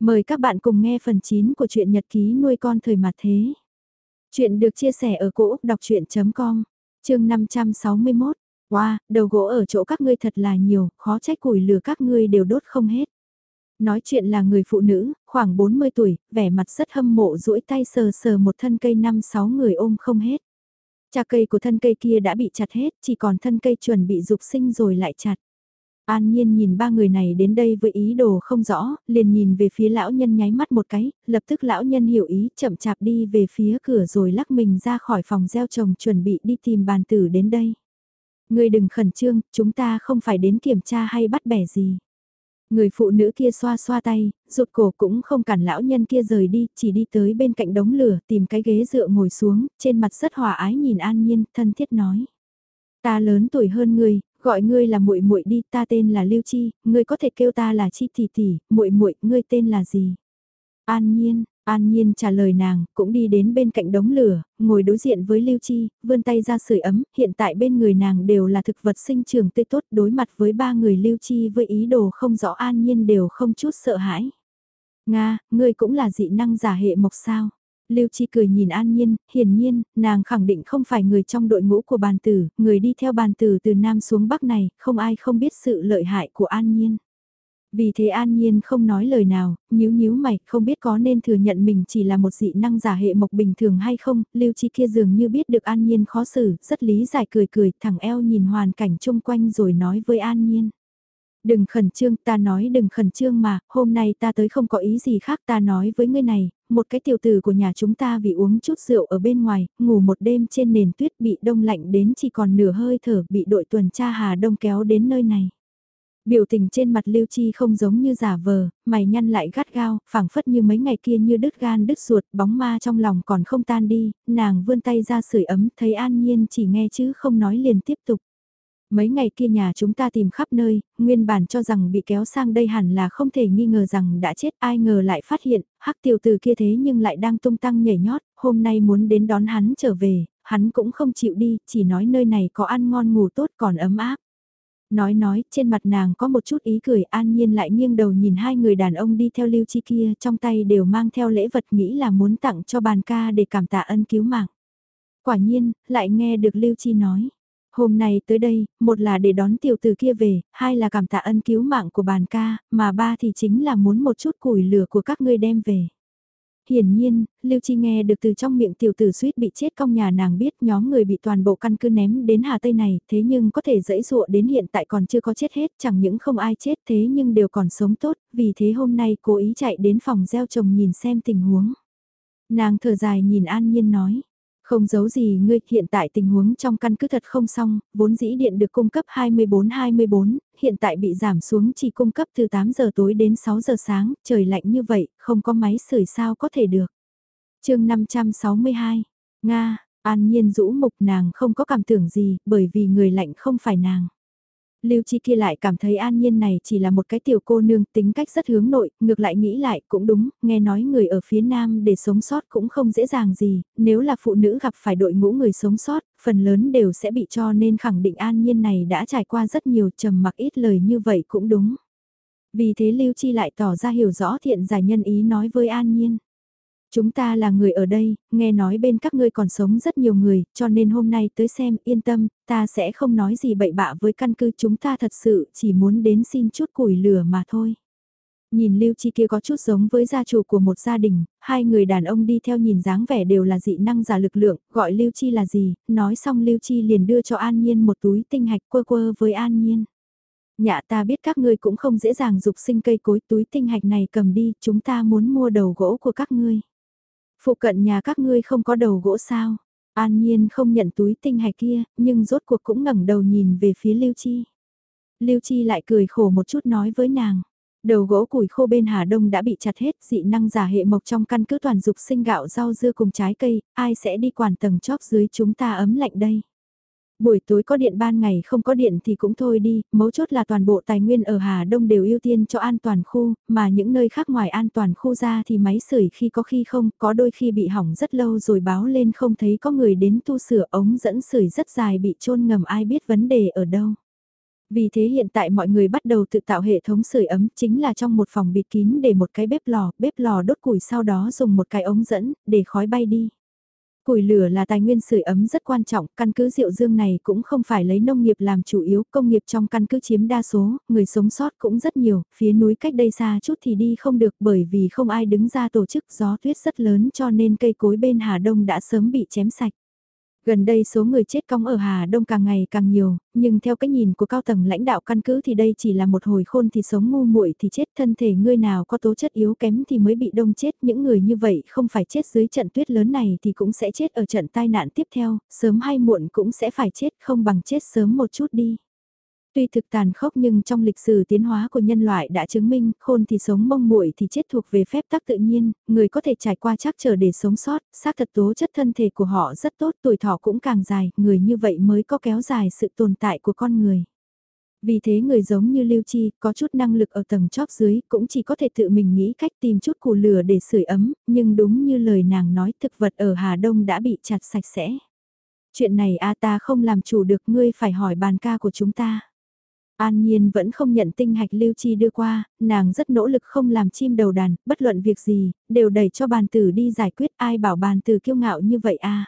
Mời các bạn cùng nghe phần 9 của truyện nhật ký nuôi con thời mặt thế. Chuyện được chia sẻ ở cỗ đọc chuyện.com, chương 561. Wow, đầu gỗ ở chỗ các ngươi thật là nhiều, khó trách củi lửa các ngươi đều đốt không hết. Nói chuyện là người phụ nữ, khoảng 40 tuổi, vẻ mặt rất hâm mộ duỗi tay sờ sờ một thân cây năm sáu người ôm không hết. Cha cây của thân cây kia đã bị chặt hết, chỉ còn thân cây chuẩn bị dục sinh rồi lại chặt. An Nhiên nhìn ba người này đến đây với ý đồ không rõ, liền nhìn về phía lão nhân nháy mắt một cái, lập tức lão nhân hiểu ý chậm chạp đi về phía cửa rồi lắc mình ra khỏi phòng gieo trồng chuẩn bị đi tìm bàn tử đến đây. Người đừng khẩn trương, chúng ta không phải đến kiểm tra hay bắt bẻ gì. Người phụ nữ kia xoa xoa tay, rụt cổ cũng không cản lão nhân kia rời đi, chỉ đi tới bên cạnh đống lửa, tìm cái ghế dựa ngồi xuống, trên mặt rất hòa ái nhìn An Nhiên, thân thiết nói. Ta lớn tuổi hơn ngươi, gọi ngươi là muội muội đi, ta tên là Lưu Chi, ngươi có thể kêu ta là Chi tỷ tỷ, muội muội, ngươi tên là gì? An Nhiên, An Nhiên trả lời nàng, cũng đi đến bên cạnh đống lửa, ngồi đối diện với Lưu Chi, vươn tay ra sưởi ấm, hiện tại bên người nàng đều là thực vật sinh trưởng tươi tốt, đối mặt với ba người Lưu Chi với ý đồ không rõ An Nhiên đều không chút sợ hãi. Nga, ngươi cũng là dị năng giả hệ mộc sao? Lưu Chi cười nhìn An Nhiên, hiển nhiên, nàng khẳng định không phải người trong đội ngũ của bàn tử, người đi theo bàn tử từ Nam xuống Bắc này, không ai không biết sự lợi hại của An Nhiên. Vì thế An Nhiên không nói lời nào, nhíu nhíu mày, không biết có nên thừa nhận mình chỉ là một dị năng giả hệ mộc bình thường hay không, Lưu Chi kia dường như biết được An Nhiên khó xử, rất lý giải cười cười, thẳng eo nhìn hoàn cảnh chung quanh rồi nói với An Nhiên. Đừng khẩn trương, ta nói đừng khẩn trương mà, hôm nay ta tới không có ý gì khác ta nói với ngươi này, một cái tiểu tử của nhà chúng ta vì uống chút rượu ở bên ngoài, ngủ một đêm trên nền tuyết bị đông lạnh đến chỉ còn nửa hơi thở bị đội tuần tra Hà Đông kéo đến nơi này. Biểu tình trên mặt Lưu Chi không giống như giả vờ, mày nhăn lại gắt gao, phảng phất như mấy ngày kia như đứt gan đứt ruột, bóng ma trong lòng còn không tan đi, nàng vươn tay ra sưởi ấm, thấy an nhiên chỉ nghe chứ không nói liền tiếp tục. Mấy ngày kia nhà chúng ta tìm khắp nơi, nguyên bản cho rằng bị kéo sang đây hẳn là không thể nghi ngờ rằng đã chết ai ngờ lại phát hiện, hắc tiểu từ kia thế nhưng lại đang tung tăng nhảy nhót, hôm nay muốn đến đón hắn trở về, hắn cũng không chịu đi, chỉ nói nơi này có ăn ngon ngủ tốt còn ấm áp. Nói nói, trên mặt nàng có một chút ý cười an nhiên lại nghiêng đầu nhìn hai người đàn ông đi theo lưu chi kia trong tay đều mang theo lễ vật nghĩ là muốn tặng cho bàn ca để cảm tạ ân cứu mạng. Quả nhiên, lại nghe được lưu chi nói Hôm nay tới đây, một là để đón tiểu tử kia về, hai là cảm tạ ân cứu mạng của bàn ca, mà ba thì chính là muốn một chút củi lửa của các ngươi đem về. Hiển nhiên, Lưu Chi nghe được từ trong miệng tiểu tử suýt bị chết công nhà nàng biết nhóm người bị toàn bộ căn cứ ném đến Hà Tây này, thế nhưng có thể dẫy dụa đến hiện tại còn chưa có chết hết, chẳng những không ai chết thế nhưng đều còn sống tốt, vì thế hôm nay cố ý chạy đến phòng gieo trồng nhìn xem tình huống. Nàng thở dài nhìn An Nhiên nói, không giấu gì ngươi, hiện tại tình huống trong căn cứ thật không xong, vốn dĩ điện được cung cấp 24-24, hiện tại bị giảm xuống chỉ cung cấp từ 8 giờ tối đến 6 giờ sáng, trời lạnh như vậy, không có máy sưởi sao có thể được. chương 562, Nga, an nhiên rũ mục nàng không có cảm tưởng gì, bởi vì người lạnh không phải nàng. Lưu Chi kia lại cảm thấy an nhiên này chỉ là một cái tiểu cô nương tính cách rất hướng nội, ngược lại nghĩ lại cũng đúng, nghe nói người ở phía nam để sống sót cũng không dễ dàng gì, nếu là phụ nữ gặp phải đội ngũ người sống sót, phần lớn đều sẽ bị cho nên khẳng định an nhiên này đã trải qua rất nhiều trầm mặc ít lời như vậy cũng đúng. Vì thế Lưu Chi lại tỏ ra hiểu rõ thiện giải nhân ý nói với an nhiên. Chúng ta là người ở đây, nghe nói bên các ngươi còn sống rất nhiều người, cho nên hôm nay tới xem, yên tâm, ta sẽ không nói gì bậy bạ với căn cứ chúng ta thật sự chỉ muốn đến xin chút củi lửa mà thôi. Nhìn Lưu Chi kia có chút giống với gia chủ của một gia đình, hai người đàn ông đi theo nhìn dáng vẻ đều là dị năng giả lực lượng, gọi Lưu Chi là gì, nói xong Lưu Chi liền đưa cho An Nhiên một túi tinh hạch quơ quơ với An Nhiên. Nhạ ta biết các ngươi cũng không dễ dàng dục sinh cây cối túi tinh hạch này cầm đi, chúng ta muốn mua đầu gỗ của các ngươi. Phụ cận nhà các ngươi không có đầu gỗ sao? An Nhiên không nhận túi tinh hạch kia, nhưng rốt cuộc cũng ngẩng đầu nhìn về phía Lưu Chi. Lưu Chi lại cười khổ một chút nói với nàng. Đầu gỗ củi khô bên Hà Đông đã bị chặt hết, dị năng giả hệ mộc trong căn cứ toàn dục sinh gạo rau dưa cùng trái cây, ai sẽ đi quản tầng chóp dưới chúng ta ấm lạnh đây. Buổi tối có điện ban ngày không có điện thì cũng thôi đi, mấu chốt là toàn bộ tài nguyên ở Hà Đông đều ưu tiên cho an toàn khu, mà những nơi khác ngoài an toàn khu ra thì máy sưởi khi có khi không, có đôi khi bị hỏng rất lâu rồi báo lên không thấy có người đến tu sửa ống dẫn sưởi rất dài bị trôn ngầm ai biết vấn đề ở đâu. Vì thế hiện tại mọi người bắt đầu tự tạo hệ thống sưởi ấm chính là trong một phòng bịt kín để một cái bếp lò, bếp lò đốt củi sau đó dùng một cái ống dẫn để khói bay đi. Củi lửa là tài nguyên sưởi ấm rất quan trọng, căn cứ rượu dương này cũng không phải lấy nông nghiệp làm chủ yếu, công nghiệp trong căn cứ chiếm đa số, người sống sót cũng rất nhiều, phía núi cách đây xa chút thì đi không được bởi vì không ai đứng ra tổ chức gió tuyết rất lớn cho nên cây cối bên Hà Đông đã sớm bị chém sạch. Gần đây số người chết cong ở Hà Đông càng ngày càng nhiều, nhưng theo cái nhìn của cao tầng lãnh đạo căn cứ thì đây chỉ là một hồi khôn thì sống ngu muội thì chết thân thể ngươi nào có tố chất yếu kém thì mới bị đông chết. Những người như vậy không phải chết dưới trận tuyết lớn này thì cũng sẽ chết ở trận tai nạn tiếp theo, sớm hay muộn cũng sẽ phải chết không bằng chết sớm một chút đi. Tuy thực tàn khốc nhưng trong lịch sử tiến hóa của nhân loại đã chứng minh khôn thì sống mông muội thì chết thuộc về phép tắc tự nhiên, người có thể trải qua chắc trở để sống sót, xác thật tố chất thân thể của họ rất tốt, tuổi thọ cũng càng dài, người như vậy mới có kéo dài sự tồn tại của con người. Vì thế người giống như Lưu Chi, có chút năng lực ở tầng chóp dưới, cũng chỉ có thể tự mình nghĩ cách tìm chút củ lửa để sưởi ấm, nhưng đúng như lời nàng nói thực vật ở Hà Đông đã bị chặt sạch sẽ. Chuyện này a ta không làm chủ được ngươi phải hỏi bàn ca của chúng ta. An Nhiên vẫn không nhận tinh hạch lưu chi đưa qua, nàng rất nỗ lực không làm chim đầu đàn, bất luận việc gì, đều đẩy cho bàn tử đi giải quyết ai bảo bàn tử kiêu ngạo như vậy a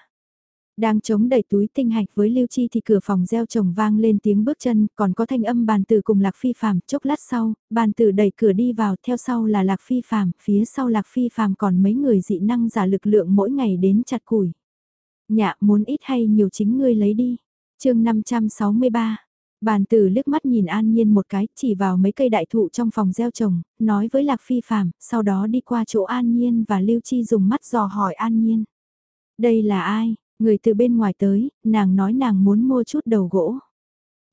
Đang chống đẩy túi tinh hạch với lưu chi thì cửa phòng gieo trồng vang lên tiếng bước chân, còn có thanh âm bàn tử cùng lạc phi phàm, chốc lát sau, bàn tử đẩy cửa đi vào, theo sau là lạc phi phàm, phía sau lạc phi phàm còn mấy người dị năng giả lực lượng mỗi ngày đến chặt củi. Nhạ muốn ít hay nhiều chính ngươi lấy đi. chương 563 Bàn tử liếc mắt nhìn An Nhiên một cái, chỉ vào mấy cây đại thụ trong phòng gieo trồng, nói với Lạc Phi Phạm, sau đó đi qua chỗ An Nhiên và Lưu Chi dùng mắt dò hỏi An Nhiên. Đây là ai? Người từ bên ngoài tới, nàng nói nàng muốn mua chút đầu gỗ.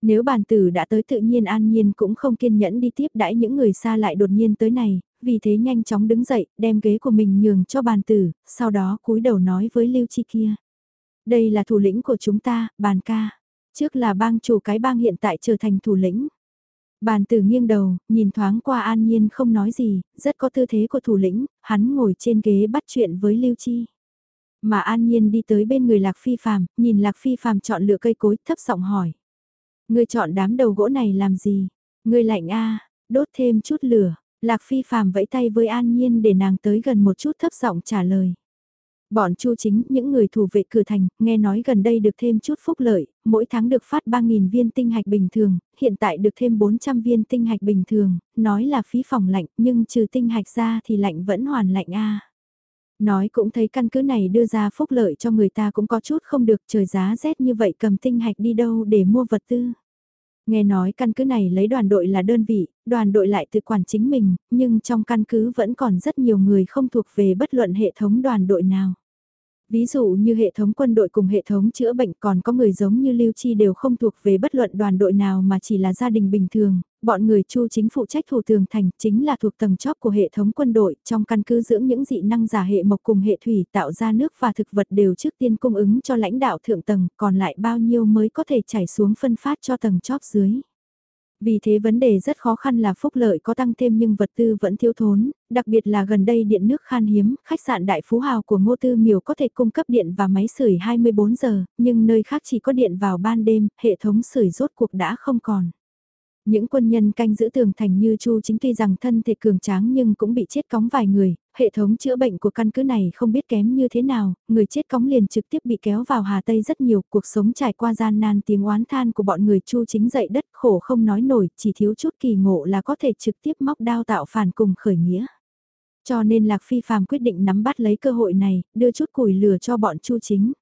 Nếu bàn tử đã tới tự nhiên An Nhiên cũng không kiên nhẫn đi tiếp đãi những người xa lại đột nhiên tới này, vì thế nhanh chóng đứng dậy, đem ghế của mình nhường cho bàn tử, sau đó cúi đầu nói với Lưu Chi kia. Đây là thủ lĩnh của chúng ta, bàn ca. Trước là bang chủ cái bang hiện tại trở thành thủ lĩnh. Bàn tử nghiêng đầu, nhìn thoáng qua an nhiên không nói gì, rất có tư thế của thủ lĩnh, hắn ngồi trên ghế bắt chuyện với Lưu Chi. Mà an nhiên đi tới bên người Lạc Phi Phàm, nhìn Lạc Phi Phàm chọn lựa cây cối, thấp giọng hỏi. Ngươi chọn đám đầu gỗ này làm gì? Ngươi lạnh a đốt thêm chút lửa. Lạc Phi Phàm vẫy tay với An Nhiên để nàng tới gần một chút thấp giọng trả lời. Bọn Chu chính, những người thủ vệ cửa thành, nghe nói gần đây được thêm chút phúc lợi, mỗi tháng được phát 3.000 viên tinh hạch bình thường, hiện tại được thêm 400 viên tinh hạch bình thường, nói là phí phòng lạnh, nhưng trừ tinh hạch ra thì lạnh vẫn hoàn lạnh a. Nói cũng thấy căn cứ này đưa ra phúc lợi cho người ta cũng có chút không được trời giá rét như vậy cầm tinh hạch đi đâu để mua vật tư. Nghe nói căn cứ này lấy đoàn đội là đơn vị, đoàn đội lại tự quản chính mình, nhưng trong căn cứ vẫn còn rất nhiều người không thuộc về bất luận hệ thống đoàn đội nào. Ví dụ như hệ thống quân đội cùng hệ thống chữa bệnh còn có người giống như Lưu Chi đều không thuộc về bất luận đoàn đội nào mà chỉ là gia đình bình thường, bọn người chu chính phụ trách thủ tường thành chính là thuộc tầng chóp của hệ thống quân đội trong căn cứ dưỡng những dị năng giả hệ mộc cùng hệ thủy tạo ra nước và thực vật đều trước tiên cung ứng cho lãnh đạo thượng tầng còn lại bao nhiêu mới có thể chảy xuống phân phát cho tầng chóp dưới. Vì thế vấn đề rất khó khăn là phúc lợi có tăng thêm nhưng vật tư vẫn thiếu thốn, đặc biệt là gần đây điện nước khan hiếm, khách sạn đại phú hào của Ngô Tư Miều có thể cung cấp điện và máy sưởi 24 giờ, nhưng nơi khác chỉ có điện vào ban đêm, hệ thống sưởi rốt cuộc đã không còn. Những quân nhân canh giữ tường thành như Chu chính tuy rằng thân thể cường tráng nhưng cũng bị chết cóng vài người, hệ thống chữa bệnh của căn cứ này không biết kém như thế nào, người chết cóng liền trực tiếp bị kéo vào Hà Tây rất nhiều, cuộc sống trải qua gian nan tiếng oán than của bọn người Chu chính dậy đất khổ không nói nổi, chỉ thiếu chút kỳ ngộ là có thể trực tiếp móc đao tạo phản cùng khởi nghĩa. Cho nên Lạc Phi Phàm quyết định nắm bắt lấy cơ hội này, đưa chút củi lửa cho bọn Chu chính.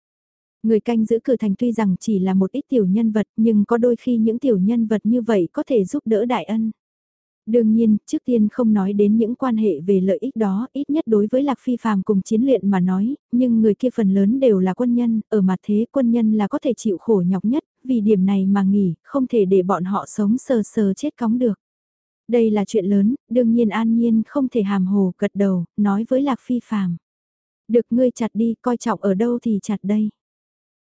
Người canh giữ cửa thành tuy rằng chỉ là một ít tiểu nhân vật nhưng có đôi khi những tiểu nhân vật như vậy có thể giúp đỡ đại ân. Đương nhiên, trước tiên không nói đến những quan hệ về lợi ích đó, ít nhất đối với Lạc Phi Phàm cùng chiến luyện mà nói, nhưng người kia phần lớn đều là quân nhân, ở mặt thế quân nhân là có thể chịu khổ nhọc nhất, vì điểm này mà nghỉ, không thể để bọn họ sống sờ sờ chết cóng được. Đây là chuyện lớn, đương nhiên an nhiên không thể hàm hồ gật đầu, nói với Lạc Phi Phàm Được ngươi chặt đi, coi trọng ở đâu thì chặt đây.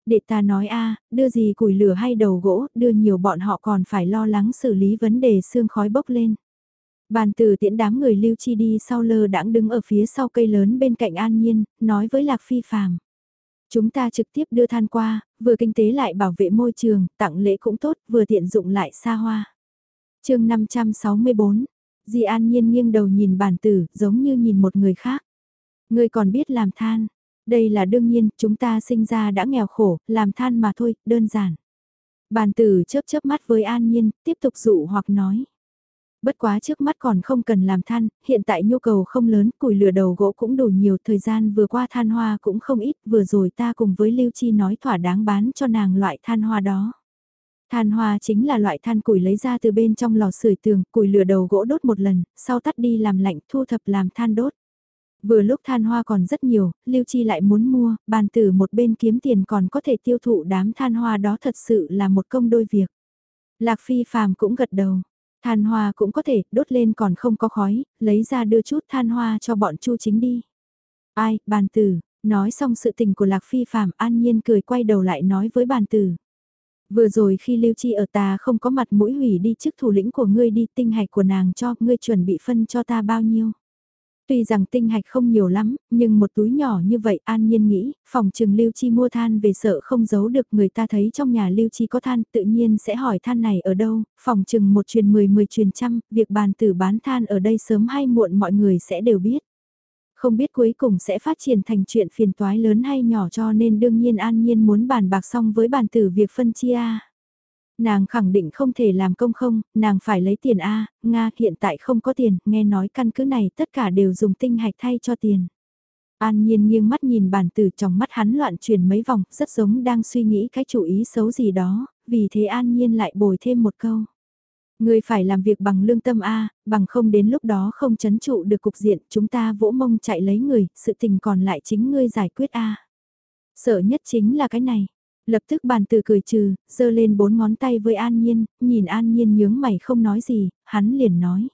Để ta nói a đưa gì củi lửa hay đầu gỗ, đưa nhiều bọn họ còn phải lo lắng xử lý vấn đề xương khói bốc lên. Bàn tử tiễn đám người lưu chi đi sau lơ đãng đứng ở phía sau cây lớn bên cạnh an nhiên, nói với Lạc Phi phàm. Chúng ta trực tiếp đưa than qua, vừa kinh tế lại bảo vệ môi trường, tặng lễ cũng tốt, vừa tiện dụng lại xa hoa. chương 564, Di An Nhiên nghiêng đầu nhìn bản tử, giống như nhìn một người khác. người còn biết làm than. Đây là đương nhiên, chúng ta sinh ra đã nghèo khổ, làm than mà thôi, đơn giản. Bàn tử chớp chớp mắt với An Nhiên, tiếp tục dụ hoặc nói. Bất quá trước mắt còn không cần làm than, hiện tại nhu cầu không lớn, củi lửa đầu gỗ cũng đủ nhiều, thời gian vừa qua than hoa cũng không ít, vừa rồi ta cùng với Lưu Chi nói thỏa đáng bán cho nàng loại than hoa đó. Than hoa chính là loại than củi lấy ra từ bên trong lò sưởi tường, củi lửa đầu gỗ đốt một lần, sau tắt đi làm lạnh thu thập làm than đốt. Vừa lúc than hoa còn rất nhiều, Lưu Chi lại muốn mua, bàn tử một bên kiếm tiền còn có thể tiêu thụ đám than hoa đó thật sự là một công đôi việc. Lạc Phi phàm cũng gật đầu, than hoa cũng có thể, đốt lên còn không có khói, lấy ra đưa chút than hoa cho bọn chu chính đi. Ai, bàn tử, nói xong sự tình của Lạc Phi phàm an nhiên cười quay đầu lại nói với bàn tử. Vừa rồi khi Lưu Chi ở ta không có mặt mũi hủy đi chức thủ lĩnh của ngươi đi tinh hạch của nàng cho ngươi chuẩn bị phân cho ta bao nhiêu. Tuy rằng tinh hạch không nhiều lắm, nhưng một túi nhỏ như vậy an nhiên nghĩ, phòng trừng Lưu Chi mua than về sợ không giấu được người ta thấy trong nhà Lưu Chi có than tự nhiên sẽ hỏi than này ở đâu, phòng trừng một truyền mười mười truyền trăm, việc bàn tử bán than ở đây sớm hay muộn mọi người sẽ đều biết. Không biết cuối cùng sẽ phát triển thành chuyện phiền toái lớn hay nhỏ cho nên đương nhiên an nhiên muốn bàn bạc xong với bàn tử việc phân chia. Nàng khẳng định không thể làm công không, nàng phải lấy tiền A, Nga hiện tại không có tiền, nghe nói căn cứ này tất cả đều dùng tinh hạch thay cho tiền. An nhiên nghiêng mắt nhìn bản tử trong mắt hắn loạn chuyển mấy vòng, rất giống đang suy nghĩ cái chủ ý xấu gì đó, vì thế an nhiên lại bồi thêm một câu. Người phải làm việc bằng lương tâm A, bằng không đến lúc đó không chấn trụ được cục diện, chúng ta vỗ mông chạy lấy người, sự tình còn lại chính ngươi giải quyết A. Sợ nhất chính là cái này. Lập tức bàn từ cười trừ, giơ lên bốn ngón tay với An Nhiên, nhìn An Nhiên nhướng mày không nói gì, hắn liền nói.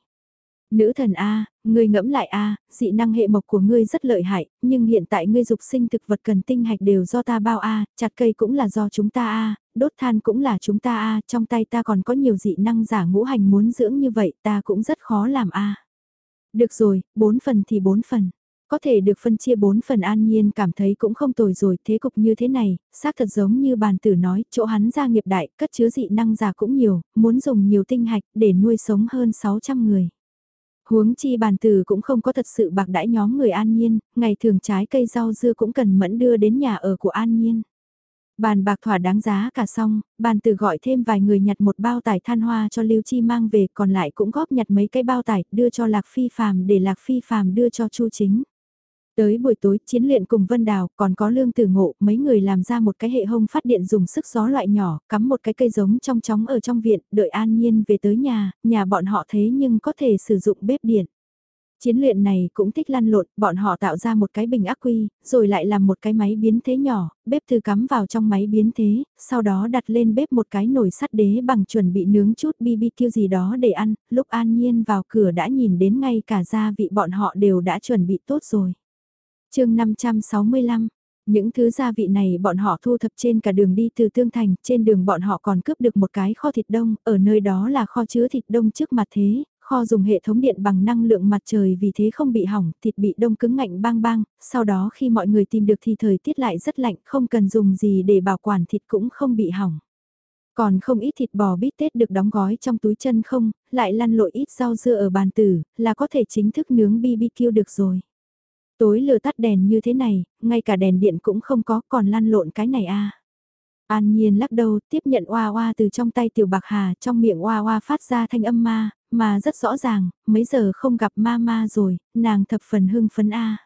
Nữ thần A, ngươi ngẫm lại A, dị năng hệ mộc của ngươi rất lợi hại, nhưng hiện tại ngươi dục sinh thực vật cần tinh hạch đều do ta bao A, chặt cây cũng là do chúng ta A, đốt than cũng là chúng ta A, trong tay ta còn có nhiều dị năng giả ngũ hành muốn dưỡng như vậy ta cũng rất khó làm A. Được rồi, bốn phần thì bốn phần. Có thể được phân chia bốn phần an nhiên cảm thấy cũng không tồi rồi, thế cục như thế này, xác thật giống như bàn tử nói, chỗ hắn gia nghiệp đại, cất chứa dị năng giả cũng nhiều, muốn dùng nhiều tinh hạch để nuôi sống hơn 600 người. Huống chi bàn tử cũng không có thật sự bạc đãi nhóm người an nhiên, ngày thường trái cây rau dưa cũng cần mẫn đưa đến nhà ở của an nhiên. Bàn bạc thỏa đáng giá cả xong, bàn tử gọi thêm vài người nhặt một bao tải than hoa cho Lưu Chi mang về còn lại cũng góp nhặt mấy cái bao tải đưa cho Lạc Phi Phàm để Lạc Phi Phàm đưa cho Chu Chính. Tới buổi tối chiến luyện cùng Vân Đào còn có lương tử ngộ mấy người làm ra một cái hệ hông phát điện dùng sức gió loại nhỏ cắm một cái cây giống trong chóng ở trong viện đợi an nhiên về tới nhà, nhà bọn họ thế nhưng có thể sử dụng bếp điện. Chiến luyện này cũng thích lăn lộn, bọn họ tạo ra một cái bình ác quy, rồi lại làm một cái máy biến thế nhỏ, bếp thư cắm vào trong máy biến thế, sau đó đặt lên bếp một cái nồi sắt đế bằng chuẩn bị nướng chút BBQ gì đó để ăn, lúc an nhiên vào cửa đã nhìn đến ngay cả gia vị bọn họ đều đã chuẩn bị tốt rồi chương 565 những thứ gia vị này bọn họ thu thập trên cả đường đi từ Tương Thành, trên đường bọn họ còn cướp được một cái kho thịt đông, ở nơi đó là kho chứa thịt đông trước mặt thế, kho dùng hệ thống điện bằng năng lượng mặt trời vì thế không bị hỏng, thịt bị đông cứng ngạnh bang bang, sau đó khi mọi người tìm được thì thời tiết lại rất lạnh, không cần dùng gì để bảo quản thịt cũng không bị hỏng. Còn không ít thịt bò bít tết được đóng gói trong túi chân không, lại lăn lội ít rau dưa ở bàn tử, là có thể chính thức nướng BBQ được rồi. Tối lừa tắt đèn như thế này, ngay cả đèn điện cũng không có còn lăn lộn cái này à. An nhiên lắc đầu tiếp nhận oa oa từ trong tay tiểu bạc hà trong miệng oa oa phát ra thanh âm ma, mà rất rõ ràng, mấy giờ không gặp ma ma rồi, nàng thập phần hưng phấn a.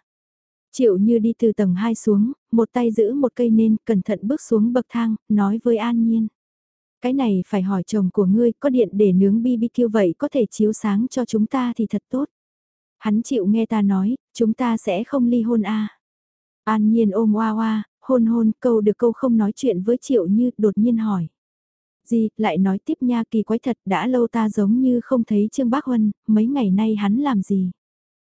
Triệu như đi từ tầng 2 xuống, một tay giữ một cây nên cẩn thận bước xuống bậc thang, nói với An Nhiên. Cái này phải hỏi chồng của ngươi có điện để nướng BBQ vậy có thể chiếu sáng cho chúng ta thì thật tốt. Hắn chịu nghe ta nói, chúng ta sẽ không ly hôn a à. An nhiên ôm Hoa Hoa, hôn hôn, câu được câu không nói chuyện với triệu như, đột nhiên hỏi. Gì, lại nói tiếp nha kỳ quái thật, đã lâu ta giống như không thấy Trương Bác Huân, mấy ngày nay hắn làm gì?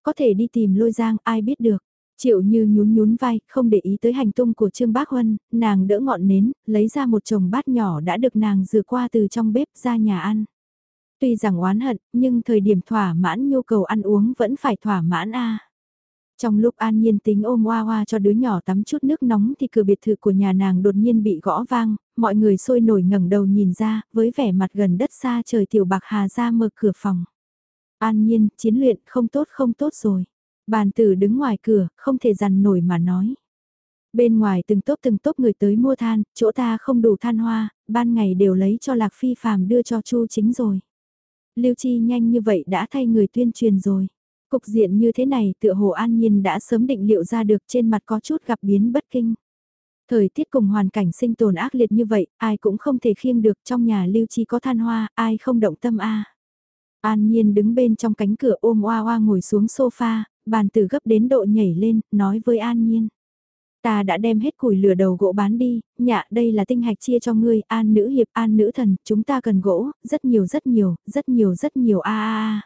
Có thể đi tìm lôi giang, ai biết được. Triệu như nhún nhún vai, không để ý tới hành tung của Trương Bác Huân, nàng đỡ ngọn nến, lấy ra một chồng bát nhỏ đã được nàng rửa qua từ trong bếp ra nhà ăn. Tuy rằng oán hận, nhưng thời điểm thỏa mãn nhu cầu ăn uống vẫn phải thỏa mãn a. Trong lúc An Nhiên tính ôm Hoa Hoa cho đứa nhỏ tắm chút nước nóng thì cửa biệt thự của nhà nàng đột nhiên bị gõ vang, mọi người sôi nổi ngẩng đầu nhìn ra, với vẻ mặt gần đất xa trời tiểu bạc hà ra mở cửa phòng. An Nhiên, chiến luyện không tốt không tốt rồi. Bàn tử đứng ngoài cửa, không thể dằn nổi mà nói. Bên ngoài từng tốp từng tốp người tới mua than, chỗ ta không đủ than hoa, ban ngày đều lấy cho Lạc Phi phàm đưa cho Chu chính rồi. Lưu Chi nhanh như vậy đã thay người tuyên truyền rồi. Cục diện như thế này tựa hồ an nhiên đã sớm định liệu ra được trên mặt có chút gặp biến bất kinh. Thời tiết cùng hoàn cảnh sinh tồn ác liệt như vậy, ai cũng không thể khiêng được trong nhà lưu chi có than hoa, ai không động tâm a. An nhiên đứng bên trong cánh cửa ôm oa oa ngồi xuống sofa, bàn tử gấp đến độ nhảy lên, nói với an nhiên. Ta đã đem hết củi lửa đầu gỗ bán đi, nhạ đây là tinh hạch chia cho ngươi, an nữ hiệp, an nữ thần, chúng ta cần gỗ, rất nhiều rất nhiều, rất nhiều rất nhiều a a a.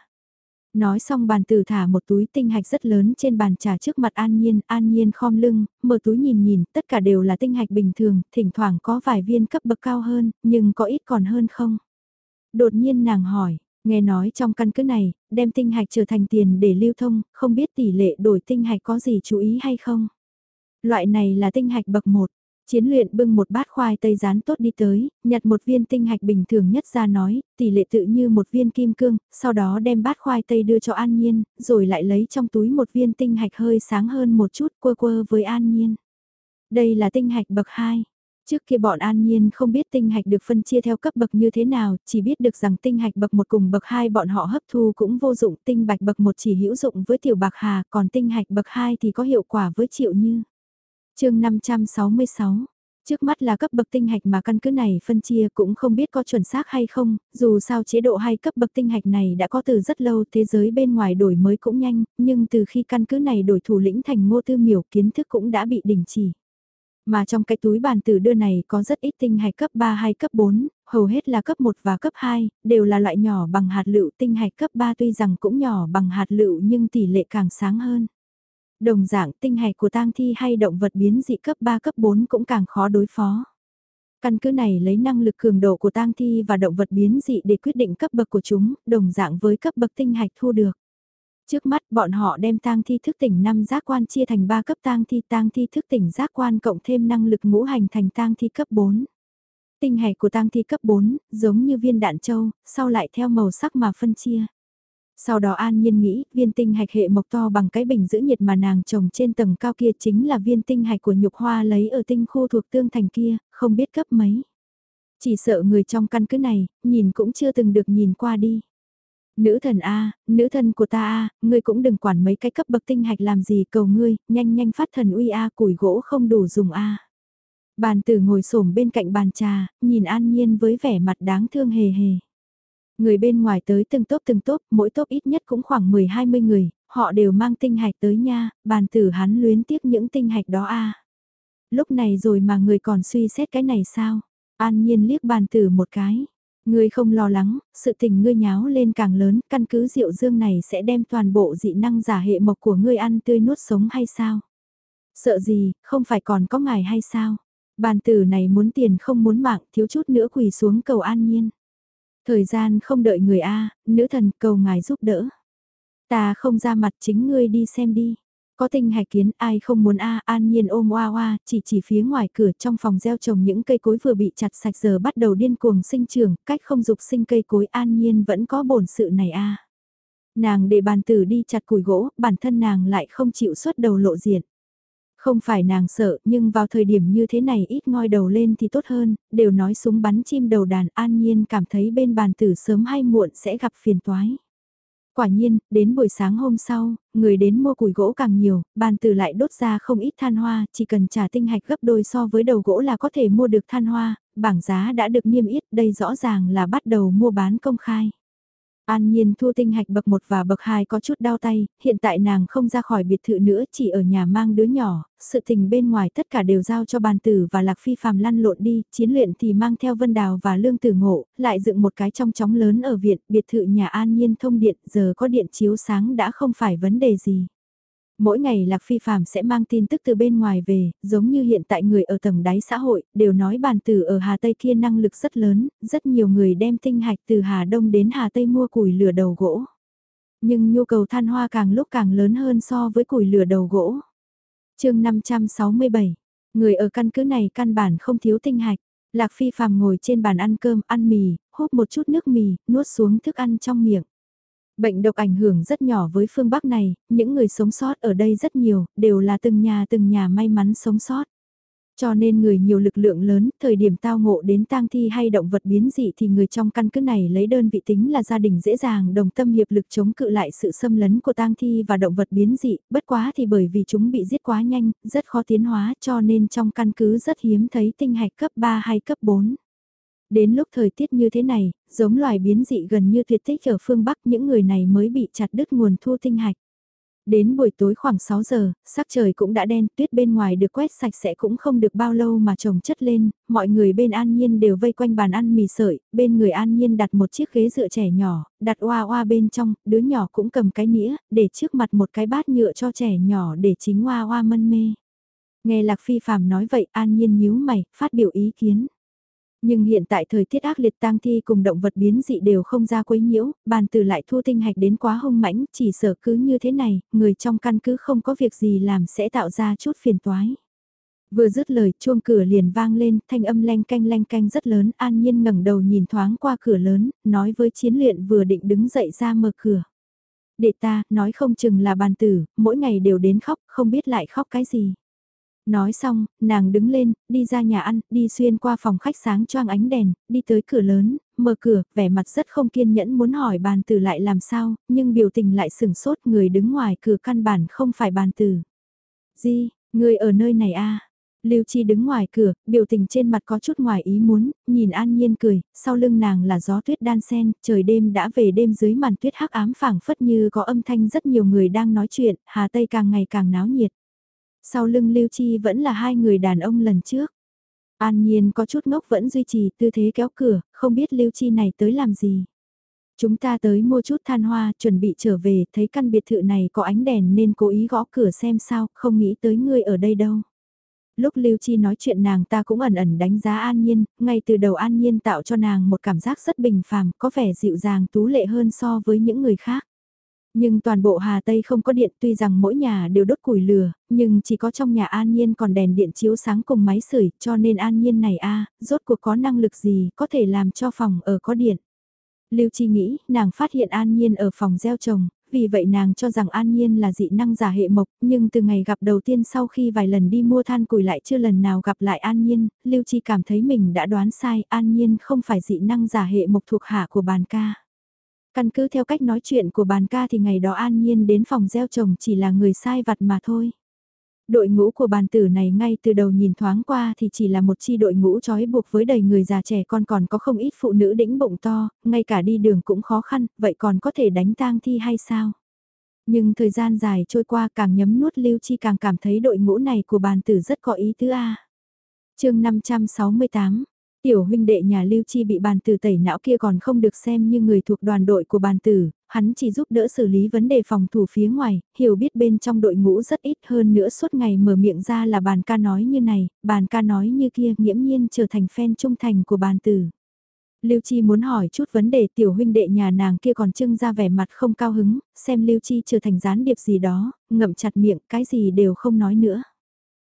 Nói xong bàn tử thả một túi tinh hạch rất lớn trên bàn trà trước mặt An Nhiên, An Nhiên khom lưng, mở túi nhìn nhìn, tất cả đều là tinh hạch bình thường, thỉnh thoảng có vài viên cấp bậc cao hơn, nhưng có ít còn hơn không? Đột nhiên nàng hỏi, nghe nói trong căn cứ này, đem tinh hạch trở thành tiền để lưu thông, không biết tỷ lệ đổi tinh hạch có gì chú ý hay không? Loại này là tinh hạch bậc 1. Chiến luyện bưng một bát khoai tây rán tốt đi tới, nhặt một viên tinh hạch bình thường nhất ra nói, tỷ lệ tự như một viên kim cương, sau đó đem bát khoai tây đưa cho An Nhiên, rồi lại lấy trong túi một viên tinh hạch hơi sáng hơn một chút quơ quơ với An Nhiên. Đây là tinh hạch bậc 2. Trước kia bọn An Nhiên không biết tinh hạch được phân chia theo cấp bậc như thế nào, chỉ biết được rằng tinh hạch bậc 1 cùng bậc 2 bọn họ hấp thu cũng vô dụng, tinh bạch bậc 1 chỉ hữu dụng với tiểu bạc hà, còn tinh hạch bậc 2 thì có hiệu quả với triệu như chương 566 Trước mắt là cấp bậc tinh hạch mà căn cứ này phân chia cũng không biết có chuẩn xác hay không, dù sao chế độ hay cấp bậc tinh hạch này đã có từ rất lâu thế giới bên ngoài đổi mới cũng nhanh, nhưng từ khi căn cứ này đổi thủ lĩnh thành ngô tư miểu kiến thức cũng đã bị đình chỉ. Mà trong cái túi bàn tử đưa này có rất ít tinh hạch cấp 3 hay cấp 4, hầu hết là cấp 1 và cấp 2, đều là loại nhỏ bằng hạt lựu tinh hạch cấp 3 tuy rằng cũng nhỏ bằng hạt lựu nhưng tỷ lệ càng sáng hơn. Đồng dạng tinh hạch của tang thi hay động vật biến dị cấp 3 cấp 4 cũng càng khó đối phó. Căn cứ này lấy năng lực cường độ của tang thi và động vật biến dị để quyết định cấp bậc của chúng, đồng dạng với cấp bậc tinh hạch thu được. Trước mắt bọn họ đem tang thi thức tỉnh 5 giác quan chia thành 3 cấp tang thi tang thi thức tỉnh giác quan cộng thêm năng lực ngũ hành thành tang thi cấp 4. Tinh hạch của tang thi cấp 4, giống như viên đạn châu, sau lại theo màu sắc mà phân chia. Sau đó An Nhiên nghĩ, viên tinh hạch hệ mộc to bằng cái bình giữ nhiệt mà nàng trồng trên tầng cao kia chính là viên tinh hạch của nhục hoa lấy ở tinh khu thuộc tương thành kia, không biết cấp mấy. Chỉ sợ người trong căn cứ này, nhìn cũng chưa từng được nhìn qua đi. Nữ thần A, nữ thần của ta A, ngươi cũng đừng quản mấy cái cấp bậc tinh hạch làm gì cầu ngươi, nhanh nhanh phát thần uy A củi gỗ không đủ dùng A. Bàn tử ngồi xổm bên cạnh bàn trà, nhìn an nhiên với vẻ mặt đáng thương hề hề. Người bên ngoài tới từng tốp từng tốp, mỗi tốp ít nhất cũng khoảng 10-20 người, họ đều mang tinh hạch tới nha, bàn tử hắn luyến tiếc những tinh hạch đó a Lúc này rồi mà người còn suy xét cái này sao? An nhiên liếc bàn tử một cái. Ngươi không lo lắng, sự tình ngươi nháo lên càng lớn, căn cứ rượu dương này sẽ đem toàn bộ dị năng giả hệ mộc của ngươi ăn tươi nuốt sống hay sao? Sợ gì, không phải còn có ngài hay sao? Bàn tử này muốn tiền không muốn mạng, thiếu chút nữa quỳ xuống cầu an nhiên. Thời gian không đợi người A, nữ thần cầu ngài giúp đỡ. Ta không ra mặt chính ngươi đi xem đi. Có tinh hải kiến ai không muốn A an nhiên ôm oa oa, chỉ chỉ phía ngoài cửa trong phòng gieo trồng những cây cối vừa bị chặt sạch giờ bắt đầu điên cuồng sinh trưởng, cách không dục sinh cây cối an nhiên vẫn có bổn sự này A. Nàng để bàn tử đi chặt củi gỗ, bản thân nàng lại không chịu xuất đầu lộ diện. Không phải nàng sợ, nhưng vào thời điểm như thế này ít ngoi đầu lên thì tốt hơn, đều nói súng bắn chim đầu đàn an nhiên cảm thấy bên bàn tử sớm hay muộn sẽ gặp phiền toái. Quả nhiên, đến buổi sáng hôm sau, người đến mua củi gỗ càng nhiều, bàn tử lại đốt ra không ít than hoa, chỉ cần trả tinh hạch gấp đôi so với đầu gỗ là có thể mua được than hoa, bảng giá đã được niêm yết, đây rõ ràng là bắt đầu mua bán công khai. An Nhiên thu tinh hạch bậc 1 và bậc 2 có chút đau tay, hiện tại nàng không ra khỏi biệt thự nữa chỉ ở nhà mang đứa nhỏ, sự tình bên ngoài tất cả đều giao cho bàn tử và lạc phi phàm lăn lộn đi, chiến luyện thì mang theo vân đào và lương tử ngộ, lại dựng một cái trong chóng lớn ở viện, biệt thự nhà An Nhiên thông điện, giờ có điện chiếu sáng đã không phải vấn đề gì. Mỗi ngày Lạc Phi Phạm sẽ mang tin tức từ bên ngoài về, giống như hiện tại người ở tầng đáy xã hội, đều nói bàn tử ở Hà Tây kia năng lực rất lớn, rất nhiều người đem tinh hạch từ Hà Đông đến Hà Tây mua củi lửa đầu gỗ. Nhưng nhu cầu than hoa càng lúc càng lớn hơn so với củi lửa đầu gỗ. chương 567, người ở căn cứ này căn bản không thiếu tinh hạch. Lạc Phi phàm ngồi trên bàn ăn cơm, ăn mì, hút một chút nước mì, nuốt xuống thức ăn trong miệng. Bệnh độc ảnh hưởng rất nhỏ với phương Bắc này, những người sống sót ở đây rất nhiều, đều là từng nhà từng nhà may mắn sống sót. Cho nên người nhiều lực lượng lớn, thời điểm tao ngộ đến tang thi hay động vật biến dị thì người trong căn cứ này lấy đơn vị tính là gia đình dễ dàng đồng tâm hiệp lực chống cự lại sự xâm lấn của tang thi và động vật biến dị, bất quá thì bởi vì chúng bị giết quá nhanh, rất khó tiến hóa cho nên trong căn cứ rất hiếm thấy tinh hạch cấp 3 hay cấp 4. Đến lúc thời tiết như thế này, giống loài biến dị gần như tuyệt tích ở phương Bắc những người này mới bị chặt đứt nguồn thu tinh hạch. Đến buổi tối khoảng 6 giờ, sắc trời cũng đã đen, tuyết bên ngoài được quét sạch sẽ cũng không được bao lâu mà trồng chất lên, mọi người bên An Nhiên đều vây quanh bàn ăn mì sợi, bên người An Nhiên đặt một chiếc ghế dựa trẻ nhỏ, đặt oa oa bên trong, đứa nhỏ cũng cầm cái nĩa, để trước mặt một cái bát nhựa cho trẻ nhỏ để chính oa oa mân mê. Nghe Lạc Phi Phạm nói vậy An Nhiên nhíu mày, phát biểu ý kiến. Nhưng hiện tại thời tiết ác liệt tang thi cùng động vật biến dị đều không ra quấy nhiễu, bàn từ lại thu tinh hạch đến quá hung mãnh, chỉ sợ cứ như thế này, người trong căn cứ không có việc gì làm sẽ tạo ra chút phiền toái. Vừa dứt lời, chuông cửa liền vang lên, thanh âm leng canh leng canh rất lớn, an nhiên ngẩng đầu nhìn thoáng qua cửa lớn, nói với chiến luyện vừa định đứng dậy ra mở cửa. Để ta, nói không chừng là bàn tử, mỗi ngày đều đến khóc, không biết lại khóc cái gì. Nói xong, nàng đứng lên, đi ra nhà ăn, đi xuyên qua phòng khách sáng choang ánh đèn, đi tới cửa lớn, mở cửa, vẻ mặt rất không kiên nhẫn muốn hỏi bàn tử lại làm sao, nhưng biểu tình lại sửng sốt người đứng ngoài cửa căn bản không phải bàn tử. Di, người ở nơi này a Lưu Chi đứng ngoài cửa, biểu tình trên mặt có chút ngoài ý muốn, nhìn An Nhiên cười, sau lưng nàng là gió tuyết đan sen, trời đêm đã về đêm dưới màn tuyết hắc ám phảng phất như có âm thanh rất nhiều người đang nói chuyện, Hà Tây càng ngày càng náo nhiệt. Sau lưng Lưu Chi vẫn là hai người đàn ông lần trước. An Nhiên có chút ngốc vẫn duy trì tư thế kéo cửa, không biết Lưu Chi này tới làm gì. Chúng ta tới mua chút than hoa, chuẩn bị trở về, thấy căn biệt thự này có ánh đèn nên cố ý gõ cửa xem sao, không nghĩ tới ngươi ở đây đâu. Lúc Lưu Chi nói chuyện nàng ta cũng ẩn ẩn đánh giá An Nhiên, ngay từ đầu An Nhiên tạo cho nàng một cảm giác rất bình phàm, có vẻ dịu dàng tú lệ hơn so với những người khác. Nhưng toàn bộ Hà Tây không có điện tuy rằng mỗi nhà đều đốt củi lửa, nhưng chỉ có trong nhà An Nhiên còn đèn điện chiếu sáng cùng máy sưởi cho nên An Nhiên này a rốt cuộc có năng lực gì có thể làm cho phòng ở có điện. Lưu Chi nghĩ, nàng phát hiện An Nhiên ở phòng gieo trồng, vì vậy nàng cho rằng An Nhiên là dị năng giả hệ mộc, nhưng từ ngày gặp đầu tiên sau khi vài lần đi mua than củi lại chưa lần nào gặp lại An Nhiên, Lưu Chi cảm thấy mình đã đoán sai, An Nhiên không phải dị năng giả hệ mộc thuộc hạ của bàn ca. Căn cứ theo cách nói chuyện của bàn ca thì ngày đó an nhiên đến phòng gieo trồng chỉ là người sai vặt mà thôi. Đội ngũ của bàn tử này ngay từ đầu nhìn thoáng qua thì chỉ là một chi đội ngũ trói buộc với đầy người già trẻ con còn có không ít phụ nữ đĩnh bụng to, ngay cả đi đường cũng khó khăn, vậy còn có thể đánh tang thi hay sao? Nhưng thời gian dài trôi qua càng nhấm nuốt lưu chi càng cảm thấy đội ngũ này của bàn tử rất có ý tứ A. À. chương 568 Tiểu huynh đệ nhà Lưu Chi bị bàn tử tẩy não kia còn không được xem như người thuộc đoàn đội của bàn tử, hắn chỉ giúp đỡ xử lý vấn đề phòng thủ phía ngoài, hiểu biết bên trong đội ngũ rất ít hơn nữa suốt ngày mở miệng ra là bàn ca nói như này, bàn ca nói như kia, nghiễm nhiên trở thành fan trung thành của bàn tử. Lưu Chi muốn hỏi chút vấn đề tiểu huynh đệ nhà nàng kia còn trưng ra vẻ mặt không cao hứng, xem Lưu Chi trở thành gián điệp gì đó, ngậm chặt miệng, cái gì đều không nói nữa.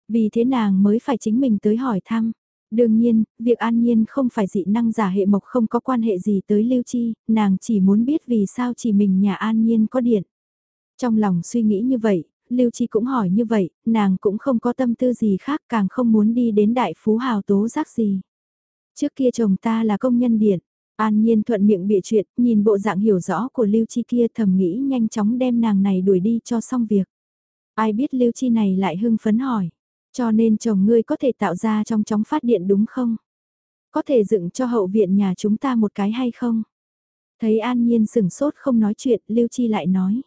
Vì thế nàng mới phải chính mình tới hỏi thăm. Đương nhiên, việc an nhiên không phải dị năng giả hệ mộc không có quan hệ gì tới Lưu Chi, nàng chỉ muốn biết vì sao chỉ mình nhà an nhiên có điện. Trong lòng suy nghĩ như vậy, Lưu Chi cũng hỏi như vậy, nàng cũng không có tâm tư gì khác càng không muốn đi đến đại phú hào tố giác gì. Trước kia chồng ta là công nhân điện, an nhiên thuận miệng bịa chuyện, nhìn bộ dạng hiểu rõ của Lưu Chi kia thầm nghĩ nhanh chóng đem nàng này đuổi đi cho xong việc. Ai biết Lưu Chi này lại hưng phấn hỏi. Cho nên chồng ngươi có thể tạo ra trong chóng phát điện đúng không? Có thể dựng cho hậu viện nhà chúng ta một cái hay không? Thấy an nhiên sừng sốt không nói chuyện, Lưu Chi lại nói.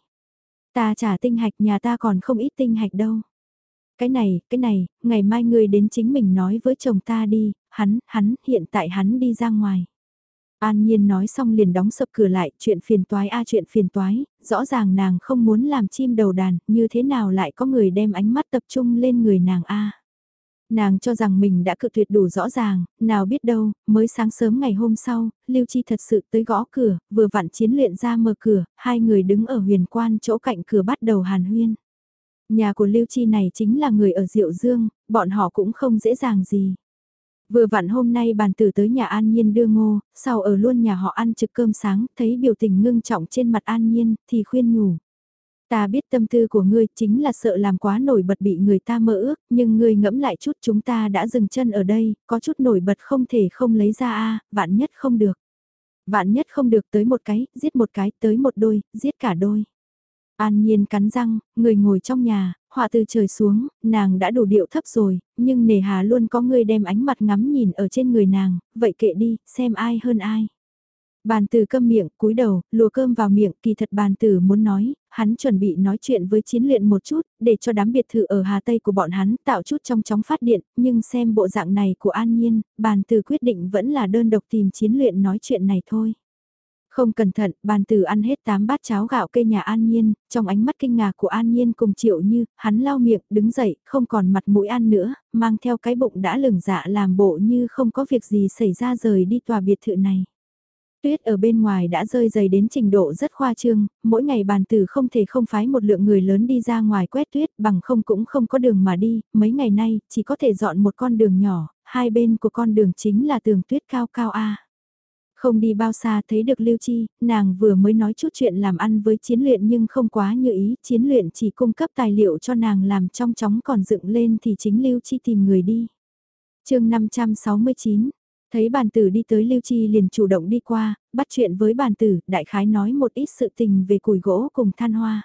Ta trả tinh hạch nhà ta còn không ít tinh hạch đâu. Cái này, cái này, ngày mai ngươi đến chính mình nói với chồng ta đi, hắn, hắn, hiện tại hắn đi ra ngoài. An Nhiên nói xong liền đóng sập cửa lại, chuyện phiền toái a chuyện phiền toái, rõ ràng nàng không muốn làm chim đầu đàn, như thế nào lại có người đem ánh mắt tập trung lên người nàng a. Nàng cho rằng mình đã cự tuyệt đủ rõ ràng, nào biết đâu, mới sáng sớm ngày hôm sau, Lưu Chi thật sự tới gõ cửa, vừa vặn chiến luyện ra mở cửa, hai người đứng ở huyền quan chỗ cạnh cửa bắt đầu hàn huyên. Nhà của Lưu Chi này chính là người ở Diệu Dương, bọn họ cũng không dễ dàng gì. Vừa vặn hôm nay bàn tử tới nhà An Nhiên đưa ngô, sau ở luôn nhà họ ăn trực cơm sáng, thấy biểu tình ngưng trọng trên mặt An Nhiên, thì khuyên nhủ. Ta biết tâm tư của ngươi chính là sợ làm quá nổi bật bị người ta mơ ước, nhưng ngươi ngẫm lại chút chúng ta đã dừng chân ở đây, có chút nổi bật không thể không lấy ra a vạn nhất không được. Vạn nhất không được tới một cái, giết một cái, tới một đôi, giết cả đôi. An Nhiên cắn răng, người ngồi trong nhà, họa từ trời xuống, nàng đã đủ điệu thấp rồi, nhưng nề hà luôn có người đem ánh mặt ngắm nhìn ở trên người nàng, vậy kệ đi, xem ai hơn ai. Bàn tử câm miệng, cúi đầu, lùa cơm vào miệng, kỳ thật bàn tử muốn nói, hắn chuẩn bị nói chuyện với chiến luyện một chút, để cho đám biệt thự ở Hà Tây của bọn hắn tạo chút trong chóng phát điện, nhưng xem bộ dạng này của An Nhiên, bàn tử quyết định vẫn là đơn độc tìm chiến luyện nói chuyện này thôi. Không cẩn thận, bàn tử ăn hết 8 bát cháo gạo cây nhà An Nhiên, trong ánh mắt kinh ngạc của An Nhiên cùng triệu như, hắn lau miệng, đứng dậy, không còn mặt mũi ăn nữa, mang theo cái bụng đã lửng dạ làm bộ như không có việc gì xảy ra rời đi tòa biệt thự này. Tuyết ở bên ngoài đã rơi dày đến trình độ rất khoa trương, mỗi ngày bàn tử không thể không phái một lượng người lớn đi ra ngoài quét tuyết bằng không cũng không có đường mà đi, mấy ngày nay chỉ có thể dọn một con đường nhỏ, hai bên của con đường chính là tường tuyết cao cao A. Không đi bao xa thấy được Lưu Chi, nàng vừa mới nói chút chuyện làm ăn với chiến luyện nhưng không quá như ý, chiến luyện chỉ cung cấp tài liệu cho nàng làm trong chóng còn dựng lên thì chính Lưu Chi tìm người đi. chương 569, thấy bàn tử đi tới Lưu Chi liền chủ động đi qua, bắt chuyện với bàn tử, đại khái nói một ít sự tình về củi gỗ cùng than hoa.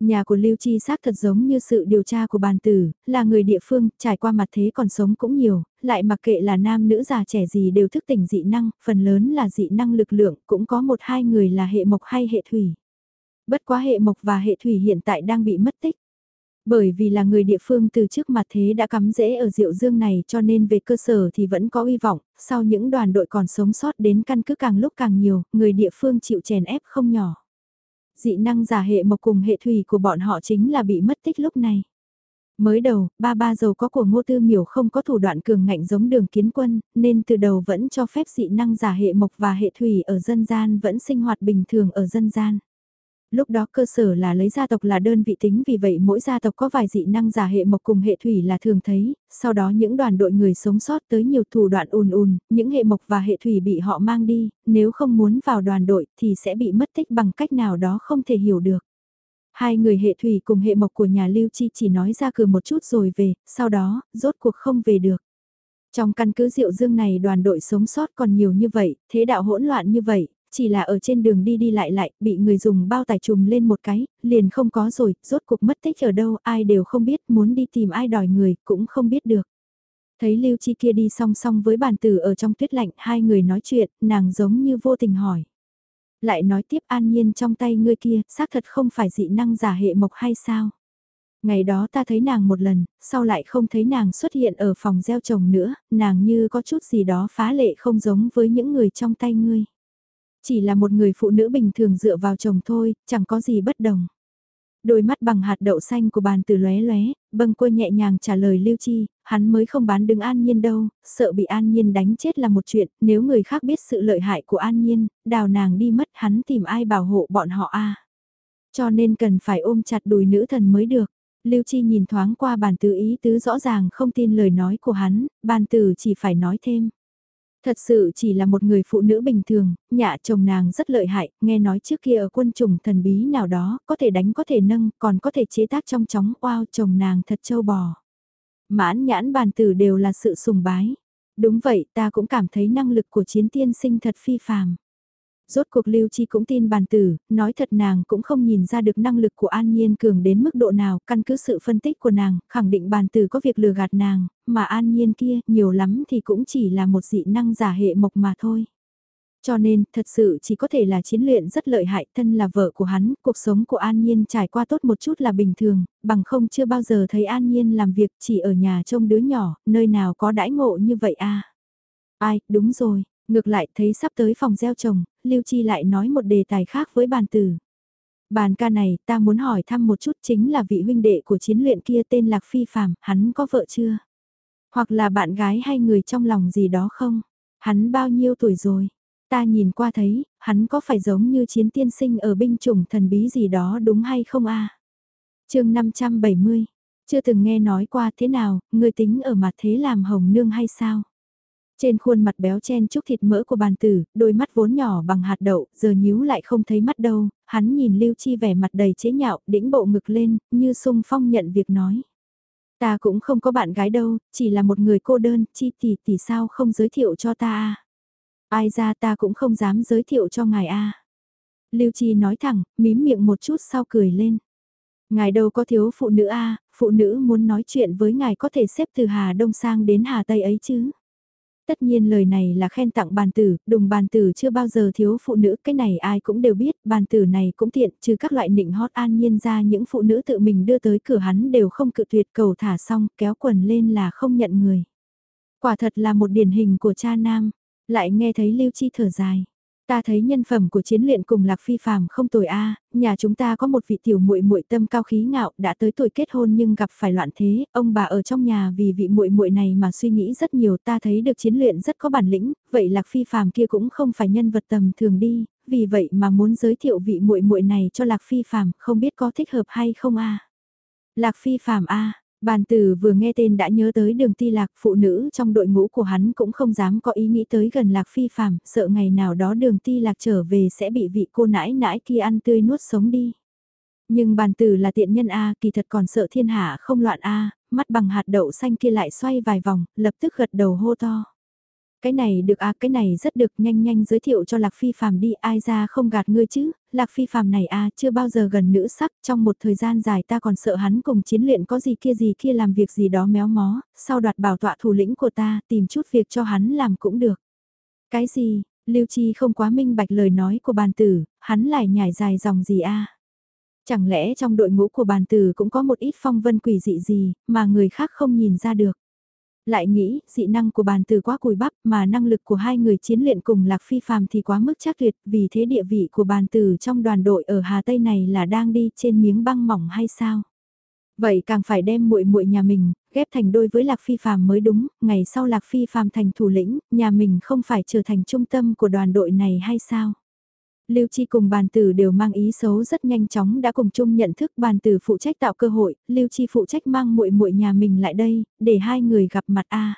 Nhà của Lưu Chi xác thật giống như sự điều tra của bàn tử, là người địa phương, trải qua mặt thế còn sống cũng nhiều, lại mặc kệ là nam nữ già trẻ gì đều thức tỉnh dị năng, phần lớn là dị năng lực lượng, cũng có một hai người là hệ mộc hay hệ thủy. Bất quá hệ mộc và hệ thủy hiện tại đang bị mất tích. Bởi vì là người địa phương từ trước mặt thế đã cắm rễ ở diệu dương này cho nên về cơ sở thì vẫn có hy vọng, sau những đoàn đội còn sống sót đến căn cứ càng lúc càng nhiều, người địa phương chịu chèn ép không nhỏ dị năng giả hệ mộc cùng hệ thủy của bọn họ chính là bị mất tích lúc này. Mới đầu, ba ba dầu có của ngô tư miểu không có thủ đoạn cường ngạnh giống đường kiến quân, nên từ đầu vẫn cho phép dị năng giả hệ mộc và hệ thủy ở dân gian vẫn sinh hoạt bình thường ở dân gian. Lúc đó cơ sở là lấy gia tộc là đơn vị tính vì vậy mỗi gia tộc có vài dị năng giả hệ mộc cùng hệ thủy là thường thấy, sau đó những đoàn đội người sống sót tới nhiều thủ đoạn ùn ùn, những hệ mộc và hệ thủy bị họ mang đi, nếu không muốn vào đoàn đội thì sẽ bị mất tích bằng cách nào đó không thể hiểu được. Hai người hệ thủy cùng hệ mộc của nhà Lưu Chi chỉ nói ra cửa một chút rồi về, sau đó, rốt cuộc không về được. Trong căn cứ Diệu Dương này đoàn đội sống sót còn nhiều như vậy, thế đạo hỗn loạn như vậy, chỉ là ở trên đường đi đi lại lại, bị người dùng bao tải trùm lên một cái, liền không có rồi, rốt cuộc mất tích ở đâu, ai đều không biết, muốn đi tìm ai đòi người, cũng không biết được. Thấy Lưu Chi kia đi song song với bàn tử ở trong tuyết lạnh, hai người nói chuyện, nàng giống như vô tình hỏi. Lại nói tiếp an nhiên trong tay ngươi kia, xác thật không phải dị năng giả hệ mộc hay sao? Ngày đó ta thấy nàng một lần, sau lại không thấy nàng xuất hiện ở phòng gieo trồng nữa, nàng như có chút gì đó phá lệ không giống với những người trong tay ngươi. Chỉ là một người phụ nữ bình thường dựa vào chồng thôi, chẳng có gì bất đồng. Đôi mắt bằng hạt đậu xanh của bàn từ lóe lóe, bâng quơ nhẹ nhàng trả lời Lưu Chi, hắn mới không bán đứng An Nhiên đâu, sợ bị An Nhiên đánh chết là một chuyện, nếu người khác biết sự lợi hại của An Nhiên, đào nàng đi mất hắn tìm ai bảo hộ bọn họ a Cho nên cần phải ôm chặt đùi nữ thần mới được. Lưu Chi nhìn thoáng qua bàn từ ý tứ rõ ràng không tin lời nói của hắn, bàn tử chỉ phải nói thêm. Thật sự chỉ là một người phụ nữ bình thường, nhạ chồng nàng rất lợi hại, nghe nói trước kia ở quân chủng thần bí nào đó, có thể đánh có thể nâng, còn có thể chế tác trong chóng, wow chồng nàng thật châu bò. Mãn nhãn bàn tử đều là sự sùng bái. Đúng vậy, ta cũng cảm thấy năng lực của chiến tiên sinh thật phi phàm. Rốt cuộc Lưu Chi cũng tin bàn tử, nói thật nàng cũng không nhìn ra được năng lực của An Nhiên cường đến mức độ nào, căn cứ sự phân tích của nàng, khẳng định bàn tử có việc lừa gạt nàng, mà An Nhiên kia nhiều lắm thì cũng chỉ là một dị năng giả hệ mộc mà thôi. Cho nên, thật sự chỉ có thể là chiến luyện rất lợi hại thân là vợ của hắn, cuộc sống của An Nhiên trải qua tốt một chút là bình thường, bằng không chưa bao giờ thấy An Nhiên làm việc chỉ ở nhà trông đứa nhỏ, nơi nào có đãi ngộ như vậy à. Ai, đúng rồi, Ngược lại thấy sắp tới phòng gieo trồng, Lưu Chi lại nói một đề tài khác với bàn tử. Bàn ca này ta muốn hỏi thăm một chút chính là vị huynh đệ của chiến luyện kia tên Lạc Phi Phạm, hắn có vợ chưa? Hoặc là bạn gái hay người trong lòng gì đó không? Hắn bao nhiêu tuổi rồi? Ta nhìn qua thấy, hắn có phải giống như chiến tiên sinh ở binh chủng thần bí gì đó đúng hay không a? À? chương 570, chưa từng nghe nói qua thế nào, người tính ở mặt thế làm hồng nương hay sao? Trên khuôn mặt béo chen chúc thịt mỡ của bàn tử, đôi mắt vốn nhỏ bằng hạt đậu, giờ nhíu lại không thấy mắt đâu, hắn nhìn Lưu Chi vẻ mặt đầy chế nhạo, đĩnh bộ ngực lên, như sung phong nhận việc nói. Ta cũng không có bạn gái đâu, chỉ là một người cô đơn, chi tỷ tỷ sao không giới thiệu cho ta à? Ai ra ta cũng không dám giới thiệu cho ngài a. Lưu Chi nói thẳng, mím miệng một chút sau cười lên. Ngài đâu có thiếu phụ nữ a, phụ nữ muốn nói chuyện với ngài có thể xếp từ Hà Đông sang đến Hà Tây ấy chứ. Tất nhiên lời này là khen tặng bàn tử, đùng bàn tử chưa bao giờ thiếu phụ nữ, cái này ai cũng đều biết, bàn tử này cũng tiện, trừ các loại nịnh hót an nhiên ra những phụ nữ tự mình đưa tới cửa hắn đều không cự tuyệt cầu thả xong, kéo quần lên là không nhận người. Quả thật là một điển hình của cha nam, lại nghe thấy Lưu Chi thở dài. Ta thấy nhân phẩm của chiến luyện cùng Lạc Phi phàm không tồi a, nhà chúng ta có một vị tiểu muội muội tâm cao khí ngạo, đã tới tuổi kết hôn nhưng gặp phải loạn thế, ông bà ở trong nhà vì vị muội muội này mà suy nghĩ rất nhiều, ta thấy được chiến luyện rất có bản lĩnh, vậy Lạc Phi phàm kia cũng không phải nhân vật tầm thường đi, vì vậy mà muốn giới thiệu vị muội muội này cho Lạc Phi phàm, không biết có thích hợp hay không a. Lạc Phi phàm a, Bàn tử vừa nghe tên đã nhớ tới đường ti lạc phụ nữ trong đội ngũ của hắn cũng không dám có ý nghĩ tới gần lạc phi phàm, sợ ngày nào đó đường ti lạc trở về sẽ bị vị cô nãi nãi kia ăn tươi nuốt sống đi. Nhưng bàn tử là tiện nhân A kỳ thật còn sợ thiên hạ không loạn A, mắt bằng hạt đậu xanh kia lại xoay vài vòng, lập tức gật đầu hô to. Cái này được à, cái này rất được, nhanh nhanh giới thiệu cho Lạc Phi Phàm đi, ai ra không gạt ngươi chứ, Lạc Phi Phàm này à, chưa bao giờ gần nữ sắc, trong một thời gian dài ta còn sợ hắn cùng chiến luyện có gì kia gì kia làm việc gì đó méo mó, sau đoạt bảo tọa thủ lĩnh của ta, tìm chút việc cho hắn làm cũng được. Cái gì, Lưu Chi không quá minh bạch lời nói của bàn tử, hắn lại nhảy dài dòng gì a Chẳng lẽ trong đội ngũ của bàn tử cũng có một ít phong vân quỷ dị gì, mà người khác không nhìn ra được. Lại nghĩ, dị năng của bàn từ quá cùi bắp mà năng lực của hai người chiến luyện cùng Lạc Phi phàm thì quá mức chắc tuyệt, vì thế địa vị của bàn từ trong đoàn đội ở Hà Tây này là đang đi trên miếng băng mỏng hay sao? Vậy càng phải đem muội muội nhà mình, ghép thành đôi với Lạc Phi phàm mới đúng, ngày sau Lạc Phi phàm thành thủ lĩnh, nhà mình không phải trở thành trung tâm của đoàn đội này hay sao? Lưu Chi cùng bàn tử đều mang ý xấu rất nhanh chóng đã cùng chung nhận thức bàn tử phụ trách tạo cơ hội, Lưu Chi phụ trách mang muội muội nhà mình lại đây, để hai người gặp mặt a.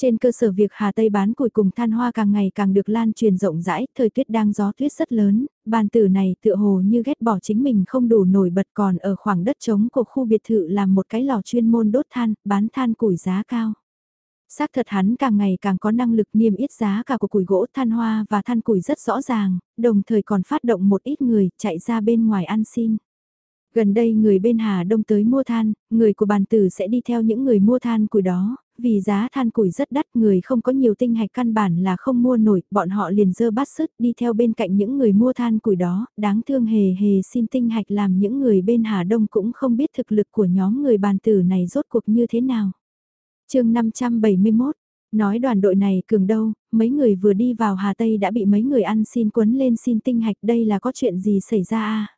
Trên cơ sở việc Hà Tây bán củi cùng than hoa càng ngày càng được lan truyền rộng rãi, thời tiết đang gió tuyết rất lớn, bàn tử này tựa hồ như ghét bỏ chính mình không đủ nổi bật còn ở khoảng đất trống của khu biệt thự làm một cái lò chuyên môn đốt than, bán than củi giá cao. Xác thật hắn càng ngày càng có năng lực niêm yết giá cả của củi gỗ than hoa và than củi rất rõ ràng, đồng thời còn phát động một ít người chạy ra bên ngoài ăn xin. Gần đây người bên Hà Đông tới mua than, người của bàn tử sẽ đi theo những người mua than củi đó, vì giá than củi rất đắt người không có nhiều tinh hạch căn bản là không mua nổi, bọn họ liền dơ bát sứt đi theo bên cạnh những người mua than củi đó, đáng thương hề hề xin tinh hạch làm những người bên Hà Đông cũng không biết thực lực của nhóm người bàn tử này rốt cuộc như thế nào chương 571, nói đoàn đội này cường đâu, mấy người vừa đi vào Hà Tây đã bị mấy người ăn xin quấn lên xin tinh hạch đây là có chuyện gì xảy ra à?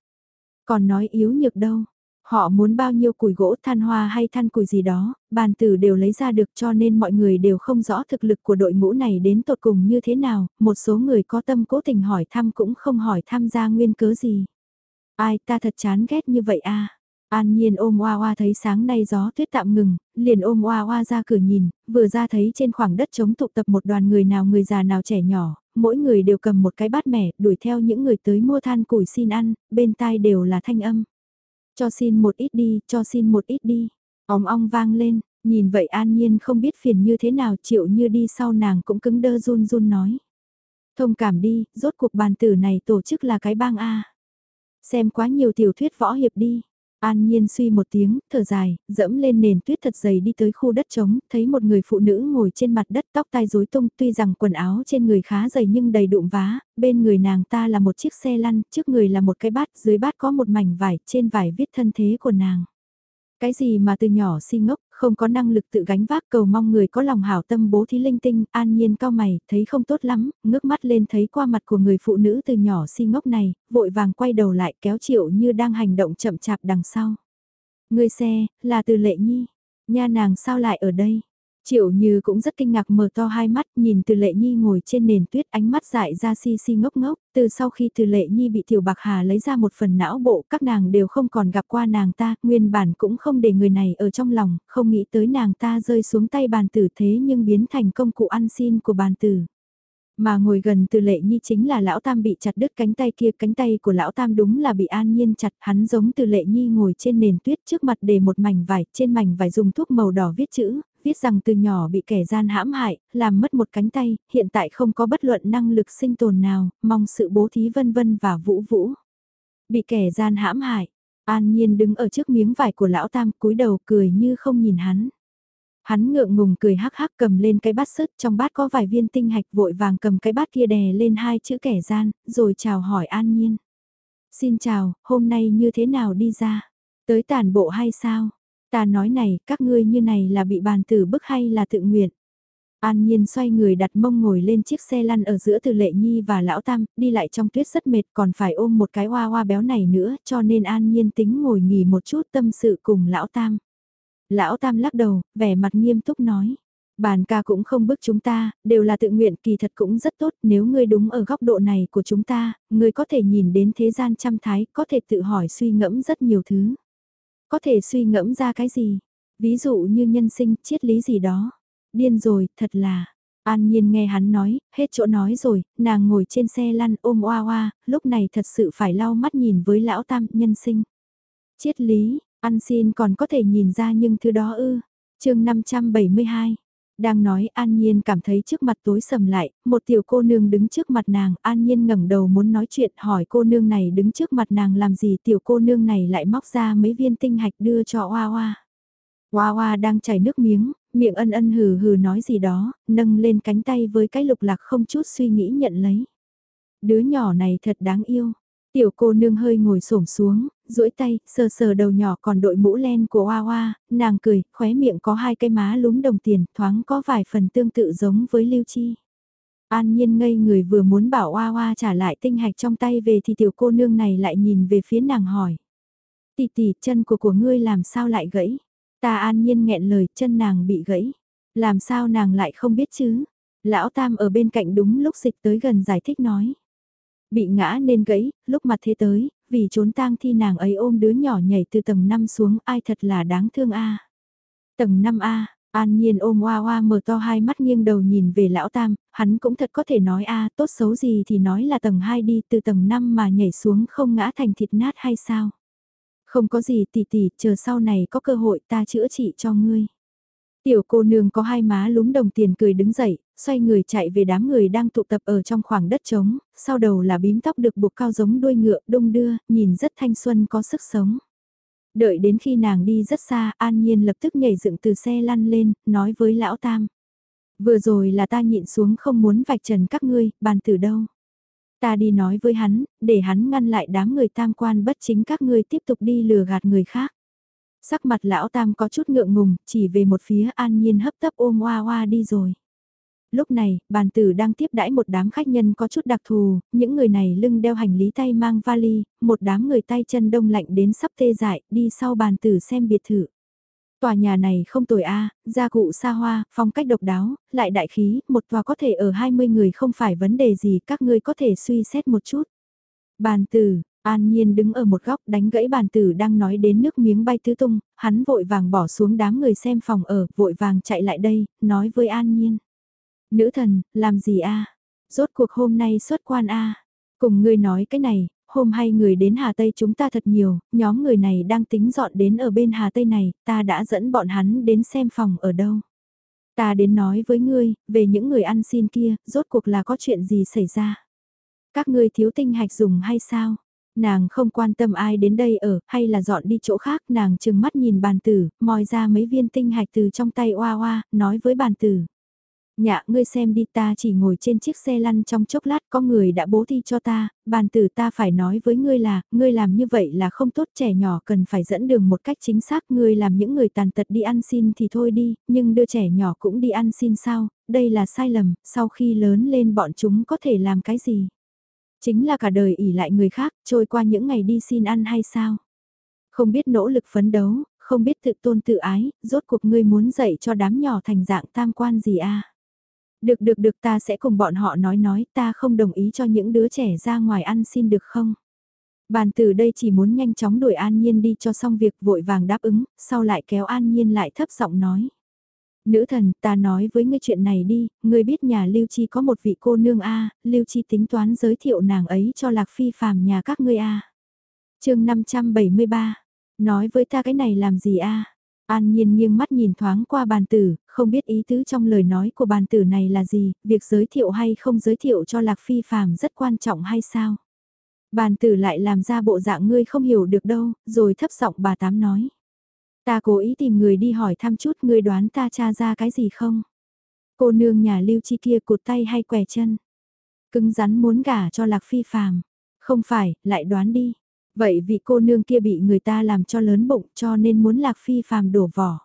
Còn nói yếu nhược đâu, họ muốn bao nhiêu củi gỗ than hoa hay than củi gì đó, bàn tử đều lấy ra được cho nên mọi người đều không rõ thực lực của đội ngũ này đến tột cùng như thế nào, một số người có tâm cố tình hỏi thăm cũng không hỏi tham gia nguyên cớ gì. Ai ta thật chán ghét như vậy à? An Nhiên ôm Oa Oa thấy sáng nay gió tuyết tạm ngừng, liền ôm Oa Oa ra cửa nhìn, vừa ra thấy trên khoảng đất trống tụ tập một đoàn người nào người già nào trẻ nhỏ, mỗi người đều cầm một cái bát mẻ, đuổi theo những người tới mua than củi xin ăn, bên tai đều là thanh âm. Cho xin một ít đi, cho xin một ít đi. Óng ong vang lên, nhìn vậy An Nhiên không biết phiền như thế nào chịu như đi sau nàng cũng cứng đơ run run nói. Thông cảm đi, rốt cuộc bàn tử này tổ chức là cái bang A. Xem quá nhiều tiểu thuyết võ hiệp đi. An Nhiên suy một tiếng, thở dài, dẫm lên nền tuyết thật dày đi tới khu đất trống, thấy một người phụ nữ ngồi trên mặt đất tóc tai rối tung tuy rằng quần áo trên người khá dày nhưng đầy đụng vá, bên người nàng ta là một chiếc xe lăn, trước người là một cái bát, dưới bát có một mảnh vải, trên vải viết thân thế của nàng. Cái gì mà từ nhỏ si ngốc, không có năng lực tự gánh vác cầu mong người có lòng hảo tâm bố thí linh tinh, an nhiên cao mày, thấy không tốt lắm, ngước mắt lên thấy qua mặt của người phụ nữ từ nhỏ si ngốc này, vội vàng quay đầu lại kéo triệu như đang hành động chậm chạp đằng sau. Người xe, là từ lệ nhi, nha nàng sao lại ở đây? Triệu Như cũng rất kinh ngạc mở to hai mắt nhìn từ lệ nhi ngồi trên nền tuyết ánh mắt dại ra si si ngốc ngốc, từ sau khi từ lệ nhi bị tiểu bạc hà lấy ra một phần não bộ các nàng đều không còn gặp qua nàng ta, nguyên bản cũng không để người này ở trong lòng, không nghĩ tới nàng ta rơi xuống tay bàn tử thế nhưng biến thành công cụ ăn xin của bàn tử. Mà ngồi gần từ lệ nhi chính là lão tam bị chặt đứt cánh tay kia, cánh tay của lão tam đúng là bị an nhiên chặt, hắn giống từ lệ nhi ngồi trên nền tuyết trước mặt để một mảnh vải, trên mảnh vải dùng thuốc màu đỏ viết chữ, viết rằng từ nhỏ bị kẻ gian hãm hại, làm mất một cánh tay, hiện tại không có bất luận năng lực sinh tồn nào, mong sự bố thí vân vân và vũ vũ. Bị kẻ gian hãm hại, an nhiên đứng ở trước miếng vải của lão tam cúi đầu cười như không nhìn hắn. Hắn ngượng ngùng cười hắc hắc cầm lên cái bát sứt trong bát có vài viên tinh hạch vội vàng cầm cái bát kia đè lên hai chữ kẻ gian, rồi chào hỏi an nhiên. Xin chào, hôm nay như thế nào đi ra? Tới tàn bộ hay sao? Ta nói này, các ngươi như này là bị bàn tử bức hay là tự nguyện? An Nhiên xoay người đặt mông ngồi lên chiếc xe lăn ở giữa từ Lệ Nhi và Lão Tam, đi lại trong tuyết rất mệt còn phải ôm một cái hoa hoa béo này nữa cho nên An Nhiên tính ngồi nghỉ một chút tâm sự cùng Lão Tam. Lão Tam lắc đầu, vẻ mặt nghiêm túc nói. Bàn ca cũng không bức chúng ta, đều là tự nguyện kỳ thật cũng rất tốt nếu ngươi đúng ở góc độ này của chúng ta, ngươi có thể nhìn đến thế gian trăm thái, có thể tự hỏi suy ngẫm rất nhiều thứ. Có thể suy ngẫm ra cái gì? Ví dụ như nhân sinh, triết lý gì đó. Điên rồi, thật là. An Nhiên nghe hắn nói, hết chỗ nói rồi, nàng ngồi trên xe lăn ôm oa oa, lúc này thật sự phải lau mắt nhìn với lão tam nhân sinh. Triết lý, ăn xin còn có thể nhìn ra nhưng thứ đó ư. chương 572 đang nói An Nhiên cảm thấy trước mặt tối sầm lại, một tiểu cô nương đứng trước mặt nàng, An Nhiên ngẩng đầu muốn nói chuyện hỏi cô nương này đứng trước mặt nàng làm gì tiểu cô nương này lại móc ra mấy viên tinh hạch đưa cho Hoa Hoa. Hoa Hoa đang chảy nước miếng, miệng ân ân hừ hừ nói gì đó, nâng lên cánh tay với cái lục lạc không chút suy nghĩ nhận lấy. Đứa nhỏ này thật đáng yêu. Tiểu cô nương hơi ngồi xổm xuống, duỗi tay, sờ sờ đầu nhỏ còn đội mũ len của Hoa Hoa, nàng cười, khóe miệng có hai cái má lúm đồng tiền, thoáng có vài phần tương tự giống với Lưu Chi. An nhiên ngây người vừa muốn bảo Hoa Hoa trả lại tinh hạch trong tay về thì tiểu cô nương này lại nhìn về phía nàng hỏi. Tỷ tỷ, chân của của ngươi làm sao lại gãy? Ta an nhiên nghẹn lời, chân nàng bị gãy. Làm sao nàng lại không biết chứ? Lão Tam ở bên cạnh đúng lúc dịch tới gần giải thích nói. Bị ngã nên gãy, lúc mặt thế tới, vì trốn tang thi nàng ấy ôm đứa nhỏ nhảy từ tầng 5 xuống ai thật là đáng thương a Tầng 5A, An Nhiên ôm Hoa Hoa mở to hai mắt nghiêng đầu nhìn về lão tam, hắn cũng thật có thể nói a tốt xấu gì thì nói là tầng 2 đi từ tầng 5 mà nhảy xuống không ngã thành thịt nát hay sao. Không có gì tỷ tỷ, chờ sau này có cơ hội ta chữa trị cho ngươi. Tiểu cô nương có hai má lúm đồng tiền cười đứng dậy, xoay người chạy về đám người đang tụ tập ở trong khoảng đất trống, sau đầu là bím tóc được buộc cao giống đuôi ngựa đông đưa, nhìn rất thanh xuân có sức sống. Đợi đến khi nàng đi rất xa, An Nhiên lập tức nhảy dựng từ xe lăn lên, nói với lão tam. Vừa rồi là ta nhịn xuống không muốn vạch trần các ngươi, bàn từ đâu. Ta đi nói với hắn, để hắn ngăn lại đám người tam quan bất chính các ngươi tiếp tục đi lừa gạt người khác. Sắc mặt lão tam có chút ngượng ngùng, chỉ về một phía an nhiên hấp tấp ôm hoa hoa đi rồi. Lúc này, bàn tử đang tiếp đãi một đám khách nhân có chút đặc thù, những người này lưng đeo hành lý tay mang vali, một đám người tay chân đông lạnh đến sắp tê dại, đi sau bàn tử xem biệt thự. Tòa nhà này không tồi a, gia cụ xa hoa, phong cách độc đáo, lại đại khí, một tòa có thể ở 20 người không phải vấn đề gì, các ngươi có thể suy xét một chút. Bàn tử, An Nhiên đứng ở một góc đánh gãy bàn tử đang nói đến nước miếng bay tứ tung, hắn vội vàng bỏ xuống đám người xem phòng ở, vội vàng chạy lại đây, nói với An Nhiên. Nữ thần, làm gì a? Rốt cuộc hôm nay xuất quan a? Cùng ngươi nói cái này, hôm hay người đến Hà Tây chúng ta thật nhiều, nhóm người này đang tính dọn đến ở bên Hà Tây này, ta đã dẫn bọn hắn đến xem phòng ở đâu. Ta đến nói với ngươi, về những người ăn xin kia, rốt cuộc là có chuyện gì xảy ra. Các ngươi thiếu tinh hạch dùng hay sao? Nàng không quan tâm ai đến đây ở, hay là dọn đi chỗ khác, nàng chừng mắt nhìn bàn tử, moi ra mấy viên tinh hạch từ trong tay oa oa, nói với bàn tử. Nhạ, ngươi xem đi ta chỉ ngồi trên chiếc xe lăn trong chốc lát có người đã bố thi cho ta, bàn tử ta phải nói với ngươi là, ngươi làm như vậy là không tốt trẻ nhỏ cần phải dẫn đường một cách chính xác, ngươi làm những người tàn tật đi ăn xin thì thôi đi, nhưng đưa trẻ nhỏ cũng đi ăn xin sao, đây là sai lầm, sau khi lớn lên bọn chúng có thể làm cái gì? Chính là cả đời ỉ lại người khác, trôi qua những ngày đi xin ăn hay sao? Không biết nỗ lực phấn đấu, không biết tự tôn tự ái, rốt cuộc ngươi muốn dạy cho đám nhỏ thành dạng tam quan gì a được được được ta sẽ cùng bọn họ nói nói ta không đồng ý cho những đứa trẻ ra ngoài ăn xin được không? Bàn từ đây chỉ muốn nhanh chóng đuổi An Nhiên đi cho xong việc vội vàng đáp ứng, sau lại kéo An Nhiên lại thấp giọng nói. Nữ thần, ta nói với ngươi chuyện này đi, ngươi biết nhà Lưu Chi có một vị cô nương A, Lưu Chi tính toán giới thiệu nàng ấy cho Lạc Phi phàm nhà các ngươi A. chương 573, nói với ta cái này làm gì A? An nhiên nghiêng mắt nhìn thoáng qua bàn tử, không biết ý tứ trong lời nói của bàn tử này là gì, việc giới thiệu hay không giới thiệu cho Lạc Phi phàm rất quan trọng hay sao? Bàn tử lại làm ra bộ dạng ngươi không hiểu được đâu, rồi thấp giọng bà tám nói. Ta cố ý tìm người đi hỏi thăm chút ngươi đoán ta tra ra cái gì không? Cô nương nhà lưu chi kia cụt tay hay què chân? Cứng rắn muốn gả cho lạc phi phàm. Không phải, lại đoán đi. Vậy vì cô nương kia bị người ta làm cho lớn bụng cho nên muốn lạc phi phàm đổ vỏ.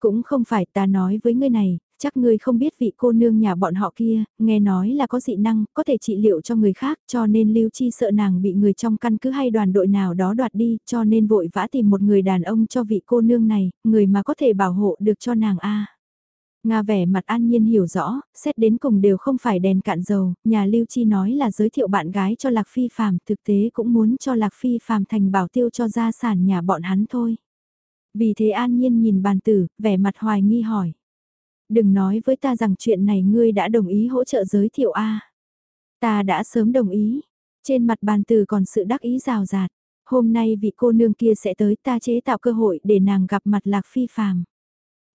Cũng không phải ta nói với ngươi này, chắc ngươi không biết vị cô nương nhà bọn họ kia, nghe nói là có dị năng, có thể trị liệu cho người khác, cho nên Lưu Chi sợ nàng bị người trong căn cứ hay đoàn đội nào đó đoạt đi, cho nên vội vã tìm một người đàn ông cho vị cô nương này, người mà có thể bảo hộ được cho nàng a. Nga vẻ mặt an nhiên hiểu rõ, xét đến cùng đều không phải đèn cạn dầu, nhà Lưu Chi nói là giới thiệu bạn gái cho Lạc Phi Phàm, thực tế cũng muốn cho Lạc Phi Phàm thành bảo tiêu cho gia sản nhà bọn hắn thôi. Vì thế an nhiên nhìn bàn tử, vẻ mặt hoài nghi hỏi. Đừng nói với ta rằng chuyện này ngươi đã đồng ý hỗ trợ giới thiệu A. Ta đã sớm đồng ý. Trên mặt bàn tử còn sự đắc ý rào rạt. Hôm nay vị cô nương kia sẽ tới ta chế tạo cơ hội để nàng gặp mặt lạc phi phàm.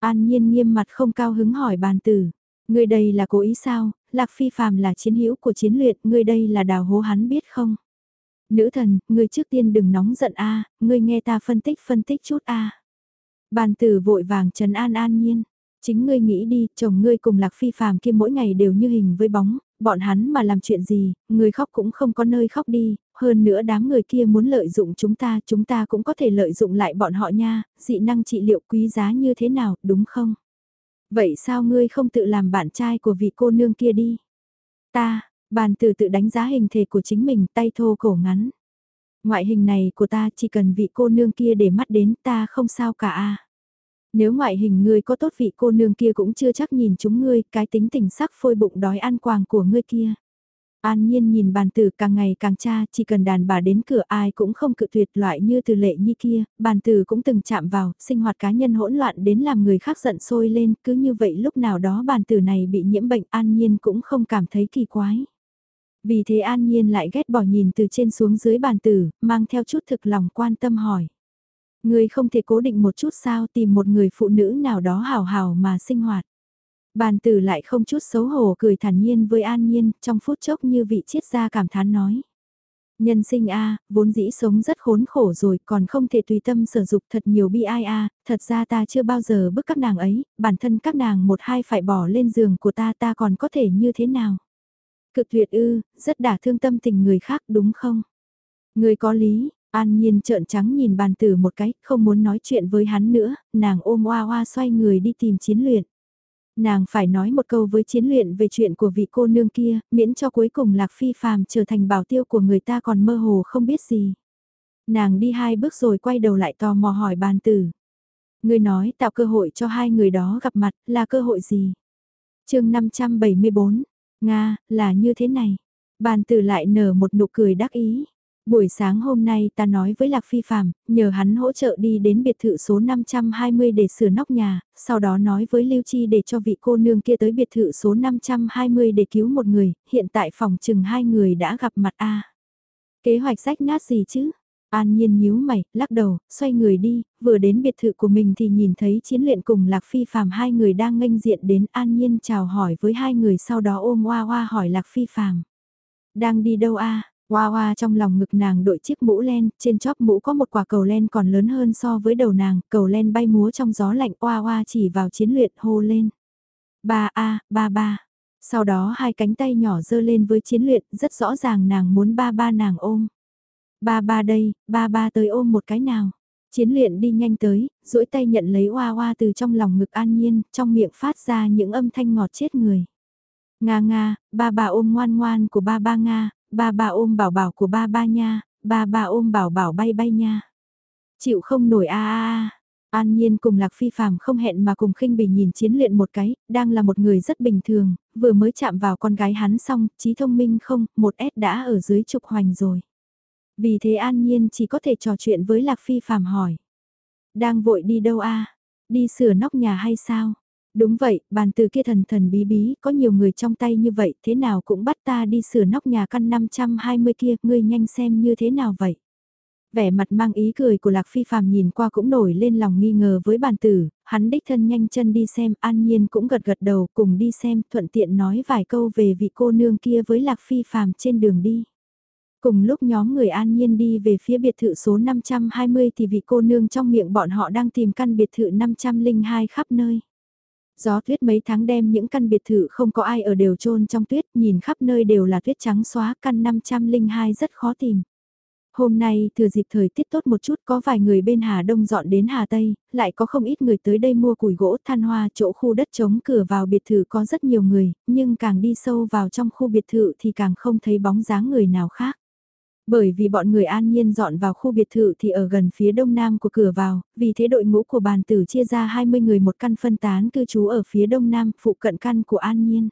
An nhiên nghiêm mặt không cao hứng hỏi bàn tử. Ngươi đây là cố ý sao, lạc phi phàm là chiến hữu của chiến luyện, ngươi đây là đào hố hắn biết không? Nữ thần, ngươi trước tiên đừng nóng giận a, ngươi nghe ta phân tích phân tích chút a. Bàn tử vội vàng trần an an nhiên. Chính ngươi nghĩ đi, chồng ngươi cùng lạc phi phàm kia mỗi ngày đều như hình với bóng, bọn hắn mà làm chuyện gì, người khóc cũng không có nơi khóc đi, hơn nữa đám người kia muốn lợi dụng chúng ta, chúng ta cũng có thể lợi dụng lại bọn họ nha, dị năng trị liệu quý giá như thế nào, đúng không? Vậy sao ngươi không tự làm bạn trai của vị cô nương kia đi? Ta, bàn từ tự đánh giá hình thể của chính mình tay thô cổ ngắn. Ngoại hình này của ta chỉ cần vị cô nương kia để mắt đến ta không sao cả a nếu ngoại hình ngươi có tốt vị cô nương kia cũng chưa chắc nhìn chúng ngươi, cái tính tình sắc phôi bụng đói ăn quàng của ngươi kia. An nhiên nhìn bàn tử càng ngày càng cha, chỉ cần đàn bà đến cửa ai cũng không cự tuyệt loại như từ lệ như kia, bàn tử cũng từng chạm vào, sinh hoạt cá nhân hỗn loạn đến làm người khác giận sôi lên, cứ như vậy lúc nào đó bàn tử này bị nhiễm bệnh an nhiên cũng không cảm thấy kỳ quái. Vì thế an nhiên lại ghét bỏ nhìn từ trên xuống dưới bàn tử, mang theo chút thực lòng quan tâm hỏi. Người không thể cố định một chút sao tìm một người phụ nữ nào đó hào hào mà sinh hoạt. Bàn tử lại không chút xấu hổ cười thản nhiên với an nhiên, trong phút chốc như vị triết gia cảm thán nói. Nhân sinh a vốn dĩ sống rất khốn khổ rồi, còn không thể tùy tâm sử dụng thật nhiều bi ai a thật ra ta chưa bao giờ bức các nàng ấy, bản thân các nàng một hai phải bỏ lên giường của ta ta còn có thể như thế nào. Cực tuyệt ư, rất đả thương tâm tình người khác đúng không? Người có lý, An Nhiên trợn trắng nhìn bàn tử một cái, không muốn nói chuyện với hắn nữa, nàng ôm oa oa xoay người đi tìm chiến luyện. Nàng phải nói một câu với chiến luyện về chuyện của vị cô nương kia, miễn cho cuối cùng Lạc Phi phàm trở thành bảo tiêu của người ta còn mơ hồ không biết gì. Nàng đi hai bước rồi quay đầu lại tò mò hỏi bàn tử. Người nói tạo cơ hội cho hai người đó gặp mặt là cơ hội gì? chương 574, Nga, là như thế này. Bàn tử lại nở một nụ cười đắc ý. Buổi sáng hôm nay ta nói với Lạc Phi Phạm, nhờ hắn hỗ trợ đi đến biệt thự số 520 để sửa nóc nhà, sau đó nói với Lưu Chi để cho vị cô nương kia tới biệt thự số 520 để cứu một người, hiện tại phòng chừng hai người đã gặp mặt a. Kế hoạch rách nát gì chứ? An Nhiên nhíu mày, lắc đầu, xoay người đi, vừa đến biệt thự của mình thì nhìn thấy chiến luyện cùng Lạc Phi Phạm hai người đang nghênh diện đến An Nhiên chào hỏi với hai người sau đó ôm Hoa Hoa hỏi Lạc Phi Phạm. Đang đi đâu a? Hoa hoa trong lòng ngực nàng đội chiếc mũ len, trên chóp mũ có một quả cầu len còn lớn hơn so với đầu nàng, cầu len bay múa trong gió lạnh hoa hoa chỉ vào chiến luyện hô lên. Ba a, ba ba. Sau đó hai cánh tay nhỏ dơ lên với chiến luyện, rất rõ ràng nàng muốn ba ba nàng ôm. Ba ba đây, ba ba tới ôm một cái nào. Chiến luyện đi nhanh tới, duỗi tay nhận lấy hoa hoa từ trong lòng ngực an nhiên, trong miệng phát ra những âm thanh ngọt chết người. Nga nga, ba ba ôm ngoan ngoan của ba ba Nga, ba ba ôm bảo bảo của ba ba nha, ba ba ôm bảo bảo bay bay nha. Chịu không nổi a a a. An Nhiên cùng Lạc Phi Phạm không hẹn mà cùng khinh bỉ nhìn chiến luyện một cái, đang là một người rất bình thường, vừa mới chạm vào con gái hắn xong, trí thông minh không, một S đã ở dưới trục hoành rồi. Vì thế An Nhiên chỉ có thể trò chuyện với Lạc Phi Phạm hỏi. Đang vội đi đâu a Đi sửa nóc nhà hay sao? Đúng vậy, bàn từ kia thần thần bí bí, có nhiều người trong tay như vậy, thế nào cũng bắt ta đi sửa nóc nhà căn 520 kia, ngươi nhanh xem như thế nào vậy? Vẻ mặt mang ý cười của Lạc Phi Phạm nhìn qua cũng nổi lên lòng nghi ngờ với bàn tử, hắn đích thân nhanh chân đi xem, an nhiên cũng gật gật đầu cùng đi xem, thuận tiện nói vài câu về vị cô nương kia với Lạc Phi Phạm trên đường đi. Cùng lúc nhóm người an nhiên đi về phía biệt thự số 520 thì vị cô nương trong miệng bọn họ đang tìm căn biệt thự 502 khắp nơi. Gió tuyết mấy tháng đem những căn biệt thự không có ai ở đều trôn trong tuyết, nhìn khắp nơi đều là tuyết trắng xóa, căn 502 rất khó tìm. Hôm nay thừa dịp thời tiết tốt một chút có vài người bên Hà Đông dọn đến Hà Tây, lại có không ít người tới đây mua củi gỗ than hoa chỗ khu đất chống cửa vào biệt thự có rất nhiều người, nhưng càng đi sâu vào trong khu biệt thự thì càng không thấy bóng dáng người nào khác. Bởi vì bọn người an nhiên dọn vào khu biệt thự thì ở gần phía đông nam của cửa vào, vì thế đội ngũ của bàn tử chia ra 20 người một căn phân tán cư trú ở phía đông nam phụ cận căn của an nhiên.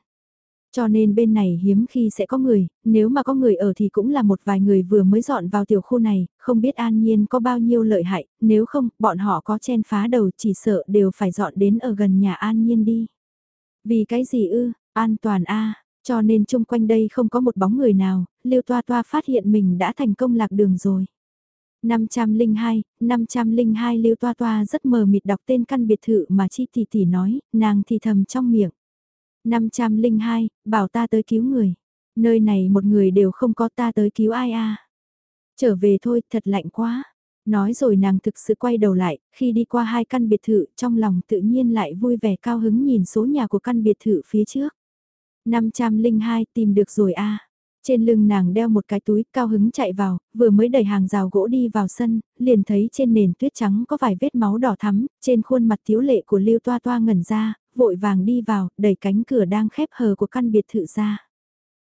Cho nên bên này hiếm khi sẽ có người, nếu mà có người ở thì cũng là một vài người vừa mới dọn vào tiểu khu này, không biết an nhiên có bao nhiêu lợi hại, nếu không, bọn họ có chen phá đầu chỉ sợ đều phải dọn đến ở gần nhà an nhiên đi. Vì cái gì ư, an toàn a cho nên chung quanh đây không có một bóng người nào, Lưu Toa Toa phát hiện mình đã thành công lạc đường rồi. 502, 502 Lưu Toa Toa rất mờ mịt đọc tên căn biệt thự mà Chi Tỷ Tỷ nói, nàng thì thầm trong miệng. 502, bảo ta tới cứu người. Nơi này một người đều không có ta tới cứu ai a. Trở về thôi, thật lạnh quá. Nói rồi nàng thực sự quay đầu lại, khi đi qua hai căn biệt thự, trong lòng tự nhiên lại vui vẻ cao hứng nhìn số nhà của căn biệt thự phía trước. 502 tìm được rồi a. Trên lưng nàng đeo một cái túi cao hứng chạy vào, vừa mới đẩy hàng rào gỗ đi vào sân, liền thấy trên nền tuyết trắng có vài vết máu đỏ thắm, trên khuôn mặt thiếu lệ của Lưu Toa Toa ngẩn ra, vội vàng đi vào, đẩy cánh cửa đang khép hờ của căn biệt thự ra.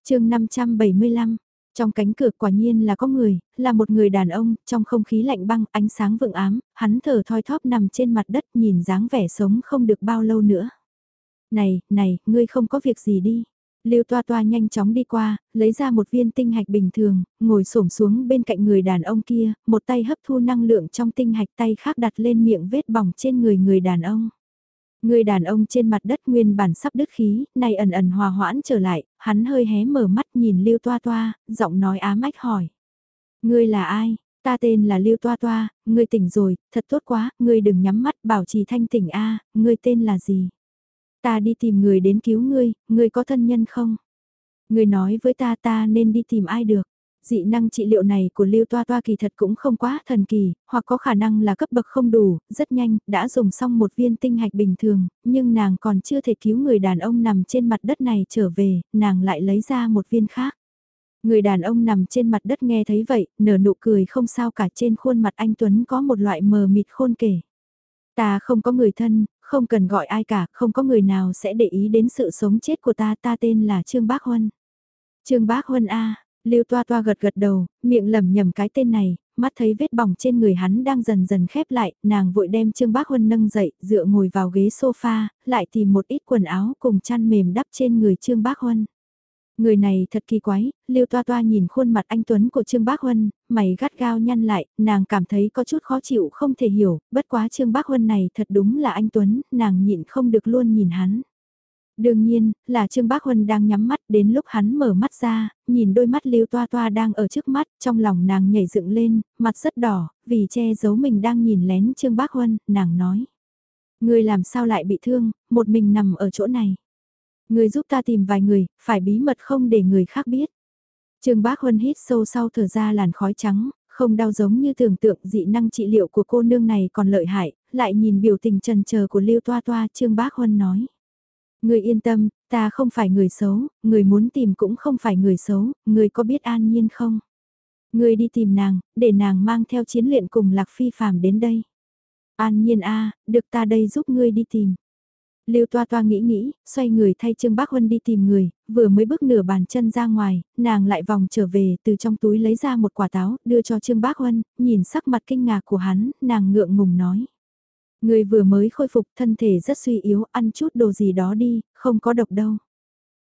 chương 575, trong cánh cửa quả nhiên là có người, là một người đàn ông, trong không khí lạnh băng, ánh sáng vượng ám, hắn thở thoi thóp nằm trên mặt đất nhìn dáng vẻ sống không được bao lâu nữa. Này, này, ngươi không có việc gì đi. Lưu Toa Toa nhanh chóng đi qua, lấy ra một viên tinh hạch bình thường, ngồi xổm xuống bên cạnh người đàn ông kia, một tay hấp thu năng lượng trong tinh hạch tay khác đặt lên miệng vết bỏng trên người người đàn ông. Người đàn ông trên mặt đất nguyên bản sắp đứt khí, này ẩn ẩn hòa hoãn trở lại, hắn hơi hé mở mắt nhìn Lưu Toa Toa, giọng nói ám ách hỏi. Ngươi là ai? Ta tên là Lưu Toa Toa, ngươi tỉnh rồi, thật tốt quá, ngươi đừng nhắm mắt bảo trì thanh tỉnh A, ngươi tên là gì? Ta đi tìm người đến cứu ngươi, ngươi có thân nhân không? Ngươi nói với ta ta nên đi tìm ai được? Dị năng trị liệu này của Lưu Toa Toa kỳ thật cũng không quá thần kỳ, hoặc có khả năng là cấp bậc không đủ, rất nhanh, đã dùng xong một viên tinh hạch bình thường, nhưng nàng còn chưa thể cứu người đàn ông nằm trên mặt đất này trở về, nàng lại lấy ra một viên khác. Người đàn ông nằm trên mặt đất nghe thấy vậy, nở nụ cười không sao cả trên khuôn mặt anh Tuấn có một loại mờ mịt khôn kể. Ta không có người thân, không cần gọi ai cả, không có người nào sẽ để ý đến sự sống chết của ta, ta tên là Trương Bác Huân. Trương Bác Huân A, Lưu Toa Toa gật gật đầu, miệng lẩm nhẩm cái tên này, mắt thấy vết bỏng trên người hắn đang dần dần khép lại, nàng vội đem Trương Bác Huân nâng dậy, dựa ngồi vào ghế sofa, lại tìm một ít quần áo cùng chăn mềm đắp trên người Trương Bác Huân. Người này thật kỳ quái, Lưu Toa Toa nhìn khuôn mặt anh Tuấn của Trương Bác Huân, mày gắt gao nhăn lại, nàng cảm thấy có chút khó chịu không thể hiểu, bất quá Trương Bác Huân này thật đúng là anh Tuấn, nàng nhịn không được luôn nhìn hắn. Đương nhiên, là Trương Bác Huân đang nhắm mắt đến lúc hắn mở mắt ra, nhìn đôi mắt Lưu Toa Toa đang ở trước mắt, trong lòng nàng nhảy dựng lên, mặt rất đỏ, vì che giấu mình đang nhìn lén Trương Bác Huân, nàng nói. Người làm sao lại bị thương, một mình nằm ở chỗ này. Người giúp ta tìm vài người, phải bí mật không để người khác biết. Trương Bác Huân hít sâu sau thở ra làn khói trắng, không đau giống như tưởng tượng dị năng trị liệu của cô nương này còn lợi hại, lại nhìn biểu tình trần chờ của Lưu Toa Toa Trương Bác Huân nói. Người yên tâm, ta không phải người xấu, người muốn tìm cũng không phải người xấu, người có biết an nhiên không? Người đi tìm nàng, để nàng mang theo chiến luyện cùng Lạc Phi phàm đến đây. An nhiên a, được ta đây giúp ngươi đi tìm. Lưu Toa Toa nghĩ nghĩ, xoay người thay Trương Bác Huân đi tìm người, vừa mới bước nửa bàn chân ra ngoài, nàng lại vòng trở về, từ trong túi lấy ra một quả táo, đưa cho Trương Bác Huân, nhìn sắc mặt kinh ngạc của hắn, nàng ngượng ngùng nói. Người vừa mới khôi phục thân thể rất suy yếu, ăn chút đồ gì đó đi, không có độc đâu.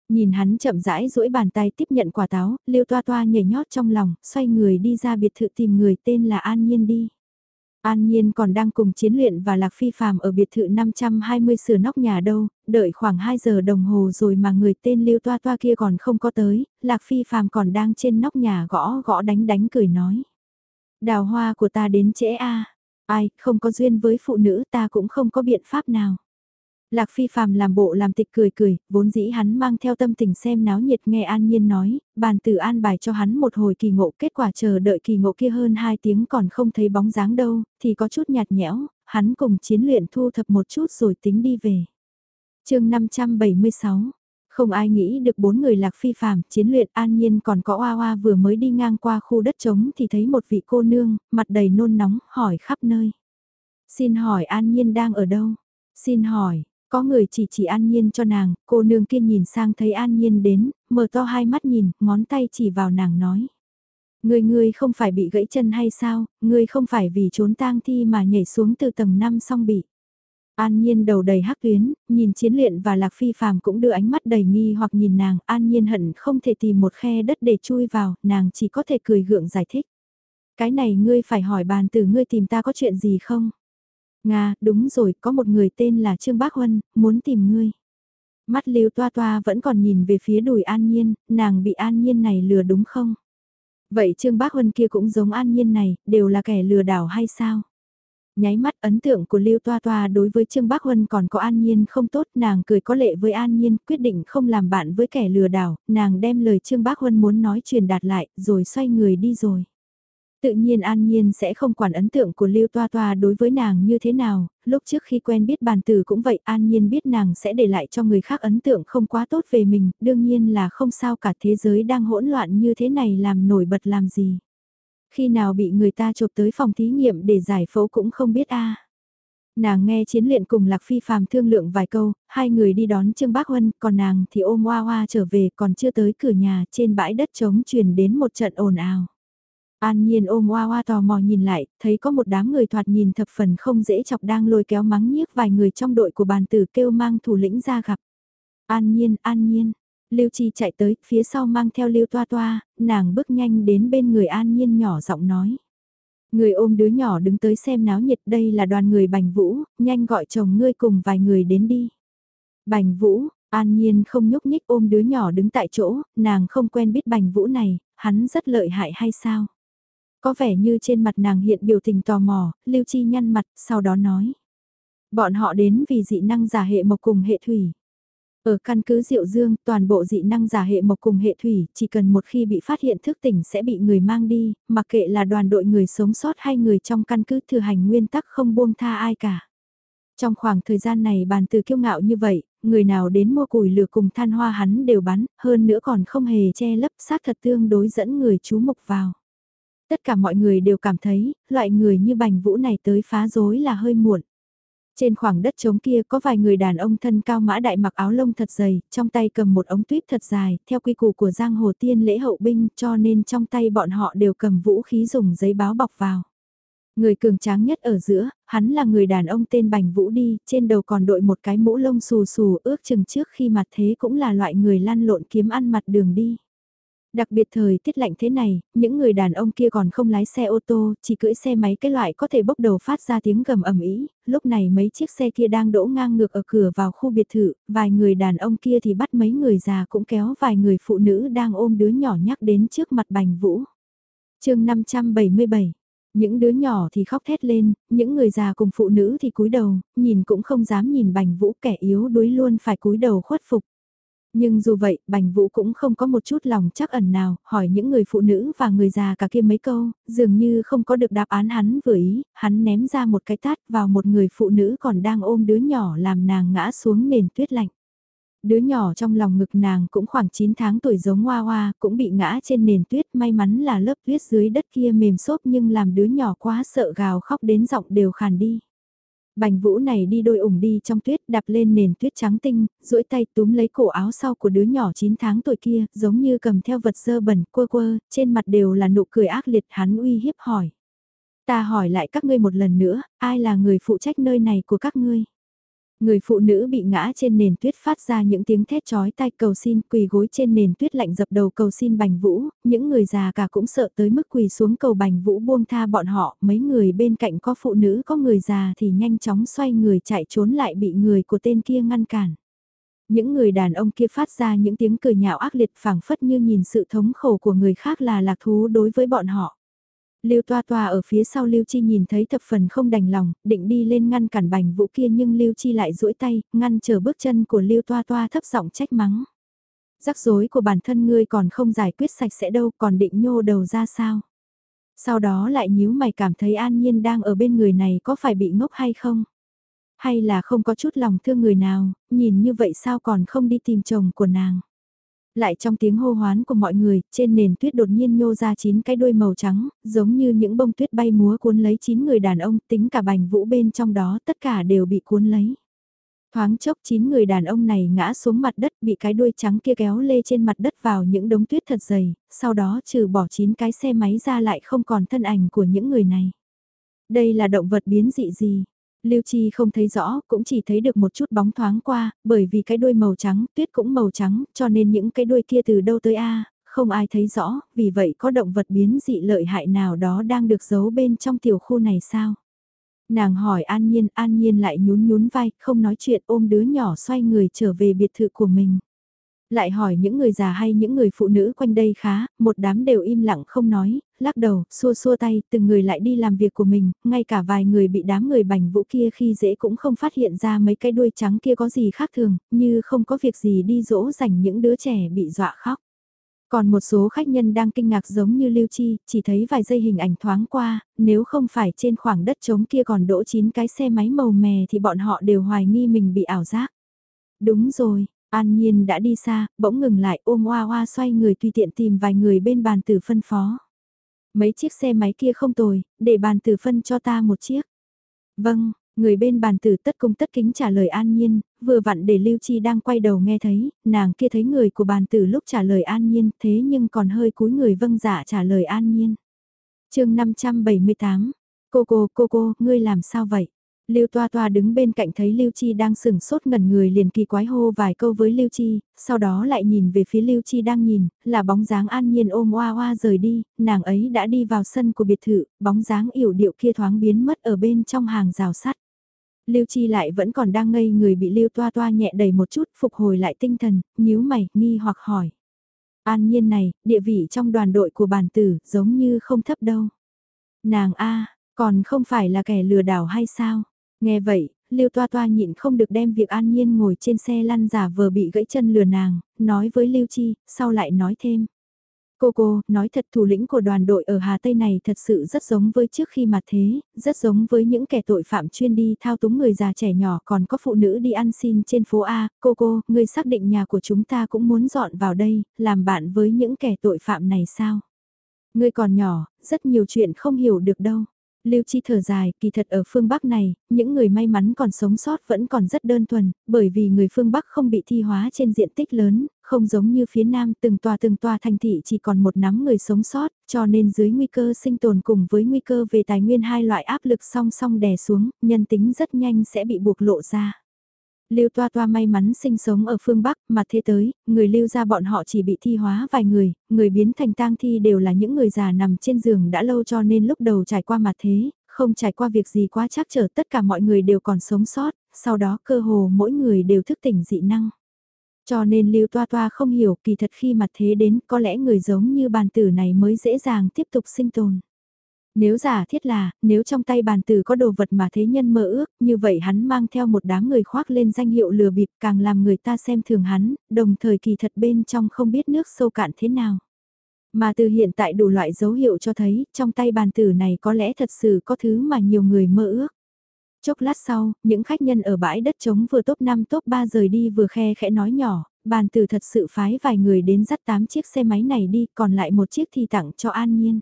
Nhìn hắn chậm rãi duỗi bàn tay tiếp nhận quả táo, Lưu Toa Toa nhảy nhót trong lòng, xoay người đi ra biệt thự tìm người tên là An Nhiên đi. An Nhiên còn đang cùng chiến luyện và Lạc Phi Phạm ở biệt thự 520 sửa nóc nhà đâu, đợi khoảng 2 giờ đồng hồ rồi mà người tên Lưu Toa Toa kia còn không có tới, Lạc Phi Phạm còn đang trên nóc nhà gõ gõ đánh đánh cười nói. Đào hoa của ta đến trễ a ai, không có duyên với phụ nữ ta cũng không có biện pháp nào. Lạc Phi Phạm làm bộ làm tịch cười cười, vốn dĩ hắn mang theo tâm tình xem náo nhiệt nghe An Nhiên nói, bàn tử an bài cho hắn một hồi kỳ ngộ kết quả chờ đợi kỳ ngộ kia hơn 2 tiếng còn không thấy bóng dáng đâu, thì có chút nhạt nhẽo, hắn cùng chiến luyện thu thập một chút rồi tính đi về. chương 576 không ai nghĩ được bốn người lạc phi phàm, chiến luyện an nhiên còn có oa oa vừa mới đi ngang qua khu đất trống thì thấy một vị cô nương, mặt đầy nôn nóng, hỏi khắp nơi. Xin hỏi an nhiên đang ở đâu? Xin hỏi, có người chỉ chỉ an nhiên cho nàng, cô nương kia nhìn sang thấy an nhiên đến, mở to hai mắt nhìn, ngón tay chỉ vào nàng nói. Người người không phải bị gãy chân hay sao, người không phải vì trốn tang thi mà nhảy xuống từ tầng 5 xong bị. An Nhiên đầu đầy hắc tuyến, nhìn chiến luyện và Lạc Phi phàm cũng đưa ánh mắt đầy nghi hoặc nhìn nàng, An Nhiên hận không thể tìm một khe đất để chui vào, nàng chỉ có thể cười gượng giải thích. Cái này ngươi phải hỏi bàn từ ngươi tìm ta có chuyện gì không? Nga, đúng rồi, có một người tên là Trương Bác Huân, muốn tìm ngươi. Mắt Lưu Toa Toa vẫn còn nhìn về phía đùi An Nhiên, nàng bị An Nhiên này lừa đúng không? Vậy Trương Bác Huân kia cũng giống An Nhiên này, đều là kẻ lừa đảo hay sao? Nháy mắt ấn tượng của Lưu Toa Toa đối với Trương Bác Huân còn có An Nhiên không tốt, nàng cười có lệ với An Nhiên, quyết định không làm bạn với kẻ lừa đảo, nàng đem lời Trương Bác Huân muốn nói truyền đạt lại, rồi xoay người đi rồi. Tự nhiên An Nhiên sẽ không quản ấn tượng của Lưu Toa Toa đối với nàng như thế nào, lúc trước khi quen biết bàn tử cũng vậy An Nhiên biết nàng sẽ để lại cho người khác ấn tượng không quá tốt về mình, đương nhiên là không sao cả thế giới đang hỗn loạn như thế này làm nổi bật làm gì. Khi nào bị người ta chụp tới phòng thí nghiệm để giải phẫu cũng không biết a. Nàng nghe chiến luyện cùng Lạc Phi phàm thương lượng vài câu, hai người đi đón Trương Bác Huân, còn nàng thì ôm Hoa Hoa trở về còn chưa tới cửa nhà trên bãi đất trống truyền đến một trận ồn ào. An Nhiên ôm Hoa Hoa tò mò nhìn lại, thấy có một đám người thoạt nhìn thập phần không dễ chọc đang lôi kéo mắng nhiếc vài người trong đội của bàn tử kêu mang thủ lĩnh ra gặp. An Nhiên, An Nhiên, Lưu Chi chạy tới, phía sau mang theo Lưu Toa Toa, nàng bước nhanh đến bên người An Nhiên nhỏ giọng nói. Người ôm đứa nhỏ đứng tới xem náo nhiệt đây là đoàn người Bành Vũ, nhanh gọi chồng ngươi cùng vài người đến đi. Bành Vũ, An Nhiên không nhúc nhích ôm đứa nhỏ đứng tại chỗ, nàng không quen biết Bành Vũ này, hắn rất lợi hại hay sao? Có vẻ như trên mặt nàng hiện biểu tình tò mò, Lưu Chi nhăn mặt, sau đó nói. Bọn họ đến vì dị năng giả hệ mộc cùng hệ thủy. Ở căn cứ Diệu Dương, toàn bộ dị năng giả hệ mộc cùng hệ thủy, chỉ cần một khi bị phát hiện thức tỉnh sẽ bị người mang đi, mặc kệ là đoàn đội người sống sót hay người trong căn cứ thừa hành nguyên tắc không buông tha ai cả. Trong khoảng thời gian này bàn từ kiêu ngạo như vậy, người nào đến mua củi lửa cùng than hoa hắn đều bắn, hơn nữa còn không hề che lấp sát thật tương đối dẫn người chú mục vào. Tất cả mọi người đều cảm thấy, loại người như bành vũ này tới phá rối là hơi muộn. Trên khoảng đất trống kia có vài người đàn ông thân cao mã đại mặc áo lông thật dày, trong tay cầm một ống tuyết thật dài, theo quy củ của giang hồ tiên lễ hậu binh cho nên trong tay bọn họ đều cầm vũ khí dùng giấy báo bọc vào. Người cường tráng nhất ở giữa, hắn là người đàn ông tên Bành Vũ đi, trên đầu còn đội một cái mũ lông xù xù ước chừng trước khi mặt thế cũng là loại người lăn lộn kiếm ăn mặt đường đi. Đặc biệt thời tiết lạnh thế này, những người đàn ông kia còn không lái xe ô tô, chỉ cưỡi xe máy cái loại có thể bốc đầu phát ra tiếng gầm ầm ĩ. lúc này mấy chiếc xe kia đang đỗ ngang ngược ở cửa vào khu biệt thự, vài người đàn ông kia thì bắt mấy người già cũng kéo vài người phụ nữ đang ôm đứa nhỏ nhắc đến trước mặt bành vũ. chương 577 những đứa nhỏ thì khóc thét lên, những người già cùng phụ nữ thì cúi đầu, nhìn cũng không dám nhìn bành vũ kẻ yếu đuối luôn phải cúi đầu khuất phục. Nhưng dù vậy, Bành Vũ cũng không có một chút lòng chắc ẩn nào, hỏi những người phụ nữ và người già cả kia mấy câu, dường như không có được đáp án hắn vừa ý, hắn ném ra một cái tát vào một người phụ nữ còn đang ôm đứa nhỏ làm nàng ngã xuống nền tuyết lạnh. Đứa nhỏ trong lòng ngực nàng cũng khoảng 9 tháng tuổi giống hoa hoa, cũng bị ngã trên nền tuyết, may mắn là lớp tuyết dưới đất kia mềm xốp nhưng làm đứa nhỏ quá sợ gào khóc đến giọng đều khàn đi. Bành vũ này đi đôi ủng đi trong tuyết đạp lên nền tuyết trắng tinh, duỗi tay túm lấy cổ áo sau của đứa nhỏ 9 tháng tuổi kia, giống như cầm theo vật dơ bẩn quơ quơ, trên mặt đều là nụ cười ác liệt hắn uy hiếp hỏi. Ta hỏi lại các ngươi một lần nữa, ai là người phụ trách nơi này của các ngươi? Người phụ nữ bị ngã trên nền tuyết phát ra những tiếng thét chói tai cầu xin quỳ gối trên nền tuyết lạnh dập đầu cầu xin bành vũ, những người già cả cũng sợ tới mức quỳ xuống cầu bành vũ buông tha bọn họ, mấy người bên cạnh có phụ nữ có người già thì nhanh chóng xoay người chạy trốn lại bị người của tên kia ngăn cản. Những người đàn ông kia phát ra những tiếng cười nhạo ác liệt phảng phất như nhìn sự thống khổ của người khác là lạc thú đối với bọn họ. Lưu Toa Toa ở phía sau Lưu Chi nhìn thấy thập phần không đành lòng, định đi lên ngăn cản bành vũ kia nhưng Lưu Chi lại duỗi tay, ngăn chờ bước chân của Lưu Toa Toa thấp giọng trách mắng. Rắc rối của bản thân ngươi còn không giải quyết sạch sẽ đâu còn định nhô đầu ra sao. Sau đó lại nhíu mày cảm thấy an nhiên đang ở bên người này có phải bị ngốc hay không? Hay là không có chút lòng thương người nào, nhìn như vậy sao còn không đi tìm chồng của nàng? Lại trong tiếng hô hoán của mọi người, trên nền tuyết đột nhiên nhô ra chín cái đuôi màu trắng, giống như những bông tuyết bay múa cuốn lấy chín người đàn ông, tính cả bành vũ bên trong đó tất cả đều bị cuốn lấy. Thoáng chốc chín người đàn ông này ngã xuống mặt đất bị cái đuôi trắng kia kéo lê trên mặt đất vào những đống tuyết thật dày, sau đó trừ bỏ chín cái xe máy ra lại không còn thân ảnh của những người này. Đây là động vật biến dị gì? Lưu Chi không thấy rõ, cũng chỉ thấy được một chút bóng thoáng qua, bởi vì cái đuôi màu trắng, tuyết cũng màu trắng, cho nên những cái đuôi kia từ đâu tới A, không ai thấy rõ, vì vậy có động vật biến dị lợi hại nào đó đang được giấu bên trong tiểu khu này sao? Nàng hỏi An Nhiên, An Nhiên lại nhún nhún vai, không nói chuyện ôm đứa nhỏ xoay người trở về biệt thự của mình. Lại hỏi những người già hay những người phụ nữ quanh đây khá, một đám đều im lặng không nói, lắc đầu, xua xua tay, từng người lại đi làm việc của mình, ngay cả vài người bị đám người bành vũ kia khi dễ cũng không phát hiện ra mấy cái đuôi trắng kia có gì khác thường, như không có việc gì đi dỗ dành những đứa trẻ bị dọa khóc. Còn một số khách nhân đang kinh ngạc giống như Lưu Chi, chỉ thấy vài giây hình ảnh thoáng qua, nếu không phải trên khoảng đất trống kia còn đỗ chín cái xe máy màu mè thì bọn họ đều hoài nghi mình bị ảo giác. Đúng rồi, An Nhiên đã đi xa, bỗng ngừng lại ôm Hoa Hoa xoay người tùy tiện tìm vài người bên bàn tử phân phó. Mấy chiếc xe máy kia không tồi, để bàn tử phân cho ta một chiếc. Vâng, người bên bàn tử tất cung tất kính trả lời An Nhiên, vừa vặn để Lưu Chi đang quay đầu nghe thấy, nàng kia thấy người của bàn tử lúc trả lời An Nhiên thế nhưng còn hơi cúi người vâng dạ trả lời An Nhiên. chương 578, cô cô cô cô, ngươi làm sao vậy? Lưu Toa Toa đứng bên cạnh thấy Lưu Chi đang sừng sốt ngẩn người liền kỳ quái hô vài câu với Lưu Chi, sau đó lại nhìn về phía Lưu Chi đang nhìn, là bóng dáng an nhiên ôm oa oa rời đi, nàng ấy đã đi vào sân của biệt thự, bóng dáng yểu điệu kia thoáng biến mất ở bên trong hàng rào sắt. Lưu Chi lại vẫn còn đang ngây người bị Lưu Toa Toa nhẹ đầy một chút phục hồi lại tinh thần, nhíu mày, nghi hoặc hỏi. An nhiên này, địa vị trong đoàn đội của bản tử, giống như không thấp đâu. Nàng A, còn không phải là kẻ lừa đảo hay sao? Nghe vậy, Lưu Toa Toa nhịn không được đem việc an nhiên ngồi trên xe lăn giả vờ bị gãy chân lừa nàng, nói với Lưu Chi, sau lại nói thêm. Cô cô, nói thật thủ lĩnh của đoàn đội ở Hà Tây này thật sự rất giống với trước khi mặt thế, rất giống với những kẻ tội phạm chuyên đi thao túng người già trẻ nhỏ còn có phụ nữ đi ăn xin trên phố A. Cô cô, người xác định nhà của chúng ta cũng muốn dọn vào đây, làm bạn với những kẻ tội phạm này sao? Ngươi còn nhỏ, rất nhiều chuyện không hiểu được đâu. Lưu Chi thở dài, kỳ thật ở phương Bắc này, những người may mắn còn sống sót vẫn còn rất đơn thuần, bởi vì người phương Bắc không bị thi hóa trên diện tích lớn, không giống như phía Nam từng tòa từng tòa thành thị chỉ còn một nắm người sống sót, cho nên dưới nguy cơ sinh tồn cùng với nguy cơ về tài nguyên hai loại áp lực song song đè xuống, nhân tính rất nhanh sẽ bị buộc lộ ra. Lưu Toa Toa may mắn sinh sống ở phương Bắc, mà thế tới, người lưu ra bọn họ chỉ bị thi hóa vài người, người biến thành tang thi đều là những người già nằm trên giường đã lâu cho nên lúc đầu trải qua mặt thế, không trải qua việc gì quá chắc trở tất cả mọi người đều còn sống sót, sau đó cơ hồ mỗi người đều thức tỉnh dị năng. Cho nên Lưu Toa Toa không hiểu kỳ thật khi mặt thế đến có lẽ người giống như bàn tử này mới dễ dàng tiếp tục sinh tồn. Nếu giả thiết là, nếu trong tay bàn tử có đồ vật mà thế nhân mơ ước, như vậy hắn mang theo một đám người khoác lên danh hiệu lừa bịp càng làm người ta xem thường hắn, đồng thời kỳ thật bên trong không biết nước sâu cạn thế nào. Mà từ hiện tại đủ loại dấu hiệu cho thấy, trong tay bàn tử này có lẽ thật sự có thứ mà nhiều người mơ ước. Chốc lát sau, những khách nhân ở bãi đất trống vừa top 5 top 3 rời đi vừa khe khẽ nói nhỏ, bàn tử thật sự phái vài người đến dắt 8 chiếc xe máy này đi, còn lại một chiếc thì tặng cho An Nhiên.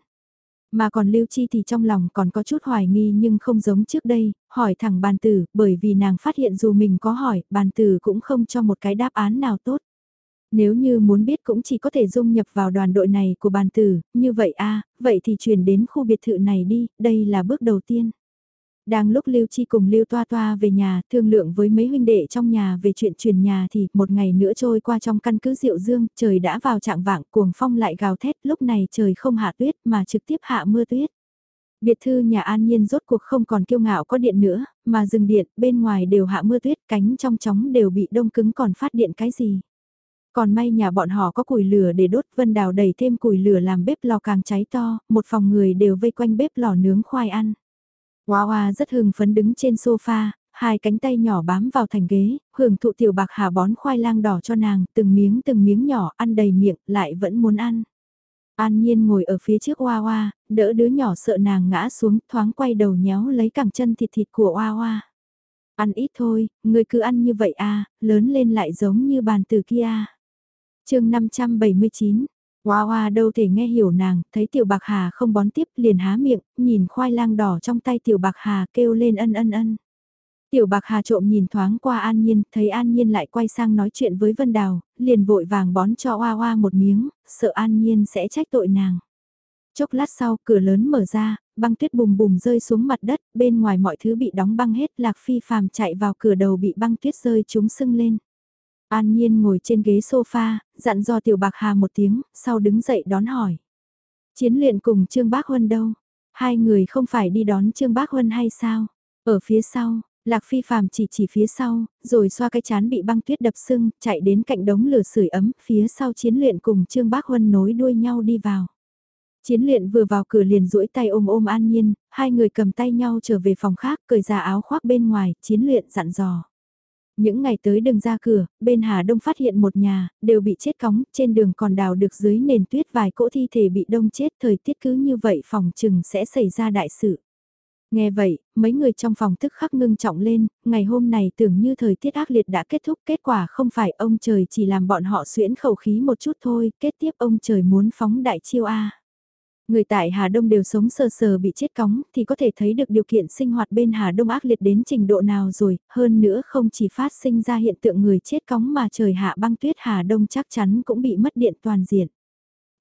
Mà còn Lưu Chi thì trong lòng còn có chút hoài nghi nhưng không giống trước đây, hỏi thẳng bàn tử, bởi vì nàng phát hiện dù mình có hỏi, bàn tử cũng không cho một cái đáp án nào tốt. Nếu như muốn biết cũng chỉ có thể dung nhập vào đoàn đội này của bàn tử, như vậy a vậy thì chuyển đến khu biệt thự này đi, đây là bước đầu tiên. Đang lúc Lưu Chi cùng Lưu Toa Toa về nhà, thương lượng với mấy huynh đệ trong nhà về chuyện chuyển nhà thì một ngày nữa trôi qua trong căn cứ Diệu Dương, trời đã vào trạng vạng, cuồng phong lại gào thét, lúc này trời không hạ tuyết mà trực tiếp hạ mưa tuyết. Biệt thư nhà an nhiên rốt cuộc không còn kiêu ngạo có điện nữa, mà dừng điện, bên ngoài đều hạ mưa tuyết, cánh trong chóng đều bị đông cứng còn phát điện cái gì. Còn may nhà bọn họ có củi lửa để đốt, Vân Đào đẩy thêm củi lửa làm bếp lò càng cháy to, một phòng người đều vây quanh bếp lò nướng khoai ăn. Hoa Hoa rất hưng phấn đứng trên sofa, hai cánh tay nhỏ bám vào thành ghế, hưởng thụ tiểu bạc hà bón khoai lang đỏ cho nàng, từng miếng từng miếng nhỏ ăn đầy miệng, lại vẫn muốn ăn. An Nhiên ngồi ở phía trước Hoa Hoa, đỡ đứa nhỏ sợ nàng ngã xuống, thoáng quay đầu nhéo lấy cẳng chân thịt thịt của Hoa Hoa. Ăn ít thôi, người cứ ăn như vậy à, lớn lên lại giống như bàn từ kia. chương 579, Hoa hoa đâu thể nghe hiểu nàng, thấy tiểu bạc hà không bón tiếp liền há miệng, nhìn khoai lang đỏ trong tay tiểu bạc hà kêu lên ân ân ân. Tiểu bạc hà trộm nhìn thoáng qua an nhiên, thấy an nhiên lại quay sang nói chuyện với Vân Đào, liền vội vàng bón cho hoa hoa một miếng, sợ an nhiên sẽ trách tội nàng. Chốc lát sau, cửa lớn mở ra, băng tuyết bùm bùm rơi xuống mặt đất, bên ngoài mọi thứ bị đóng băng hết, lạc phi phàm chạy vào cửa đầu bị băng tuyết rơi chúng sưng lên. An Nhiên ngồi trên ghế sofa, dặn dò Tiểu Bạc Hà một tiếng, sau đứng dậy đón hỏi. Chiến luyện cùng Trương Bác Huân đâu? Hai người không phải đi đón Trương Bác Huân hay sao? Ở phía sau, Lạc Phi Phạm chỉ chỉ phía sau, rồi xoa cái chán bị băng tuyết đập sưng, chạy đến cạnh đống lửa sưởi ấm, phía sau chiến luyện cùng Trương Bác Huân nối đuôi nhau đi vào. Chiến luyện vừa vào cửa liền duỗi tay ôm ôm an nhiên, hai người cầm tay nhau trở về phòng khác, cởi ra áo khoác bên ngoài, chiến luyện dặn dò. Những ngày tới đường ra cửa, bên Hà Đông phát hiện một nhà, đều bị chết cóng, trên đường còn đào được dưới nền tuyết vài cỗ thi thể bị đông chết, thời tiết cứ như vậy phòng chừng sẽ xảy ra đại sự. Nghe vậy, mấy người trong phòng tức khắc ngưng trọng lên, ngày hôm này tưởng như thời tiết ác liệt đã kết thúc, kết quả không phải ông trời chỉ làm bọn họ xuyễn khẩu khí một chút thôi, kết tiếp ông trời muốn phóng đại chiêu A. Người tại Hà Đông đều sống sờ sờ bị chết cóng thì có thể thấy được điều kiện sinh hoạt bên Hà Đông ác liệt đến trình độ nào rồi, hơn nữa không chỉ phát sinh ra hiện tượng người chết cóng mà trời hạ băng tuyết Hà Đông chắc chắn cũng bị mất điện toàn diện.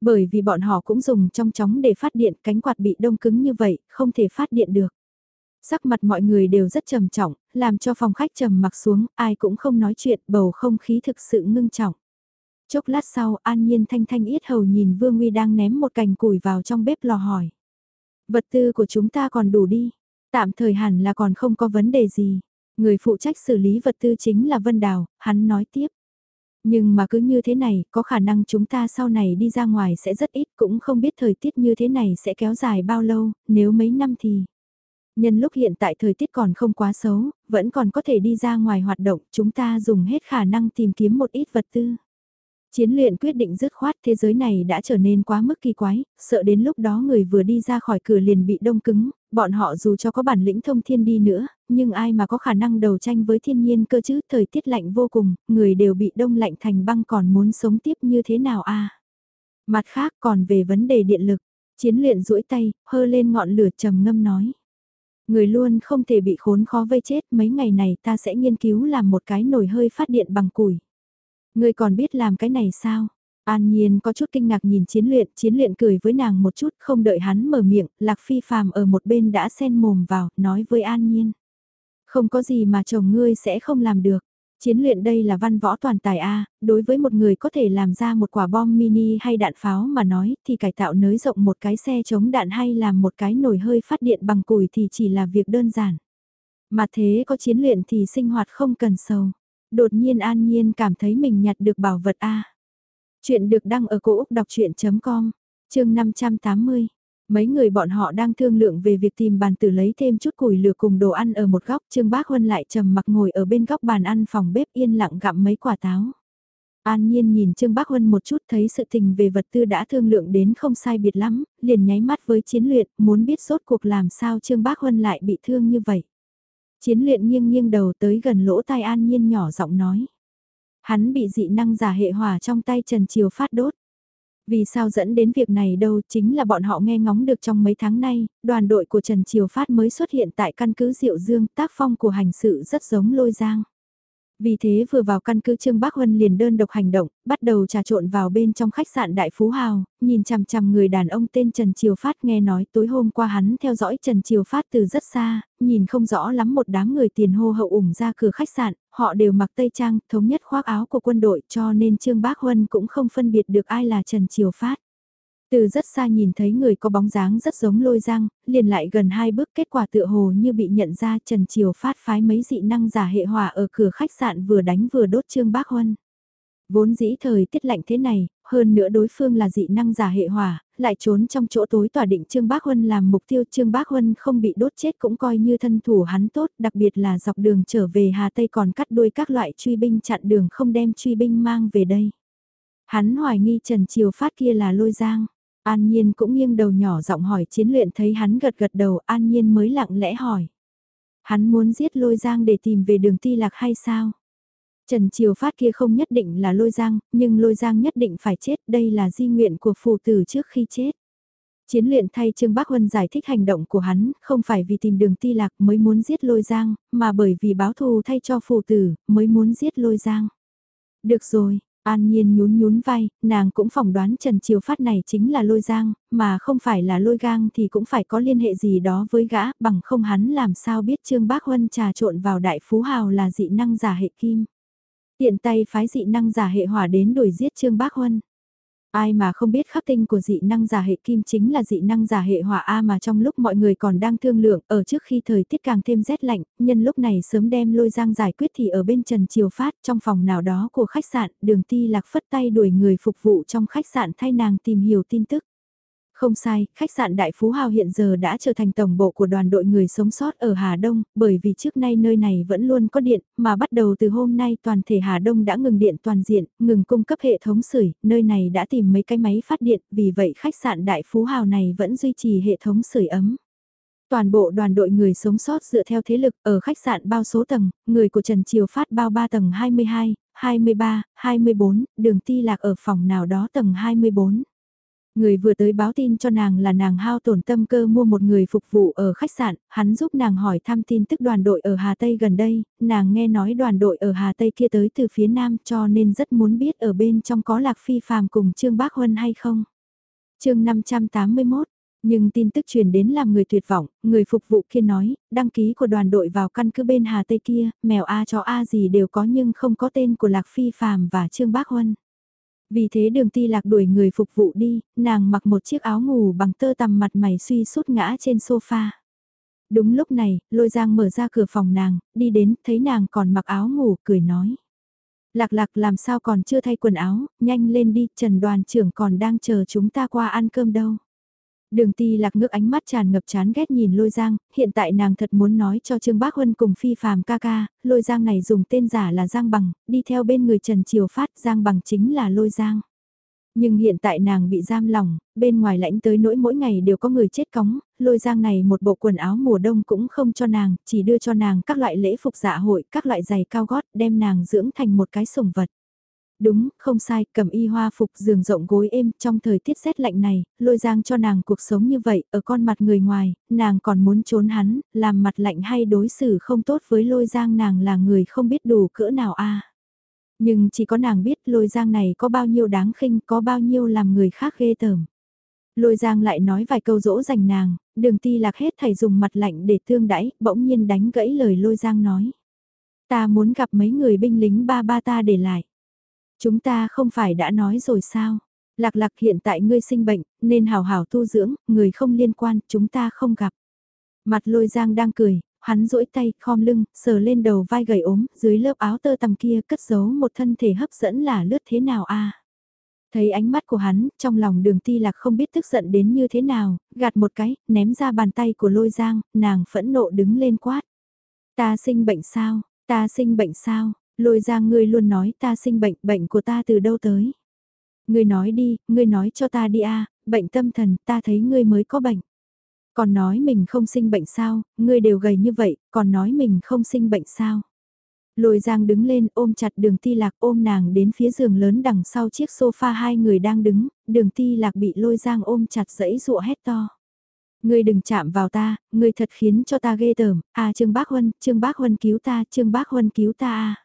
Bởi vì bọn họ cũng dùng trong chóng để phát điện cánh quạt bị đông cứng như vậy, không thể phát điện được. Sắc mặt mọi người đều rất trầm trọng, làm cho phòng khách trầm mặc xuống, ai cũng không nói chuyện, bầu không khí thực sự ngưng trọng. Chốc lát sau, an nhiên thanh thanh yết hầu nhìn Vương Nguy đang ném một cành củi vào trong bếp lò hỏi. Vật tư của chúng ta còn đủ đi, tạm thời hẳn là còn không có vấn đề gì. Người phụ trách xử lý vật tư chính là Vân Đào, hắn nói tiếp. Nhưng mà cứ như thế này, có khả năng chúng ta sau này đi ra ngoài sẽ rất ít, cũng không biết thời tiết như thế này sẽ kéo dài bao lâu, nếu mấy năm thì... Nhân lúc hiện tại thời tiết còn không quá xấu, vẫn còn có thể đi ra ngoài hoạt động, chúng ta dùng hết khả năng tìm kiếm một ít vật tư. Chiến luyện quyết định dứt khoát thế giới này đã trở nên quá mức kỳ quái, sợ đến lúc đó người vừa đi ra khỏi cửa liền bị đông cứng, bọn họ dù cho có bản lĩnh thông thiên đi nữa, nhưng ai mà có khả năng đầu tranh với thiên nhiên cơ chứ, thời tiết lạnh vô cùng, người đều bị đông lạnh thành băng còn muốn sống tiếp như thế nào a Mặt khác còn về vấn đề điện lực, chiến luyện duỗi tay, hơ lên ngọn lửa trầm ngâm nói. Người luôn không thể bị khốn khó vây chết, mấy ngày này ta sẽ nghiên cứu làm một cái nồi hơi phát điện bằng củi ngươi còn biết làm cái này sao? An Nhiên có chút kinh ngạc nhìn chiến luyện, chiến luyện cười với nàng một chút không đợi hắn mở miệng, Lạc Phi phàm ở một bên đã xen mồm vào, nói với An Nhiên. Không có gì mà chồng ngươi sẽ không làm được. Chiến luyện đây là văn võ toàn tài A, đối với một người có thể làm ra một quả bom mini hay đạn pháo mà nói thì cải tạo nới rộng một cái xe chống đạn hay làm một cái nồi hơi phát điện bằng củi thì chỉ là việc đơn giản. Mà thế có chiến luyện thì sinh hoạt không cần sầu. Đột nhiên an nhiên cảm thấy mình nhặt được bảo vật A. Chuyện được đăng ở cổ Úc đọc chuyện.com, chương 580. Mấy người bọn họ đang thương lượng về việc tìm bàn tử lấy thêm chút củi lửa cùng đồ ăn ở một góc. Trương Bác Huân lại trầm mặc ngồi ở bên góc bàn ăn phòng bếp yên lặng gặm mấy quả táo. An Nhiên nhìn Trương Bác Huân một chút thấy sự tình về vật tư đã thương lượng đến không sai biệt lắm, liền nháy mắt với chiến luyện, muốn biết rốt cuộc làm sao Trương Bác Huân lại bị thương như vậy. Chiến luyện nghiêng nghiêng đầu tới gần lỗ tai An Nhiên nhỏ giọng nói. Hắn bị dị năng giả hệ hỏa trong tay Trần Triều phát đốt. Vì sao dẫn đến việc này đâu chính là bọn họ nghe ngóng được trong mấy tháng nay, đoàn đội của Trần Triều Phát mới xuất hiện tại căn cứ Diệu Dương tác phong của hành sự rất giống lôi giang. Vì thế vừa vào căn cứ Trương Bác Huân liền đơn độc hành động, bắt đầu trà trộn vào bên trong khách sạn Đại Phú Hào, nhìn chằm chằm người đàn ông tên Trần Triều Phát nghe nói tối hôm qua hắn theo dõi Trần Triều Phát từ rất xa, nhìn không rõ lắm một đám người tiền hô hậu ủng ra cửa khách sạn, họ đều mặc tây trang, thống nhất khoác áo của quân đội cho nên Trương Bác Huân cũng không phân biệt được ai là Trần Triều Phát. Từ rất xa nhìn thấy người có bóng dáng rất giống lôi giang, liền lại gần hai bước kết quả tựa hồ như bị nhận ra Trần Triều phát phái mấy dị năng giả hệ hỏa ở cửa khách sạn vừa đánh vừa đốt Trương Bác Huân. Vốn dĩ thời tiết lạnh thế này, hơn nữa đối phương là dị năng giả hệ hỏa, lại trốn trong chỗ tối tỏa định Trương Bác Huân làm mục tiêu Trương Bác Huân không bị đốt chết cũng coi như thân thủ hắn tốt, đặc biệt là dọc đường trở về Hà Tây còn cắt đuôi các loại truy binh chặn đường không đem truy binh mang về đây. Hắn hoài nghi Trần Triều Phát kia là lôi giang. An Nhiên cũng nghiêng đầu nhỏ giọng hỏi chiến luyện thấy hắn gật gật đầu An Nhiên mới lặng lẽ hỏi. Hắn muốn giết lôi giang để tìm về đường ti lạc hay sao? Trần Triều Phát kia không nhất định là lôi giang, nhưng lôi giang nhất định phải chết, đây là di nguyện của phù tử trước khi chết. Chiến luyện thay Trương Bác Huân giải thích hành động của hắn, không phải vì tìm đường ti lạc mới muốn giết lôi giang, mà bởi vì báo thù thay cho phù tử, mới muốn giết lôi giang. Được rồi, An Nhiên nhún nhún vai, nàng cũng phỏng đoán Trần Triều Phát này chính là lôi giang, mà không phải là lôi gang thì cũng phải có liên hệ gì đó với gã, bằng không hắn làm sao biết Trương Bác Huân trà trộn vào đại phú hào là dị năng giả hệ kim. Tiện tay phái dị năng giả hệ hỏa đến đuổi giết Trương Bác Huân. Ai mà không biết khắc tinh của dị năng giả hệ kim chính là dị năng giả hệ hỏa A mà trong lúc mọi người còn đang thương lượng ở trước khi thời tiết càng thêm rét lạnh, nhân lúc này sớm đem lôi giang giải quyết thì ở bên Trần Triều Phát trong phòng nào đó của khách sạn, đường ti lạc phất tay đuổi người phục vụ trong khách sạn thay nàng tìm hiểu tin tức. Không sai, khách sạn Đại Phú Hào hiện giờ đã trở thành tổng bộ của đoàn đội người sống sót ở Hà Đông, bởi vì trước nay nơi này vẫn luôn có điện, mà bắt đầu từ hôm nay toàn thể Hà Đông đã ngừng điện toàn diện, ngừng cung cấp hệ thống sưởi, nơi này đã tìm mấy cái máy phát điện, vì vậy khách sạn Đại Phú Hào này vẫn duy trì hệ thống sưởi ấm. Toàn bộ đoàn đội người sống sót dựa theo thế lực ở khách sạn bao số tầng, người của Trần Triều Phát bao 3 tầng 22, 23, 24, đường ti lạc ở phòng nào đó tầng 24. Người vừa tới báo tin cho nàng là nàng hao tổn tâm cơ mua một người phục vụ ở khách sạn, hắn giúp nàng hỏi thăm tin tức đoàn đội ở Hà Tây gần đây, nàng nghe nói đoàn đội ở Hà Tây kia tới từ phía Nam cho nên rất muốn biết ở bên trong có Lạc Phi phàm cùng Trương Bác Huân hay không. chương 581 nhưng tin tức truyền đến làm người tuyệt vọng, người phục vụ kia nói, đăng ký của đoàn đội vào căn cứ bên Hà Tây kia, mèo A chó A gì đều có nhưng không có tên của Lạc Phi Phàm và Trương Bác Huân. Vì thế đường ti lạc đuổi người phục vụ đi, nàng mặc một chiếc áo ngủ bằng tơ tằm mặt mày suy sút ngã trên sofa. Đúng lúc này, lôi giang mở ra cửa phòng nàng, đi đến, thấy nàng còn mặc áo ngủ, cười nói. Lạc lạc làm sao còn chưa thay quần áo, nhanh lên đi, Trần đoàn trưởng còn đang chờ chúng ta qua ăn cơm đâu. Đường ti lạc ngước ánh mắt tràn ngập chán ghét nhìn lôi giang, hiện tại nàng thật muốn nói cho Trương Bác Huân cùng phi phàm ca ca, lôi giang này dùng tên giả là Giang Bằng, đi theo bên người Trần Triều Phát, Giang Bằng chính là lôi giang. Nhưng hiện tại nàng bị giam lòng, bên ngoài lãnh tới nỗi mỗi ngày đều có người chết cóng, lôi giang này một bộ quần áo mùa đông cũng không cho nàng, chỉ đưa cho nàng các loại lễ phục dạ hội, các loại giày cao gót, đem nàng dưỡng thành một cái sủng vật. Đúng, không sai, cầm y hoa phục giường rộng gối êm trong thời tiết rét lạnh này, lôi giang cho nàng cuộc sống như vậy, ở con mặt người ngoài, nàng còn muốn trốn hắn, làm mặt lạnh hay đối xử không tốt với lôi giang nàng là người không biết đủ cỡ nào a Nhưng chỉ có nàng biết lôi giang này có bao nhiêu đáng khinh, có bao nhiêu làm người khác ghê tởm. Lôi giang lại nói vài câu dỗ dành nàng, đường ti lạc hết thầy dùng mặt lạnh để thương đãi, bỗng nhiên đánh gãy lời lôi giang nói. Ta muốn gặp mấy người binh lính ba ba ta để lại. Chúng ta không phải đã nói rồi sao? Lạc lạc hiện tại ngươi sinh bệnh, nên hào hào tu dưỡng, người không liên quan, chúng ta không gặp. Mặt lôi giang đang cười, hắn duỗi tay, khom lưng, sờ lên đầu vai gầy ốm, dưới lớp áo tơ tằm kia cất giấu một thân thể hấp dẫn là lướt thế nào a Thấy ánh mắt của hắn, trong lòng đường ti lạc không biết tức giận đến như thế nào, gạt một cái, ném ra bàn tay của lôi giang, nàng phẫn nộ đứng lên quát. Ta sinh bệnh sao, ta sinh bệnh sao, Lôi giang ngươi luôn nói ta sinh bệnh, bệnh của ta từ đâu tới. Ngươi nói đi, ngươi nói cho ta đi a bệnh tâm thần, ta thấy ngươi mới có bệnh. Còn nói mình không sinh bệnh sao, ngươi đều gầy như vậy, còn nói mình không sinh bệnh sao. Lôi giang đứng lên ôm chặt đường ti lạc ôm nàng đến phía giường lớn đằng sau chiếc sofa hai người đang đứng, đường ti lạc bị lôi giang ôm chặt dẫy dụa hét to. Ngươi đừng chạm vào ta, ngươi thật khiến cho ta ghê tởm, à Trương Bác Huân, Trương Bác Huân cứu ta, Trương Bác Huân cứu ta à.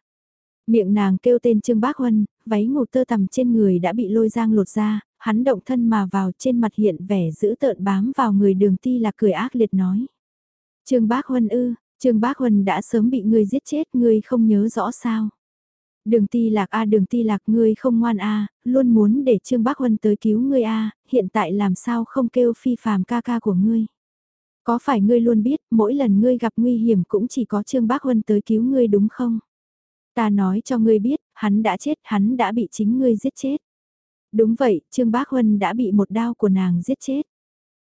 Miệng nàng kêu tên Trương Bác Huân, váy ngủ tơ tằm trên người đã bị lôi giang lột ra, hắn động thân mà vào trên mặt hiện vẻ giữ tợn bám vào người đường ti là cười ác liệt nói. Trương Bác Huân ư, Trương Bác Huân đã sớm bị ngươi giết chết, ngươi không nhớ rõ sao. Đường ti lạc a đường ti lạc ngươi không ngoan a luôn muốn để Trương Bác Huân tới cứu ngươi a hiện tại làm sao không kêu phi phàm ca ca của ngươi. Có phải ngươi luôn biết mỗi lần ngươi gặp nguy hiểm cũng chỉ có Trương Bác Huân tới cứu ngươi đúng không? Ta nói cho ngươi biết, hắn đã chết, hắn đã bị chính ngươi giết chết. Đúng vậy, Trương Bác Huân đã bị một đao của nàng giết chết.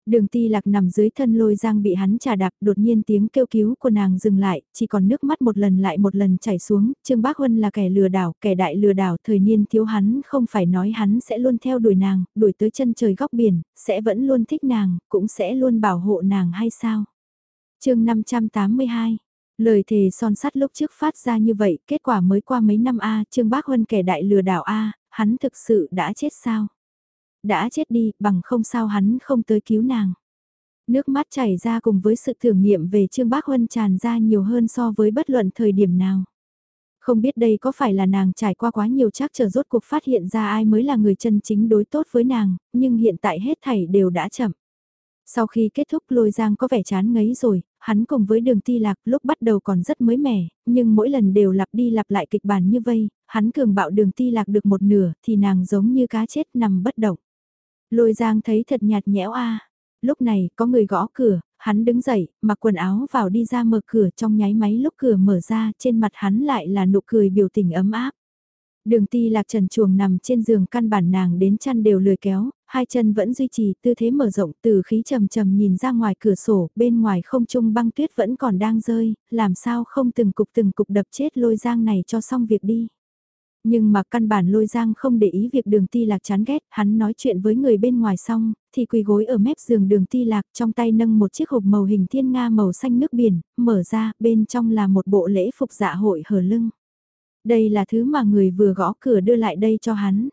Đường ti lạc nằm dưới thân lôi giang bị hắn trà đạp đột nhiên tiếng kêu cứu của nàng dừng lại, chỉ còn nước mắt một lần lại một lần chảy xuống, Trương Bác Huân là kẻ lừa đảo, kẻ đại lừa đảo thời niên thiếu hắn không phải nói hắn sẽ luôn theo đuổi nàng, đuổi tới chân trời góc biển, sẽ vẫn luôn thích nàng, cũng sẽ luôn bảo hộ nàng hay sao? chương 582 Lời thề son sắt lúc trước phát ra như vậy, kết quả mới qua mấy năm A, Trương Bác Huân kẻ đại lừa đảo A, hắn thực sự đã chết sao? Đã chết đi, bằng không sao hắn không tới cứu nàng. Nước mắt chảy ra cùng với sự thử nghiệm về Trương Bác Huân tràn ra nhiều hơn so với bất luận thời điểm nào. Không biết đây có phải là nàng trải qua quá nhiều chắc chờ rốt cuộc phát hiện ra ai mới là người chân chính đối tốt với nàng, nhưng hiện tại hết thảy đều đã chậm. Sau khi kết thúc lôi giang có vẻ chán ngấy rồi, hắn cùng với đường ti lạc lúc bắt đầu còn rất mới mẻ, nhưng mỗi lần đều lặp đi lặp lại kịch bản như vây, hắn cường bạo đường ti lạc được một nửa thì nàng giống như cá chết nằm bất động. Lôi giang thấy thật nhạt nhẽo a Lúc này có người gõ cửa, hắn đứng dậy, mặc quần áo vào đi ra mở cửa trong nháy máy lúc cửa mở ra trên mặt hắn lại là nụ cười biểu tình ấm áp. Đường ti lạc trần chuồng nằm trên giường căn bản nàng đến chăn đều lười kéo, hai chân vẫn duy trì tư thế mở rộng từ khí trầm trầm nhìn ra ngoài cửa sổ, bên ngoài không trung băng tuyết vẫn còn đang rơi, làm sao không từng cục từng cục đập chết lôi giang này cho xong việc đi. Nhưng mà căn bản lôi giang không để ý việc đường ti lạc chán ghét, hắn nói chuyện với người bên ngoài xong, thì quỳ gối ở mép giường đường ti lạc trong tay nâng một chiếc hộp màu hình thiên nga màu xanh nước biển, mở ra, bên trong là một bộ lễ phục dạ hội hở lưng. Đây là thứ mà người vừa gõ cửa đưa lại đây cho hắn.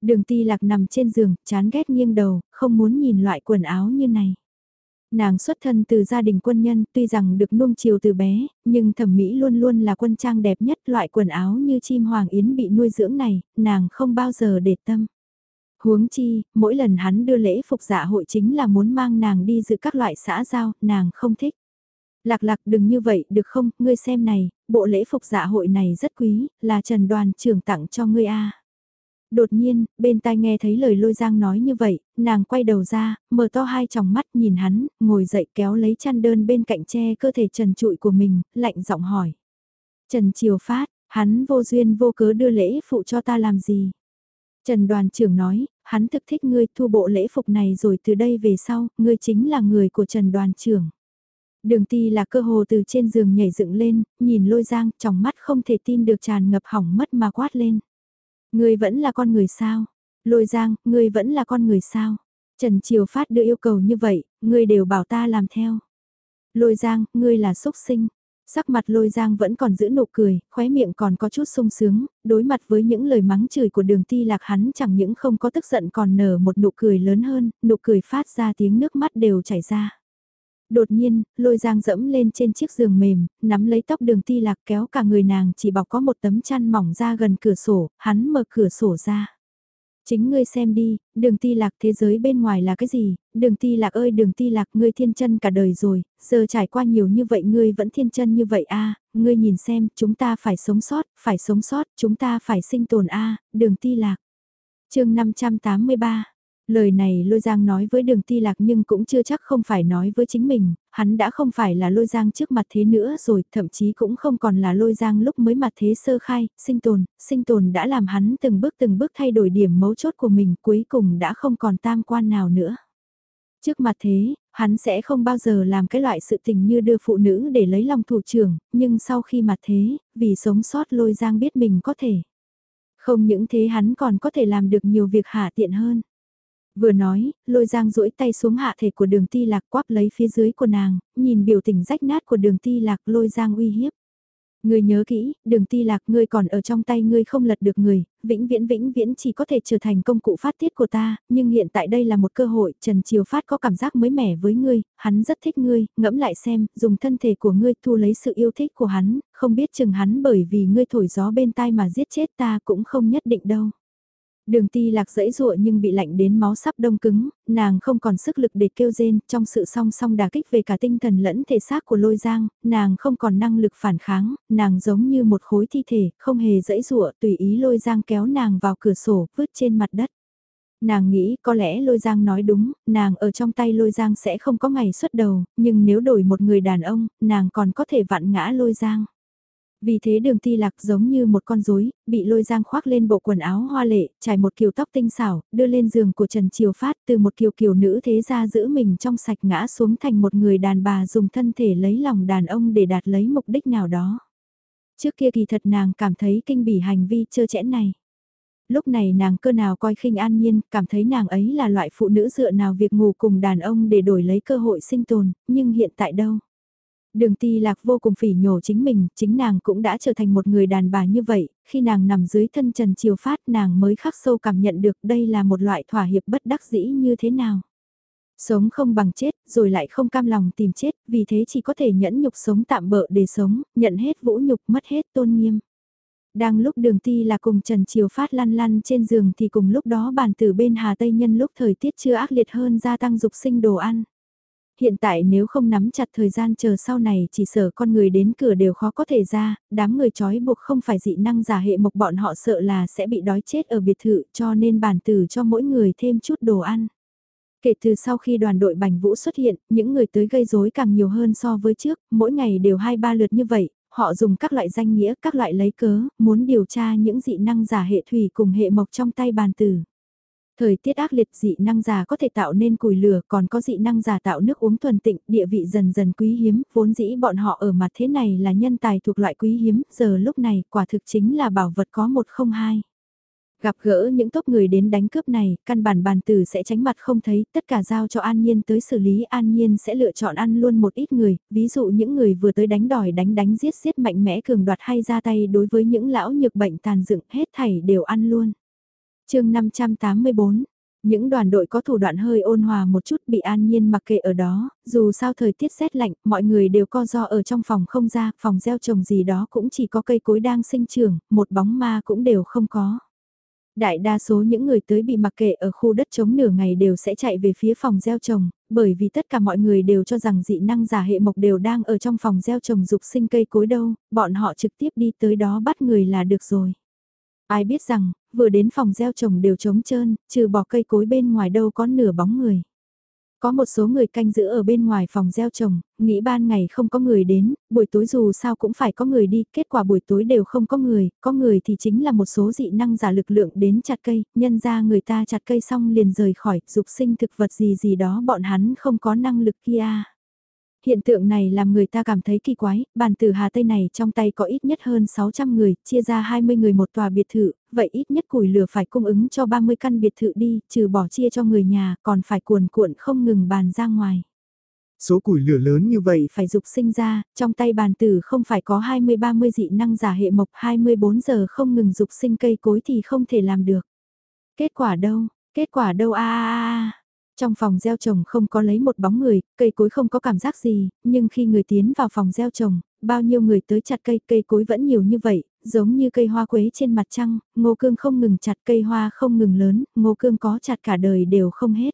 Đường ti lạc nằm trên giường, chán ghét nghiêng đầu, không muốn nhìn loại quần áo như này. Nàng xuất thân từ gia đình quân nhân, tuy rằng được nuông chiều từ bé, nhưng thẩm mỹ luôn luôn là quân trang đẹp nhất loại quần áo như chim hoàng yến bị nuôi dưỡng này, nàng không bao giờ để tâm. Huống chi, mỗi lần hắn đưa lễ phục dạ hội chính là muốn mang nàng đi dự các loại xã giao, nàng không thích. Lạc lạc đừng như vậy được không, ngươi xem này, bộ lễ phục dạ hội này rất quý, là Trần Đoàn trưởng tặng cho ngươi a. Đột nhiên, bên tai nghe thấy lời lôi giang nói như vậy, nàng quay đầu ra, mở to hai tròng mắt nhìn hắn, ngồi dậy kéo lấy chăn đơn bên cạnh che cơ thể trần trụi của mình, lạnh giọng hỏi. Trần Triều Phát, hắn vô duyên vô cớ đưa lễ phụ cho ta làm gì? Trần đoàn trưởng nói, hắn thực thích ngươi thu bộ lễ phục này rồi từ đây về sau, ngươi chính là người của Trần đoàn trưởng. Đường ti là cơ hồ từ trên giường nhảy dựng lên, nhìn lôi giang, trong mắt không thể tin được tràn ngập hỏng mất mà quát lên. Ngươi vẫn là con người sao? Lôi giang, ngươi vẫn là con người sao? Trần Triều Phát đưa yêu cầu như vậy, ngươi đều bảo ta làm theo. Lôi giang, ngươi là xúc sinh. Sắc mặt lôi giang vẫn còn giữ nụ cười, khóe miệng còn có chút sung sướng, đối mặt với những lời mắng chửi của đường ti lạc hắn chẳng những không có tức giận còn nở một nụ cười lớn hơn, nụ cười phát ra tiếng nước mắt đều chảy ra. Đột nhiên, lôi giang dẫm lên trên chiếc giường mềm, nắm lấy tóc đường ti lạc kéo cả người nàng chỉ bọc có một tấm chăn mỏng ra gần cửa sổ, hắn mở cửa sổ ra. Chính ngươi xem đi, đường ti lạc thế giới bên ngoài là cái gì, đường ti lạc ơi đường ti lạc ngươi thiên chân cả đời rồi, giờ trải qua nhiều như vậy ngươi vẫn thiên chân như vậy a ngươi nhìn xem, chúng ta phải sống sót, phải sống sót, chúng ta phải sinh tồn a đường ti lạc. chương 583 Lời này Lôi Giang nói với đường ti lạc nhưng cũng chưa chắc không phải nói với chính mình, hắn đã không phải là Lôi Giang trước mặt thế nữa rồi, thậm chí cũng không còn là Lôi Giang lúc mới mặt thế sơ khai, sinh tồn, sinh tồn đã làm hắn từng bước từng bước thay đổi điểm mấu chốt của mình cuối cùng đã không còn tam quan nào nữa. Trước mặt thế, hắn sẽ không bao giờ làm cái loại sự tình như đưa phụ nữ để lấy lòng thủ trưởng, nhưng sau khi mặt thế, vì sống sót Lôi Giang biết mình có thể. Không những thế hắn còn có thể làm được nhiều việc hạ tiện hơn. Vừa nói, lôi giang duỗi tay xuống hạ thể của đường ti lạc quắp lấy phía dưới của nàng, nhìn biểu tình rách nát của đường ti lạc lôi giang uy hiếp. Ngươi nhớ kỹ, đường ti lạc ngươi còn ở trong tay ngươi không lật được người, vĩnh viễn vĩnh viễn chỉ có thể trở thành công cụ phát tiết của ta, nhưng hiện tại đây là một cơ hội, Trần Triều Phát có cảm giác mới mẻ với ngươi, hắn rất thích ngươi, ngẫm lại xem, dùng thân thể của ngươi thu lấy sự yêu thích của hắn, không biết chừng hắn bởi vì ngươi thổi gió bên tai mà giết chết ta cũng không nhất định đâu. Đường ti lạc dẫy dụa nhưng bị lạnh đến máu sắp đông cứng, nàng không còn sức lực để kêu rên, trong sự song song đà kích về cả tinh thần lẫn thể xác của lôi giang, nàng không còn năng lực phản kháng, nàng giống như một khối thi thể, không hề dẫy dụa, tùy ý lôi giang kéo nàng vào cửa sổ, vứt trên mặt đất. Nàng nghĩ có lẽ lôi giang nói đúng, nàng ở trong tay lôi giang sẽ không có ngày xuất đầu, nhưng nếu đổi một người đàn ông, nàng còn có thể vặn ngã lôi giang. Vì thế đường ti lạc giống như một con rối bị lôi giang khoác lên bộ quần áo hoa lệ, trải một kiều tóc tinh xảo, đưa lên giường của Trần Triều Phát từ một kiều kiều nữ thế ra giữ mình trong sạch ngã xuống thành một người đàn bà dùng thân thể lấy lòng đàn ông để đạt lấy mục đích nào đó. Trước kia kỳ thật nàng cảm thấy kinh bỉ hành vi trơ chẽn này. Lúc này nàng cơ nào coi khinh an nhiên, cảm thấy nàng ấy là loại phụ nữ dựa nào việc ngủ cùng đàn ông để đổi lấy cơ hội sinh tồn, nhưng hiện tại đâu? Đường ti lạc vô cùng phỉ nhổ chính mình, chính nàng cũng đã trở thành một người đàn bà như vậy, khi nàng nằm dưới thân trần chiều phát nàng mới khắc sâu cảm nhận được đây là một loại thỏa hiệp bất đắc dĩ như thế nào. Sống không bằng chết, rồi lại không cam lòng tìm chết, vì thế chỉ có thể nhẫn nhục sống tạm bợ để sống, nhận hết vũ nhục mất hết tôn nghiêm. Đang lúc đường ti là cùng Trần Triều Phát lăn lăn trên giường thì cùng lúc đó bàn từ bên Hà Tây Nhân lúc thời tiết chưa ác liệt hơn gia tăng dục sinh đồ ăn. Hiện tại nếu không nắm chặt thời gian chờ sau này chỉ sợ con người đến cửa đều khó có thể ra, đám người trói buộc không phải dị năng giả hệ mộc bọn họ sợ là sẽ bị đói chết ở biệt thự cho nên bản tử cho mỗi người thêm chút đồ ăn. Kể từ sau khi đoàn đội Bành Vũ xuất hiện, những người tới gây rối càng nhiều hơn so với trước, mỗi ngày đều hai ba lượt như vậy, họ dùng các loại danh nghĩa, các loại lấy cớ, muốn điều tra những dị năng giả hệ thủy cùng hệ mộc trong tay bàn tử. Thời tiết ác liệt dị năng giả có thể tạo nên củi lửa còn có dị năng giả tạo nước uống thuần tịnh, địa vị dần dần quý hiếm, vốn dĩ bọn họ ở mặt thế này là nhân tài thuộc loại quý hiếm, giờ lúc này quả thực chính là bảo vật có một không hai. Gặp gỡ những tốt người đến đánh cướp này, căn bản bàn tử sẽ tránh mặt không thấy, tất cả giao cho An Nhiên tới xử lý An Nhiên sẽ lựa chọn ăn luôn một ít người, ví dụ những người vừa tới đánh đòi đánh đánh giết giết mạnh mẽ cường đoạt hay ra tay đối với những lão nhược bệnh tàn dựng hết thảy đều ăn luôn chương 584 những đoàn đội có thủ đoạn hơi ôn hòa một chút bị an nhiên mặc kệ ở đó, dù sao thời tiết rét lạnh, mọi người đều co do ở trong phòng không ra, phòng gieo trồng gì đó cũng chỉ có cây cối đang sinh trưởng, một bóng ma cũng đều không có. Đại đa số những người tới bị mặc kệ ở khu đất trống nửa ngày đều sẽ chạy về phía phòng gieo trồng, bởi vì tất cả mọi người đều cho rằng dị năng giả hệ mộc đều đang ở trong phòng gieo trồng dục sinh cây cối đâu, bọn họ trực tiếp đi tới đó bắt người là được rồi. Ai biết rằng, vừa đến phòng gieo trồng đều trống trơn, trừ bỏ cây cối bên ngoài đâu có nửa bóng người. Có một số người canh giữ ở bên ngoài phòng gieo trồng, nghĩ ban ngày không có người đến, buổi tối dù sao cũng phải có người đi, kết quả buổi tối đều không có người, có người thì chính là một số dị năng giả lực lượng đến chặt cây, nhân ra người ta chặt cây xong liền rời khỏi, dục sinh thực vật gì gì đó bọn hắn không có năng lực kia. Hiện tượng này làm người ta cảm thấy kỳ quái, bàn tử Hà Tây này trong tay có ít nhất hơn 600 người, chia ra 20 người một tòa biệt thự, vậy ít nhất củi lửa phải cung ứng cho 30 căn biệt thự đi, trừ bỏ chia cho người nhà, còn phải cuồn cuộn không ngừng bàn ra ngoài. Số củi lửa lớn như vậy phải dục sinh ra, trong tay bàn tử không phải có 20-30 dị năng giả hệ mộc 24 giờ không ngừng dục sinh cây cối thì không thể làm được. Kết quả đâu, kết quả đâu a a a trong phòng gieo trồng không có lấy một bóng người, cây cối không có cảm giác gì, nhưng khi người tiến vào phòng gieo trồng, bao nhiêu người tới chặt cây, cây cối vẫn nhiều như vậy, giống như cây hoa quế trên mặt trăng, ngô cương không ngừng chặt cây hoa không ngừng lớn, ngô cương có chặt cả đời đều không hết.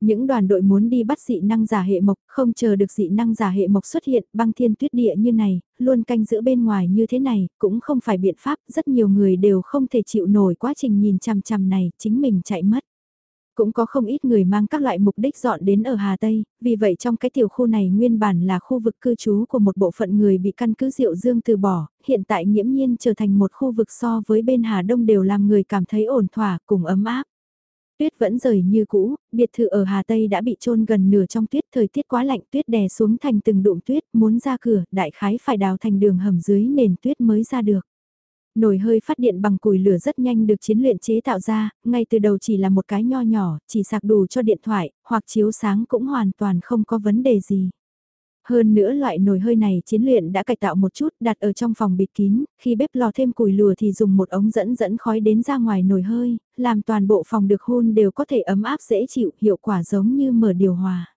Những đoàn đội muốn đi bắt dị năng giả hệ mộc, không chờ được dị năng giả hệ mộc xuất hiện, băng thiên tuyết địa như này, luôn canh giữ bên ngoài như thế này, cũng không phải biện pháp, rất nhiều người đều không thể chịu nổi quá trình nhìn chằm chằm này, chính mình chạy mất. Cũng có không ít người mang các loại mục đích dọn đến ở Hà Tây, vì vậy trong cái tiểu khu này nguyên bản là khu vực cư trú của một bộ phận người bị căn cứ Diệu Dương từ bỏ, hiện tại nghiễm nhiên trở thành một khu vực so với bên Hà Đông đều làm người cảm thấy ổn thỏa cùng ấm áp. Tuyết vẫn rời như cũ, biệt thự ở Hà Tây đã bị trôn gần nửa trong tuyết, thời tiết quá lạnh, tuyết đè xuống thành từng đụng tuyết, muốn ra cửa, đại khái phải đào thành đường hầm dưới nền tuyết mới ra được. Nồi hơi phát điện bằng củi lửa rất nhanh được chiến luyện chế tạo ra, ngay từ đầu chỉ là một cái nho nhỏ, chỉ sạc đủ cho điện thoại, hoặc chiếu sáng cũng hoàn toàn không có vấn đề gì. Hơn nữa loại nồi hơi này chiến luyện đã cải tạo một chút đặt ở trong phòng bịt kín, khi bếp lò thêm củi lửa thì dùng một ống dẫn dẫn khói đến ra ngoài nồi hơi, làm toàn bộ phòng được hun đều có thể ấm áp dễ chịu, hiệu quả giống như mở điều hòa.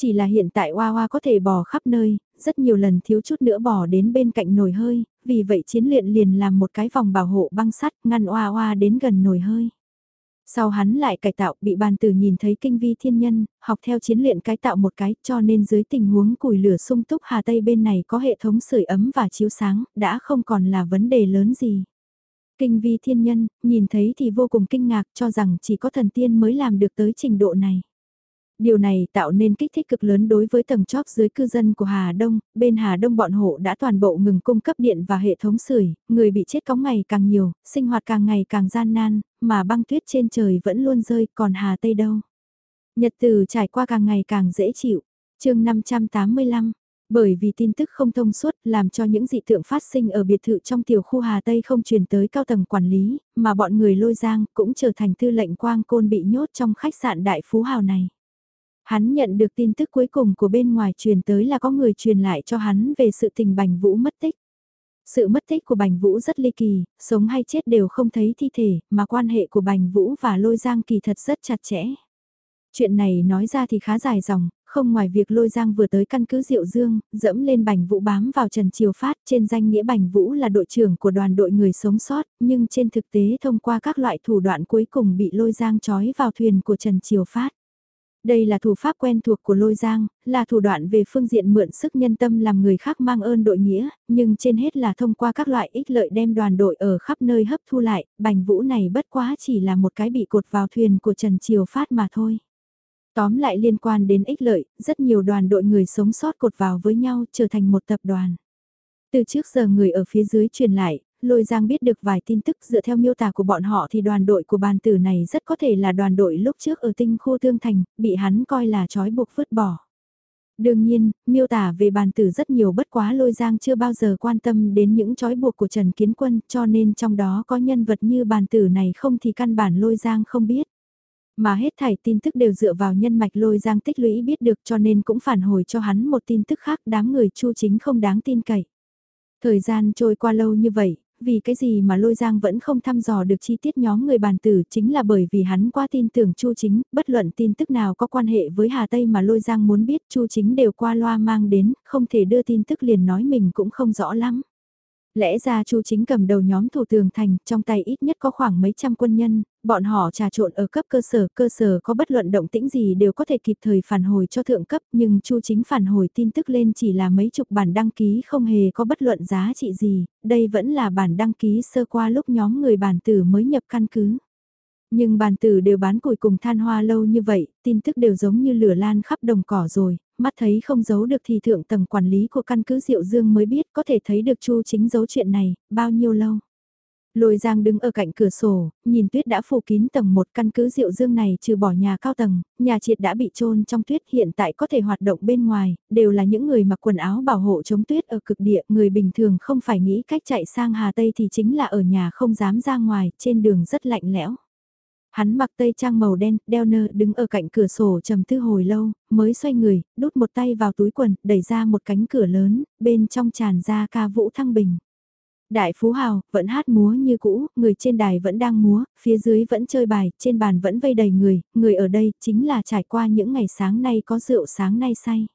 Chỉ là hiện tại Hoa Hoa có thể bò khắp nơi, rất nhiều lần thiếu chút nữa bò đến bên cạnh nồi hơi, vì vậy chiến luyện liền làm một cái vòng bảo hộ băng sắt ngăn Hoa Hoa đến gần nồi hơi. Sau hắn lại cải tạo bị bàn tử nhìn thấy kinh vi thiên nhân, học theo chiến luyện cải tạo một cái cho nên dưới tình huống củi lửa sung túc Hà Tây bên này có hệ thống sưởi ấm và chiếu sáng, đã không còn là vấn đề lớn gì. Kinh vi thiên nhân, nhìn thấy thì vô cùng kinh ngạc cho rằng chỉ có thần tiên mới làm được tới trình độ này. Điều này tạo nên kích thích cực lớn đối với tầng chóp dưới cư dân của Hà Đông, bên Hà Đông bọn hộ đã toàn bộ ngừng cung cấp điện và hệ thống sưởi, người bị chết cóng ngày càng nhiều, sinh hoạt càng ngày càng gian nan, mà băng tuyết trên trời vẫn luôn rơi, còn Hà Tây đâu. Nhật từ trải qua càng ngày càng dễ chịu. chương 585 bởi vì tin tức không thông suốt làm cho những dị tượng phát sinh ở biệt thự trong tiểu khu Hà Tây không truyền tới cao tầng quản lý, mà bọn người lôi giang cũng trở thành tư lệnh quang côn bị nhốt trong khách sạn Đại Phú Hào này. Hắn nhận được tin tức cuối cùng của bên ngoài truyền tới là có người truyền lại cho hắn về sự tình Bành Vũ mất tích. Sự mất tích của Bành Vũ rất ly kỳ, sống hay chết đều không thấy thi thể, mà quan hệ của Bành Vũ và Lôi Giang kỳ thật rất chặt chẽ. Chuyện này nói ra thì khá dài dòng, không ngoài việc Lôi Giang vừa tới căn cứ Diệu Dương, dẫm lên Bành Vũ bám vào Trần Triều Phát trên danh nghĩa Bành Vũ là đội trưởng của đoàn đội người sống sót, nhưng trên thực tế thông qua các loại thủ đoạn cuối cùng bị Lôi Giang trói vào thuyền của Trần Triều Phát. Đây là thủ pháp quen thuộc của Lôi Giang, là thủ đoạn về phương diện mượn sức nhân tâm làm người khác mang ơn đội nghĩa, nhưng trên hết là thông qua các loại ích lợi đem đoàn đội ở khắp nơi hấp thu lại, bành vũ này bất quá chỉ là một cái bị cột vào thuyền của Trần Triều Phát mà thôi. Tóm lại liên quan đến ích lợi, rất nhiều đoàn đội người sống sót cột vào với nhau trở thành một tập đoàn. Từ trước giờ người ở phía dưới truyền lại, Lôi Giang biết được vài tin tức dựa theo miêu tả của bọn họ thì đoàn đội của bàn tử này rất có thể là đoàn đội lúc trước ở tinh khu tương thành, bị hắn coi là trói buộc vứt bỏ. Đương nhiên, miêu tả về bàn tử rất nhiều bất quá Lôi Giang chưa bao giờ quan tâm đến những trói buộc của Trần Kiến Quân cho nên trong đó có nhân vật như bàn tử này không thì căn bản Lôi Giang không biết. Mà hết thảy tin tức đều dựa vào nhân mạch Lôi Giang tích lũy biết được cho nên cũng phản hồi cho hắn một tin tức khác đám người chu chính không đáng tin cậy. Thời gian trôi qua lâu như vậy, vì cái gì mà lôi giang vẫn không thăm dò được chi tiết nhóm người bàn tử chính là bởi vì hắn qua tin tưởng Chu Chính, bất luận tin tức nào có quan hệ với Hà Tây mà lôi giang muốn biết Chu Chính đều qua loa mang đến, không thể đưa tin tức liền nói mình cũng không rõ lắm. Lẽ ra Chu Chính cầm đầu nhóm thủ tường thành, trong tay ít nhất có khoảng mấy trăm quân nhân, bọn họ trà trộn ở cấp cơ sở, cơ sở có bất luận động tĩnh gì đều có thể kịp thời phản hồi cho thượng cấp, nhưng Chu Chính phản hồi tin tức lên chỉ là mấy chục bản đăng ký không hề có bất luận giá trị gì, đây vẫn là bản đăng ký sơ qua lúc nhóm người bản tử mới nhập căn cứ. Nhưng bàn tử đều bán củi cùng than hoa lâu như vậy, tin tức đều giống như lửa lan khắp đồng cỏ rồi, mắt thấy không giấu được thì thượng tầng quản lý của căn cứ Diệu Dương mới biết có thể thấy được Chu chính giấu chuyện này, bao nhiêu lâu. Lôi Giang đứng ở cạnh cửa sổ, nhìn tuyết đã phủ kín tầng một căn cứ Diệu Dương này trừ bỏ nhà cao tầng, nhà triệt đã bị trôn trong tuyết hiện tại có thể hoạt động bên ngoài, đều là những người mặc quần áo bảo hộ chống tuyết ở cực địa, người bình thường không phải nghĩ cách chạy sang Hà Tây thì chính là ở nhà không dám ra ngoài, trên đường rất lạnh lẽo. Hắn mặc tây trang màu đen, đeo nơ đứng ở cạnh cửa sổ trầm tư hồi lâu, mới xoay người, đút một tay vào túi quần, đẩy ra một cánh cửa lớn, bên trong tràn ra ca vũ thăng bình. Đại Phú Hào, vẫn hát múa như cũ, người trên đài vẫn đang múa, phía dưới vẫn chơi bài, trên bàn vẫn vây đầy người, người ở đây chính là trải qua những ngày sáng nay có rượu sáng nay say.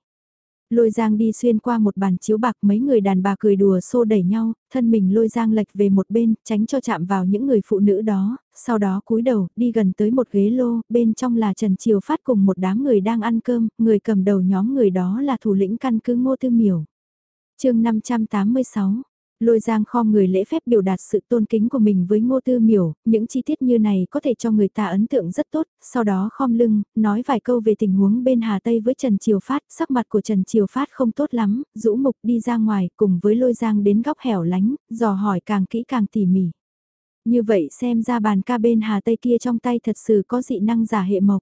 Lôi Giang đi xuyên qua một bàn chiếu bạc mấy người đàn bà cười đùa xô đẩy nhau, thân mình Lôi Giang lệch về một bên, tránh cho chạm vào những người phụ nữ đó, sau đó cúi đầu, đi gần tới một ghế lô, bên trong là Trần Triều Phát cùng một đám người đang ăn cơm, người cầm đầu nhóm người đó là thủ lĩnh căn cứ Ngô Tư Miểu. chương 586 Lôi giang kho người lễ phép biểu đạt sự tôn kính của mình với ngô tư miểu, những chi tiết như này có thể cho người ta ấn tượng rất tốt, sau đó khom lưng, nói vài câu về tình huống bên Hà Tây với Trần Triều Phát, sắc mặt của Trần Triều Phát không tốt lắm, rũ mục đi ra ngoài cùng với lôi giang đến góc hẻo lánh, dò hỏi càng kỹ càng tỉ mỉ. Như vậy xem ra bàn ca bên Hà Tây kia trong tay thật sự có dị năng giả hệ mộc.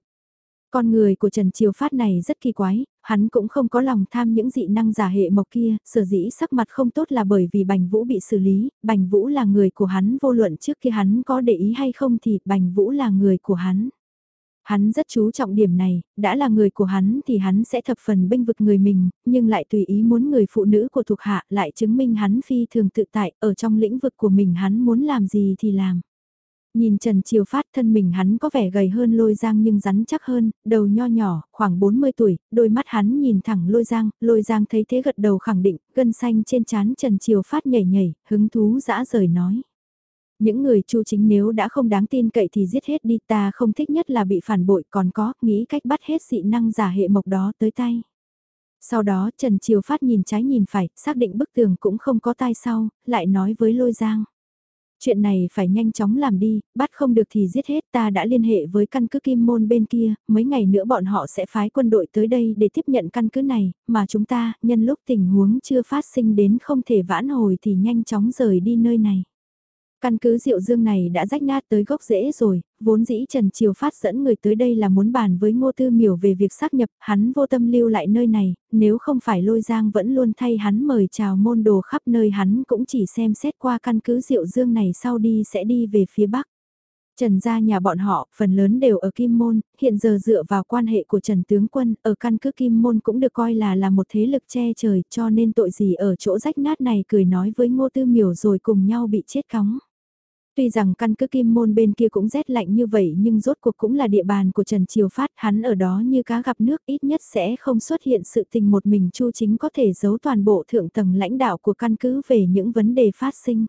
Con người của Trần Triều Phát này rất kỳ quái, hắn cũng không có lòng tham những dị năng giả hệ mộc kia, sở dĩ sắc mặt không tốt là bởi vì Bành Vũ bị xử lý, Bành Vũ là người của hắn vô luận trước khi hắn có để ý hay không thì Bành Vũ là người của hắn. Hắn rất chú trọng điểm này, đã là người của hắn thì hắn sẽ thập phần bênh vực người mình, nhưng lại tùy ý muốn người phụ nữ của thuộc hạ lại chứng minh hắn phi thường tự tại, ở trong lĩnh vực của mình hắn muốn làm gì thì làm. Nhìn Trần Triều Phát thân mình hắn có vẻ gầy hơn lôi giang nhưng rắn chắc hơn, đầu nho nhỏ, khoảng 40 tuổi, đôi mắt hắn nhìn thẳng lôi giang, lôi giang thấy thế gật đầu khẳng định, gân xanh trên trán Trần Triều Phát nhảy nhảy, hứng thú dã rời nói. Những người chu chính nếu đã không đáng tin cậy thì giết hết đi ta không thích nhất là bị phản bội còn có, nghĩ cách bắt hết dị năng giả hệ mộc đó tới tay. Sau đó Trần Triều Phát nhìn trái nhìn phải, xác định bức tường cũng không có tai sau, lại nói với Lôi Giang. Chuyện này phải nhanh chóng làm đi, bắt không được thì giết hết ta đã liên hệ với căn cứ Kim Môn bên kia, mấy ngày nữa bọn họ sẽ phái quân đội tới đây để tiếp nhận căn cứ này, mà chúng ta, nhân lúc tình huống chưa phát sinh đến không thể vãn hồi thì nhanh chóng rời đi nơi này. Căn cứ Diệu Dương này đã rách nát tới gốc rễ rồi, vốn dĩ Trần Triều Phát dẫn người tới đây là muốn bàn với Ngô Tư Miểu về việc xác nhập, hắn vô tâm lưu lại nơi này, nếu không phải lôi giang vẫn luôn thay hắn mời chào môn đồ khắp nơi hắn cũng chỉ xem xét qua căn cứ Diệu Dương này sau đi sẽ đi về phía Bắc. Trần gia nhà bọn họ, phần lớn đều ở Kim Môn, hiện giờ dựa vào quan hệ của Trần Tướng Quân, ở căn cứ Kim Môn cũng được coi là là một thế lực che trời, cho nên tội gì ở chỗ rách nát này cười nói với Ngô Tư Miểu rồi cùng nhau bị chết cóng. Tuy rằng căn cứ kim môn bên kia cũng rét lạnh như vậy nhưng rốt cuộc cũng là địa bàn của Trần Triều Phát hắn ở đó như cá gặp nước ít nhất sẽ không xuất hiện sự tình một mình Chu chính có thể giấu toàn bộ thượng tầng lãnh đạo của căn cứ về những vấn đề phát sinh.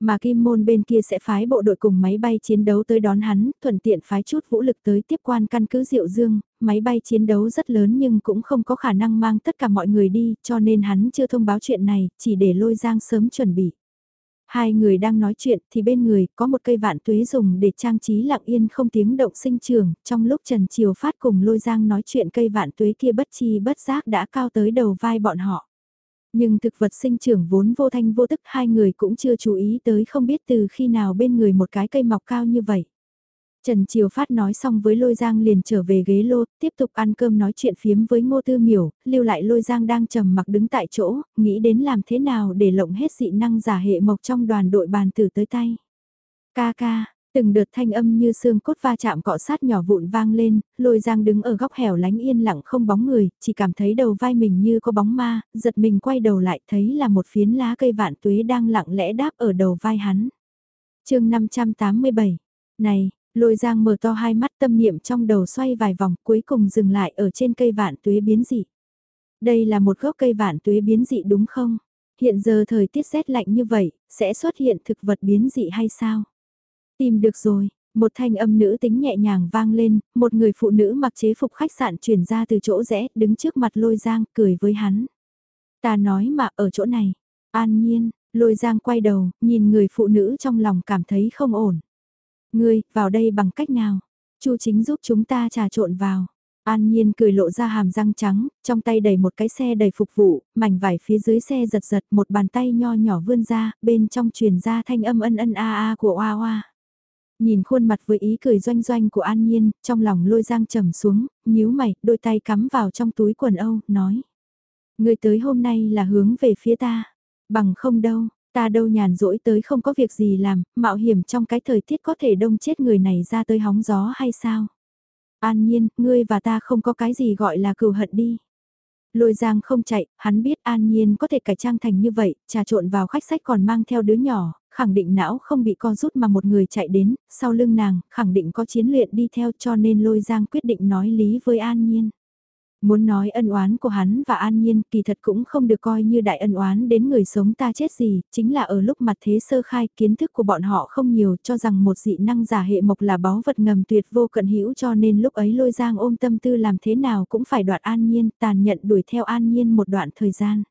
Mà kim môn bên kia sẽ phái bộ đội cùng máy bay chiến đấu tới đón hắn, thuận tiện phái chút vũ lực tới tiếp quan căn cứ Diệu Dương, máy bay chiến đấu rất lớn nhưng cũng không có khả năng mang tất cả mọi người đi, cho nên hắn chưa thông báo chuyện này, chỉ để lôi giang sớm chuẩn bị. Hai người đang nói chuyện thì bên người có một cây vạn tuế dùng để trang trí lặng yên không tiếng động sinh trường, trong lúc Trần Triều Phát cùng lôi giang nói chuyện cây vạn tuế kia bất chi bất giác đã cao tới đầu vai bọn họ. Nhưng thực vật sinh trưởng vốn vô thanh vô tức hai người cũng chưa chú ý tới không biết từ khi nào bên người một cái cây mọc cao như vậy. Trần Triều Phát nói xong với Lôi Giang liền trở về ghế lô, tiếp tục ăn cơm nói chuyện phiếm với Ngô Tư Miểu, lưu lại Lôi Giang đang trầm mặc đứng tại chỗ, nghĩ đến làm thế nào để lộng hết dị năng giả hệ mộc trong đoàn đội bàn tử tới tay. Ca ca, từng đợt thanh âm như xương cốt va chạm cọ sát nhỏ vụn vang lên, Lôi Giang đứng ở góc hẻo lánh yên lặng không bóng người, chỉ cảm thấy đầu vai mình như có bóng ma, giật mình quay đầu lại thấy là một phiến lá cây vạn tuế đang lặng lẽ đáp ở đầu vai hắn. chương 587, này, Lôi giang mở to hai mắt tâm niệm trong đầu xoay vài vòng cuối cùng dừng lại ở trên cây vạn tuế biến dị. Đây là một gốc cây vạn tuế biến dị đúng không? Hiện giờ thời tiết rét lạnh như vậy, sẽ xuất hiện thực vật biến dị hay sao? Tìm được rồi, một thanh âm nữ tính nhẹ nhàng vang lên, một người phụ nữ mặc chế phục khách sạn chuyển ra từ chỗ rẽ, đứng trước mặt lôi giang, cười với hắn. Ta nói mà ở chỗ này, an nhiên, lôi giang quay đầu, nhìn người phụ nữ trong lòng cảm thấy không ổn. Ngươi, vào đây bằng cách nào? Chu chính giúp chúng ta trà trộn vào. An Nhiên cười lộ ra hàm răng trắng, trong tay đầy một cái xe đầy phục vụ, mảnh vải phía dưới xe giật giật, một bàn tay nho nhỏ vươn ra, bên trong truyền ra thanh âm ân ân a a của Oa Oa. Nhìn khuôn mặt với ý cười doanh doanh của An Nhiên, trong lòng lôi giang trầm xuống, nhíu mày, đôi tay cắm vào trong túi quần Âu, nói. Người tới hôm nay là hướng về phía ta, bằng không đâu, Ta đâu nhàn rỗi tới không có việc gì làm, mạo hiểm trong cái thời tiết có thể đông chết người này ra tới hóng gió hay sao? An nhiên, ngươi và ta không có cái gì gọi là cừu hận đi. Lôi giang không chạy, hắn biết an nhiên có thể cải trang thành như vậy, trà trộn vào khách sách còn mang theo đứa nhỏ, khẳng định não không bị con rút mà một người chạy đến, sau lưng nàng, khẳng định có chiến luyện đi theo cho nên lôi giang quyết định nói lý với an nhiên. Muốn nói ân oán của hắn và An Nhiên kỳ thật cũng không được coi như đại ân oán đến người sống ta chết gì, chính là ở lúc mặt thế sơ khai kiến thức của bọn họ không nhiều cho rằng một dị năng giả hệ mộc là báu vật ngầm tuyệt vô cận hữu cho nên lúc ấy lôi giang ôm tâm tư làm thế nào cũng phải đoạt An Nhiên tàn nhận đuổi theo An Nhiên một đoạn thời gian.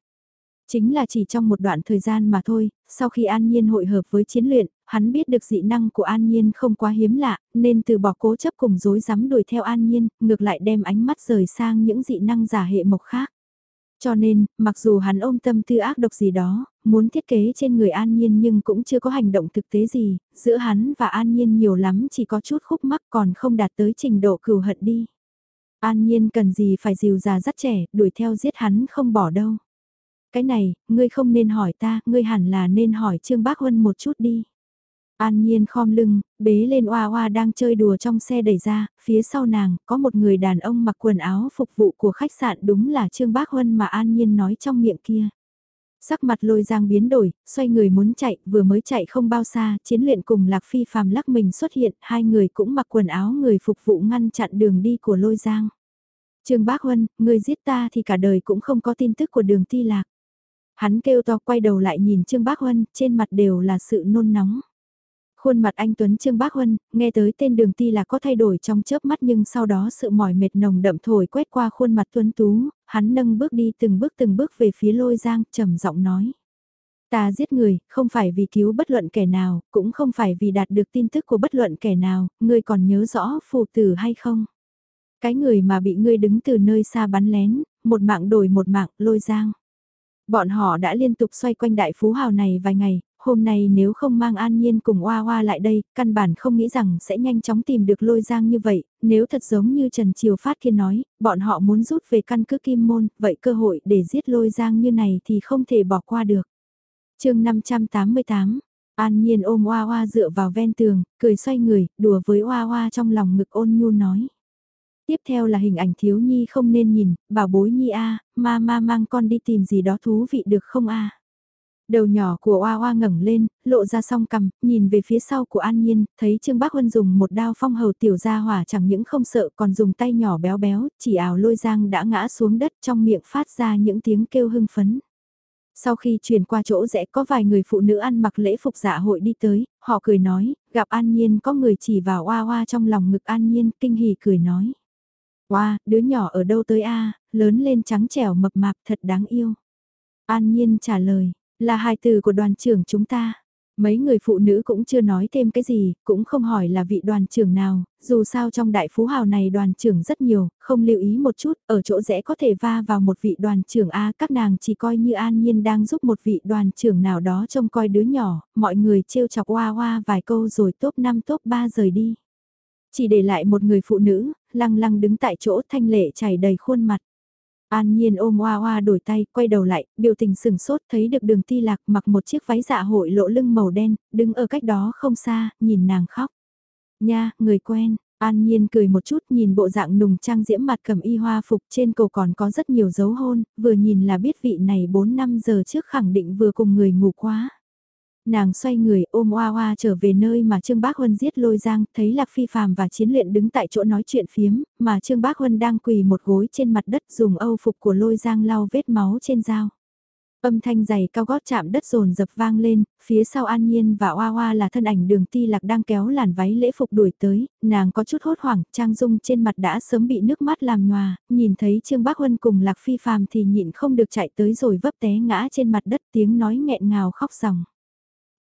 Chính là chỉ trong một đoạn thời gian mà thôi, sau khi An Nhiên hội hợp với chiến luyện, hắn biết được dị năng của An Nhiên không quá hiếm lạ, nên từ bỏ cố chấp cùng dối dám đuổi theo An Nhiên, ngược lại đem ánh mắt rời sang những dị năng giả hệ mộc khác. Cho nên, mặc dù hắn ôm tâm tư ác độc gì đó, muốn thiết kế trên người An Nhiên nhưng cũng chưa có hành động thực tế gì, giữa hắn và An Nhiên nhiều lắm chỉ có chút khúc mắc còn không đạt tới trình độ cừu hận đi. An Nhiên cần gì phải dìu già dắt trẻ, đuổi theo giết hắn không bỏ đâu. Cái này, ngươi không nên hỏi ta, ngươi hẳn là nên hỏi Trương Bác Huân một chút đi. An Nhiên khom lưng, bế lên oa oa đang chơi đùa trong xe đẩy ra, phía sau nàng có một người đàn ông mặc quần áo phục vụ của khách sạn đúng là Trương Bác Huân mà An Nhiên nói trong miệng kia. Sắc mặt lôi giang biến đổi, xoay người muốn chạy, vừa mới chạy không bao xa, chiến luyện cùng Lạc Phi phàm lắc mình xuất hiện, hai người cũng mặc quần áo người phục vụ ngăn chặn đường đi của lôi giang. Trương Bác Huân, người giết ta thì cả đời cũng không có tin tức của đường ti lạc. Hắn kêu to quay đầu lại nhìn Trương Bác Huân, trên mặt đều là sự nôn nóng. Khuôn mặt anh Tuấn Trương Bác Huân, nghe tới tên đường ti là có thay đổi trong chớp mắt nhưng sau đó sự mỏi mệt nồng đậm thổi quét qua khuôn mặt Tuấn Tú, hắn nâng bước đi từng bước từng bước về phía lôi giang, trầm giọng nói. Ta giết người, không phải vì cứu bất luận kẻ nào, cũng không phải vì đạt được tin tức của bất luận kẻ nào, ngươi còn nhớ rõ phù tử hay không? Cái người mà bị ngươi đứng từ nơi xa bắn lén, một mạng đổi một mạng, lôi giang. Bọn họ đã liên tục xoay quanh đại phú hào này vài ngày, hôm nay nếu không mang An Nhiên cùng oa oa lại đây, căn bản không nghĩ rằng sẽ nhanh chóng tìm được lôi giang như vậy, nếu thật giống như Trần Triều Phát kia nói, bọn họ muốn rút về căn cứ Kim Môn, vậy cơ hội để giết lôi giang như này thì không thể bỏ qua được. chương 588, An Nhiên ôm Hoa Hoa dựa vào ven tường, cười xoay người, đùa với Hoa Hoa trong lòng ngực ôn nhu nói. Tiếp theo là hình ảnh thiếu nhi không nên nhìn, bảo bối nhi a, ma ma mang con đi tìm gì đó thú vị được không a? Đầu nhỏ của Oa Oa ngẩng lên, lộ ra song cằm, nhìn về phía sau của An Nhiên, thấy Trương Bác Huân dùng một đao phong hầu tiểu gia hỏa chẳng những không sợ còn dùng tay nhỏ béo béo, chỉ ảo lôi giang đã ngã xuống đất trong miệng phát ra những tiếng kêu hưng phấn. Sau khi chuyển qua chỗ rẽ có vài người phụ nữ ăn mặc lễ phục dạ hội đi tới, họ cười nói, gặp An Nhiên có người chỉ vào Oa Oa trong lòng ngực An Nhiên, kinh hỉ cười nói. Oa, đứa nhỏ ở đâu tới a lớn lên trắng trẻo mập mạp thật đáng yêu. An Nhiên trả lời, là hài từ của đoàn trưởng chúng ta. Mấy người phụ nữ cũng chưa nói thêm cái gì, cũng không hỏi là vị đoàn trưởng nào, dù sao trong đại phú hào này đoàn trưởng rất nhiều, không lưu ý một chút, ở chỗ rẽ có thể va vào một vị đoàn trưởng A các nàng chỉ coi như an nhiên đang giúp một vị đoàn trưởng nào đó trông coi đứa nhỏ, mọi người trêu chọc hoa hoa vài câu rồi top 5 top 3 rời đi. Chỉ để lại một người phụ nữ, lăng lăng đứng tại chỗ thanh lệ chảy đầy khuôn mặt. An Nhiên ôm Hoa Hoa đổi tay, quay đầu lại, biểu tình sừng sốt thấy được đường ti lạc mặc một chiếc váy dạ hội lộ lưng màu đen, đứng ở cách đó không xa, nhìn nàng khóc. Nha, người quen, An Nhiên cười một chút nhìn bộ dạng nùng trang diễm mặt cầm y hoa phục trên cổ còn có rất nhiều dấu hôn, vừa nhìn là biết vị này 4 năm giờ trước khẳng định vừa cùng người ngủ quá. Nàng xoay người ôm Hoa Hoa trở về nơi mà Trương Bác Huân giết lôi giang, thấy Lạc Phi Phạm và Chiến luyện đứng tại chỗ nói chuyện phiếm, mà Trương Bác Huân đang quỳ một gối trên mặt đất dùng âu phục của lôi giang lau vết máu trên dao. Âm thanh giày cao gót chạm đất rồn dập vang lên, phía sau An Nhiên và Hoa Hoa là thân ảnh đường ti lạc đang kéo làn váy lễ phục đuổi tới, nàng có chút hốt hoảng, trang dung trên mặt đã sớm bị nước mắt làm nhòa, nhìn thấy Trương Bác Huân cùng Lạc Phi phàm thì nhịn không được chạy tới rồi vấp té ngã trên mặt đất tiếng nói nghẹn ngào khóc ròng.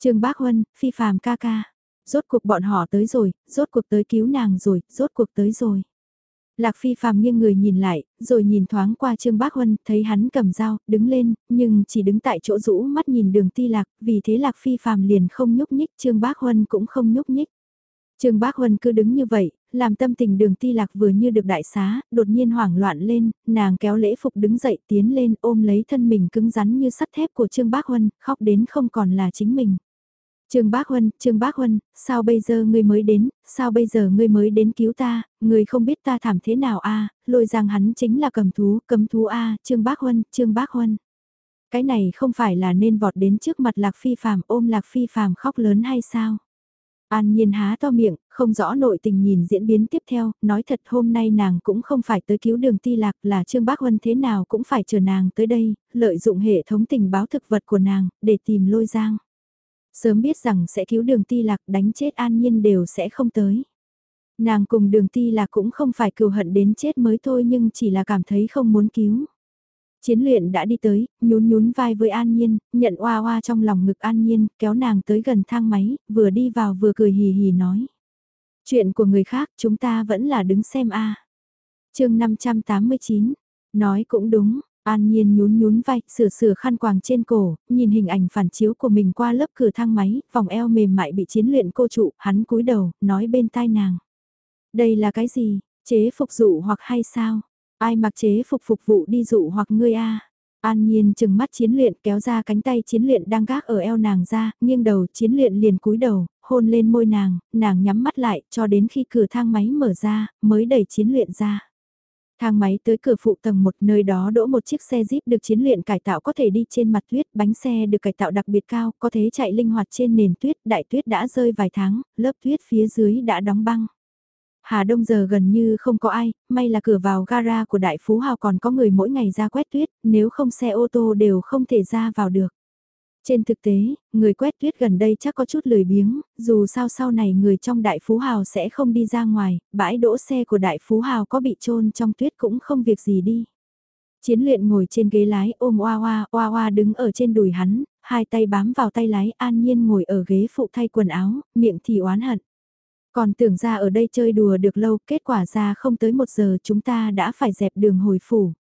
Trương Bác Huân, phi phàm ca ca. Rốt cuộc bọn họ tới rồi, rốt cuộc tới cứu nàng rồi, rốt cuộc tới rồi. Lạc Phi phàm nghiêng người nhìn lại, rồi nhìn thoáng qua Trương Bác Huân, thấy hắn cầm dao, đứng lên, nhưng chỉ đứng tại chỗ rũ mắt nhìn đường ti lạc, vì thế Lạc Phi phàm liền không nhúc nhích, Trương Bác Huân cũng không nhúc nhích. Trương Bác Huân cứ đứng như vậy, làm tâm tình đường ti lạc vừa như được đại xá, đột nhiên hoảng loạn lên, nàng kéo lễ phục đứng dậy tiến lên ôm lấy thân mình cứng rắn như sắt thép của Trương Bác Huân, khóc đến không còn là chính mình. Trương Bác Huân, Trương Bác Huân, sao bây giờ ngươi mới đến, sao bây giờ ngươi mới đến cứu ta, ngươi không biết ta thảm thế nào a, lôi rằng hắn chính là cầm thú, cầm thú a, Trương Bác Huân, Trương Bác Huân. Cái này không phải là nên vọt đến trước mặt Lạc Phi Phàm ôm Lạc Phi Phàm khóc lớn hay sao? An Nhiên há to miệng, không rõ nội tình nhìn diễn biến tiếp theo, nói thật hôm nay nàng cũng không phải tới cứu đường ti lạc là Trương Bác Huân thế nào cũng phải chờ nàng tới đây, lợi dụng hệ thống tình báo thực vật của nàng, để tìm lôi giang. Sớm biết rằng sẽ cứu đường ti lạc đánh chết an nhiên đều sẽ không tới. Nàng cùng đường ti lạc cũng không phải cừu hận đến chết mới thôi nhưng chỉ là cảm thấy không muốn cứu. Chiến luyện đã đi tới, nhún nhún vai với An Nhiên, nhận oa oa trong lòng ngực An Nhiên, kéo nàng tới gần thang máy, vừa đi vào vừa cười hì hì nói. Chuyện của người khác chúng ta vẫn là đứng xem a à. chương 589, nói cũng đúng, An Nhiên nhún nhún vai, sửa sửa khăn quàng trên cổ, nhìn hình ảnh phản chiếu của mình qua lớp cửa thang máy, vòng eo mềm mại bị chiến luyện cô trụ, hắn cúi đầu, nói bên tai nàng. Đây là cái gì, chế phục dụ hoặc hay sao? Ai mặc chế phục phục vụ đi dụ hoặc ngươi a An Nhiên chừng mắt chiến luyện kéo ra cánh tay chiến luyện đang gác ở eo nàng ra, nghiêng đầu chiến luyện liền cúi đầu, hôn lên môi nàng, nàng nhắm mắt lại cho đến khi cửa thang máy mở ra, mới đẩy chiến luyện ra. Thang máy tới cửa phụ tầng một nơi đó đỗ một chiếc xe Jeep được chiến luyện cải tạo có thể đi trên mặt tuyết, bánh xe được cải tạo đặc biệt cao, có thể chạy linh hoạt trên nền tuyết, đại tuyết đã rơi vài tháng, lớp tuyết phía dưới đã đóng băng. Hà Đông giờ gần như không có ai, may là cửa vào gara của Đại Phú Hào còn có người mỗi ngày ra quét tuyết, nếu không xe ô tô đều không thể ra vào được. Trên thực tế, người quét tuyết gần đây chắc có chút lười biếng, dù sao sau này người trong Đại Phú Hào sẽ không đi ra ngoài, bãi đỗ xe của Đại Phú Hào có bị trôn trong tuyết cũng không việc gì đi. Chiến luyện ngồi trên ghế lái ôm Oa Oa, Oa Oa đứng ở trên đùi hắn, hai tay bám vào tay lái an nhiên ngồi ở ghế phụ thay quần áo, miệng thì oán hận. Còn tưởng ra ở đây chơi đùa được lâu, kết quả ra không tới một giờ chúng ta đã phải dẹp đường hồi phủ.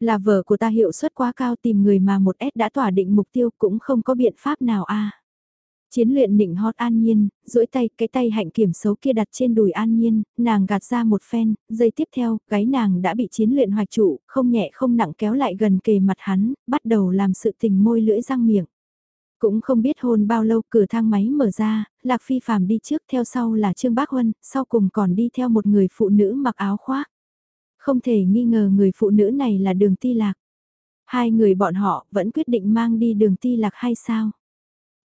Là vợ của ta hiệu suất quá cao tìm người mà một S đã tỏa định mục tiêu cũng không có biện pháp nào a. Chiến luyện nịnh hót an nhiên, duỗi tay, cái tay hạnh kiểm xấu kia đặt trên đùi an nhiên, nàng gạt ra một phen, giây tiếp theo, gáy nàng đã bị chiến luyện hoạch trụ, không nhẹ không nặng kéo lại gần kề mặt hắn, bắt đầu làm sự tình môi lưỡi răng miệng. Cũng không biết hôn bao lâu cửa thang máy mở ra, Lạc Phi phàm đi trước theo sau là Trương Bác Huân, sau cùng còn đi theo một người phụ nữ mặc áo khoác. Không thể nghi ngờ người phụ nữ này là đường ti lạc. Hai người bọn họ vẫn quyết định mang đi đường ti lạc hay sao?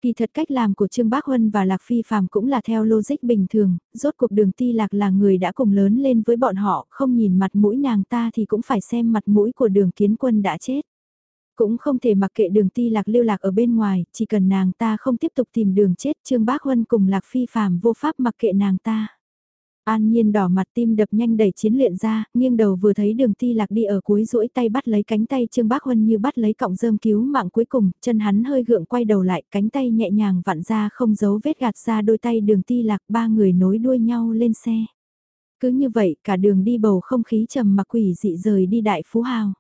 Kỳ thật cách làm của Trương Bác Huân và Lạc Phi Phạm cũng là theo logic bình thường, rốt cuộc đường ti lạc là người đã cùng lớn lên với bọn họ, không nhìn mặt mũi nàng ta thì cũng phải xem mặt mũi của đường kiến quân đã chết. Cũng không thể mặc kệ đường ti lạc lưu lạc ở bên ngoài, chỉ cần nàng ta không tiếp tục tìm đường chết Trương Bác Huân cùng Lạc Phi Phạm vô pháp mặc kệ nàng ta. An nhiên đỏ mặt tim đập nhanh đẩy chiến luyện ra, nghiêng đầu vừa thấy đường ti lạc đi ở cuối rũi tay bắt lấy cánh tay Trương Bác Huân như bắt lấy cọng rơm cứu mạng cuối cùng, chân hắn hơi gượng quay đầu lại, cánh tay nhẹ nhàng vặn ra không giấu vết gạt ra đôi tay đường ti lạc ba người nối đuôi nhau lên xe. Cứ như vậy cả đường đi bầu không khí trầm mặc quỷ dị rời đi đại phú hào.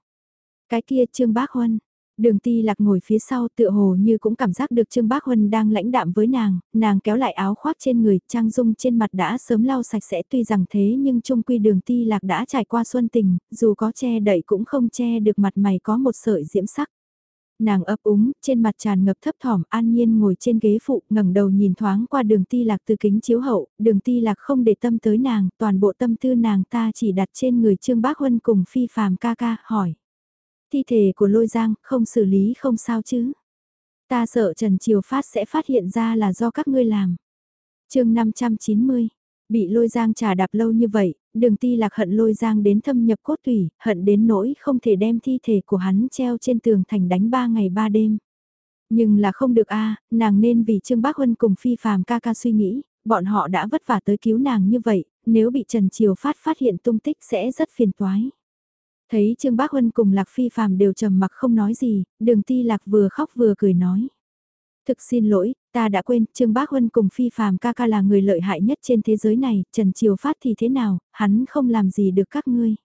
Cái kia Trương Bác Huân, Đường ti lạc ngồi phía sau tựa hồ như cũng cảm giác được Trương Bác Huân đang lãnh đạm với nàng, nàng kéo lại áo khoác trên người, trang dung trên mặt đã sớm lau sạch sẽ tuy rằng thế nhưng trung quy đường ti lạc đã trải qua xuân tình, dù có che đậy cũng không che được mặt mày có một sợi diễm sắc. Nàng ấp úng, trên mặt tràn ngập thấp thỏm, an nhiên ngồi trên ghế phụ, ngẩng đầu nhìn thoáng qua đường ti lạc từ kính chiếu hậu, đường ti lạc không để tâm tới nàng, toàn bộ tâm tư nàng ta chỉ đặt trên người Trương Bác Huân cùng phi phàm ca ca, hỏi thi thể của lôi giang, không xử lý không sao chứ. Ta sợ Trần Triều Phát sẽ phát hiện ra là do các ngươi làm. chương 590, bị lôi giang trà đạp lâu như vậy, đường ti lạc hận lôi giang đến thâm nhập cốt tủy, hận đến nỗi không thể đem thi thể của hắn treo trên tường thành đánh ba ngày ba đêm. Nhưng là không được a nàng nên vì Trương Bác Huân cùng phi phàm ca ca suy nghĩ, bọn họ đã vất vả tới cứu nàng như vậy, nếu bị Trần Triều Phát phát hiện tung tích sẽ rất phiền toái. Thấy Trương Bác Huân cùng Lạc Phi Phạm đều trầm mặc không nói gì, đường ti Lạc vừa khóc vừa cười nói. Thực xin lỗi, ta đã quên, Trương Bác Huân cùng Phi Phạm ca ca là người lợi hại nhất trên thế giới này, Trần Triều Phát thì thế nào, hắn không làm gì được các ngươi.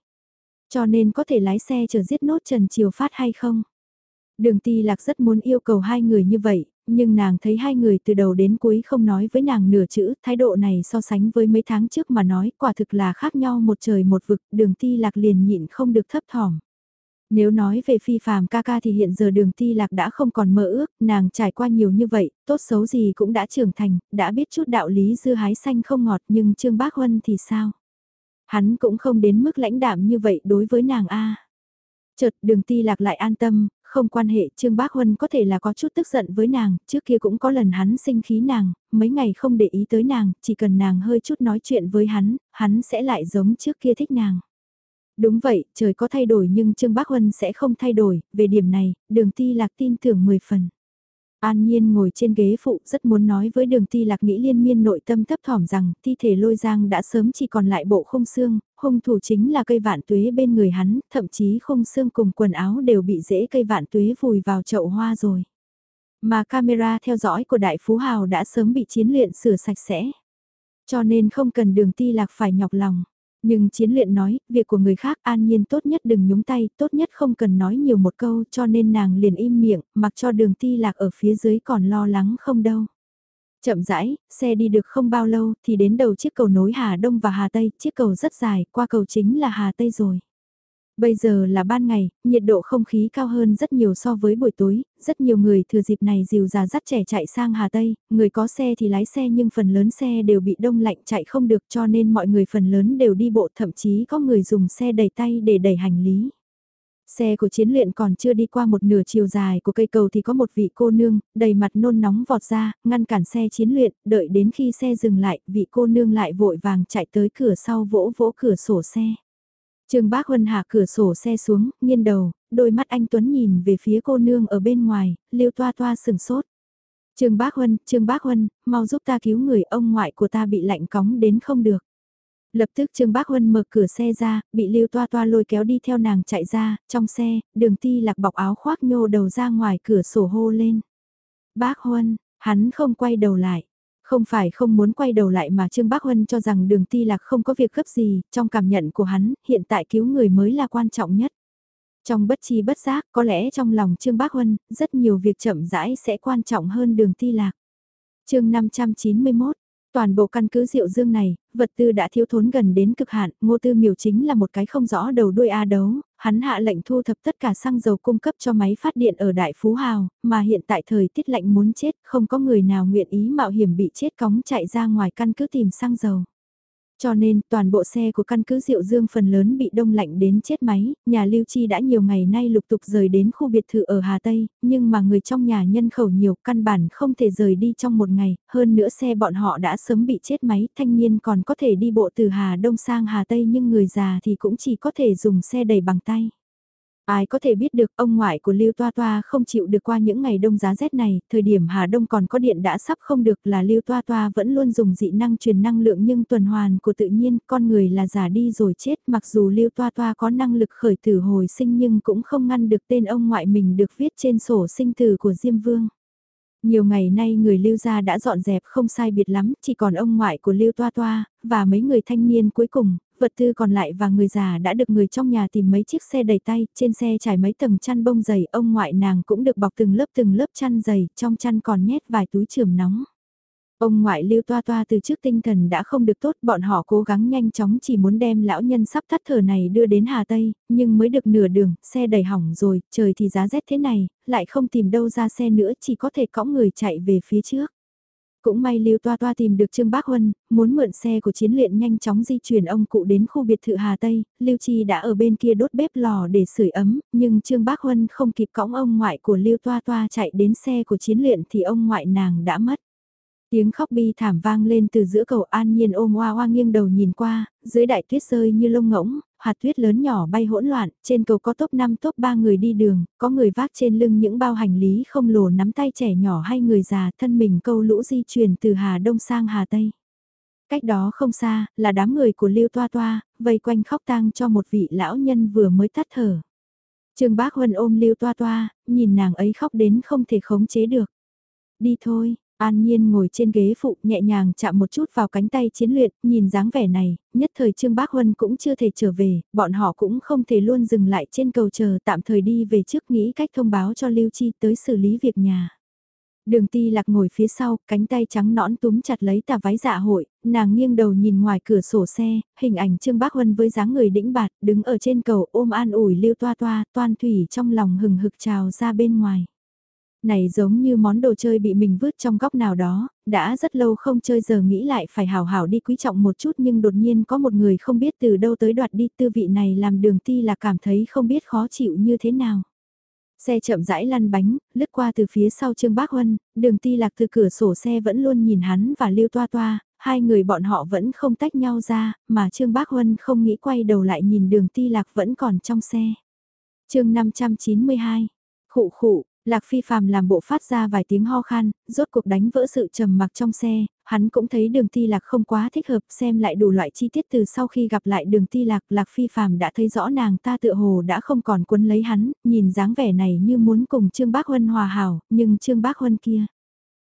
Cho nên có thể lái xe chờ giết nốt Trần Triều Phát hay không? Đường Ti Lạc rất muốn yêu cầu hai người như vậy, nhưng nàng thấy hai người từ đầu đến cuối không nói với nàng nửa chữ, thái độ này so sánh với mấy tháng trước mà nói quả thực là khác nhau một trời một vực, đường ti lạc liền nhịn không được thấp thỏm. Nếu nói về phi phàm ca ca thì hiện giờ đường ti lạc đã không còn mơ ước, nàng trải qua nhiều như vậy, tốt xấu gì cũng đã trưởng thành, đã biết chút đạo lý dưa hái xanh không ngọt nhưng Trương Bác Huân thì sao? Hắn cũng không đến mức lãnh đạm như vậy đối với nàng A. Chợt đường ti lạc lại an tâm, không quan hệ Trương Bác Huân có thể là có chút tức giận với nàng, trước kia cũng có lần hắn sinh khí nàng, mấy ngày không để ý tới nàng, chỉ cần nàng hơi chút nói chuyện với hắn, hắn sẽ lại giống trước kia thích nàng. Đúng vậy, trời có thay đổi nhưng Trương Bác Huân sẽ không thay đổi, về điểm này, đường ti lạc tin tưởng 10 phần. An Nhiên ngồi trên ghế phụ rất muốn nói với đường ti lạc nghĩ liên miên nội tâm thấp thỏm rằng thi thể lôi giang đã sớm chỉ còn lại bộ khung xương, hung thủ chính là cây vạn tuế bên người hắn, thậm chí khung xương cùng quần áo đều bị rễ cây vạn tuế vùi vào chậu hoa rồi. Mà camera theo dõi của Đại Phú Hào đã sớm bị chiến luyện sửa sạch sẽ. Cho nên không cần đường ti lạc phải nhọc lòng. Nhưng chiến luyện nói, việc của người khác an nhiên tốt nhất đừng nhúng tay, tốt nhất không cần nói nhiều một câu cho nên nàng liền im miệng, mặc cho đường ti lạc ở phía dưới còn lo lắng không đâu. Chậm rãi, xe đi được không bao lâu thì đến đầu chiếc cầu nối Hà Đông và Hà Tây, chiếc cầu rất dài, qua cầu chính là Hà Tây rồi. Bây giờ là ban ngày, nhiệt độ không khí cao hơn rất nhiều so với buổi tối, rất nhiều người thừa dịp này dìu già dắt trẻ chạy sang Hà Tây, người có xe thì lái xe nhưng phần lớn xe đều bị đông lạnh chạy không được cho nên mọi người phần lớn đều đi bộ thậm chí có người dùng xe đẩy tay để đẩy hành lý. Xe của chiến luyện còn chưa đi qua một nửa chiều dài của cây cầu thì có một vị cô nương, đầy mặt nôn nóng vọt ra, ngăn cản xe chiến luyện, đợi đến khi xe dừng lại, vị cô nương lại vội vàng chạy tới cửa sau vỗ vỗ cửa sổ xe. Trương Bác Huân hạ cửa sổ xe xuống, nghiêng đầu, đôi mắt anh Tuấn nhìn về phía cô nương ở bên ngoài, liêu toa toa sừng sốt. Trương Bác Huân, Trương Bác Huân, mau giúp ta cứu người ông ngoại của ta bị lạnh cóng đến không được. Lập tức Trương Bác Huân mở cửa xe ra, bị Lưu Toa Toa lôi kéo đi theo nàng chạy ra, trong xe, đường ti lạc bọc áo khoác nhô đầu ra ngoài cửa sổ hô lên. Bác Huân, hắn không quay đầu lại. Không phải không muốn quay đầu lại mà Trương Bác Huân cho rằng đường ti lạc không có việc gấp gì, trong cảm nhận của hắn, hiện tại cứu người mới là quan trọng nhất. Trong bất chi bất giác, có lẽ trong lòng Trương Bác Huân, rất nhiều việc chậm rãi sẽ quan trọng hơn đường ti lạc. chương 591, Toàn bộ căn cứ rượu dương này, vật tư đã thiếu thốn gần đến cực hạn, ngô tư miểu chính là một cái không rõ đầu đuôi A đấu, hắn hạ lệnh thu thập tất cả xăng dầu cung cấp cho máy phát điện ở Đại Phú Hào, mà hiện tại thời tiết lạnh muốn chết, không có người nào nguyện ý mạo hiểm bị chết cóng chạy ra ngoài căn cứ tìm xăng dầu. Cho nên, toàn bộ xe của căn cứ Diệu Dương phần lớn bị đông lạnh đến chết máy, nhà Lưu Chi đã nhiều ngày nay lục tục rời đến khu biệt thự ở Hà Tây, nhưng mà người trong nhà nhân khẩu nhiều, căn bản không thể rời đi trong một ngày, hơn nữa xe bọn họ đã sớm bị chết máy, thanh niên còn có thể đi bộ từ Hà Đông sang Hà Tây nhưng người già thì cũng chỉ có thể dùng xe đẩy bằng tay. Ai có thể biết được ông ngoại của Lưu Toa Toa không chịu được qua những ngày đông giá rét này, thời điểm Hà Đông còn có điện đã sắp không được là Lưu Toa Toa vẫn luôn dùng dị năng truyền năng lượng nhưng tuần hoàn của tự nhiên con người là già đi rồi chết mặc dù Lưu Toa Toa có năng lực khởi tử hồi sinh nhưng cũng không ngăn được tên ông ngoại mình được viết trên sổ sinh tử của Diêm Vương. Nhiều ngày nay người lưu gia đã dọn dẹp không sai biệt lắm, chỉ còn ông ngoại của lưu toa toa, và mấy người thanh niên cuối cùng, vật tư còn lại và người già đã được người trong nhà tìm mấy chiếc xe đầy tay, trên xe trải mấy tầng chăn bông dày, ông ngoại nàng cũng được bọc từng lớp từng lớp chăn dày, trong chăn còn nhét vài túi trường nóng. Ông ngoại lưu toa toa từ trước tinh thần đã không được tốt, bọn họ cố gắng nhanh chóng chỉ muốn đem lão nhân sắp thắt thở này đưa đến Hà Tây, nhưng mới được nửa đường, xe đầy hỏng rồi, trời thì giá rét thế này, lại không tìm đâu ra xe nữa, chỉ có thể cõng người chạy về phía trước. Cũng may Lưu Toa Toa tìm được Trương Bác Huân, muốn mượn xe của chiến luyện nhanh chóng di chuyển ông cụ đến khu biệt thự Hà Tây, Lưu Chi đã ở bên kia đốt bếp lò để sưởi ấm, nhưng Trương Bác Huân không kịp cõng ông ngoại của Lưu Toa Toa chạy đến xe của chiến luyện thì ông ngoại nàng đã mất. Tiếng khóc bi thảm vang lên từ giữa cầu an nhiên ôm hoa hoa nghiêng đầu nhìn qua, dưới đại tuyết rơi như lông ngỗng, hạt tuyết lớn nhỏ bay hỗn loạn, trên cầu có top 5 top 3 người đi đường, có người vác trên lưng những bao hành lý không lồ nắm tay trẻ nhỏ hay người già thân mình câu lũ di chuyển từ Hà Đông sang Hà Tây. Cách đó không xa, là đám người của Lưu Toa Toa, vây quanh khóc tang cho một vị lão nhân vừa mới tắt thở. Trương Bác Huân ôm Lưu Toa Toa, nhìn nàng ấy khóc đến không thể khống chế được. Đi thôi, An Nhiên ngồi trên ghế phụ nhẹ nhàng chạm một chút vào cánh tay chiến luyện, nhìn dáng vẻ này, nhất thời Trương Bác Huân cũng chưa thể trở về, bọn họ cũng không thể luôn dừng lại trên cầu chờ tạm thời đi về trước nghĩ cách thông báo cho Lưu Chi tới xử lý việc nhà. Đường ti lạc ngồi phía sau, cánh tay trắng nõn túm chặt lấy tà váy dạ hội, nàng nghiêng đầu nhìn ngoài cửa sổ xe, hình ảnh Trương Bác Huân với dáng người đĩnh bạt, đứng ở trên cầu ôm an ủi lưu toa toa, toan thủy trong lòng hừng hực trào ra bên ngoài. Này giống như món đồ chơi bị mình vứt trong góc nào đó, đã rất lâu không chơi giờ nghĩ lại phải hào hảo đi quý trọng một chút nhưng đột nhiên có một người không biết từ đâu tới đoạt đi tư vị này làm đường ti là cảm thấy không biết khó chịu như thế nào. Xe chậm rãi lăn bánh, lướt qua từ phía sau Trương Bác Huân, đường ti lạc từ cửa sổ xe vẫn luôn nhìn hắn và lưu toa toa, hai người bọn họ vẫn không tách nhau ra, mà Trương Bác Huân không nghĩ quay đầu lại nhìn đường ti lạc vẫn còn trong xe. chương 592, khụ khụ, Lạc Phi Phạm làm bộ phát ra vài tiếng ho khan, rốt cuộc đánh vỡ sự trầm mặc trong xe, hắn cũng thấy đường ti lạc không quá thích hợp xem lại đủ loại chi tiết từ sau khi gặp lại đường ti lạc. Lạc Phi Phạm đã thấy rõ nàng ta tựa hồ đã không còn quấn lấy hắn, nhìn dáng vẻ này như muốn cùng Trương Bác Huân hòa hảo, nhưng Trương Bác Huân kia.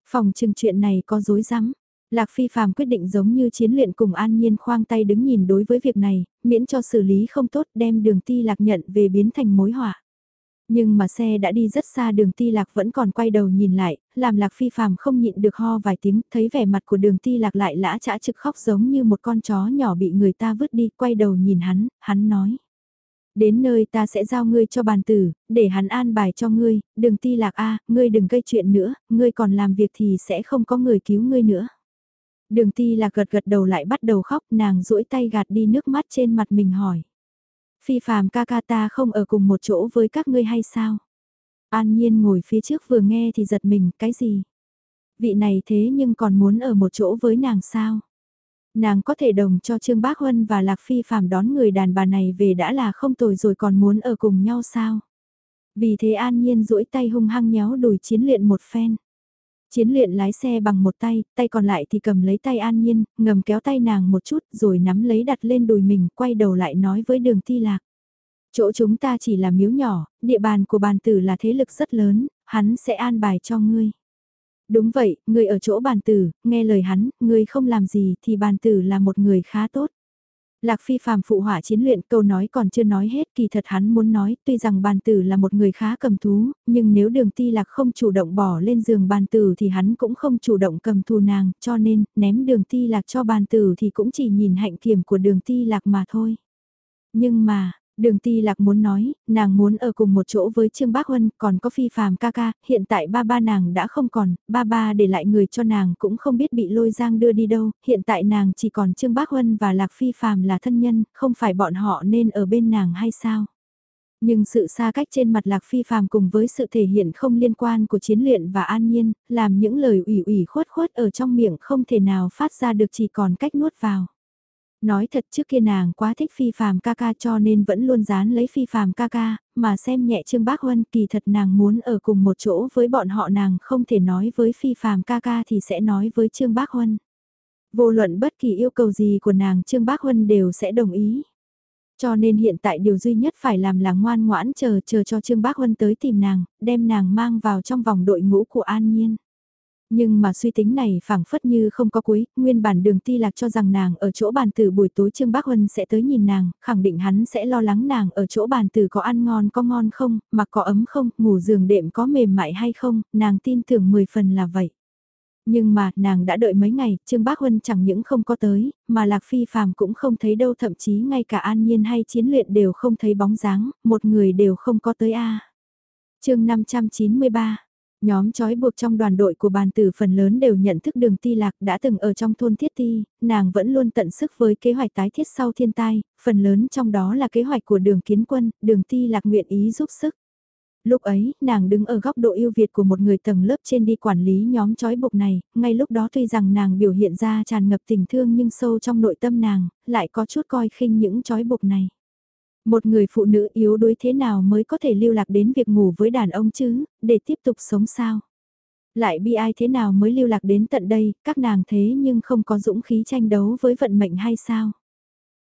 Phòng trừng chuyện này có dối rắm Lạc Phi Phạm quyết định giống như chiến luyện cùng An Nhiên khoang tay đứng nhìn đối với việc này, miễn cho xử lý không tốt đem đường ti lạc nhận về biến thành mối họa. Nhưng mà xe đã đi rất xa đường ti lạc vẫn còn quay đầu nhìn lại, làm lạc phi phàm không nhịn được ho vài tiếng, thấy vẻ mặt của đường ti lạc lại lã chã trực khóc giống như một con chó nhỏ bị người ta vứt đi, quay đầu nhìn hắn, hắn nói. Đến nơi ta sẽ giao ngươi cho bàn tử, để hắn an bài cho ngươi, đường ti lạc a, ngươi đừng gây chuyện nữa, ngươi còn làm việc thì sẽ không có người cứu ngươi nữa. Đường ti lạc gật gật đầu lại bắt đầu khóc, nàng duỗi tay gạt đi nước mắt trên mặt mình hỏi. Phi phàm ca ca ta không ở cùng một chỗ với các ngươi hay sao? An nhiên ngồi phía trước vừa nghe thì giật mình, cái gì? Vị này thế nhưng còn muốn ở một chỗ với nàng sao? Nàng có thể đồng cho Trương Bác Huân và Lạc Phi phàm đón người đàn bà này về đã là không tồi rồi còn muốn ở cùng nhau sao? Vì thế an nhiên duỗi tay hung hăng nhéo đùi chiến luyện một phen. Chiến luyện lái xe bằng một tay, tay còn lại thì cầm lấy tay an nhiên, ngầm kéo tay nàng một chút rồi nắm lấy đặt lên đùi mình, quay đầu lại nói với đường thi lạc. Chỗ chúng ta chỉ là miếu nhỏ, địa bàn của bàn tử là thế lực rất lớn, hắn sẽ an bài cho ngươi. Đúng vậy, ngươi ở chỗ bàn tử, nghe lời hắn, ngươi không làm gì thì bàn tử là một người khá tốt. Lạc phi phàm phụ hỏa chiến luyện câu nói còn chưa nói hết kỳ thật hắn muốn nói tuy rằng bàn tử là một người khá cầm thú, nhưng nếu đường ti lạc không chủ động bỏ lên giường bàn tử thì hắn cũng không chủ động cầm thù nàng, cho nên ném đường ti lạc cho bàn tử thì cũng chỉ nhìn hạnh kiểm của đường ti lạc mà thôi. Nhưng mà, Đường Ti Lạc muốn nói, nàng muốn ở cùng một chỗ với Trương Bác Huân, còn có phi phàm ca ca, hiện tại ba ba nàng đã không còn, ba ba để lại người cho nàng cũng không biết bị lôi giang đưa đi đâu, hiện tại nàng chỉ còn Trương Bác Huân và Lạc phi phàm là thân nhân, không phải bọn họ nên ở bên nàng hay sao? Nhưng sự xa cách trên mặt Lạc Phi phàm cùng với sự thể hiện không liên quan của chiến luyện và an nhiên, làm những lời ủy ủy khuất khuất ở trong miệng không thể nào phát ra được chỉ còn cách nuốt vào. Nói thật trước kia nàng quá thích phi phàm ca ca cho nên vẫn luôn dán lấy phi phàm ca ca, mà xem nhẹ Trương Bác Huân kỳ thật nàng muốn ở cùng một chỗ với bọn họ nàng không thể nói với phi phàm ca ca thì sẽ nói với Trương Bác Huân. Vô luận bất kỳ yêu cầu gì của nàng Trương Bác Huân đều sẽ đồng ý. Cho nên hiện tại điều duy nhất phải làm là ngoan ngoãn chờ chờ cho Trương Bác Huân tới tìm nàng, đem nàng mang vào trong vòng đội ngũ của An Nhiên. Nhưng mà suy tính này phảng phất như không có cuối, nguyên bản đường ti lạc cho rằng nàng ở chỗ bàn tử buổi tối Trương Bác Huân sẽ tới nhìn nàng, khẳng định hắn sẽ lo lắng nàng ở chỗ bàn tử có ăn ngon có ngon không, mà có ấm không, ngủ giường đệm có mềm mại hay không, nàng tin tưởng 10 phần là vậy. Nhưng mà, nàng đã đợi mấy ngày, Trương Bác Huân chẳng những không có tới, mà Lạc Phi phàm cũng không thấy đâu thậm chí ngay cả An Nhiên hay Chiến luyện đều không thấy bóng dáng, một người đều không có tới a à. chương 593 Nhóm trói buộc trong đoàn đội của bàn tử phần lớn đều nhận thức đường ti lạc đã từng ở trong thôn thiết ti, nàng vẫn luôn tận sức với kế hoạch tái thiết sau thiên tai, phần lớn trong đó là kế hoạch của đường kiến quân, đường ti lạc nguyện ý giúp sức. Lúc ấy, nàng đứng ở góc độ yêu Việt của một người tầng lớp trên đi quản lý nhóm trói buộc này, ngay lúc đó tuy rằng nàng biểu hiện ra tràn ngập tình thương nhưng sâu trong nội tâm nàng, lại có chút coi khinh những trói buộc này. Một người phụ nữ yếu đuối thế nào mới có thể lưu lạc đến việc ngủ với đàn ông chứ, để tiếp tục sống sao? Lại bi ai thế nào mới lưu lạc đến tận đây, các nàng thế nhưng không có dũng khí tranh đấu với vận mệnh hay sao?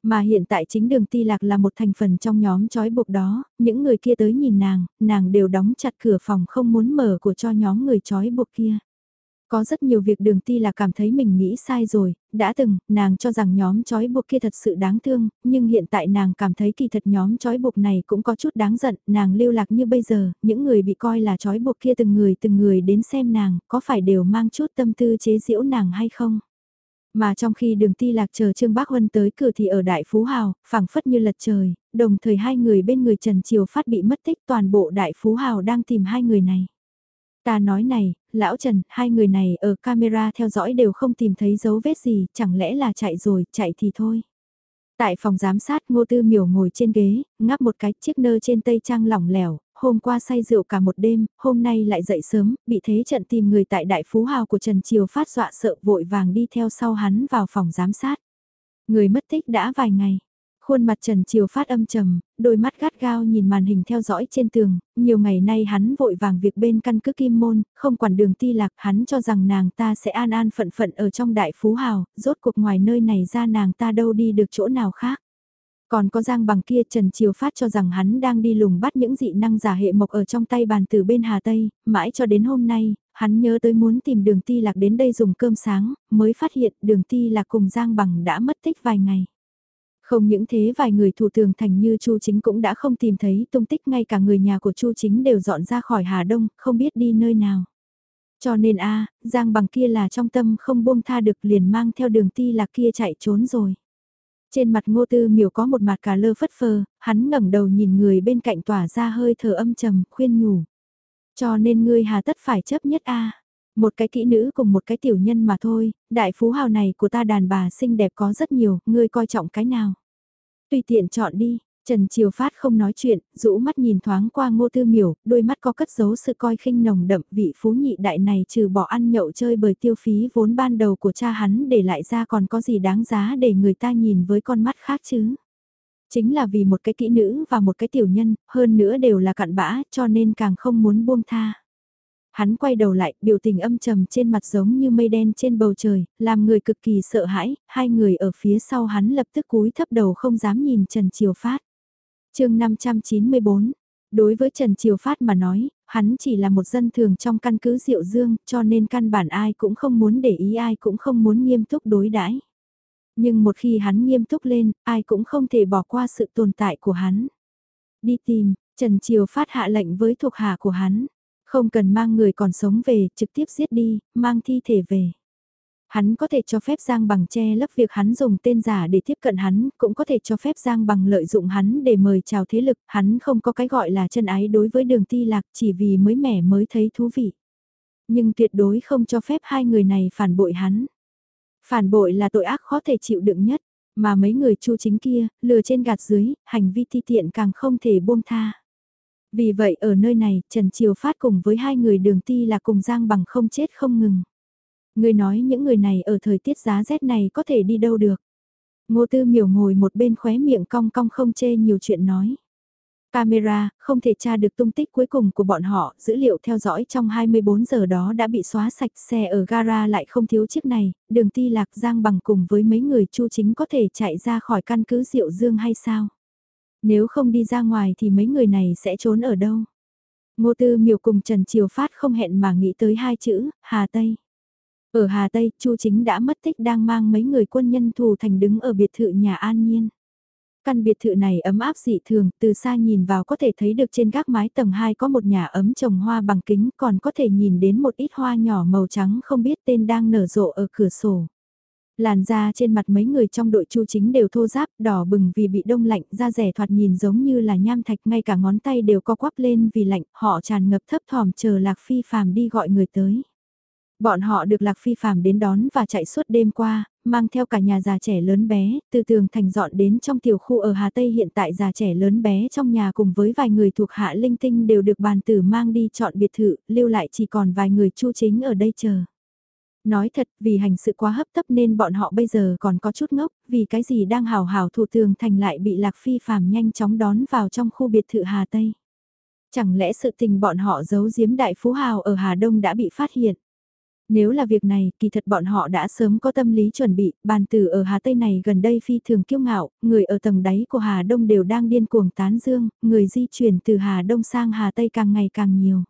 Mà hiện tại chính đường ti lạc là một thành phần trong nhóm trói buộc đó, những người kia tới nhìn nàng, nàng đều đóng chặt cửa phòng không muốn mở của cho nhóm người trói buộc kia. Có rất nhiều việc đường ti là cảm thấy mình nghĩ sai rồi, đã từng, nàng cho rằng nhóm trói buộc kia thật sự đáng thương, nhưng hiện tại nàng cảm thấy kỳ thật nhóm trói buộc này cũng có chút đáng giận, nàng lưu lạc như bây giờ, những người bị coi là trói buộc kia từng người từng người đến xem nàng, có phải đều mang chút tâm tư chế giễu nàng hay không? Mà trong khi đường ti lạc chờ Trương Bác Huân tới cửa thì ở Đại Phú Hào, phảng phất như lật trời, đồng thời hai người bên người Trần Triều Phát bị mất tích toàn bộ Đại Phú Hào đang tìm hai người này. Ta nói này, lão Trần, hai người này ở camera theo dõi đều không tìm thấy dấu vết gì, chẳng lẽ là chạy rồi, chạy thì thôi. Tại phòng giám sát ngô tư miểu ngồi trên ghế, ngắp một cái chiếc nơ trên tay trang lỏng lẻo, hôm qua say rượu cả một đêm, hôm nay lại dậy sớm, bị thế trận tìm người tại đại phú hào của Trần Triều phát dọa sợ vội vàng đi theo sau hắn vào phòng giám sát. Người mất tích đã vài ngày, Khuôn mặt Trần Triều phát âm trầm, đôi mắt gắt gao nhìn màn hình theo dõi trên tường, nhiều ngày nay hắn vội vàng việc bên căn cứ kim môn, không quản đường ti lạc, hắn cho rằng nàng ta sẽ an an phận phận ở trong đại phú hào, rốt cuộc ngoài nơi này ra nàng ta đâu đi được chỗ nào khác. Còn có giang bằng kia Trần Triều Phát cho rằng hắn đang đi lùng bắt những dị năng giả hệ mộc ở trong tay bàn từ bên Hà Tây, mãi cho đến hôm nay, hắn nhớ tới muốn tìm đường ti lạc đến đây dùng cơm sáng, mới phát hiện đường ti lạc cùng giang bằng đã mất tích vài ngày. Không những thế vài người thủ tường thành như Chu Chính cũng đã không tìm thấy tung tích ngay cả người nhà của Chu Chính đều dọn ra khỏi Hà Đông, không biết đi nơi nào. Cho nên a Giang bằng kia là trong tâm không buông tha được liền mang theo đường ti lạc kia chạy trốn rồi. Trên mặt ngô tư miểu có một mặt cà lơ phất phơ, hắn ngẩng đầu nhìn người bên cạnh tỏa ra hơi thở âm trầm, khuyên nhủ. Cho nên ngươi hà tất phải chấp nhất a một cái kỹ nữ cùng một cái tiểu nhân mà thôi, đại phú hào này của ta đàn bà xinh đẹp có rất nhiều, ngươi coi trọng cái nào. Tùy tiện chọn đi, Trần Triều Phát không nói chuyện, rũ mắt nhìn thoáng qua ngô tư miểu, đôi mắt có cất giấu sự coi khinh nồng đậm vị phú nhị đại này trừ bỏ ăn nhậu chơi bởi tiêu phí vốn ban đầu của cha hắn để lại ra còn có gì đáng giá để người ta nhìn với con mắt khác chứ. Chính là vì một cái kỹ nữ và một cái tiểu nhân, hơn nữa đều là cặn bã cho nên càng không muốn buông tha. Hắn quay đầu lại, biểu tình âm trầm trên mặt giống như mây đen trên bầu trời, làm người cực kỳ sợ hãi, hai người ở phía sau hắn lập tức cúi thấp đầu không dám nhìn Trần Triều Phát chương 594, đối với Trần Triều Phát mà nói, hắn chỉ là một dân thường trong căn cứ Diệu Dương, cho nên căn bản ai cũng không muốn để ý ai cũng không muốn nghiêm túc đối đãi. Nhưng một khi hắn nghiêm túc lên, ai cũng không thể bỏ qua sự tồn tại của hắn. Đi tìm, Trần Triều Phát hạ lệnh với thuộc hạ của hắn, không cần mang người còn sống về, trực tiếp giết đi, mang thi thể về. Hắn có thể cho phép Giang Bằng che lấp việc hắn dùng tên giả để tiếp cận hắn, cũng có thể cho phép Giang Bằng lợi dụng hắn để mời chào thế lực, hắn không có cái gọi là chân ái đối với đường ti lạc chỉ vì mới mẻ mới thấy thú vị. Nhưng tuyệt đối không cho phép hai người này phản bội hắn. Phản bội là tội ác khó thể chịu đựng nhất, mà mấy người chu chính kia, lừa trên gạt dưới, hành vi ti tiện càng không thể buông tha. Vì vậy ở nơi này, Trần Triều Phát cùng với hai người đường ti là cùng Giang Bằng không chết không ngừng. Người nói những người này ở thời tiết giá rét này có thể đi đâu được. Ngô Tư Miểu ngồi một bên khóe miệng cong cong không chê nhiều chuyện nói. Camera, không thể tra được tung tích cuối cùng của bọn họ, dữ liệu theo dõi trong 24 giờ đó đã bị xóa sạch, xe ở gara lại không thiếu chiếc này, đường ti lạc giang bằng cùng với mấy người chu chính có thể chạy ra khỏi căn cứ Diệu Dương hay sao? Nếu không đi ra ngoài thì mấy người này sẽ trốn ở đâu? Ngô Tư Miểu cùng Trần Triều Phát không hẹn mà nghĩ tới hai chữ, Hà Tây. Ở Hà Tây, Chu Chính đã mất tích đang mang mấy người quân nhân thù thành đứng ở biệt thự nhà An Nhiên. Căn biệt thự này ấm áp dị thường, từ xa nhìn vào có thể thấy được trên gác mái tầng 2 có một nhà ấm trồng hoa bằng kính, còn có thể nhìn đến một ít hoa nhỏ màu trắng không biết tên đang nở rộ ở cửa sổ. Làn da trên mặt mấy người trong đội chu chính đều thô ráp, đỏ bừng vì bị đông lạnh, da rẻ thoạt nhìn giống như là nham thạch, ngay cả ngón tay đều co quắp lên vì lạnh, họ tràn ngập thấp thỏm chờ Lạc Phi phàm đi gọi người tới. Bọn họ được Lạc Phi phàm đến đón và chạy suốt đêm qua, mang theo cả nhà già trẻ lớn bé, từ tường thành dọn đến trong tiểu khu ở Hà Tây hiện tại già trẻ lớn bé trong nhà cùng với vài người thuộc hạ linh tinh đều được bàn tử mang đi chọn biệt thự, lưu lại chỉ còn vài người chu chính ở đây chờ. Nói thật, vì hành sự quá hấp tấp nên bọn họ bây giờ còn có chút ngốc, vì cái gì đang hào hào thủ tường thành lại bị Lạc Phi phàm nhanh chóng đón vào trong khu biệt thự Hà Tây. Chẳng lẽ sự tình bọn họ giấu giếm đại phú hào ở Hà Đông đã bị phát hiện? Nếu là việc này, kỳ thật bọn họ đã sớm có tâm lý chuẩn bị, bàn tử ở Hà Tây này gần đây phi thường kiêu ngạo, người ở tầng đáy của Hà Đông đều đang điên cuồng tán dương, người di chuyển từ Hà Đông sang Hà Tây càng ngày càng nhiều.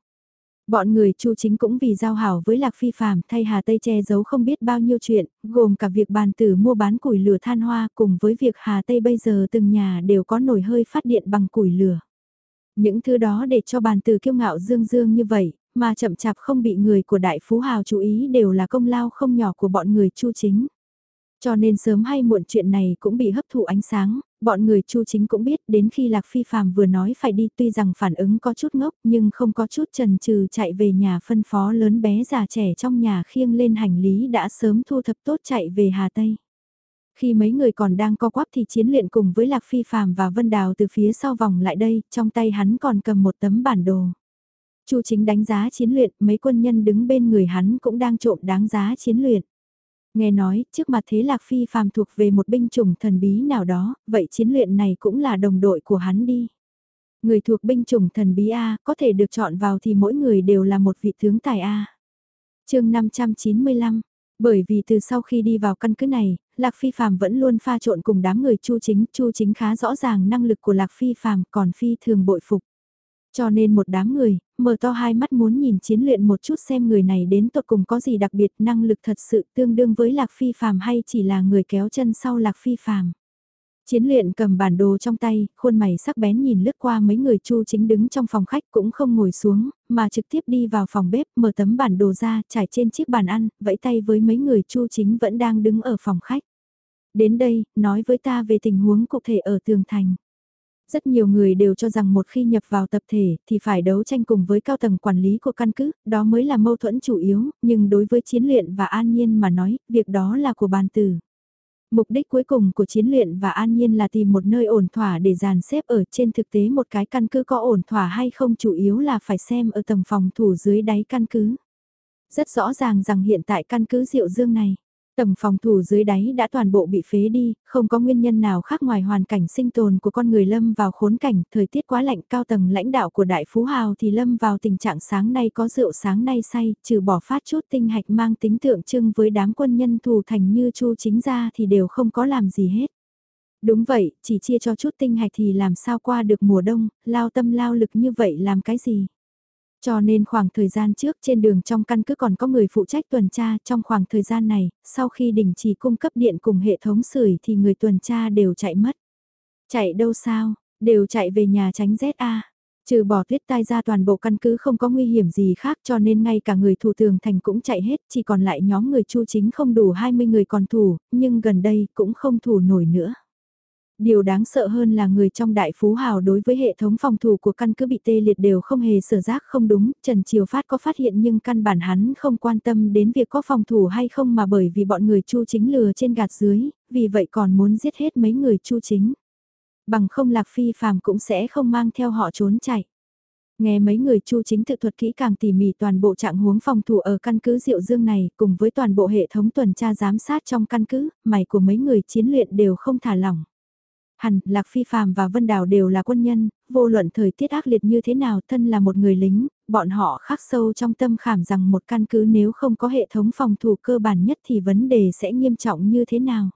Bọn người chu chính cũng vì giao hảo với Lạc Phi Phạm thay Hà Tây che giấu không biết bao nhiêu chuyện, gồm cả việc bàn tử mua bán củi lửa than hoa cùng với việc Hà Tây bây giờ từng nhà đều có nồi hơi phát điện bằng củi lửa. Những thứ đó để cho bàn tử kiêu ngạo dương dương như vậy, mà chậm chạp không bị người của đại phú hào chú ý đều là công lao không nhỏ của bọn người chu chính. Cho nên sớm hay muộn chuyện này cũng bị hấp thụ ánh sáng, bọn người chu chính cũng biết đến khi Lạc Phi Phạm vừa nói phải đi tuy rằng phản ứng có chút ngốc nhưng không có chút trần trừ chạy về nhà phân phó lớn bé già trẻ trong nhà khiêng lên hành lý đã sớm thu thập tốt chạy về Hà Tây. Khi mấy người còn đang co quắp thì chiến luyện cùng với Lạc Phi Phạm và Vân Đào từ phía sau vòng lại đây, trong tay hắn còn cầm một tấm bản đồ. Chu chính đánh giá chiến luyện, mấy quân nhân đứng bên người hắn cũng đang trộm đáng giá chiến luyện. Nghe nói, trước mặt thế lạc phi phàm thuộc về một binh chủng thần bí nào đó, vậy chiến luyện này cũng là đồng đội của hắn đi. Người thuộc binh chủng thần bí A, có thể được chọn vào thì mỗi người đều là một vị tướng tài A. chương 595, bởi vì từ sau khi đi vào căn cứ này, Lạc Phi Phạm vẫn luôn pha trộn cùng đám người Chu Chính, Chu Chính khá rõ ràng năng lực của Lạc Phi Phạm, còn Phi thường bội phục. Cho nên một đám người, mở to hai mắt muốn nhìn chiến luyện một chút xem người này đến tột cùng có gì đặc biệt năng lực thật sự tương đương với Lạc Phi Phàm hay chỉ là người kéo chân sau Lạc Phi Phàm. Chiến luyện cầm bản đồ trong tay, khuôn mày sắc bén nhìn lướt qua mấy người chu chính đứng trong phòng khách cũng không ngồi xuống, mà trực tiếp đi vào phòng bếp mở tấm bản đồ ra trải trên chiếc bàn ăn, vẫy tay với mấy người chu chính vẫn đang đứng ở phòng khách. Đến đây, nói với ta về tình huống cụ thể ở tường thành. Rất nhiều người đều cho rằng một khi nhập vào tập thể thì phải đấu tranh cùng với cao tầng quản lý của căn cứ, đó mới là mâu thuẫn chủ yếu, nhưng đối với chiến luyện và an nhiên mà nói, việc đó là của bàn tử. Mục đích cuối cùng của chiến luyện và an nhiên là tìm một nơi ổn thỏa để dàn xếp ở trên thực tế một cái căn cứ có ổn thỏa hay không chủ yếu là phải xem ở tầng phòng thủ dưới đáy căn cứ. Rất rõ ràng rằng hiện tại căn cứ Diệu Dương này, Tầng phòng thủ dưới đáy đã toàn bộ bị phế đi, không có nguyên nhân nào khác ngoài hoàn cảnh sinh tồn của con người lâm vào khốn cảnh, thời tiết quá lạnh cao tầng lãnh đạo của Đại Phú Hào thì lâm vào tình trạng sáng nay có rượu sáng nay say, trừ bỏ phát chút tinh hạch mang tính tượng trưng với đám quân nhân thù thành như Chu chính ra thì đều không có làm gì hết. Đúng vậy, chỉ chia cho chút tinh hạch thì làm sao qua được mùa đông, lao tâm lao lực như vậy làm cái gì? Cho nên khoảng thời gian trước trên đường trong căn cứ còn có người phụ trách tuần tra trong khoảng thời gian này, sau khi đình chỉ cung cấp điện cùng hệ thống sưởi thì người tuần tra đều chạy mất. Chạy đâu sao, đều chạy về nhà tránh ZA. Trừ bỏ tuyết tai ra toàn bộ căn cứ không có nguy hiểm gì khác cho nên ngay cả người thủ tường thành cũng chạy hết, chỉ còn lại nhóm người chu chính không đủ 20 người còn thủ, nhưng gần đây cũng không thủ nổi nữa. Điều đáng sợ hơn là người trong đại phú hào đối với hệ thống phòng thủ của căn cứ bị tê liệt đều không hề sở giác không đúng, Trần Triều Phát có phát hiện nhưng căn bản hắn không quan tâm đến việc có phòng thủ hay không mà bởi vì bọn người chu chính lừa trên gạt dưới, vì vậy còn muốn giết hết mấy người chu chính. Bằng không lạc phi phàm cũng sẽ không mang theo họ trốn chạy. Nghe mấy người chu chính tự thuật kỹ càng tỉ mỉ toàn bộ trạng huống phòng thủ ở căn cứ Diệu Dương này cùng với toàn bộ hệ thống tuần tra giám sát trong căn cứ, mày của mấy người chiến luyện đều không thả lỏng. Hẳn, Lạc Phi Phạm và Vân Đào đều là quân nhân, vô luận thời tiết ác liệt như thế nào thân là một người lính, bọn họ khắc sâu trong tâm khảm rằng một căn cứ nếu không có hệ thống phòng thủ cơ bản nhất thì vấn đề sẽ nghiêm trọng như thế nào.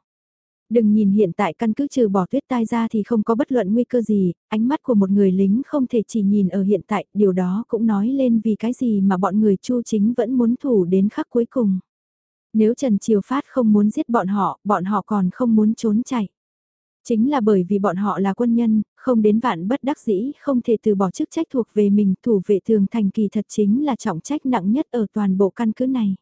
Đừng nhìn hiện tại căn cứ trừ bỏ tuyết tai ra thì không có bất luận nguy cơ gì, ánh mắt của một người lính không thể chỉ nhìn ở hiện tại, điều đó cũng nói lên vì cái gì mà bọn người chu chính vẫn muốn thủ đến khắc cuối cùng. Nếu Trần Triều Phát không muốn giết bọn họ, bọn họ còn không muốn trốn chạy. Chính là bởi vì bọn họ là quân nhân, không đến vạn bất đắc dĩ, không thể từ bỏ chức trách thuộc về mình, thủ vệ thường thành kỳ thật chính là trọng trách nặng nhất ở toàn bộ căn cứ này.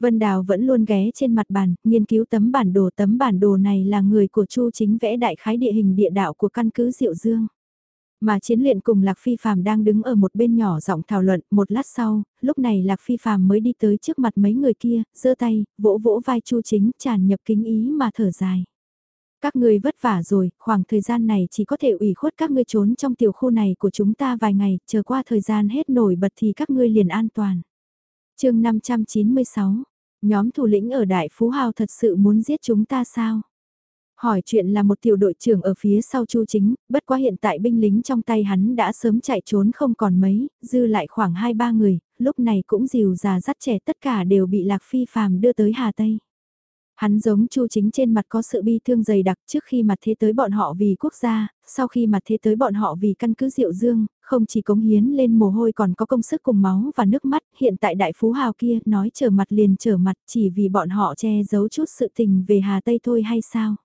Vân Đào vẫn luôn ghé trên mặt bàn, nghiên cứu tấm bản đồ. Tấm bản đồ này là người của Chu chính vẽ đại khái địa hình địa đạo của căn cứ Diệu Dương. Mà chiến luyện cùng Lạc Phi Phạm đang đứng ở một bên nhỏ giọng thảo luận, một lát sau, lúc này Lạc Phi Phạm mới đi tới trước mặt mấy người kia, giơ tay, vỗ vỗ vai Chu chính tràn nhập kính ý mà thở dài. Các ngươi vất vả rồi, khoảng thời gian này chỉ có thể ủy khuất các ngươi trốn trong tiểu khu này của chúng ta vài ngày, chờ qua thời gian hết nổi bật thì các ngươi liền an toàn. chương 596, nhóm thủ lĩnh ở Đại Phú Hào thật sự muốn giết chúng ta sao? Hỏi chuyện là một tiểu đội trưởng ở phía sau Chu Chính, bất quá hiện tại binh lính trong tay hắn đã sớm chạy trốn không còn mấy, dư lại khoảng 2-3 người, lúc này cũng dìu già dắt trẻ tất cả đều bị Lạc Phi Phàm đưa tới Hà Tây. Hắn giống Chu Chính trên mặt có sự bi thương dày đặc trước khi mặt thế tới bọn họ vì quốc gia, sau khi mặt thế tới bọn họ vì căn cứ Diệu Dương, không chỉ cống hiến lên mồ hôi còn có công sức cùng máu và nước mắt, hiện tại đại phú hào kia nói trở mặt liền trở mặt chỉ vì bọn họ che giấu chút sự tình về Hà Tây thôi hay sao?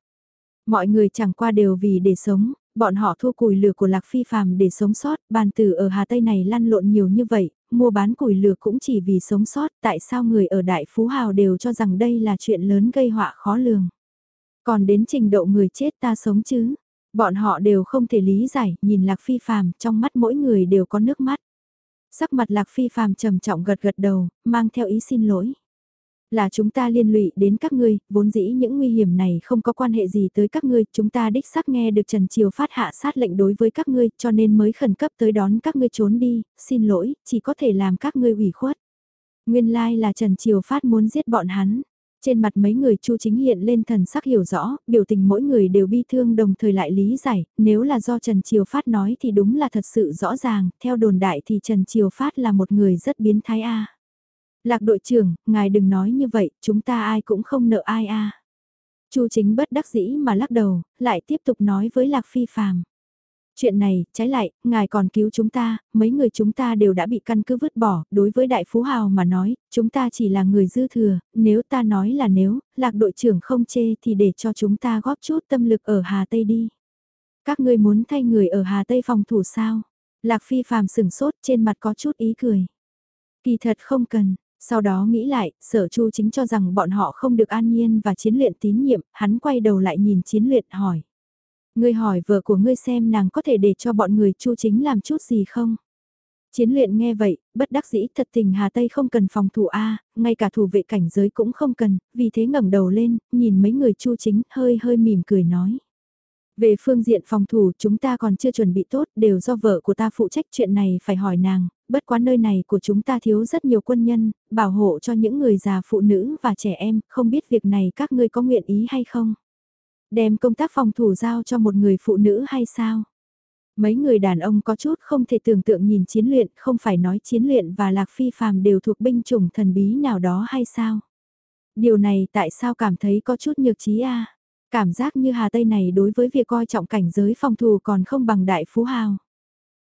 Mọi người chẳng qua đều vì để sống, bọn họ thua cùi lửa của Lạc Phi Phàm để sống sót, bàn tử ở Hà Tây này lăn lộn nhiều như vậy, mua bán củi lửa cũng chỉ vì sống sót, tại sao người ở Đại Phú Hào đều cho rằng đây là chuyện lớn gây họa khó lường. Còn đến trình độ người chết ta sống chứ, bọn họ đều không thể lý giải, nhìn Lạc Phi Phàm trong mắt mỗi người đều có nước mắt. Sắc mặt Lạc Phi Phàm trầm trọng gật gật đầu, mang theo ý xin lỗi. Là chúng ta liên lụy đến các ngươi, vốn dĩ những nguy hiểm này không có quan hệ gì tới các ngươi, chúng ta đích xác nghe được Trần Triều phát hạ sát lệnh đối với các ngươi, cho nên mới khẩn cấp tới đón các ngươi trốn đi, xin lỗi, chỉ có thể làm các ngươi ủy khuất. Nguyên lai like là Trần Triều phát muốn giết bọn hắn. Trên mặt mấy người chu chính hiện lên thần sắc hiểu rõ, biểu tình mỗi người đều bi thương đồng thời lại lý giải, nếu là do Trần Triều Phát nói thì đúng là thật sự rõ ràng, theo đồn đại thì Trần Triều Phát là một người rất biến thái a. Lạc đội trưởng, ngài đừng nói như vậy, chúng ta ai cũng không nợ ai a. Chu chính bất đắc dĩ mà lắc đầu, lại tiếp tục nói với Lạc Phi Phàm. Chuyện này, trái lại, ngài còn cứu chúng ta, mấy người chúng ta đều đã bị căn cứ vứt bỏ, đối với đại phú hào mà nói, chúng ta chỉ là người dư thừa, nếu ta nói là nếu, lạc đội trưởng không chê thì để cho chúng ta góp chút tâm lực ở Hà Tây đi. Các ngươi muốn thay người ở Hà Tây phòng thủ sao? Lạc Phi phàm sửng sốt trên mặt có chút ý cười. Kỳ thật không cần, sau đó nghĩ lại, sở chu chính cho rằng bọn họ không được an nhiên và chiến luyện tín nhiệm, hắn quay đầu lại nhìn chiến luyện hỏi. Ngươi hỏi vợ của ngươi xem nàng có thể để cho bọn người chu chính làm chút gì không? Chiến luyện nghe vậy, bất đắc dĩ thật tình Hà Tây không cần phòng thủ A, ngay cả thủ vệ cảnh giới cũng không cần, vì thế ngẩng đầu lên, nhìn mấy người chu chính hơi hơi mỉm cười nói. Về phương diện phòng thủ chúng ta còn chưa chuẩn bị tốt, đều do vợ của ta phụ trách chuyện này phải hỏi nàng, bất quá nơi này của chúng ta thiếu rất nhiều quân nhân, bảo hộ cho những người già phụ nữ và trẻ em, không biết việc này các ngươi có nguyện ý hay không? Đem công tác phòng thủ giao cho một người phụ nữ hay sao? Mấy người đàn ông có chút không thể tưởng tượng nhìn chiến luyện, không phải nói chiến luyện và lạc phi phàm đều thuộc binh chủng thần bí nào đó hay sao? Điều này tại sao cảm thấy có chút nhược trí a Cảm giác như Hà Tây này đối với việc coi trọng cảnh giới phòng thủ còn không bằng đại phú hào.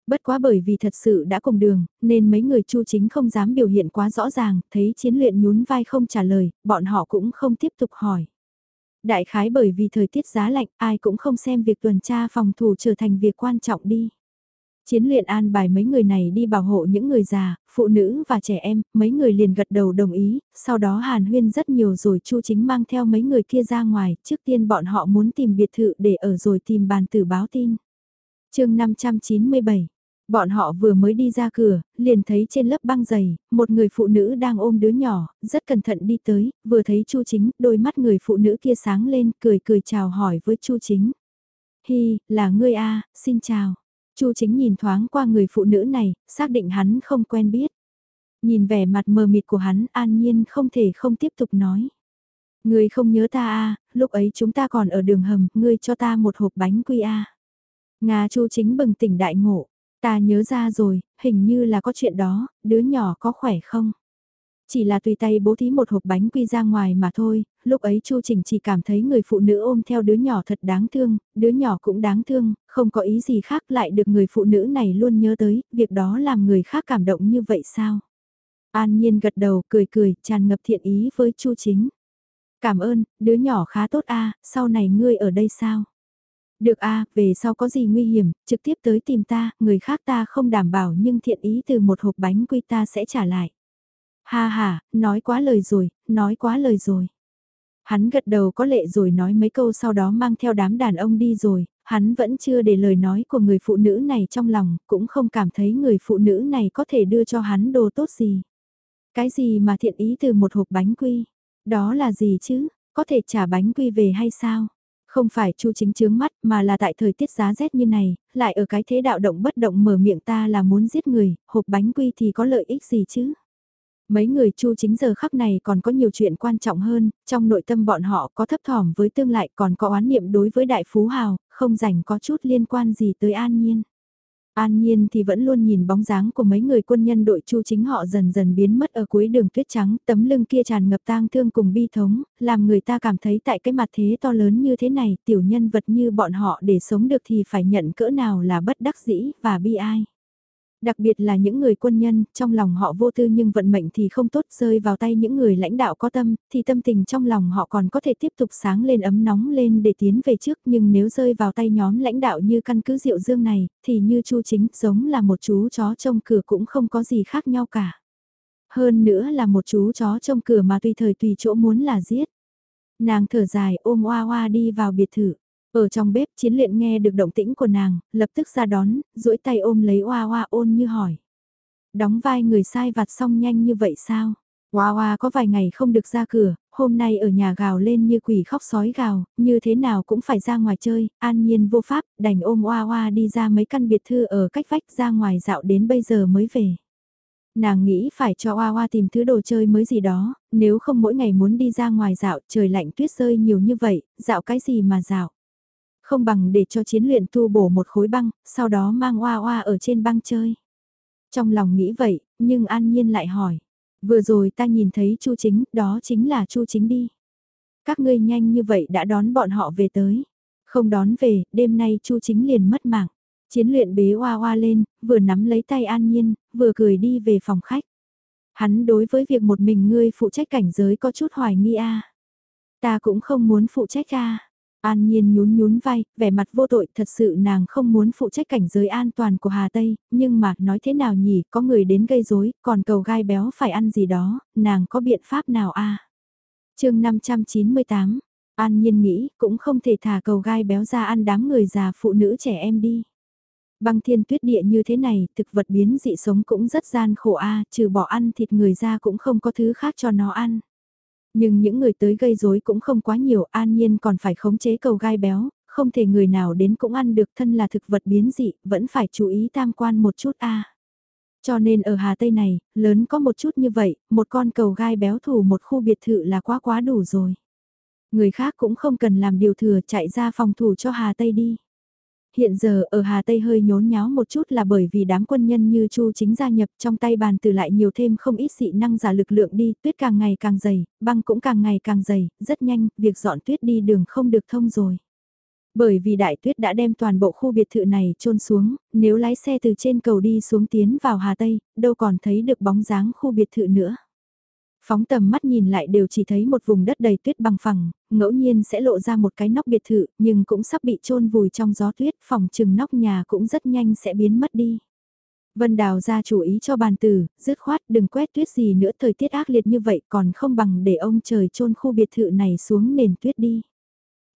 Bất quá bởi vì thật sự đã cùng đường, nên mấy người chu chính không dám biểu hiện quá rõ ràng, thấy chiến luyện nhún vai không trả lời, bọn họ cũng không tiếp tục hỏi. Đại khái bởi vì thời tiết giá lạnh, ai cũng không xem việc tuần tra phòng thủ trở thành việc quan trọng đi. Chiến luyện an bài mấy người này đi bảo hộ những người già, phụ nữ và trẻ em, mấy người liền gật đầu đồng ý, sau đó hàn huyên rất nhiều rồi Chu Chính mang theo mấy người kia ra ngoài, trước tiên bọn họ muốn tìm biệt thự để ở rồi tìm bàn tử báo tin. chương 597 Bọn họ vừa mới đi ra cửa, liền thấy trên lớp băng dày, một người phụ nữ đang ôm đứa nhỏ, rất cẩn thận đi tới, vừa thấy Chu Chính, đôi mắt người phụ nữ kia sáng lên, cười cười chào hỏi với Chu Chính. Hi, là ngươi a, xin chào. Chu Chính nhìn thoáng qua người phụ nữ này, xác định hắn không quen biết. Nhìn vẻ mặt mờ mịt của hắn, an nhiên không thể không tiếp tục nói. Ngươi không nhớ ta à? lúc ấy chúng ta còn ở đường hầm, ngươi cho ta một hộp bánh quy a. Nga Chu Chính bừng tỉnh đại ngộ, ta nhớ ra rồi, hình như là có chuyện đó, đứa nhỏ có khỏe không? Chỉ là tùy tay bố thí một hộp bánh quy ra ngoài mà thôi, lúc ấy Chu Trình chỉ cảm thấy người phụ nữ ôm theo đứa nhỏ thật đáng thương, đứa nhỏ cũng đáng thương, không có ý gì khác lại được người phụ nữ này luôn nhớ tới, việc đó làm người khác cảm động như vậy sao? An Nhiên gật đầu cười cười, tràn ngập thiện ý với Chu Chính. Cảm ơn, đứa nhỏ khá tốt a sau này ngươi ở đây sao? Được a về sau có gì nguy hiểm, trực tiếp tới tìm ta, người khác ta không đảm bảo nhưng thiện ý từ một hộp bánh quy ta sẽ trả lại. Ha ha, nói quá lời rồi, nói quá lời rồi. Hắn gật đầu có lệ rồi nói mấy câu sau đó mang theo đám đàn ông đi rồi, hắn vẫn chưa để lời nói của người phụ nữ này trong lòng, cũng không cảm thấy người phụ nữ này có thể đưa cho hắn đồ tốt gì. Cái gì mà thiện ý từ một hộp bánh quy? Đó là gì chứ? Có thể trả bánh quy về hay sao? Không phải chu chính chướng mắt mà là tại thời tiết giá rét như này, lại ở cái thế đạo động bất động mở miệng ta là muốn giết người, hộp bánh quy thì có lợi ích gì chứ? Mấy người chu chính giờ khắc này còn có nhiều chuyện quan trọng hơn, trong nội tâm bọn họ có thấp thỏm với tương lại còn có oán niệm đối với đại phú hào, không rảnh có chút liên quan gì tới an nhiên. An Nhiên thì vẫn luôn nhìn bóng dáng của mấy người quân nhân đội chu chính họ dần dần biến mất ở cuối đường tuyết trắng, tấm lưng kia tràn ngập tang thương cùng bi thống, làm người ta cảm thấy tại cái mặt thế to lớn như thế này, tiểu nhân vật như bọn họ để sống được thì phải nhận cỡ nào là bất đắc dĩ và bi ai. Đặc biệt là những người quân nhân, trong lòng họ vô tư nhưng vận mệnh thì không tốt rơi vào tay những người lãnh đạo có tâm, thì tâm tình trong lòng họ còn có thể tiếp tục sáng lên ấm nóng lên để tiến về trước nhưng nếu rơi vào tay nhóm lãnh đạo như căn cứ Diệu Dương này, thì như Chu Chính giống là một chú chó trông cửa cũng không có gì khác nhau cả. Hơn nữa là một chú chó trông cửa mà tùy thời tùy chỗ muốn là giết. Nàng thở dài ôm oa oa đi vào biệt thự. Ở trong bếp chiến luyện nghe được động tĩnh của nàng, lập tức ra đón, duỗi tay ôm lấy oa oa ôn như hỏi. Đóng vai người sai vặt xong nhanh như vậy sao? Oa oa có vài ngày không được ra cửa, hôm nay ở nhà gào lên như quỷ khóc sói gào, như thế nào cũng phải ra ngoài chơi, an nhiên vô pháp, đành ôm oa oa đi ra mấy căn biệt thư ở cách vách ra ngoài dạo đến bây giờ mới về. Nàng nghĩ phải cho Oa Oa tìm thứ đồ chơi mới gì đó, nếu không mỗi ngày muốn đi ra ngoài dạo trời lạnh tuyết rơi nhiều như vậy, dạo cái gì mà dạo. Không bằng để cho chiến luyện tu bổ một khối băng, sau đó mang oa oa ở trên băng chơi. Trong lòng nghĩ vậy, nhưng an nhiên lại hỏi. Vừa rồi ta nhìn thấy chu chính, đó chính là chu chính đi. Các ngươi nhanh như vậy đã đón bọn họ về tới. Không đón về, đêm nay chu chính liền mất mạng. Chiến luyện bế oa oa lên, vừa nắm lấy tay an nhiên, vừa cười đi về phòng khách. Hắn đối với việc một mình ngươi phụ trách cảnh giới có chút hoài nghi a. Ta cũng không muốn phụ trách a. An Nhiên nhún nhún vai, vẻ mặt vô tội, thật sự nàng không muốn phụ trách cảnh giới an toàn của Hà Tây, nhưng mà nói thế nào nhỉ, có người đến gây rối, còn cầu gai béo phải ăn gì đó, nàng có biện pháp nào a? À? Chương 598. An Nhiên nghĩ, cũng không thể thả cầu gai béo ra ăn đám người già phụ nữ trẻ em đi. Băng thiên tuyết địa như thế này, thực vật biến dị sống cũng rất gian khổ a, trừ bỏ ăn thịt người ra cũng không có thứ khác cho nó ăn. Nhưng những người tới gây rối cũng không quá nhiều, an nhiên còn phải khống chế cầu gai béo, không thể người nào đến cũng ăn được thân là thực vật biến dị, vẫn phải chú ý tam quan một chút a. Cho nên ở Hà Tây này, lớn có một chút như vậy, một con cầu gai béo thủ một khu biệt thự là quá quá đủ rồi. Người khác cũng không cần làm điều thừa chạy ra phòng thủ cho Hà Tây đi hiện giờ ở Hà Tây hơi nhốn nháo một chút là bởi vì đám quân nhân như Chu chính gia nhập trong tay bàn từ lại nhiều thêm không ít dị năng giả lực lượng đi, tuyết càng ngày càng dày, băng cũng càng ngày càng dày, rất nhanh, việc dọn tuyết đi đường không được thông rồi. Bởi vì đại tuyết đã đem toàn bộ khu biệt thự này trôn xuống, nếu lái xe từ trên cầu đi xuống tiến vào Hà Tây, đâu còn thấy được bóng dáng khu biệt thự nữa. Phóng tầm mắt nhìn lại đều chỉ thấy một vùng đất đầy tuyết bằng phẳng, ngẫu nhiên sẽ lộ ra một cái nóc biệt thự, nhưng cũng sắp bị trôn vùi trong gió tuyết, phòng trừng nóc nhà cũng rất nhanh sẽ biến mất đi. Vân Đào ra chủ ý cho bàn tử, dứt khoát đừng quét tuyết gì nữa thời tiết ác liệt như vậy còn không bằng để ông trời trôn khu biệt thự này xuống nền tuyết đi.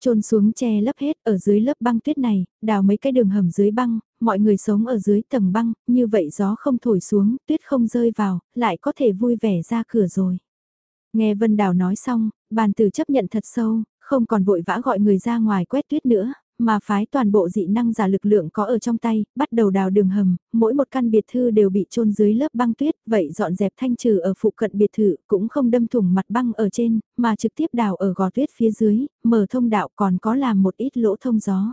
Trôn xuống che lấp hết ở dưới lớp băng tuyết này, đào mấy cái đường hầm dưới băng, mọi người sống ở dưới tầng băng, như vậy gió không thổi xuống, tuyết không rơi vào, lại có thể vui vẻ ra cửa rồi. Nghe Vân Đào nói xong, bàn tử chấp nhận thật sâu, không còn vội vã gọi người ra ngoài quét tuyết nữa, mà phái toàn bộ dị năng giả lực lượng có ở trong tay, bắt đầu đào đường hầm, mỗi một căn biệt thư đều bị trôn dưới lớp băng tuyết, vậy dọn dẹp thanh trừ ở phụ cận biệt thự, cũng không đâm thủng mặt băng ở trên, mà trực tiếp đào ở gò tuyết phía dưới, mở thông đạo còn có làm một ít lỗ thông gió.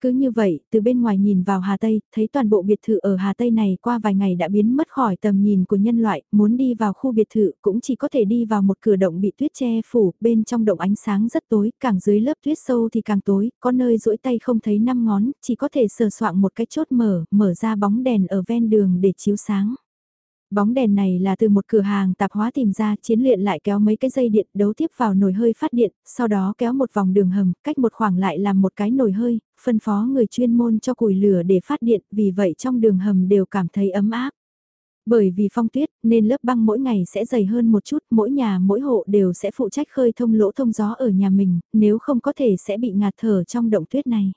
Cứ như vậy, từ bên ngoài nhìn vào Hà Tây, thấy toàn bộ biệt thự ở Hà Tây này qua vài ngày đã biến mất khỏi tầm nhìn của nhân loại, muốn đi vào khu biệt thự cũng chỉ có thể đi vào một cửa động bị tuyết che phủ, bên trong động ánh sáng rất tối, càng dưới lớp tuyết sâu thì càng tối, có nơi duỗi tay không thấy năm ngón, chỉ có thể sờ soạng một cái chốt mở, mở ra bóng đèn ở ven đường để chiếu sáng. Bóng đèn này là từ một cửa hàng tạp hóa tìm ra, chiến luyện lại kéo mấy cái dây điện đấu tiếp vào nồi hơi phát điện, sau đó kéo một vòng đường hầm, cách một khoảng lại làm một cái nồi hơi, phân phó người chuyên môn cho củi lửa để phát điện, vì vậy trong đường hầm đều cảm thấy ấm áp. Bởi vì phong tuyết nên lớp băng mỗi ngày sẽ dày hơn một chút, mỗi nhà mỗi hộ đều sẽ phụ trách khơi thông lỗ thông gió ở nhà mình, nếu không có thể sẽ bị ngạt thở trong động tuyết này.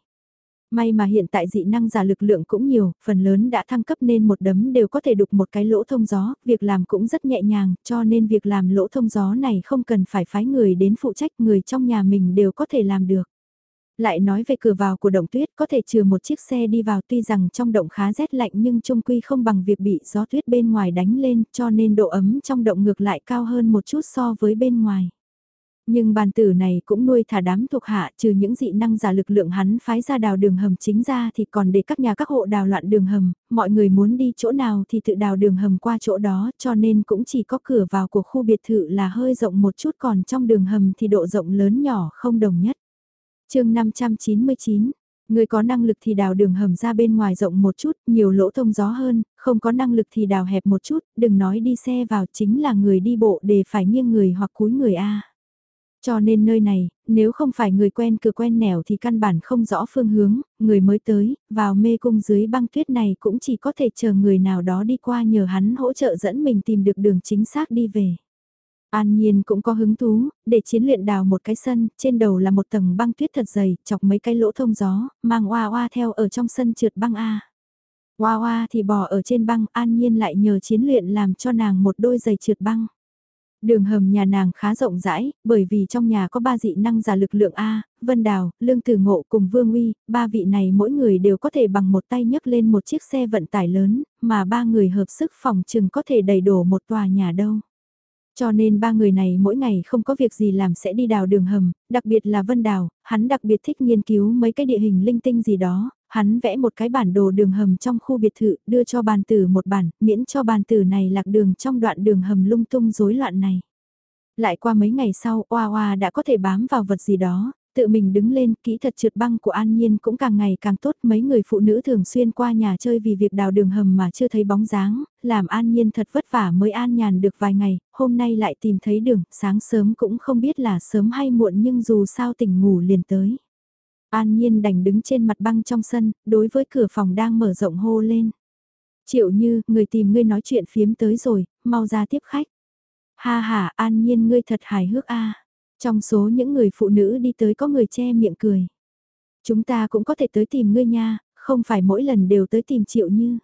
May mà hiện tại dị năng giả lực lượng cũng nhiều, phần lớn đã thăng cấp nên một đấm đều có thể đục một cái lỗ thông gió, việc làm cũng rất nhẹ nhàng, cho nên việc làm lỗ thông gió này không cần phải phái người đến phụ trách, người trong nhà mình đều có thể làm được. Lại nói về cửa vào của động tuyết có thể trừ một chiếc xe đi vào tuy rằng trong động khá rét lạnh nhưng trung quy không bằng việc bị gió tuyết bên ngoài đánh lên cho nên độ ấm trong động ngược lại cao hơn một chút so với bên ngoài. Nhưng bàn tử này cũng nuôi thả đám thuộc hạ trừ những dị năng giả lực lượng hắn phái ra đào đường hầm chính ra thì còn để các nhà các hộ đào loạn đường hầm, mọi người muốn đi chỗ nào thì tự đào đường hầm qua chỗ đó cho nên cũng chỉ có cửa vào của khu biệt thự là hơi rộng một chút còn trong đường hầm thì độ rộng lớn nhỏ không đồng nhất. chương 599 Người có năng lực thì đào đường hầm ra bên ngoài rộng một chút, nhiều lỗ thông gió hơn, không có năng lực thì đào hẹp một chút, đừng nói đi xe vào chính là người đi bộ để phải nghiêng người hoặc cúi người A. Cho nên nơi này, nếu không phải người quen cửa quen nẻo thì căn bản không rõ phương hướng, người mới tới, vào mê cung dưới băng tuyết này cũng chỉ có thể chờ người nào đó đi qua nhờ hắn hỗ trợ dẫn mình tìm được đường chính xác đi về. An Nhiên cũng có hứng thú, để chiến luyện đào một cái sân, trên đầu là một tầng băng tuyết thật dày, chọc mấy cái lỗ thông gió, mang oa oa theo ở trong sân trượt băng A. Oa oa thì bò ở trên băng, An Nhiên lại nhờ chiến luyện làm cho nàng một đôi giày trượt băng. Đường hầm nhà nàng khá rộng rãi, bởi vì trong nhà có ba dị năng giả lực lượng A, Vân Đào, Lương Tử Ngộ cùng Vương Uy, ba vị này mỗi người đều có thể bằng một tay nhấc lên một chiếc xe vận tải lớn, mà ba người hợp sức phòng chừng có thể đầy đổ một tòa nhà đâu. Cho nên ba người này mỗi ngày không có việc gì làm sẽ đi đào đường hầm, đặc biệt là Vân Đào, hắn đặc biệt thích nghiên cứu mấy cái địa hình linh tinh gì đó, hắn vẽ một cái bản đồ đường hầm trong khu biệt thự, đưa cho bàn tử một bản, miễn cho bàn tử này lạc đường trong đoạn đường hầm lung tung rối loạn này. Lại qua mấy ngày sau, Oa Oa đã có thể bám vào vật gì đó, tự mình đứng lên, kỹ thuật trượt băng của An Nhiên cũng càng ngày càng tốt, mấy người phụ nữ thường xuyên qua nhà chơi vì việc đào đường hầm mà chưa thấy bóng dáng, làm An Nhiên thật vất vả mới an nhàn được vài ngày, hôm nay lại tìm thấy đường, sáng sớm cũng không biết là sớm hay muộn nhưng dù sao tỉnh ngủ liền tới. An Nhiên đành đứng trên mặt băng trong sân, đối với cửa phòng đang mở rộng hô lên. Triệu Như, người tìm ngươi nói chuyện phiếm tới rồi, mau ra tiếp khách. Ha ha, An Nhiên ngươi thật hài hước a. Trong số những người phụ nữ đi tới có người che miệng cười. Chúng ta cũng có thể tới tìm ngươi nha, không phải mỗi lần đều tới tìm Triệu Như.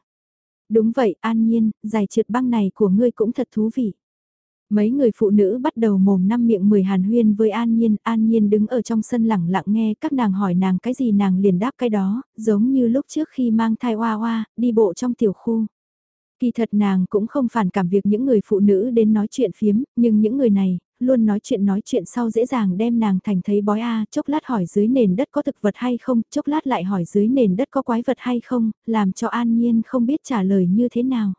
Đúng vậy, An Nhiên, giải trượt băng này của ngươi cũng thật thú vị. Mấy người phụ nữ bắt đầu mồm năm miệng mười hàn huyên với An Nhiên, An Nhiên đứng ở trong sân lẳng lặng nghe các nàng hỏi nàng cái gì nàng liền đáp cái đó, giống như lúc trước khi mang thai hoa hoa, đi bộ trong tiểu khu. Kỳ thật nàng cũng không phản cảm việc những người phụ nữ đến nói chuyện phiếm, nhưng những người này, luôn nói chuyện nói chuyện sau dễ dàng đem nàng thành thấy bói a chốc lát hỏi dưới nền đất có thực vật hay không, chốc lát lại hỏi dưới nền đất có quái vật hay không, làm cho an nhiên không biết trả lời như thế nào.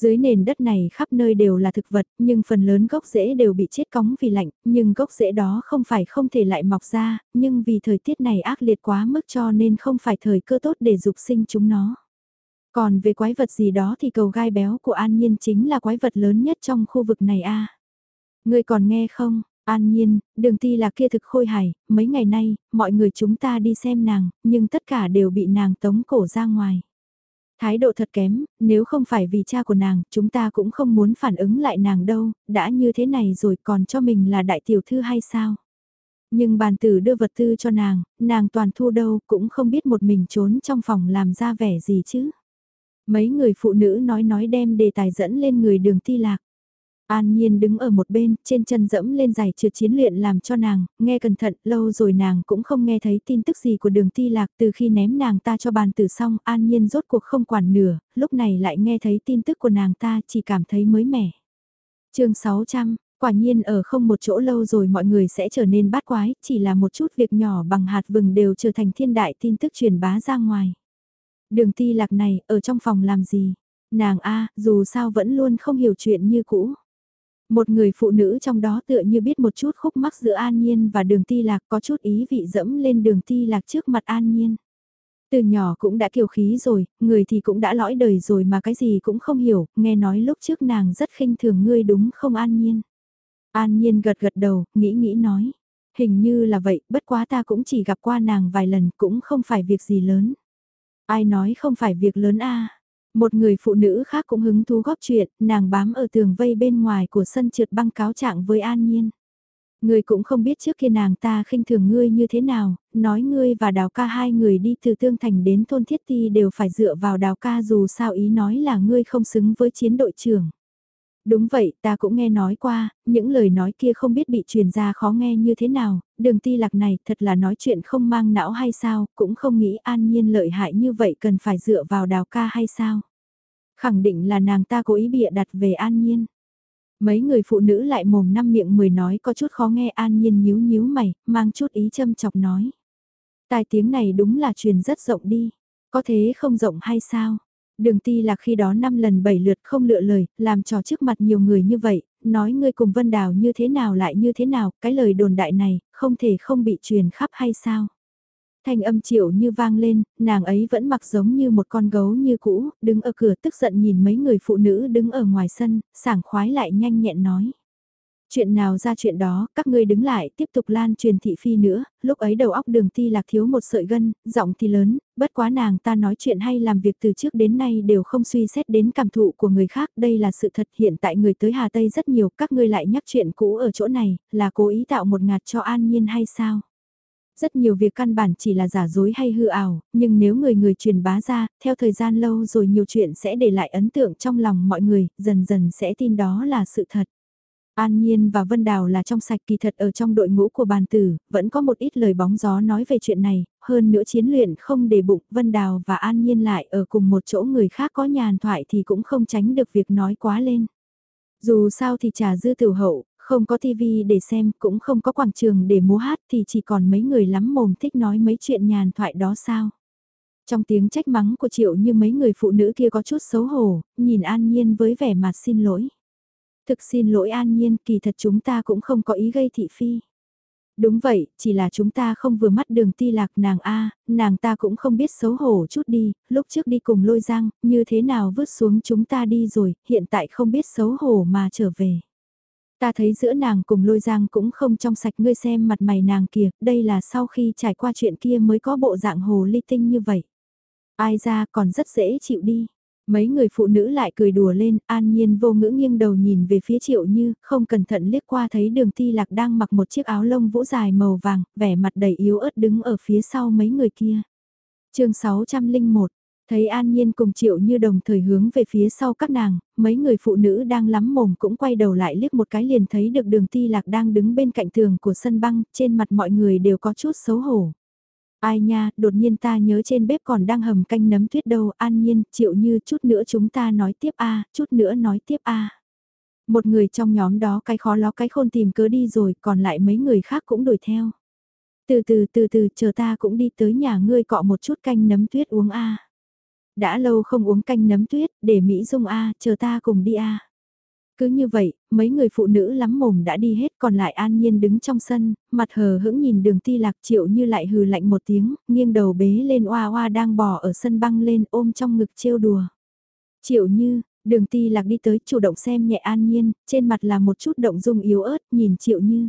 Dưới nền đất này khắp nơi đều là thực vật, nhưng phần lớn gốc rễ đều bị chết cóng vì lạnh, nhưng gốc rễ đó không phải không thể lại mọc ra, nhưng vì thời tiết này ác liệt quá mức cho nên không phải thời cơ tốt để dục sinh chúng nó. Còn về quái vật gì đó thì cầu gai béo của An Nhiên chính là quái vật lớn nhất trong khu vực này a. À. Ngươi còn nghe không? An Nhiên, đường ti là kia thực khôi hài, mấy ngày nay, mọi người chúng ta đi xem nàng, nhưng tất cả đều bị nàng tống cổ ra ngoài. Thái độ thật kém, nếu không phải vì cha của nàng, chúng ta cũng không muốn phản ứng lại nàng đâu, đã như thế này rồi còn cho mình là đại tiểu thư hay sao? Nhưng bàn tử đưa vật tư cho nàng, nàng toàn thu đâu, cũng không biết một mình trốn trong phòng làm ra vẻ gì chứ. Mấy người phụ nữ nói nói đem đề tài dẫn lên người đường ti lạc. An Nhiên đứng ở một bên, trên chân dẫm lên giày trượt chiến luyện làm cho nàng, nghe cẩn thận, lâu rồi nàng cũng không nghe thấy tin tức gì của đường ti lạc từ khi ném nàng ta cho bàn tử xong, An Nhiên rốt cuộc không quản nửa, lúc này lại nghe thấy tin tức của nàng ta chỉ cảm thấy mới mẻ. chương 600, quả nhiên ở không một chỗ lâu rồi mọi người sẽ trở nên bát quái, chỉ là một chút việc nhỏ bằng hạt vừng đều trở thành thiên đại tin tức truyền bá ra ngoài. Đường ti lạc này, ở trong phòng làm gì? Nàng A, dù sao vẫn luôn không hiểu chuyện như cũ. Một người phụ nữ trong đó tựa như biết một chút khúc mắc giữa An Nhiên và đường ti lạc có chút ý vị dẫm lên đường ti lạc trước mặt An Nhiên. Từ nhỏ cũng đã kiều khí rồi, người thì cũng đã lõi đời rồi mà cái gì cũng không hiểu, nghe nói lúc trước nàng rất khinh thường ngươi đúng không An Nhiên. An Nhiên gật gật đầu, nghĩ nghĩ nói. Hình như là vậy, bất quá ta cũng chỉ gặp qua nàng vài lần cũng không phải việc gì lớn. Ai nói không phải việc lớn a một người phụ nữ khác cũng hứng thú góp chuyện, nàng bám ở tường vây bên ngoài của sân trượt băng cáo trạng với An Nhiên. Ngươi cũng không biết trước kia nàng ta khinh thường ngươi như thế nào, nói ngươi và đào ca hai người đi từ tương thành đến thôn thiết ti đều phải dựa vào đào ca dù sao ý nói là ngươi không xứng với chiến đội trưởng. Đúng vậy, ta cũng nghe nói qua, những lời nói kia không biết bị truyền ra khó nghe như thế nào, đường ti lạc này thật là nói chuyện không mang não hay sao, cũng không nghĩ an nhiên lợi hại như vậy cần phải dựa vào đào ca hay sao. Khẳng định là nàng ta cố ý bịa đặt về an nhiên. Mấy người phụ nữ lại mồm năm miệng mười nói có chút khó nghe an nhiên nhíu nhíu mày, mang chút ý châm chọc nói. Tai tiếng này đúng là truyền rất rộng đi, có thế không rộng hay sao? Đường ti là khi đó năm lần bảy lượt không lựa lời, làm trò trước mặt nhiều người như vậy, nói ngươi cùng Vân Đào như thế nào lại như thế nào, cái lời đồn đại này, không thể không bị truyền khắp hay sao. Thanh âm triệu như vang lên, nàng ấy vẫn mặc giống như một con gấu như cũ, đứng ở cửa tức giận nhìn mấy người phụ nữ đứng ở ngoài sân, sảng khoái lại nhanh nhẹn nói. Chuyện nào ra chuyện đó, các ngươi đứng lại, tiếp tục lan truyền thị phi nữa, lúc ấy đầu óc đường ti lạc thiếu một sợi gân, giọng thì lớn, bất quá nàng ta nói chuyện hay làm việc từ trước đến nay đều không suy xét đến cảm thụ của người khác, đây là sự thật hiện tại người tới Hà Tây rất nhiều, các ngươi lại nhắc chuyện cũ ở chỗ này, là cố ý tạo một ngạt cho an nhiên hay sao? Rất nhiều việc căn bản chỉ là giả dối hay hư ảo, nhưng nếu người người truyền bá ra, theo thời gian lâu rồi nhiều chuyện sẽ để lại ấn tượng trong lòng mọi người, dần dần sẽ tin đó là sự thật. An Nhiên và Vân Đào là trong sạch kỳ thật ở trong đội ngũ của bàn tử, vẫn có một ít lời bóng gió nói về chuyện này, hơn nữa chiến luyện không để bụng Vân Đào và An Nhiên lại ở cùng một chỗ người khác có nhàn thoại thì cũng không tránh được việc nói quá lên. Dù sao thì trà dư tiểu hậu, không có tivi để xem, cũng không có quảng trường để múa hát thì chỉ còn mấy người lắm mồm thích nói mấy chuyện nhàn thoại đó sao. Trong tiếng trách mắng của Triệu như mấy người phụ nữ kia có chút xấu hổ, nhìn An Nhiên với vẻ mặt xin lỗi. Thực xin lỗi an nhiên, kỳ thật chúng ta cũng không có ý gây thị phi. Đúng vậy, chỉ là chúng ta không vừa mắt đường ti lạc nàng A, nàng ta cũng không biết xấu hổ chút đi, lúc trước đi cùng lôi giang, như thế nào vứt xuống chúng ta đi rồi, hiện tại không biết xấu hổ mà trở về. Ta thấy giữa nàng cùng lôi giang cũng không trong sạch ngươi xem mặt mày nàng kìa, đây là sau khi trải qua chuyện kia mới có bộ dạng hồ ly tinh như vậy. Ai ra còn rất dễ chịu đi. Mấy người phụ nữ lại cười đùa lên, an nhiên vô ngữ nghiêng đầu nhìn về phía triệu như, không cẩn thận liếc qua thấy đường ti lạc đang mặc một chiếc áo lông vũ dài màu vàng, vẻ mặt đầy yếu ớt đứng ở phía sau mấy người kia. chương 601, thấy an nhiên cùng triệu như đồng thời hướng về phía sau các nàng, mấy người phụ nữ đang lắm mồm cũng quay đầu lại liếc một cái liền thấy được đường ti lạc đang đứng bên cạnh tường của sân băng, trên mặt mọi người đều có chút xấu hổ. Ai nha, đột nhiên ta nhớ trên bếp còn đang hầm canh nấm tuyết đâu, an nhiên, chịu như chút nữa chúng ta nói tiếp a chút nữa nói tiếp a. Một người trong nhóm đó cái khó ló cái khôn tìm cớ đi rồi, còn lại mấy người khác cũng đuổi theo. Từ từ từ từ chờ ta cũng đi tới nhà ngươi cọ một chút canh nấm tuyết uống a. Đã lâu không uống canh nấm tuyết, để Mỹ Dung a chờ ta cùng đi a cứ như vậy, mấy người phụ nữ lắm mồm đã đi hết còn lại an nhiên đứng trong sân, mặt hờ hững nhìn đường ti lạc triệu như lại hừ lạnh một tiếng, nghiêng đầu bế lên oa oa đang bò ở sân băng lên ôm trong ngực trêu đùa. Triệu như, đường ti lạc đi tới chủ động xem nhẹ an nhiên, trên mặt là một chút động dung yếu ớt nhìn triệu như.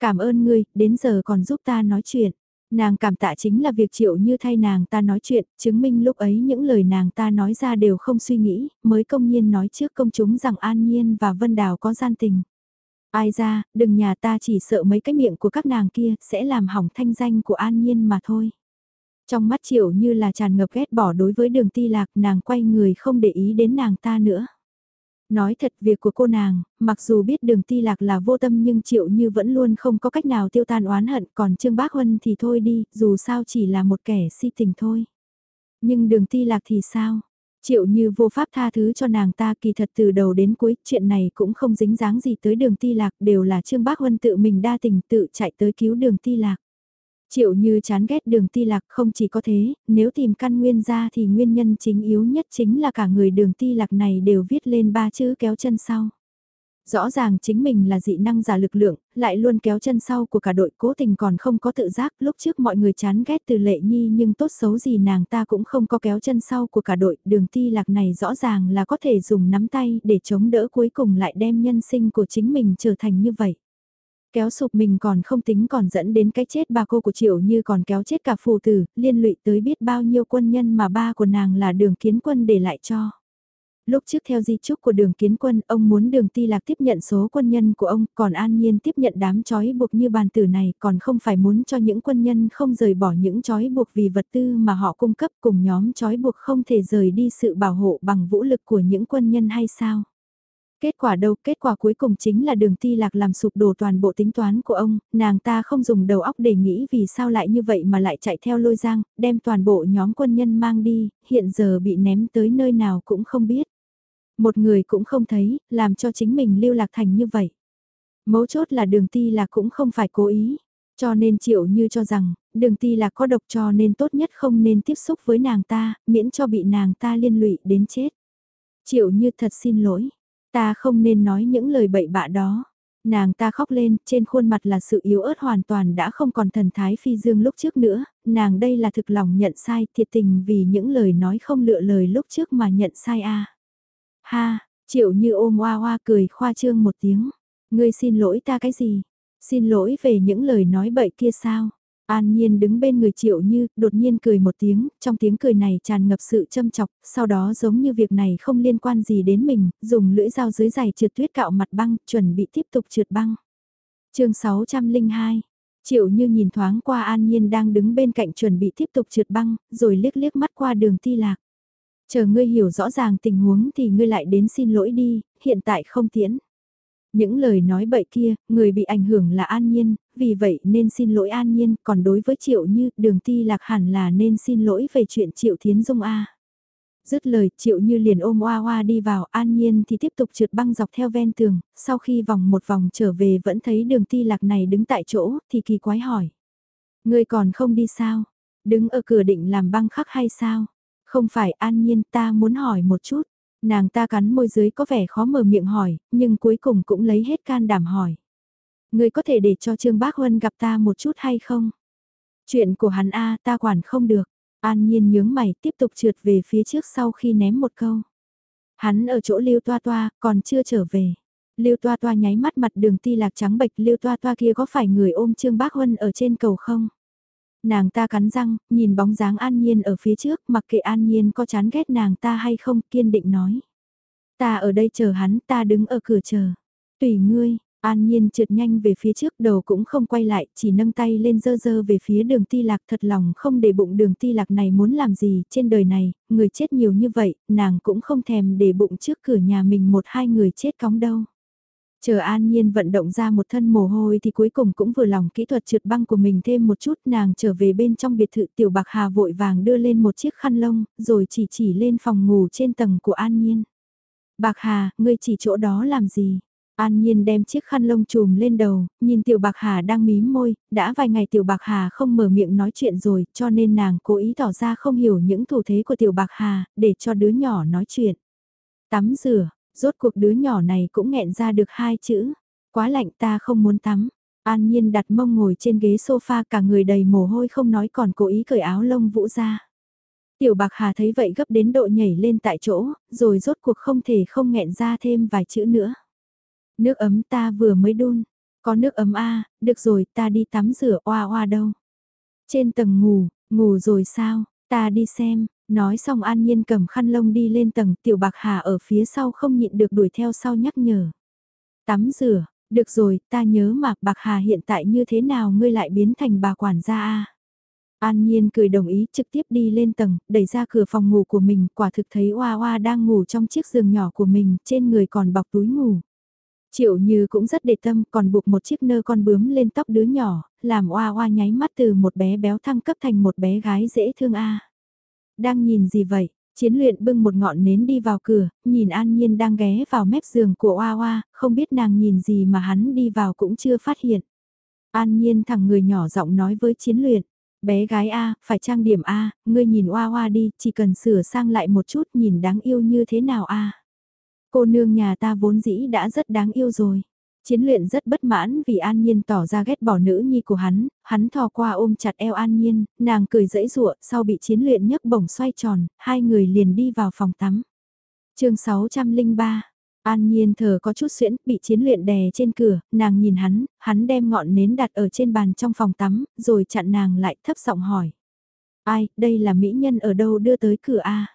Cảm ơn ngươi, đến giờ còn giúp ta nói chuyện. Nàng cảm tạ chính là việc triệu như thay nàng ta nói chuyện, chứng minh lúc ấy những lời nàng ta nói ra đều không suy nghĩ, mới công nhiên nói trước công chúng rằng An Nhiên và Vân Đào có gian tình. Ai ra, đừng nhà ta chỉ sợ mấy cái miệng của các nàng kia sẽ làm hỏng thanh danh của An Nhiên mà thôi. Trong mắt triệu như là tràn ngập ghét bỏ đối với đường ti lạc nàng quay người không để ý đến nàng ta nữa. Nói thật việc của cô nàng, mặc dù biết đường ti lạc là vô tâm nhưng triệu như vẫn luôn không có cách nào tiêu tan oán hận còn Trương Bác Huân thì thôi đi, dù sao chỉ là một kẻ si tình thôi. Nhưng đường ti lạc thì sao? Triệu như vô pháp tha thứ cho nàng ta kỳ thật từ đầu đến cuối, chuyện này cũng không dính dáng gì tới đường ti lạc, đều là Trương Bác Huân tự mình đa tình tự chạy tới cứu đường ti lạc. Triệu như chán ghét đường ti lạc không chỉ có thế, nếu tìm căn nguyên ra thì nguyên nhân chính yếu nhất chính là cả người đường ti lạc này đều viết lên ba chữ kéo chân sau. Rõ ràng chính mình là dị năng giả lực lượng, lại luôn kéo chân sau của cả đội cố tình còn không có tự giác lúc trước mọi người chán ghét từ lệ nhi nhưng tốt xấu gì nàng ta cũng không có kéo chân sau của cả đội đường ti lạc này rõ ràng là có thể dùng nắm tay để chống đỡ cuối cùng lại đem nhân sinh của chính mình trở thành như vậy. Kéo sụp mình còn không tính còn dẫn đến cái chết bà cô của Triệu như còn kéo chết cả phù tử, liên lụy tới biết bao nhiêu quân nhân mà ba của nàng là đường kiến quân để lại cho. Lúc trước theo di trúc của đường kiến quân, ông muốn đường ti lạc tiếp nhận số quân nhân của ông, còn an nhiên tiếp nhận đám chói buộc như bàn tử này, còn không phải muốn cho những quân nhân không rời bỏ những chói buộc vì vật tư mà họ cung cấp cùng nhóm chói buộc không thể rời đi sự bảo hộ bằng vũ lực của những quân nhân hay sao? Kết quả đâu, kết quả cuối cùng chính là đường ti lạc làm sụp đổ toàn bộ tính toán của ông, nàng ta không dùng đầu óc để nghĩ vì sao lại như vậy mà lại chạy theo lôi giang, đem toàn bộ nhóm quân nhân mang đi, hiện giờ bị ném tới nơi nào cũng không biết. Một người cũng không thấy, làm cho chính mình lưu lạc thành như vậy. Mấu chốt là đường ti lạc cũng không phải cố ý, cho nên triệu như cho rằng, đường ti lạc có độc cho nên tốt nhất không nên tiếp xúc với nàng ta, miễn cho bị nàng ta liên lụy đến chết. Triệu như thật xin lỗi Ta không nên nói những lời bậy bạ đó. Nàng ta khóc lên, trên khuôn mặt là sự yếu ớt hoàn toàn đã không còn thần thái phi dương lúc trước nữa, nàng đây là thực lòng nhận sai thiệt tình vì những lời nói không lựa lời lúc trước mà nhận sai a Ha, triệu như ôm hoa hoa cười khoa trương một tiếng. Ngươi xin lỗi ta cái gì? Xin lỗi về những lời nói bậy kia sao? An Nhiên đứng bên người Triệu Như, đột nhiên cười một tiếng, trong tiếng cười này tràn ngập sự châm chọc, sau đó giống như việc này không liên quan gì đến mình, dùng lưỡi dao dưới giày trượt tuyết cạo mặt băng, chuẩn bị tiếp tục trượt băng. chương 602 Triệu Như nhìn thoáng qua An Nhiên đang đứng bên cạnh chuẩn bị tiếp tục trượt băng, rồi liếc liếc mắt qua đường ti lạc. Chờ ngươi hiểu rõ ràng tình huống thì ngươi lại đến xin lỗi đi, hiện tại không tiễn. Những lời nói bậy kia, người bị ảnh hưởng là An Nhiên, vì vậy nên xin lỗi An Nhiên, còn đối với Triệu Như, đường ti lạc hẳn là nên xin lỗi về chuyện Triệu Thiến Dung A. Dứt lời, Triệu Như liền ôm Oa Oa đi vào, An Nhiên thì tiếp tục trượt băng dọc theo ven tường, sau khi vòng một vòng trở về vẫn thấy đường ti lạc này đứng tại chỗ, thì kỳ quái hỏi. Người còn không đi sao? Đứng ở cửa định làm băng khắc hay sao? Không phải An Nhiên ta muốn hỏi một chút. Nàng ta cắn môi dưới có vẻ khó mở miệng hỏi, nhưng cuối cùng cũng lấy hết can đảm hỏi. Người có thể để cho Trương Bác Huân gặp ta một chút hay không? Chuyện của hắn A ta quản không được. An nhiên nhướng mày tiếp tục trượt về phía trước sau khi ném một câu. Hắn ở chỗ lưu toa toa, còn chưa trở về. Lưu Toa Toa nháy mắt mặt đường ti lạc trắng bệch Lưu Toa Toa kia có phải người ôm Trương Bác Huân ở trên cầu không? Nàng ta cắn răng, nhìn bóng dáng An Nhiên ở phía trước, mặc kệ An Nhiên có chán ghét nàng ta hay không, kiên định nói. Ta ở đây chờ hắn, ta đứng ở cửa chờ. Tùy ngươi, An Nhiên trượt nhanh về phía trước đầu cũng không quay lại, chỉ nâng tay lên dơ dơ về phía đường ti lạc thật lòng không để bụng đường ti lạc này muốn làm gì, trên đời này, người chết nhiều như vậy, nàng cũng không thèm để bụng trước cửa nhà mình một hai người chết cóng đâu. Chờ An Nhiên vận động ra một thân mồ hôi thì cuối cùng cũng vừa lòng kỹ thuật trượt băng của mình thêm một chút nàng trở về bên trong biệt thự tiểu bạc hà vội vàng đưa lên một chiếc khăn lông rồi chỉ chỉ lên phòng ngủ trên tầng của An Nhiên. Bạc hà, ngươi chỉ chỗ đó làm gì? An Nhiên đem chiếc khăn lông trùm lên đầu, nhìn Tiểu Bạc Hà đang mím môi, đã vài ngày Tiểu Bạc Hà không mở miệng nói chuyện rồi, cho nên nàng cố ý tỏ ra không hiểu những thủ thế của Tiểu Bạc Hà, để cho đứa nhỏ nói chuyện. Tắm rửa, rốt cuộc đứa nhỏ này cũng nghẹn ra được hai chữ. Quá lạnh ta không muốn tắm. An Nhiên đặt mông ngồi trên ghế sofa cả người đầy mồ hôi không nói còn cố ý cởi áo lông vũ ra. Tiểu Bạc Hà thấy vậy gấp đến độ nhảy lên tại chỗ, rồi rốt cuộc không thể không nghẹn ra thêm vài chữ nữa. Nước ấm ta vừa mới đun, có nước ấm a, được rồi ta đi tắm rửa oa oa đâu. Trên tầng ngủ, ngủ rồi sao, ta đi xem, nói xong an nhiên cầm khăn lông đi lên tầng tiểu bạc hà ở phía sau không nhịn được đuổi theo sau nhắc nhở. Tắm rửa, được rồi, ta nhớ mà bạc hà hiện tại như thế nào ngươi lại biến thành bà quản gia a An Nhiên cười đồng ý trực tiếp đi lên tầng, đẩy ra cửa phòng ngủ của mình, quả thực thấy Oa Oa đang ngủ trong chiếc giường nhỏ của mình, trên người còn bọc túi ngủ. Triệu Như cũng rất để tâm, còn buộc một chiếc nơ con bướm lên tóc đứa nhỏ, làm Oa Oa nháy mắt từ một bé béo thăng cấp thành một bé gái dễ thương a. Đang nhìn gì vậy? Chiến luyện bưng một ngọn nến đi vào cửa, nhìn An Nhiên đang ghé vào mép giường của Oa Oa, không biết nàng nhìn gì mà hắn đi vào cũng chưa phát hiện. An Nhiên thẳng người nhỏ giọng nói với chiến luyện, bé gái A, phải trang điểm A, ngươi nhìn Oa Oa đi, chỉ cần sửa sang lại một chút nhìn đáng yêu như thế nào A. Cô nương nhà ta vốn dĩ đã rất đáng yêu rồi. Chiến luyện rất bất mãn vì An Nhiên tỏ ra ghét bỏ nữ nhi của hắn, hắn thò qua ôm chặt eo An Nhiên, nàng cười dẫy rụa, sau bị chiến luyện nhấc bổng xoay tròn, hai người liền đi vào phòng tắm. chương 603 An Nhiên thở có chút xuyễn, bị chiến luyện đè trên cửa, nàng nhìn hắn, hắn đem ngọn nến đặt ở trên bàn trong phòng tắm, rồi chặn nàng lại thấp giọng hỏi. Ai, đây là mỹ nhân ở đâu đưa tới cửa A?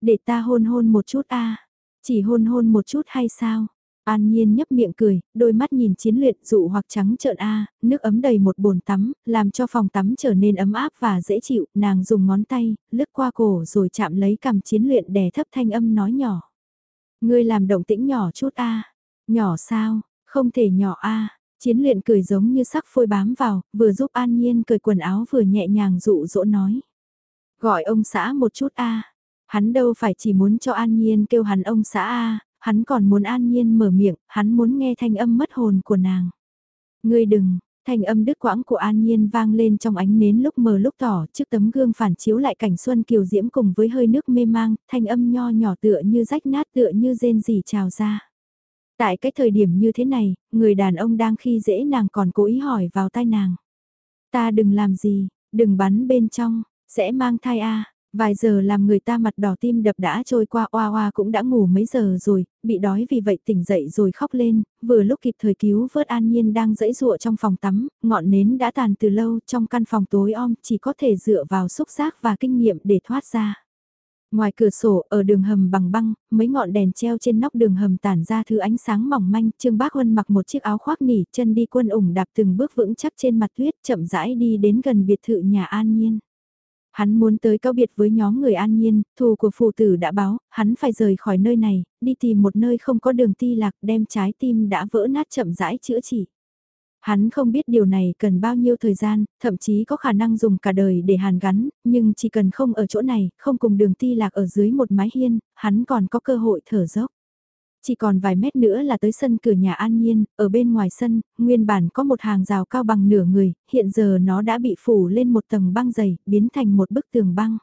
Để ta hôn hôn một chút A. Chỉ hôn hôn một chút hay sao? An Nhiên nhấp miệng cười, đôi mắt nhìn chiến luyện dụ hoặc trắng trợn A, nước ấm đầy một bồn tắm, làm cho phòng tắm trở nên ấm áp và dễ chịu, nàng dùng ngón tay, lướt qua cổ rồi chạm lấy cầm chiến luyện đè thấp thanh âm nói nhỏ. Ngươi làm động tĩnh nhỏ chút A, nhỏ sao, không thể nhỏ A, chiến luyện cười giống như sắc phôi bám vào, vừa giúp An Nhiên cười quần áo vừa nhẹ nhàng dụ dỗ nói. Gọi ông xã một chút A. Hắn đâu phải chỉ muốn cho An Nhiên kêu hắn ông xã A, hắn còn muốn An Nhiên mở miệng, hắn muốn nghe thanh âm mất hồn của nàng. Ngươi đừng, thanh âm đứt quãng của An Nhiên vang lên trong ánh nến lúc mờ lúc tỏ, trước tấm gương phản chiếu lại cảnh xuân kiều diễm cùng với hơi nước mê mang, thanh âm nho nhỏ tựa như rách nát tựa như rên rỉ trào ra. Tại cái thời điểm như thế này, người đàn ông đang khi dễ nàng còn cố ý hỏi vào tai nàng. Ta đừng làm gì, đừng bắn bên trong, sẽ mang thai a Vài giờ làm người ta mặt đỏ tim đập đã trôi qua oa oa cũng đã ngủ mấy giờ rồi, bị đói vì vậy tỉnh dậy rồi khóc lên, vừa lúc kịp thời cứu vớt an nhiên đang dẫy dụa trong phòng tắm, ngọn nến đã tàn từ lâu trong căn phòng tối om chỉ có thể dựa vào xúc giác và kinh nghiệm để thoát ra. Ngoài cửa sổ, ở đường hầm bằng băng, mấy ngọn đèn treo trên nóc đường hầm tản ra thứ ánh sáng mỏng manh, Trương Bác Huân mặc một chiếc áo khoác nỉ, chân đi quân ủng đạp từng bước vững chắc trên mặt tuyết, chậm rãi đi đến gần biệt thự nhà An Nhiên. Hắn muốn tới cáo biệt với nhóm người an nhiên, thù của phụ tử đã báo, hắn phải rời khỏi nơi này, đi tìm một nơi không có đường ti lạc đem trái tim đã vỡ nát chậm rãi chữa trị. Hắn không biết điều này cần bao nhiêu thời gian, thậm chí có khả năng dùng cả đời để hàn gắn, nhưng chỉ cần không ở chỗ này, không cùng đường ti lạc ở dưới một mái hiên, hắn còn có cơ hội thở dốc. Chỉ còn vài mét nữa là tới sân cửa nhà An Nhiên, ở bên ngoài sân, nguyên bản có một hàng rào cao bằng nửa người, hiện giờ nó đã bị phủ lên một tầng băng dày, biến thành một bức tường băng.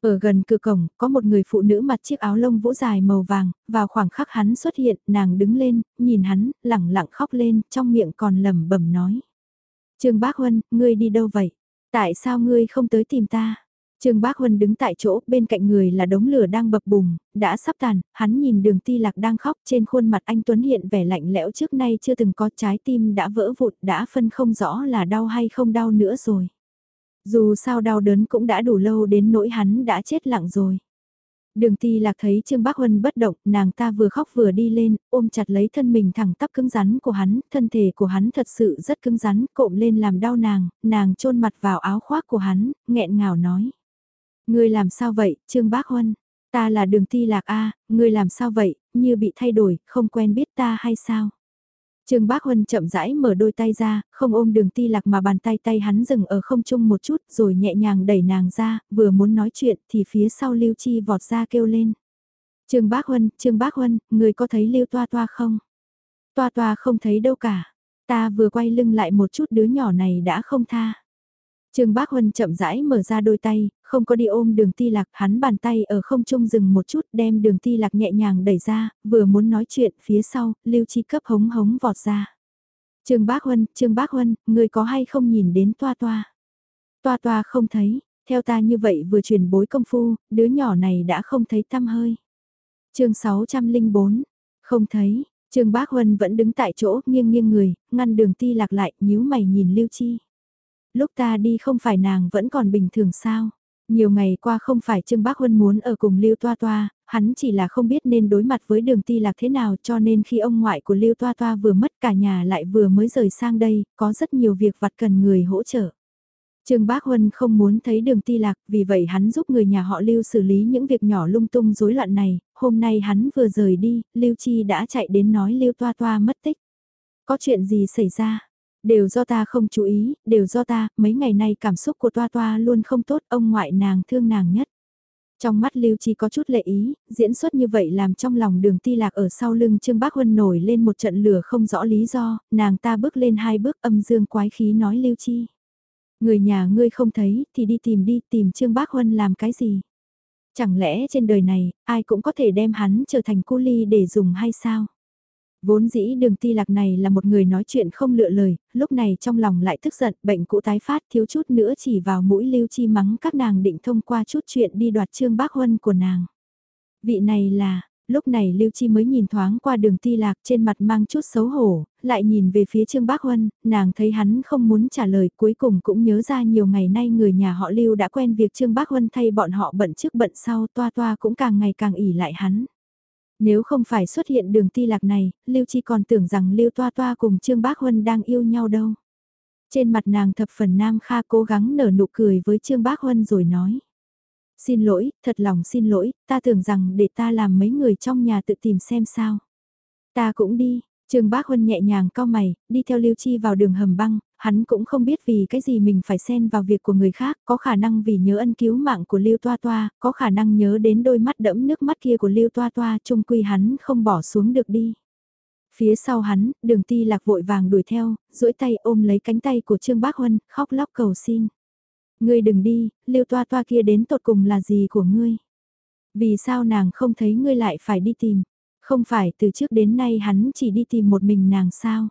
Ở gần cửa cổng, có một người phụ nữ mặc chiếc áo lông vũ dài màu vàng, vào khoảng khắc hắn xuất hiện, nàng đứng lên, nhìn hắn, lẳng lặng khóc lên, trong miệng còn lẩm bẩm nói. Trương Bác Huân, ngươi đi đâu vậy? Tại sao ngươi không tới tìm ta? Trương Bác Huân đứng tại chỗ, bên cạnh người là đống lửa đang bập bùng, đã sắp tàn, hắn nhìn đường ti lạc đang khóc trên khuôn mặt anh Tuấn hiện vẻ lạnh lẽo trước nay chưa từng có trái tim đã vỡ vụt, đã phân không rõ là đau hay không đau nữa rồi. Dù sao đau đớn cũng đã đủ lâu đến nỗi hắn đã chết lặng rồi. Đường ti lạc thấy Trương Bác Huân bất động, nàng ta vừa khóc vừa đi lên, ôm chặt lấy thân mình thẳng tắp cứng rắn của hắn, thân thể của hắn thật sự rất cứng rắn, cộm lên làm đau nàng, nàng chôn mặt vào áo khoác của hắn, nghẹn ngào nói. Ngươi làm sao vậy, Trương Bác Huân? Ta là đường ti lạc A, ngươi làm sao vậy, như bị thay đổi, không quen biết ta hay sao? Trương Bác Huân chậm rãi mở đôi tay ra, không ôm đường ti lạc mà bàn tay tay hắn dừng ở không trung một chút rồi nhẹ nhàng đẩy nàng ra, vừa muốn nói chuyện thì phía sau Lưu Chi vọt ra kêu lên. Trương Bác Huân, Trương Bác Huân, người có thấy Lưu Toa Toa không? Toa Toa không thấy đâu cả. Ta vừa quay lưng lại một chút đứa nhỏ này đã không tha. Trương Bác Huân chậm rãi mở ra đôi tay, không có đi ôm đường ti lạc, hắn bàn tay ở không trung dừng một chút đem đường ti lạc nhẹ nhàng đẩy ra, vừa muốn nói chuyện phía sau, lưu chi cấp hống hống vọt ra. Trương Bác Huân, Trương Bác Huân, người có hay không nhìn đến toa toa? Toa toa không thấy, theo ta như vậy vừa truyền bối công phu, đứa nhỏ này đã không thấy tăm hơi. chương 604, không thấy, Trương Bác Huân vẫn đứng tại chỗ nghiêng nghiêng người, ngăn đường ti lạc lại, nhíu mày nhìn Lưu Chi. Lúc ta đi không phải nàng vẫn còn bình thường sao? Nhiều ngày qua không phải Trương Bác Huân muốn ở cùng Lưu Toa Toa, hắn chỉ là không biết nên đối mặt với đường ti lạc thế nào cho nên khi ông ngoại của Lưu Toa Toa vừa mất cả nhà lại vừa mới rời sang đây, có rất nhiều việc vặt cần người hỗ trợ. Trương Bác Huân không muốn thấy đường ti lạc, vì vậy hắn giúp người nhà họ Lưu xử lý những việc nhỏ lung tung rối loạn này, hôm nay hắn vừa rời đi, Lưu Chi đã chạy đến nói Lưu Toa Toa mất tích. Có chuyện gì xảy ra? Đều do ta không chú ý, đều do ta, mấy ngày nay cảm xúc của Toa Toa luôn không tốt, ông ngoại nàng thương nàng nhất. Trong mắt Lưu Chi có chút lệ ý, diễn xuất như vậy làm trong lòng đường ti lạc ở sau lưng Trương Bác Huân nổi lên một trận lửa không rõ lý do, nàng ta bước lên hai bước âm dương quái khí nói Lưu Chi. Người nhà ngươi không thấy thì đi tìm đi tìm Trương Bác Huân làm cái gì? Chẳng lẽ trên đời này, ai cũng có thể đem hắn trở thành cu ly để dùng hay sao? Vốn dĩ đường ti lạc này là một người nói chuyện không lựa lời, lúc này trong lòng lại tức giận, bệnh cũ tái phát thiếu chút nữa chỉ vào mũi lưu chi mắng các nàng định thông qua chút chuyện đi đoạt trương bác huân của nàng. Vị này là, lúc này lưu chi mới nhìn thoáng qua đường ti lạc trên mặt mang chút xấu hổ, lại nhìn về phía trương bác huân, nàng thấy hắn không muốn trả lời cuối cùng cũng nhớ ra nhiều ngày nay người nhà họ lưu đã quen việc trương bác huân thay bọn họ bận trước bận sau toa toa cũng càng ngày càng ỉ lại hắn. Nếu không phải xuất hiện đường ti lạc này, Lưu Chi còn tưởng rằng Lưu Toa Toa cùng Trương Bác Huân đang yêu nhau đâu. Trên mặt nàng thập phần Nam Kha cố gắng nở nụ cười với Trương Bác Huân rồi nói. Xin lỗi, thật lòng xin lỗi, ta tưởng rằng để ta làm mấy người trong nhà tự tìm xem sao. Ta cũng đi, Trương Bác Huân nhẹ nhàng cao mày, đi theo Lưu Chi vào đường hầm băng, hắn cũng không biết vì cái gì mình phải xen vào việc của người khác, có khả năng vì nhớ ân cứu mạng của Lưu Toa Toa, có khả năng nhớ đến đôi mắt đẫm nước mắt kia của Lưu Toa Toa, chung quy hắn không bỏ xuống được đi. Phía sau hắn, đường ti lạc vội vàng đuổi theo, duỗi tay ôm lấy cánh tay của Trương Bác Huân, khóc lóc cầu xin. Ngươi đừng đi, Lưu Toa Toa kia đến tột cùng là gì của ngươi? Vì sao nàng không thấy ngươi lại phải đi tìm? Không phải từ trước đến nay hắn chỉ đi tìm một mình nàng sao?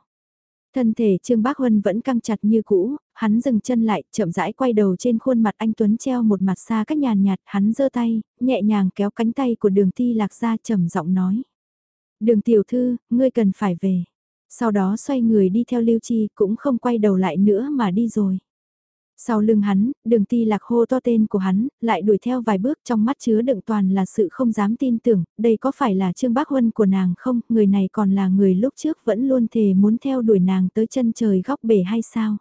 Thân thể Trương Bác Huân vẫn căng chặt như cũ, hắn dừng chân lại, chậm rãi quay đầu trên khuôn mặt anh Tuấn treo một mặt xa cách nhàn nhạt, hắn giơ tay, nhẹ nhàng kéo cánh tay của đường ti lạc ra trầm giọng nói. Đường tiểu thư, ngươi cần phải về. Sau đó xoay người đi theo Lưu Chi cũng không quay đầu lại nữa mà đi rồi. Sau lưng hắn, đường ti lạc hô to tên của hắn, lại đuổi theo vài bước trong mắt chứa đựng toàn là sự không dám tin tưởng, đây có phải là Trương Bác Huân của nàng không, người này còn là người lúc trước vẫn luôn thề muốn theo đuổi nàng tới chân trời góc bể hay sao?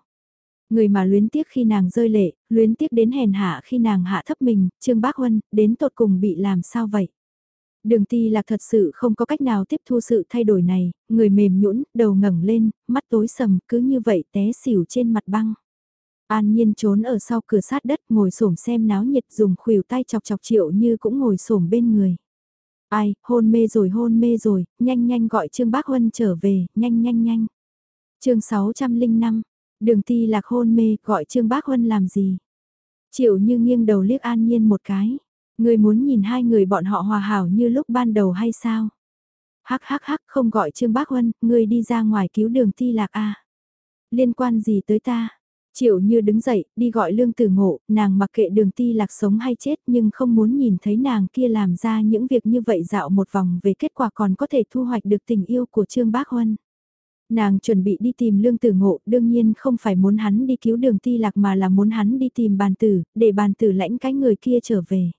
Người mà luyến tiếc khi nàng rơi lệ, luyến tiếc đến hèn hạ khi nàng hạ thấp mình, Trương Bác Huân, đến tột cùng bị làm sao vậy? Đường ti lạc thật sự không có cách nào tiếp thu sự thay đổi này, người mềm nhũn đầu ngẩng lên, mắt tối sầm, cứ như vậy té xỉu trên mặt băng. An Nhiên trốn ở sau cửa sát đất ngồi xổm xem náo nhiệt dùng khuỷu tay chọc chọc triệu như cũng ngồi xổm bên người. Ai, hôn mê rồi hôn mê rồi, nhanh nhanh gọi Trương Bác Huân trở về, nhanh nhanh nhanh. chương 605, đường ti lạc hôn mê, gọi Trương Bác Huân làm gì? Triệu như nghiêng đầu liếc An Nhiên một cái. Người muốn nhìn hai người bọn họ hòa hảo như lúc ban đầu hay sao? Hắc hắc hắc không gọi Trương Bác Huân, người đi ra ngoài cứu đường ti lạc à? Liên quan gì tới ta? Triệu như đứng dậy, đi gọi lương tử ngộ, nàng mặc kệ đường ti lạc sống hay chết nhưng không muốn nhìn thấy nàng kia làm ra những việc như vậy dạo một vòng về kết quả còn có thể thu hoạch được tình yêu của Trương Bác Huân. Nàng chuẩn bị đi tìm lương tử ngộ, đương nhiên không phải muốn hắn đi cứu đường ti lạc mà là muốn hắn đi tìm bàn tử, để bàn tử lãnh cái người kia trở về.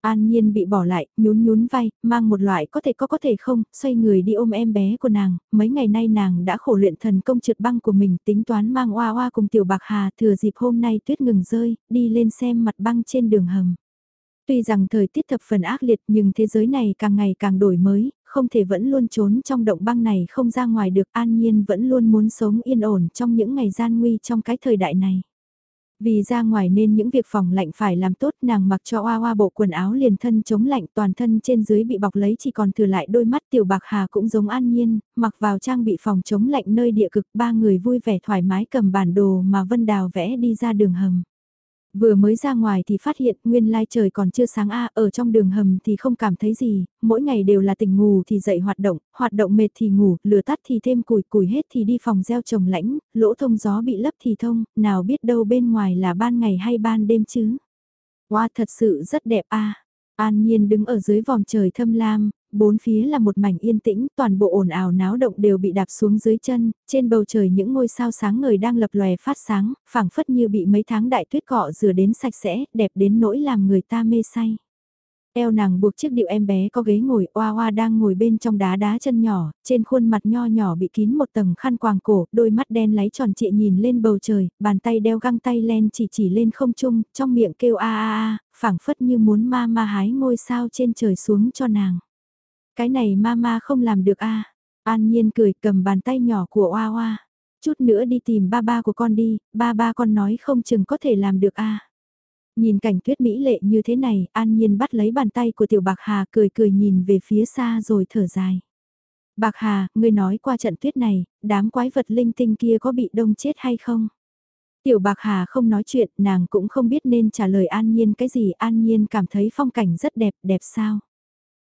An Nhiên bị bỏ lại, nhún nhún vai, mang một loại có thể có có thể không, xoay người đi ôm em bé của nàng, mấy ngày nay nàng đã khổ luyện thần công trượt băng của mình, tính toán mang oa oa cùng tiểu bạc hà, thừa dịp hôm nay tuyết ngừng rơi, đi lên xem mặt băng trên đường hầm. Tuy rằng thời tiết thập phần ác liệt nhưng thế giới này càng ngày càng đổi mới, không thể vẫn luôn trốn trong động băng này không ra ngoài được an nhiên vẫn luôn muốn sống yên ổn trong những ngày gian nguy trong cái thời đại này. Vì ra ngoài nên những việc phòng lạnh phải làm tốt nàng mặc cho oa oa bộ quần áo liền thân chống lạnh toàn thân trên dưới bị bọc lấy chỉ còn thừa lại đôi mắt tiểu bạc hà cũng giống an nhiên, mặc vào trang bị phòng chống lạnh nơi địa cực ba người vui vẻ thoải mái cầm bản đồ mà Vân Đào vẽ đi ra đường hầm. Vừa mới ra ngoài thì phát hiện nguyên lai trời còn chưa sáng a ở trong đường hầm thì không cảm thấy gì, mỗi ngày đều là tỉnh ngủ thì dậy hoạt động, hoạt động mệt thì ngủ, lửa tắt thì thêm củi, củi hết thì đi phòng gieo trồng lãnh, lỗ thông gió bị lấp thì thông, nào biết đâu bên ngoài là ban ngày hay ban đêm chứ. Wow thật sự rất đẹp a An Nhiên đứng ở dưới vòng trời thâm lam, bốn phía là một mảnh yên tĩnh, toàn bộ ồn ào náo động đều bị đạp xuống dưới chân, trên bầu trời những ngôi sao sáng ngời đang lập lòe phát sáng, phảng phất như bị mấy tháng đại tuyết cọ rửa đến sạch sẽ, đẹp đến nỗi làm người ta mê say. Eo nàng buộc chiếc điệu em bé có ghế ngồi, oa oa đang ngồi bên trong đá đá chân nhỏ, trên khuôn mặt nho nhỏ bị kín một tầng khăn quàng cổ, đôi mắt đen láy tròn trịa nhìn lên bầu trời, bàn tay đeo găng tay len chỉ chỉ lên không trung, trong miệng kêu a a a, phảng phất như muốn ma ma hái ngôi sao trên trời xuống cho nàng. Cái này mama không làm được a An Nhiên cười cầm bàn tay nhỏ của Oa Oa. Chút nữa đi tìm ba ba của con đi, ba ba con nói không chừng có thể làm được a Nhìn cảnh tuyết mỹ lệ như thế này, An Nhiên bắt lấy bàn tay của Tiểu Bạc Hà cười cười nhìn về phía xa rồi thở dài. Bạc Hà, ngươi nói qua trận tuyết này, đám quái vật linh tinh kia có bị đông chết hay không? Tiểu Bạc Hà không nói chuyện, nàng cũng không biết nên trả lời An Nhiên cái gì. An Nhiên cảm thấy phong cảnh rất đẹp, đẹp sao?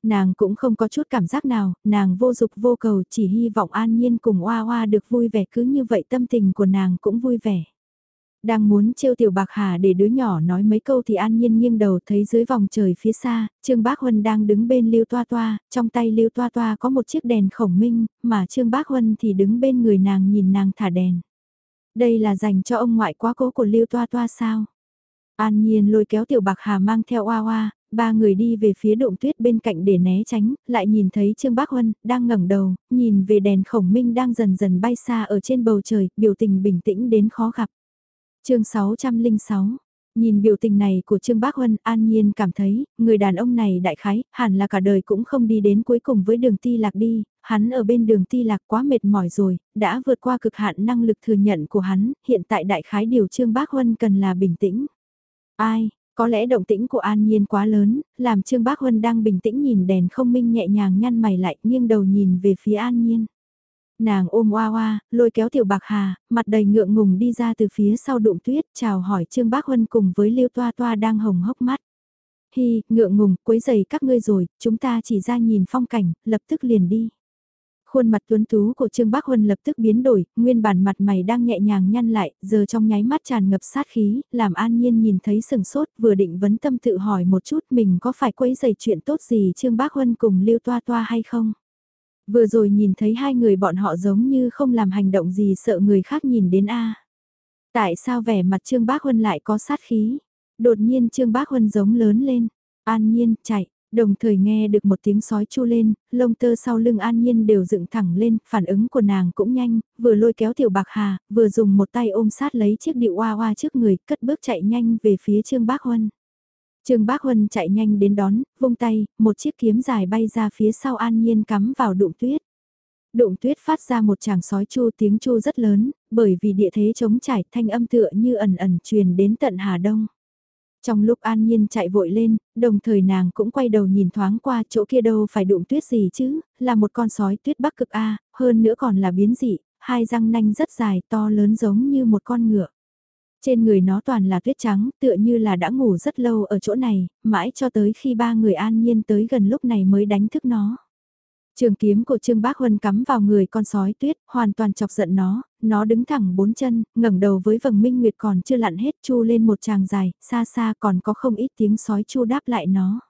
Nàng cũng không có chút cảm giác nào, nàng vô dục vô cầu chỉ hy vọng an nhiên cùng Hoa Hoa được vui vẻ cứ như vậy tâm tình của nàng cũng vui vẻ. Đang muốn trêu tiểu bạc hà để đứa nhỏ nói mấy câu thì an nhiên nghiêng đầu thấy dưới vòng trời phía xa, Trương Bác Huân đang đứng bên Lưu Toa Toa, trong tay Lưu Toa Toa có một chiếc đèn khổng minh, mà Trương Bác Huân thì đứng bên người nàng nhìn nàng thả đèn. Đây là dành cho ông ngoại quá cố của Lưu Toa Toa sao? An Nhiên lôi kéo Tiểu Bạc Hà mang theo Oa Oa, Ba người đi về phía động tuyết bên cạnh để né tránh, lại nhìn thấy Trương Bác Huân, đang ngẩng đầu, nhìn về đèn khổng minh đang dần dần bay xa ở trên bầu trời, biểu tình bình tĩnh đến khó gặp. chương 606 Nhìn biểu tình này của Trương Bác Huân, an nhiên cảm thấy, người đàn ông này đại khái, hẳn là cả đời cũng không đi đến cuối cùng với đường ti lạc đi, hắn ở bên đường ti lạc quá mệt mỏi rồi, đã vượt qua cực hạn năng lực thừa nhận của hắn, hiện tại đại khái điều Trương Bác Huân cần là bình tĩnh. Ai, có lẽ động tĩnh của An Nhiên quá lớn, làm Trương Bác Huân đang bình tĩnh nhìn đèn không minh nhẹ nhàng nhăn mày lại nghiêng đầu nhìn về phía An Nhiên. Nàng ôm oa oa, lôi kéo tiểu bạc hà, mặt đầy ngượng ngùng đi ra từ phía sau đụng tuyết chào hỏi Trương Bác Huân cùng với Lưu Toa Toa đang hồng hốc mắt. Hi, ngượng ngùng, quấy giày các ngươi rồi, chúng ta chỉ ra nhìn phong cảnh, lập tức liền đi. Khuôn mặt tuấn tú của Trương Bác Huân lập tức biến đổi, nguyên bản mặt mày đang nhẹ nhàng nhăn lại, giờ trong nháy mắt tràn ngập sát khí, làm an nhiên nhìn thấy sừng sốt, vừa định vấn tâm tự hỏi một chút mình có phải quấy dày chuyện tốt gì Trương Bác Huân cùng Lưu Toa Toa hay không. Vừa rồi nhìn thấy hai người bọn họ giống như không làm hành động gì sợ người khác nhìn đến a. Tại sao vẻ mặt Trương Bác Huân lại có sát khí? Đột nhiên Trương Bác Huân giống lớn lên. An nhiên, chạy, Đồng thời nghe được một tiếng sói chu lên, lông tơ sau lưng an nhiên đều dựng thẳng lên, phản ứng của nàng cũng nhanh, vừa lôi kéo tiểu bạc hà, vừa dùng một tay ôm sát lấy chiếc điệu oa oa trước người, cất bước chạy nhanh về phía Trương Bác Huân. Trương Bác Huân chạy nhanh đến đón, vung tay, một chiếc kiếm dài bay ra phía sau an nhiên cắm vào đụng tuyết. Đụng tuyết phát ra một chàng sói chu tiếng chu rất lớn, bởi vì địa thế chống trải thanh âm tựa như ẩn ẩn truyền đến tận Hà Đông. Trong lúc An Nhiên chạy vội lên, đồng thời nàng cũng quay đầu nhìn thoáng qua chỗ kia đâu phải đụng tuyết gì chứ, là một con sói tuyết bắc cực A, hơn nữa còn là biến dị, hai răng nanh rất dài to lớn giống như một con ngựa. Trên người nó toàn là tuyết trắng, tựa như là đã ngủ rất lâu ở chỗ này, mãi cho tới khi ba người An Nhiên tới gần lúc này mới đánh thức nó. Trường kiếm của Trương Bác Huân cắm vào người con sói tuyết, hoàn toàn chọc giận nó, nó đứng thẳng bốn chân, ngẩng đầu với vầng minh nguyệt còn chưa lặn hết chu lên một tràng dài, xa xa còn có không ít tiếng sói chu đáp lại nó.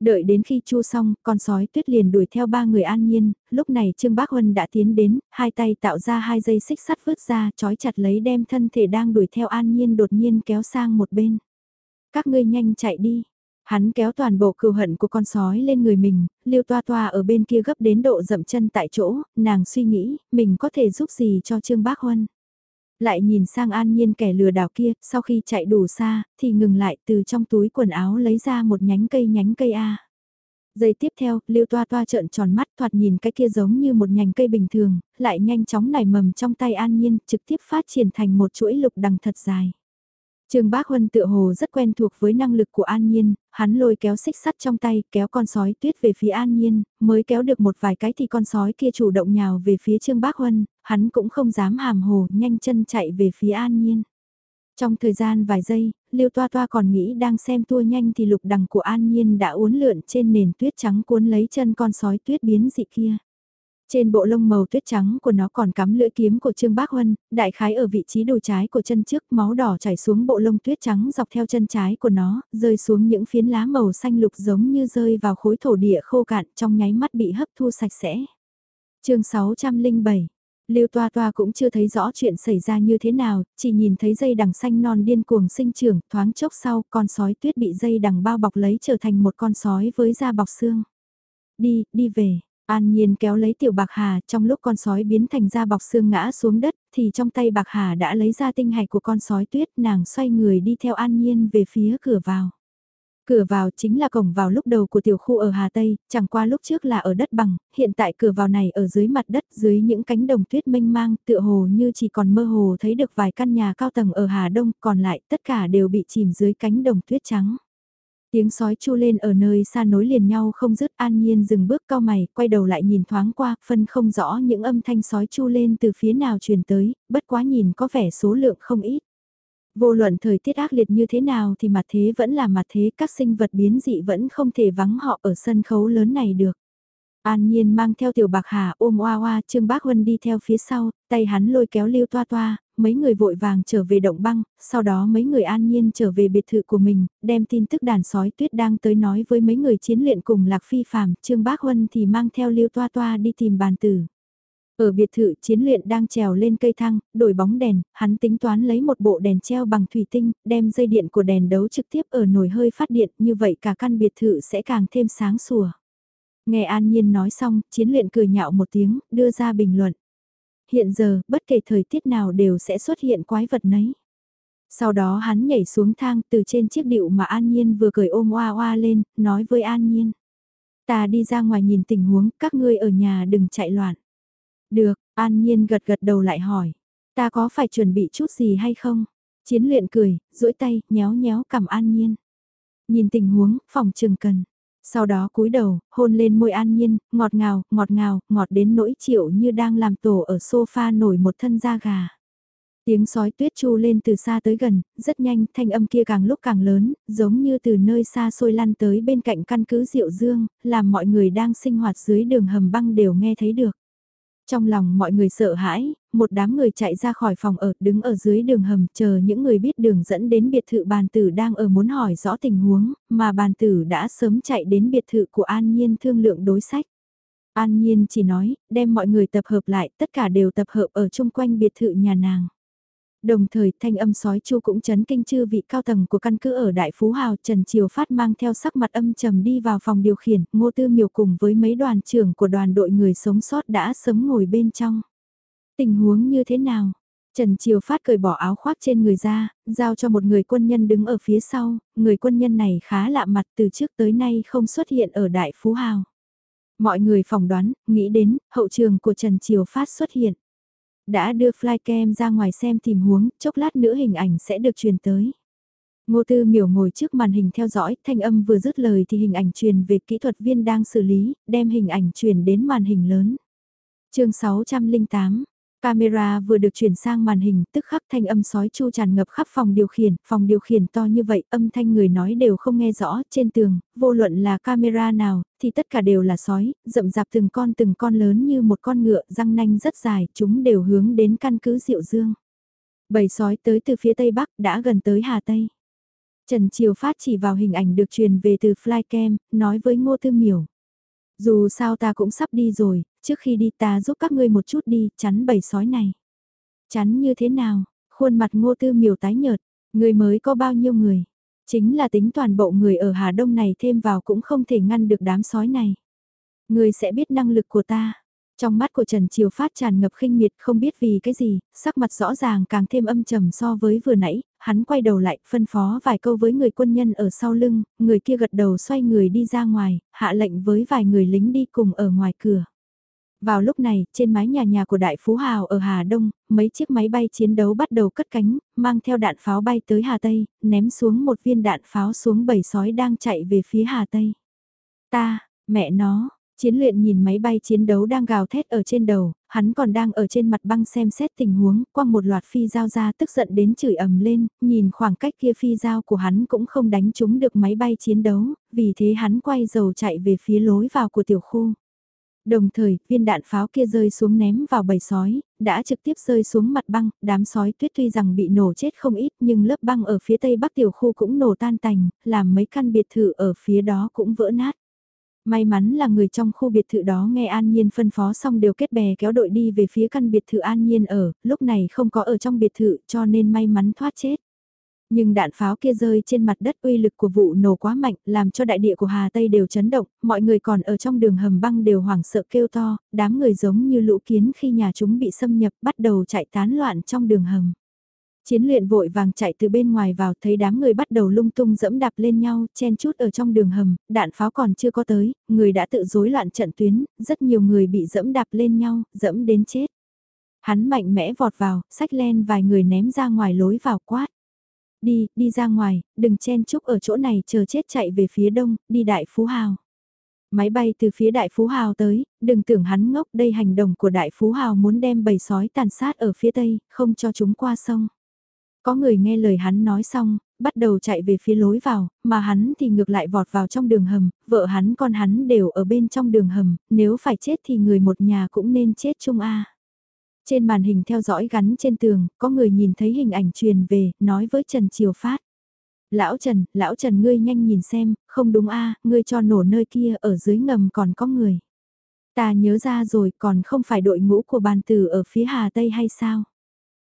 Đợi đến khi chu xong, con sói tuyết liền đuổi theo ba người an nhiên, lúc này Trương Bác Huân đã tiến đến, hai tay tạo ra hai dây xích sắt vứt ra, trói chặt lấy đem thân thể đang đuổi theo an nhiên đột nhiên kéo sang một bên. Các ngươi nhanh chạy đi, Hắn kéo toàn bộ cừu hận của con sói lên người mình, liêu toa toa ở bên kia gấp đến độ dậm chân tại chỗ, nàng suy nghĩ, mình có thể giúp gì cho Trương Bác Huân. Lại nhìn sang an nhiên kẻ lừa đảo kia, sau khi chạy đủ xa, thì ngừng lại từ trong túi quần áo lấy ra một nhánh cây nhánh cây A. Giây tiếp theo, liêu toa toa trợn tròn mắt thoạt nhìn cái kia giống như một nhành cây bình thường, lại nhanh chóng nảy mầm trong tay an nhiên, trực tiếp phát triển thành một chuỗi lục đằng thật dài. Trương Bác Huân tự hồ rất quen thuộc với năng lực của An Nhiên, hắn lôi kéo xích sắt trong tay, kéo con sói tuyết về phía An Nhiên, mới kéo được một vài cái thì con sói kia chủ động nhào về phía Trương Bác Huân, hắn cũng không dám hàm hồ, nhanh chân chạy về phía An Nhiên. Trong thời gian vài giây, Lưu Toa Toa còn nghĩ đang xem tua nhanh thì lục đằng của An Nhiên đã uốn lượn trên nền tuyết trắng cuốn lấy chân con sói tuyết biến dị kia. Trên bộ lông màu tuyết trắng của nó còn cắm lưỡi kiếm của Trương Bác Huân, đại khái ở vị trí đùi trái của chân trước, máu đỏ chảy xuống bộ lông tuyết trắng dọc theo chân trái của nó, rơi xuống những phiến lá màu xanh lục giống như rơi vào khối thổ địa khô cạn trong nháy mắt bị hấp thu sạch sẽ. chương 607 Lưu Toa Toa cũng chưa thấy rõ chuyện xảy ra như thế nào, chỉ nhìn thấy dây đằng xanh non điên cuồng sinh trưởng, thoáng chốc sau, con sói tuyết bị dây đằng bao bọc lấy trở thành một con sói với da bọc xương. Đi, đi về, An Nhiên kéo lấy tiểu bạc hà, trong lúc con sói biến thành da bọc xương ngã xuống đất, thì trong tay bạc hà đã lấy ra tinh hạch của con sói tuyết, nàng xoay người đi theo An Nhiên về phía cửa vào. Cửa vào chính là cổng vào lúc đầu của tiểu khu ở Hà Tây, chẳng qua lúc trước là ở đất bằng, hiện tại cửa vào này ở dưới mặt đất dưới những cánh đồng tuyết mênh mang tựa hồ như chỉ còn mơ hồ thấy được vài căn nhà cao tầng ở Hà Đông, còn lại tất cả đều bị chìm dưới cánh đồng tuyết trắng. Tiếng sói chu lên ở nơi xa nối liền nhau không dứt an nhiên dừng bước cao mày, quay đầu lại nhìn thoáng qua, phân không rõ những âm thanh sói chu lên từ phía nào truyền tới, bất quá nhìn có vẻ số lượng không ít. Vô luận thời tiết ác liệt như thế nào thì mặt thế vẫn là mặt thế, các sinh vật biến dị vẫn không thể vắng họ ở sân khấu lớn này được. An Nhiên mang theo tiểu bạc hà ôm oa oa Trương Bác Huân đi theo phía sau, tay hắn lôi kéo lưu toa toa, mấy người vội vàng trở về động băng, sau đó mấy người an nhiên trở về biệt thự của mình, đem tin tức đàn sói tuyết đang tới nói với mấy người chiến luyện cùng Lạc Phi Phạm, Trương Bác Huân thì mang theo lưu toa toa đi tìm bàn tử. Ở biệt thự chiến luyện đang trèo lên cây thang, đổi bóng đèn, hắn tính toán lấy một bộ đèn treo bằng thủy tinh, đem dây điện của đèn đấu trực tiếp ở nồi hơi phát điện, như vậy cả căn biệt thự sẽ càng thêm sáng sủa. Nghe An Nhiên nói xong, chiến luyện cười nhạo một tiếng, đưa ra bình luận hiện giờ, bất kể thời tiết nào đều sẽ xuất hiện quái vật nấy. Sau đó hắn nhảy xuống thang từ trên chiếc điệu mà An Nhiên vừa cười ôm oa oa lên, nói với An Nhiên. Ta đi ra ngoài nhìn tình huống, các ngươi ở nhà đừng chạy loạn. Được, An Nhiên gật gật đầu lại hỏi. Ta có phải chuẩn bị chút gì hay không? Chiến luyện cười, duỗi tay, nhéo nhéo cầm An Nhiên. Nhìn tình huống, phòng trường cần. Sau đó cúi đầu, hôn lên môi an nhiên, ngọt ngào, ngọt ngào, ngọt đến nỗi chịu như đang làm tổ ở sofa nổi một thân da gà. Tiếng sói tuyết chu lên từ xa tới gần, rất nhanh, thanh âm kia càng lúc càng lớn, giống như từ nơi xa xôi lăn tới bên cạnh căn cứ Diệu Dương, làm mọi người đang sinh hoạt dưới đường hầm băng đều nghe thấy được. Trong lòng mọi người sợ hãi, một đám người chạy ra khỏi phòng ở, đứng ở dưới đường hầm chờ những người biết đường dẫn đến biệt thự bàn tử đang ở muốn hỏi rõ tình huống, mà bàn tử đã sớm chạy đến biệt thự của An Nhiên thương lượng đối sách. An Nhiên chỉ nói, đem mọi người tập hợp lại, tất cả đều tập hợp ở chung quanh biệt thự nhà nàng. Đồng thời thanh âm sói chu cũng chấn kinh chư vị cao tầng của căn cứ ở Đại Phú Hào Trần Triều Phát mang theo sắc mặt âm trầm đi vào phòng điều khiển, ngô tư miều cùng với mấy đoàn trưởng của đoàn đội người sống sót đã sớm ngồi bên trong. Tình huống như thế nào? Trần Triều Phát cởi bỏ áo khoác trên người ra, giao cho một người quân nhân đứng ở phía sau, người quân nhân này khá lạ mặt từ trước tới nay không xuất hiện ở Đại Phú Hào. Mọi người phỏng đoán, nghĩ đến, hậu trường của Trần Triều Phát xuất hiện. Đã đưa flycam ra ngoài xem tìm huống, chốc lát nữa hình ảnh sẽ được truyền tới. Ngô Tư miểu ngồi trước màn hình theo dõi, thanh âm vừa dứt lời thì hình ảnh truyền về kỹ thuật viên đang xử lý, đem hình ảnh truyền đến màn hình lớn. chương 608, Camera vừa được chuyển sang màn hình, tức khắc thanh âm sói chu tràn ngập khắp phòng điều khiển, phòng điều khiển to như vậy, âm thanh người nói đều không nghe rõ, trên tường, vô luận là camera nào, thì tất cả đều là sói, rậm rạp từng con từng con lớn như một con ngựa, răng nanh rất dài, chúng đều hướng đến căn cứ Diệu Dương. Bầy sói tới từ phía tây bắc, đã gần tới Hà Tây. Trần Triều Phát chỉ vào hình ảnh được truyền về từ Flycam, nói với Ngô Tư Miểu. Dù sao ta cũng sắp đi rồi, trước khi đi ta giúp các ngươi một chút đi, chắn bầy sói này. Chắn như thế nào? Khuôn mặt ngô tư miều tái nhợt, người mới có bao nhiêu người? Chính là tính toàn bộ người ở Hà Đông này thêm vào cũng không thể ngăn được đám sói này. Người sẽ biết năng lực của ta. Trong mắt của Trần Triều Phát tràn ngập khinh miệt không biết vì cái gì, sắc mặt rõ ràng càng thêm âm trầm so với vừa nãy, hắn quay đầu lại, phân phó vài câu với người quân nhân ở sau lưng, người kia gật đầu xoay người đi ra ngoài, hạ lệnh với vài người lính đi cùng ở ngoài cửa. Vào lúc này, trên mái nhà nhà của Đại Phú Hào ở Hà Đông, mấy chiếc máy bay chiến đấu bắt đầu cất cánh, mang theo đạn pháo bay tới Hà Tây, ném xuống một viên đạn pháo xuống bầy sói đang chạy về phía Hà Tây. Ta, mẹ nó, Chiến luyện nhìn máy bay chiến đấu đang gào thét ở trên đầu, hắn còn đang ở trên mặt băng xem xét tình huống, quăng một loạt phi dao ra tức giận đến chửi ầm lên, nhìn khoảng cách kia phi dao của hắn cũng không đánh trúng được máy bay chiến đấu, vì thế hắn quay dầu chạy về phía lối vào của tiểu khu. Đồng thời, viên đạn pháo kia rơi xuống ném vào bầy sói, đã trực tiếp rơi xuống mặt băng, đám sói tuyết tuy rằng bị nổ chết không ít nhưng lớp băng ở phía tây bắc tiểu khu cũng nổ tan tành, làm mấy căn biệt thự ở phía đó cũng vỡ nát. May mắn là người trong khu biệt thự đó nghe An Nhiên phân phó xong đều kết bè kéo đội đi về phía căn biệt thự An Nhiên ở, lúc này không có ở trong biệt thự cho nên may mắn thoát chết. Nhưng đạn pháo kia rơi trên mặt đất uy lực của vụ nổ quá mạnh, làm cho đại địa của Hà Tây đều chấn động, mọi người còn ở trong đường hầm băng đều hoảng sợ kêu to, đám người giống như lũ kiến khi nhà chúng bị xâm nhập bắt đầu chạy tán loạn trong đường hầm. Chiến luyện vội vàng chạy từ bên ngoài vào thấy đám người bắt đầu lung tung dẫm đạp lên nhau, chen chút ở trong đường hầm, đạn pháo còn chưa có tới, người đã tự rối loạn trận tuyến, rất nhiều người bị dẫm đạp lên nhau, dẫm đến chết. Hắn mạnh mẽ vọt vào, sách len vài người ném ra ngoài lối vào quát. Đi, đi ra ngoài, đừng chen chúc ở chỗ này chờ chết chạy về phía đông, đi đại phú hào. Máy bay từ phía đại phú hào tới, đừng tưởng hắn ngốc đây hành động của đại phú hào muốn đem bầy sói tàn sát ở phía tây, không cho chúng qua sông. Có người nghe lời hắn nói xong, bắt đầu chạy về phía lối vào, mà hắn thì ngược lại vọt vào trong đường hầm, vợ hắn con hắn đều ở bên trong đường hầm, nếu phải chết thì người một nhà cũng nên chết chung a. Trên màn hình theo dõi gắn trên tường, có người nhìn thấy hình ảnh truyền về, nói với Trần Triều Phát. Lão Trần, lão Trần ngươi nhanh nhìn xem, không đúng a, ngươi cho nổ nơi kia ở dưới ngầm còn có người. Ta nhớ ra rồi còn không phải đội ngũ của bàn tử ở phía Hà Tây hay sao?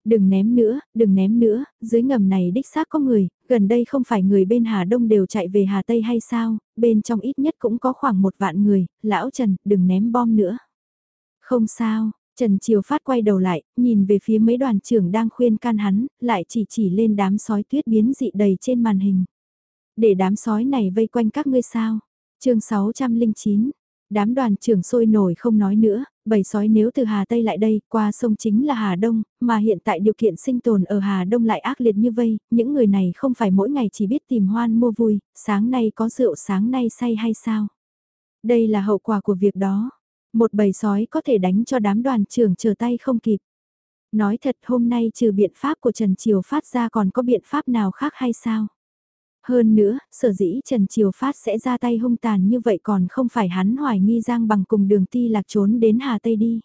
Đừng ném nữa, đừng ném nữa, dưới ngầm này đích xác có người, gần đây không phải người bên Hà Đông đều chạy về Hà Tây hay sao, bên trong ít nhất cũng có khoảng một vạn người, lão Trần, đừng ném bom nữa. Không sao, Trần Triều Phát quay đầu lại, nhìn về phía mấy đoàn trưởng đang khuyên can hắn, lại chỉ chỉ lên đám sói tuyết biến dị đầy trên màn hình. Để đám sói này vây quanh các ngươi sao? chương 609, đám đoàn trưởng sôi nổi không nói nữa, bầy sói nếu từ Hà Tây lại đây, qua sông chính là Hà Đông, mà hiện tại điều kiện sinh tồn ở Hà Đông lại ác liệt như vây, những người này không phải mỗi ngày chỉ biết tìm hoan mua vui, sáng nay có rượu sáng nay say hay sao? Đây là hậu quả của việc đó. Một bầy sói có thể đánh cho đám đoàn trưởng chờ tay không kịp. Nói thật hôm nay trừ biện pháp của Trần Triều phát ra còn có biện pháp nào khác hay sao? Hơn nữa, sở dĩ Trần Triều Phát sẽ ra tay hung tàn như vậy còn không phải hắn hoài nghi Giang Bằng cùng đường ti lạc trốn đến Hà Tây đi.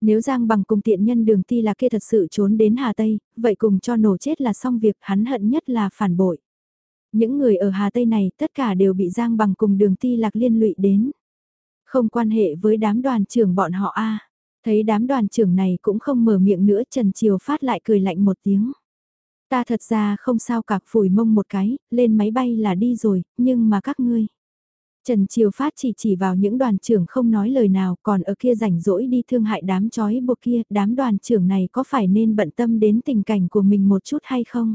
Nếu Giang Bằng cùng tiện nhân đường ti lạc kia thật sự trốn đến Hà Tây, vậy cùng cho nổ chết là xong việc hắn hận nhất là phản bội. Những người ở Hà Tây này tất cả đều bị Giang Bằng cùng đường ti lạc liên lụy đến. Không quan hệ với đám đoàn trưởng bọn họ a Thấy đám đoàn trưởng này cũng không mở miệng nữa Trần Triều Phát lại cười lạnh một tiếng. Ta thật ra không sao cả phủi mông một cái, lên máy bay là đi rồi, nhưng mà các ngươi. Trần Triều Phát chỉ chỉ vào những đoàn trưởng không nói lời nào còn ở kia rảnh rỗi đi thương hại đám chói buộc kia, đám đoàn trưởng này có phải nên bận tâm đến tình cảnh của mình một chút hay không?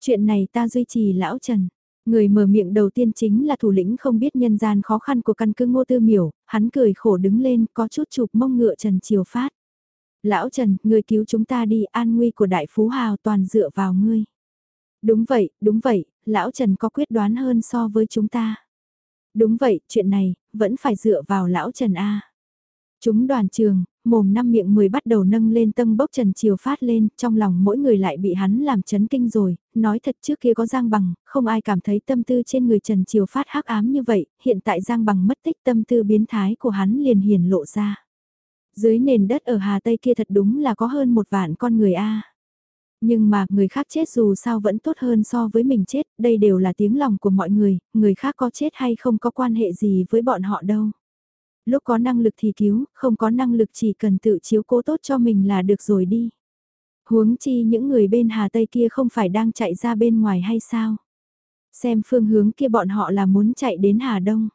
Chuyện này ta duy trì lão Trần. Người mở miệng đầu tiên chính là thủ lĩnh không biết nhân gian khó khăn của căn cứ ngô tư miểu, hắn cười khổ đứng lên có chút chụp mông ngựa Trần Triều Phát. Lão Trần, người cứu chúng ta đi, an nguy của đại phú hào toàn dựa vào ngươi. Đúng vậy, đúng vậy, lão Trần có quyết đoán hơn so với chúng ta. Đúng vậy, chuyện này, vẫn phải dựa vào lão Trần A. Chúng đoàn trường, mồm năm miệng mười bắt đầu nâng lên tâng bốc trần triều phát lên, trong lòng mỗi người lại bị hắn làm chấn kinh rồi, nói thật trước kia có Giang Bằng, không ai cảm thấy tâm tư trên người trần triều phát hắc ám như vậy, hiện tại Giang Bằng mất tích tâm tư biến thái của hắn liền hiển lộ ra. Dưới nền đất ở Hà Tây kia thật đúng là có hơn một vạn con người A. Nhưng mà người khác chết dù sao vẫn tốt hơn so với mình chết, đây đều là tiếng lòng của mọi người, người khác có chết hay không có quan hệ gì với bọn họ đâu. Lúc có năng lực thì cứu, không có năng lực chỉ cần tự chiếu cố tốt cho mình là được rồi đi. Huống chi những người bên Hà Tây kia không phải đang chạy ra bên ngoài hay sao? Xem phương hướng kia bọn họ là muốn chạy đến Hà Đông.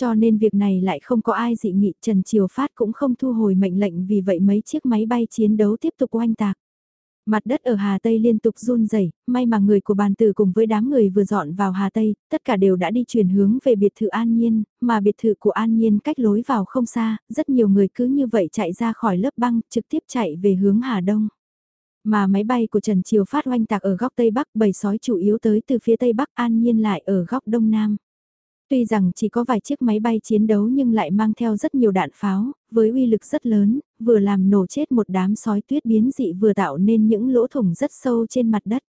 Cho nên việc này lại không có ai dị nghị Trần Triều Phát cũng không thu hồi mệnh lệnh vì vậy mấy chiếc máy bay chiến đấu tiếp tục oanh tạc. Mặt đất ở Hà Tây liên tục run rẩy, may mà người của bàn tử cùng với đám người vừa dọn vào Hà Tây, tất cả đều đã đi chuyển hướng về biệt thự An Nhiên, mà biệt thự của An Nhiên cách lối vào không xa, rất nhiều người cứ như vậy chạy ra khỏi lớp băng, trực tiếp chạy về hướng Hà Đông. Mà máy bay của Trần Triều phát oanh tạc ở góc Tây Bắc, bầy sói chủ yếu tới từ phía Tây Bắc An Nhiên lại ở góc Đông Nam. Tuy rằng chỉ có vài chiếc máy bay chiến đấu nhưng lại mang theo rất nhiều đạn pháo, với uy lực rất lớn, vừa làm nổ chết một đám sói tuyết biến dị vừa tạo nên những lỗ thủng rất sâu trên mặt đất.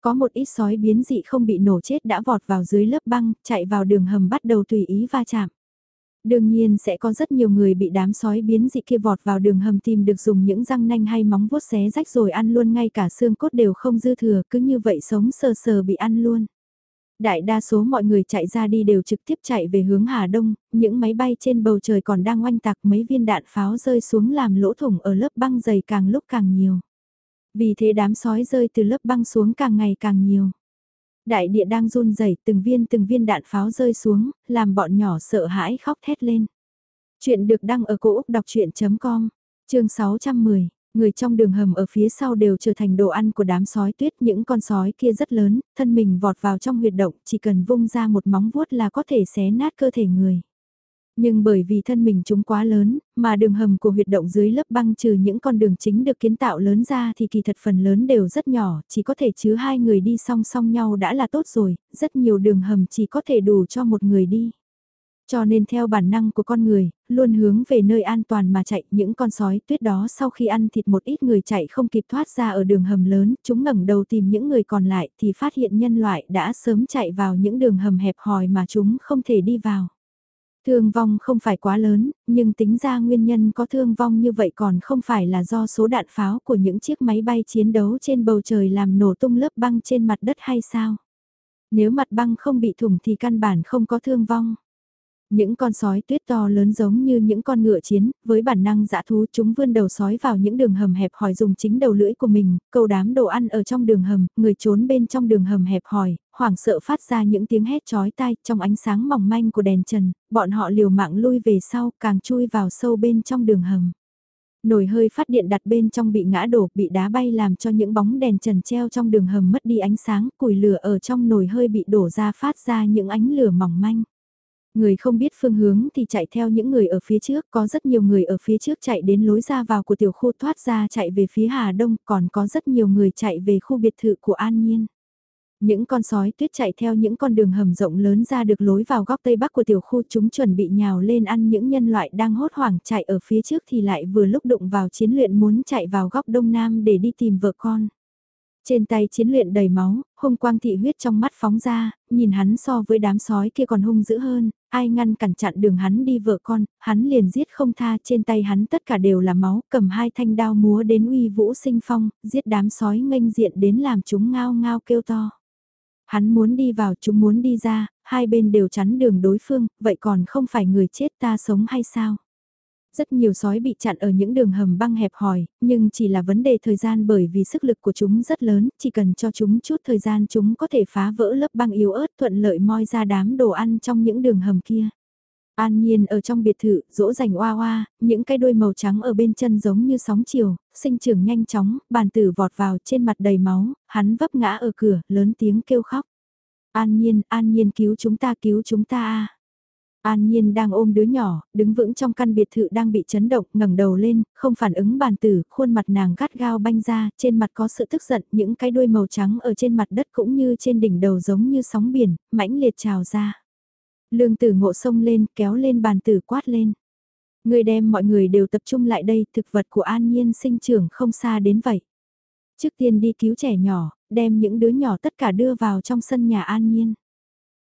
Có một ít sói biến dị không bị nổ chết đã vọt vào dưới lớp băng, chạy vào đường hầm bắt đầu tùy ý va chạm. Đương nhiên sẽ có rất nhiều người bị đám sói biến dị kia vọt vào đường hầm tìm được dùng những răng nanh hay móng vuốt xé rách rồi ăn luôn ngay cả xương cốt đều không dư thừa cứ như vậy sống sờ sờ bị ăn luôn. Đại đa số mọi người chạy ra đi đều trực tiếp chạy về hướng Hà Đông, những máy bay trên bầu trời còn đang oanh tạc mấy viên đạn pháo rơi xuống làm lỗ thủng ở lớp băng dày càng lúc càng nhiều. Vì thế đám sói rơi từ lớp băng xuống càng ngày càng nhiều. Đại địa đang run rẩy từng viên từng viên đạn pháo rơi xuống, làm bọn nhỏ sợ hãi khóc thét lên. Chuyện được đăng ở cổ Úc đọc chuyện.com, chương 610. Người trong đường hầm ở phía sau đều trở thành đồ ăn của đám sói tuyết, những con sói kia rất lớn, thân mình vọt vào trong huyệt động, chỉ cần vung ra một móng vuốt là có thể xé nát cơ thể người. Nhưng bởi vì thân mình chúng quá lớn, mà đường hầm của huyệt động dưới lớp băng trừ những con đường chính được kiến tạo lớn ra thì kỳ thật phần lớn đều rất nhỏ, chỉ có thể chứa hai người đi song song nhau đã là tốt rồi, rất nhiều đường hầm chỉ có thể đủ cho một người đi. Cho nên theo bản năng của con người, luôn hướng về nơi an toàn mà chạy những con sói tuyết đó sau khi ăn thịt một ít người chạy không kịp thoát ra ở đường hầm lớn, chúng ngẩng đầu tìm những người còn lại thì phát hiện nhân loại đã sớm chạy vào những đường hầm hẹp hòi mà chúng không thể đi vào. Thương vong không phải quá lớn, nhưng tính ra nguyên nhân có thương vong như vậy còn không phải là do số đạn pháo của những chiếc máy bay chiến đấu trên bầu trời làm nổ tung lớp băng trên mặt đất hay sao? Nếu mặt băng không bị thủng thì căn bản không có thương vong. Những con sói tuyết to lớn giống như những con ngựa chiến, với bản năng dã thú chúng vươn đầu sói vào những đường hầm hẹp hòi dùng chính đầu lưỡi của mình, câu đám đồ ăn ở trong đường hầm, người trốn bên trong đường hầm hẹp hòi, hoảng sợ phát ra những tiếng hét chói tai trong ánh sáng mỏng manh của đèn trần, bọn họ liều mạng lui về sau càng chui vào sâu bên trong đường hầm. Nồi hơi phát điện đặt bên trong bị ngã đổ, bị đá bay làm cho những bóng đèn trần treo trong đường hầm mất đi ánh sáng, củi lửa ở trong nồi hơi bị đổ ra phát ra những ánh lửa mỏng manh. Người không biết phương hướng thì chạy theo những người ở phía trước, có rất nhiều người ở phía trước chạy đến lối ra vào của tiểu khu thoát ra chạy về phía Hà Đông, còn có rất nhiều người chạy về khu biệt thự của An Nhiên. Những con sói tuyết chạy theo những con đường hầm rộng lớn ra được lối vào góc tây bắc của tiểu khu chúng chuẩn bị nhào lên ăn những nhân loại đang hốt hoảng chạy ở phía trước thì lại vừa lúc đụng vào chiến luyện muốn chạy vào góc đông nam để đi tìm vợ con. Trên tay chiến luyện đầy máu, hung quang thị huyết trong mắt phóng ra, nhìn hắn so với đám sói kia còn hung dữ hơn, ai ngăn cản chặn đường hắn đi vợ con, hắn liền giết không tha trên tay hắn tất cả đều là máu, cầm hai thanh đao múa đến uy vũ sinh phong, giết đám sói nghênh diện đến làm chúng ngao ngao kêu to. Hắn muốn đi vào chúng muốn đi ra, hai bên đều chắn đường đối phương, vậy còn không phải người chết ta sống hay sao? Rất nhiều sói bị chặn ở những đường hầm băng hẹp hòi, nhưng chỉ là vấn đề thời gian bởi vì sức lực của chúng rất lớn, chỉ cần cho chúng chút thời gian chúng có thể phá vỡ lớp băng yếu ớt thuận lợi moi ra đám đồ ăn trong những đường hầm kia. An Nhiên ở trong biệt thự, dỗ dành oa oa, những cái đuôi màu trắng ở bên chân giống như sóng chiều, sinh trưởng nhanh chóng, bàn tử vọt vào trên mặt đầy máu, hắn vấp ngã ở cửa, lớn tiếng kêu khóc. An Nhiên, An Nhiên cứu chúng ta cứu chúng ta a An Nhiên đang ôm đứa nhỏ, đứng vững trong căn biệt thự đang bị chấn động, ngẩng đầu lên, không phản ứng bàn tử, khuôn mặt nàng gắt gao banh ra, trên mặt có sự tức giận, những cái đuôi màu trắng ở trên mặt đất cũng như trên đỉnh đầu giống như sóng biển, mãnh liệt trào ra. Lương tử ngộ sông lên, kéo lên bàn tử quát lên. Người đem mọi người đều tập trung lại đây, thực vật của An Nhiên sinh trưởng không xa đến vậy. Trước tiên đi cứu trẻ nhỏ, đem những đứa nhỏ tất cả đưa vào trong sân nhà An Nhiên.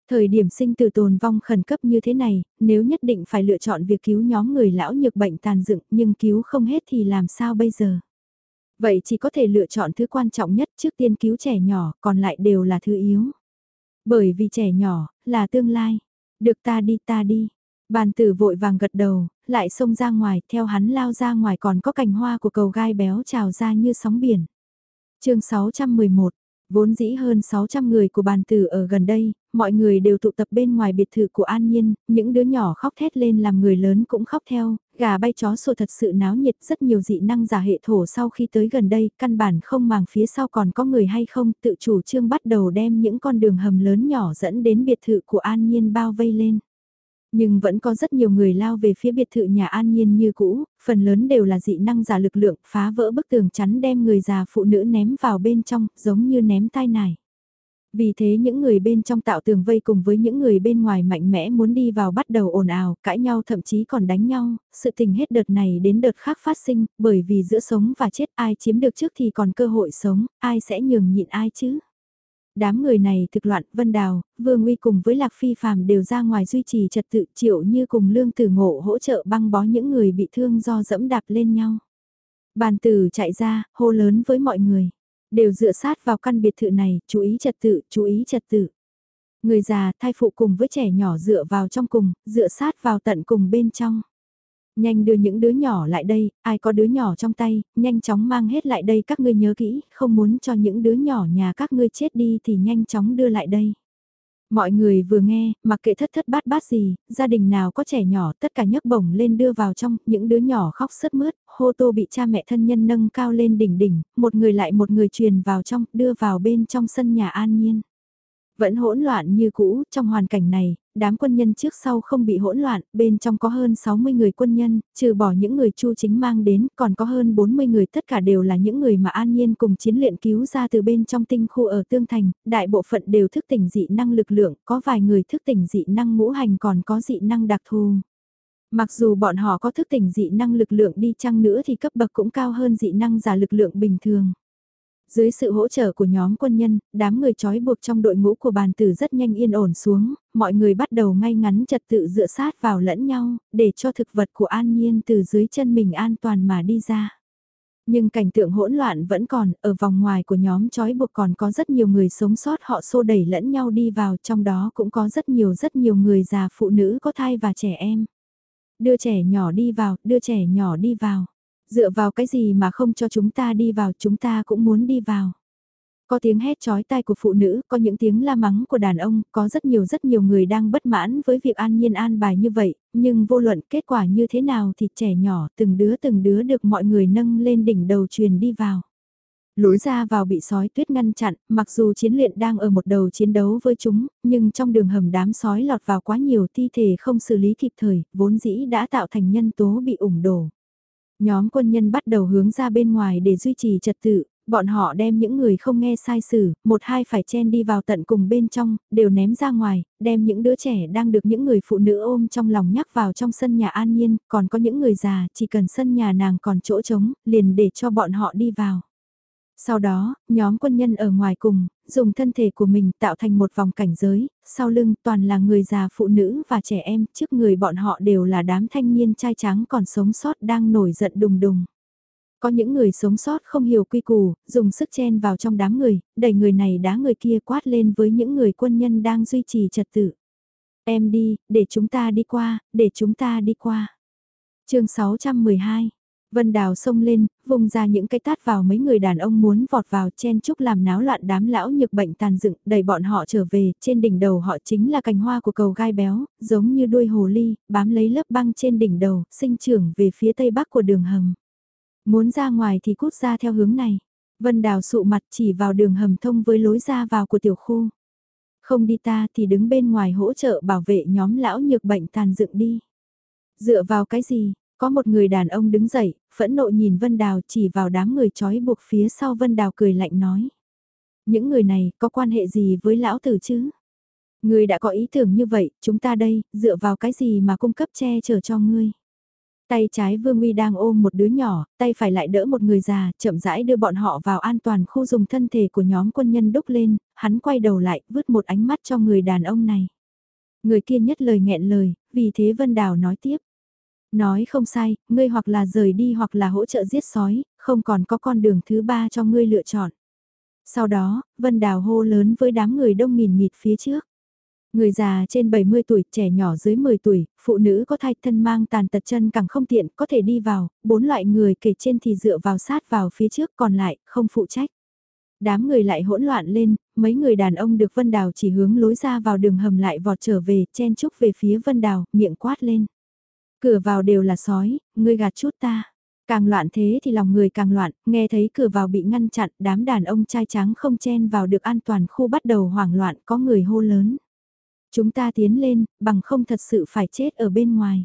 Thời điểm sinh tử tồn vong khẩn cấp như thế này, nếu nhất định phải lựa chọn việc cứu nhóm người lão nhược bệnh tàn dựng nhưng cứu không hết thì làm sao bây giờ? Vậy chỉ có thể lựa chọn thứ quan trọng nhất trước tiên cứu trẻ nhỏ, còn lại đều là thứ yếu. Bởi vì trẻ nhỏ, là tương lai. Được ta đi ta đi. Bàn tử vội vàng gật đầu, lại xông ra ngoài, theo hắn lao ra ngoài còn có cành hoa của cầu gai béo trào ra như sóng biển. chương 611, Vốn dĩ hơn 600 người của bàn tử ở gần đây, mọi người đều tụ tập bên ngoài biệt thự của An Nhiên, những đứa nhỏ khóc thét lên làm người lớn cũng khóc theo, gà bay chó sủa thật sự náo nhiệt rất nhiều dị năng giả hệ thổ sau khi tới gần đây, căn bản không màng phía sau còn có người hay không, tự chủ trương bắt đầu đem những con đường hầm lớn nhỏ dẫn đến biệt thự của An Nhiên bao vây lên. Nhưng vẫn có rất nhiều người lao về phía biệt thự nhà an nhiên như cũ, phần lớn đều là dị năng giả lực lượng phá vỡ bức tường chắn đem người già phụ nữ ném vào bên trong, giống như ném tai nải. Vì thế những người bên trong tạo tường vây cùng với những người bên ngoài mạnh mẽ muốn đi vào bắt đầu ồn ào, cãi nhau thậm chí còn đánh nhau, sự tình hết đợt này đến đợt khác phát sinh, bởi vì giữa sống và chết ai chiếm được trước thì còn cơ hội sống, ai sẽ nhường nhịn ai chứ. Đám người này thực loạn, Vân Đào, Vương Uy cùng với Lạc Phi Phàm đều ra ngoài duy trì trật tự triệu như cùng lương tử ngộ hỗ trợ băng bó những người bị thương do dẫm đạp lên nhau. Bàn tử chạy ra, hô lớn với mọi người. Đều dựa sát vào căn biệt thự này, chú ý trật tự, chú ý trật tự. Người già, thai phụ cùng với trẻ nhỏ dựa vào trong cùng, dựa sát vào tận cùng bên trong. Nhanh đưa những đứa nhỏ lại đây, ai có đứa nhỏ trong tay, nhanh chóng mang hết lại đây các ngươi nhớ kỹ, không muốn cho những đứa nhỏ nhà các ngươi chết đi thì nhanh chóng đưa lại đây. Mọi người vừa nghe, mặc kệ thất thất bát bát gì, gia đình nào có trẻ nhỏ tất cả nhấc bổng lên đưa vào trong, những đứa nhỏ khóc sướt mướt, hô tô bị cha mẹ thân nhân nâng cao lên đỉnh đỉnh, một người lại một người truyền vào trong, đưa vào bên trong sân nhà an nhiên. Vẫn hỗn loạn như cũ, trong hoàn cảnh này, đám quân nhân trước sau không bị hỗn loạn, bên trong có hơn 60 người quân nhân, trừ bỏ những người chu chính mang đến, còn có hơn 40 người tất cả đều là những người mà an nhiên cùng chiến luyện cứu ra từ bên trong tinh khu ở Tương Thành, đại bộ phận đều thức tỉnh dị năng lực lượng, có vài người thức tỉnh dị năng ngũ hành còn có dị năng đặc thù. Mặc dù bọn họ có thức tỉnh dị năng lực lượng đi chăng nữa thì cấp bậc cũng cao hơn dị năng giả lực lượng bình thường. Dưới sự hỗ trợ của nhóm quân nhân, đám người trói buộc trong đội ngũ của bàn tử rất nhanh yên ổn xuống, mọi người bắt đầu ngay ngắn trật tự dựa sát vào lẫn nhau, để cho thực vật của an nhiên từ dưới chân mình an toàn mà đi ra. Nhưng cảnh tượng hỗn loạn vẫn còn, ở vòng ngoài của nhóm trói buộc còn có rất nhiều người sống sót họ xô đẩy lẫn nhau đi vào, trong đó cũng có rất nhiều rất nhiều người già phụ nữ có thai và trẻ em. Đưa trẻ nhỏ đi vào, đưa trẻ nhỏ đi vào. Dựa vào cái gì mà không cho chúng ta đi vào chúng ta cũng muốn đi vào. Có tiếng hét chói tai của phụ nữ, có những tiếng la mắng của đàn ông, có rất nhiều rất nhiều người đang bất mãn với việc an nhiên an bài như vậy, nhưng vô luận kết quả như thế nào thì trẻ nhỏ từng đứa từng đứa được mọi người nâng lên đỉnh đầu truyền đi vào. Lối ra vào bị sói tuyết ngăn chặn, mặc dù chiến luyện đang ở một đầu chiến đấu với chúng, nhưng trong đường hầm đám sói lọt vào quá nhiều thi thể không xử lý kịp thời, vốn dĩ đã tạo thành nhân tố bị ủng đổ. Nhóm quân nhân bắt đầu hướng ra bên ngoài để duy trì trật tự, bọn họ đem những người không nghe sai xử, một hai phải chen đi vào tận cùng bên trong, đều ném ra ngoài, đem những đứa trẻ đang được những người phụ nữ ôm trong lòng nhắc vào trong sân nhà an nhiên, còn có những người già, chỉ cần sân nhà nàng còn chỗ trống, liền để cho bọn họ đi vào. Sau đó, nhóm quân nhân ở ngoài cùng, dùng thân thể của mình tạo thành một vòng cảnh giới, sau lưng toàn là người già phụ nữ và trẻ em, trước người bọn họ đều là đám thanh niên trai trắng còn sống sót đang nổi giận đùng đùng. Có những người sống sót không hiểu quy củ, dùng sức chen vào trong đám người, đẩy người này đá người kia quát lên với những người quân nhân đang duy trì trật tự. Em đi, để chúng ta đi qua, để chúng ta đi qua. chương 612 Vân Đào xông lên, vùng ra những cái tát vào mấy người đàn ông muốn vọt vào chen chúc làm náo loạn đám lão nhược bệnh tàn dựng, đẩy bọn họ trở về, trên đỉnh đầu họ chính là cành hoa của cầu gai béo, giống như đuôi hồ ly, bám lấy lớp băng trên đỉnh đầu, sinh trưởng về phía tây bắc của đường hầm. Muốn ra ngoài thì cút ra theo hướng này. Vân Đào sụ mặt chỉ vào đường hầm thông với lối ra vào của tiểu khu. Không đi ta thì đứng bên ngoài hỗ trợ bảo vệ nhóm lão nhược bệnh tàn dựng đi. Dựa vào cái gì, có một người đàn ông đứng dậy, phẫn nộ nhìn Vân Đào chỉ vào đám người trói buộc phía sau Vân Đào cười lạnh nói. Những người này có quan hệ gì với lão tử chứ? Người đã có ý tưởng như vậy, chúng ta đây, dựa vào cái gì mà cung cấp che chở cho ngươi? Tay trái Vương Uy đang ôm một đứa nhỏ, tay phải lại đỡ một người già, chậm rãi đưa bọn họ vào an toàn khu dùng thân thể của nhóm quân nhân đúc lên, hắn quay đầu lại, vứt một ánh mắt cho người đàn ông này. Người kia nhất lời nghẹn lời, vì thế Vân Đào nói tiếp. Nói không sai, ngươi hoặc là rời đi hoặc là hỗ trợ giết sói, không còn có con đường thứ ba cho ngươi lựa chọn. Sau đó, Vân Đào hô lớn với đám người đông nghìn nghịt phía trước. Người già trên 70 tuổi, trẻ nhỏ dưới 10 tuổi, phụ nữ có thai thân mang tàn tật chân càng không tiện, có thể đi vào, bốn loại người kể trên thì dựa vào sát vào phía trước còn lại, không phụ trách. Đám người lại hỗn loạn lên, mấy người đàn ông được Vân Đào chỉ hướng lối ra vào đường hầm lại vọt trở về, chen chúc về phía Vân Đào, miệng quát lên. Cửa vào đều là sói, ngươi gạt chút ta. Càng loạn thế thì lòng người càng loạn, nghe thấy cửa vào bị ngăn chặn, đám đàn ông trai trắng không chen vào được an toàn khu bắt đầu hoảng loạn, có người hô lớn. Chúng ta tiến lên, bằng không thật sự phải chết ở bên ngoài.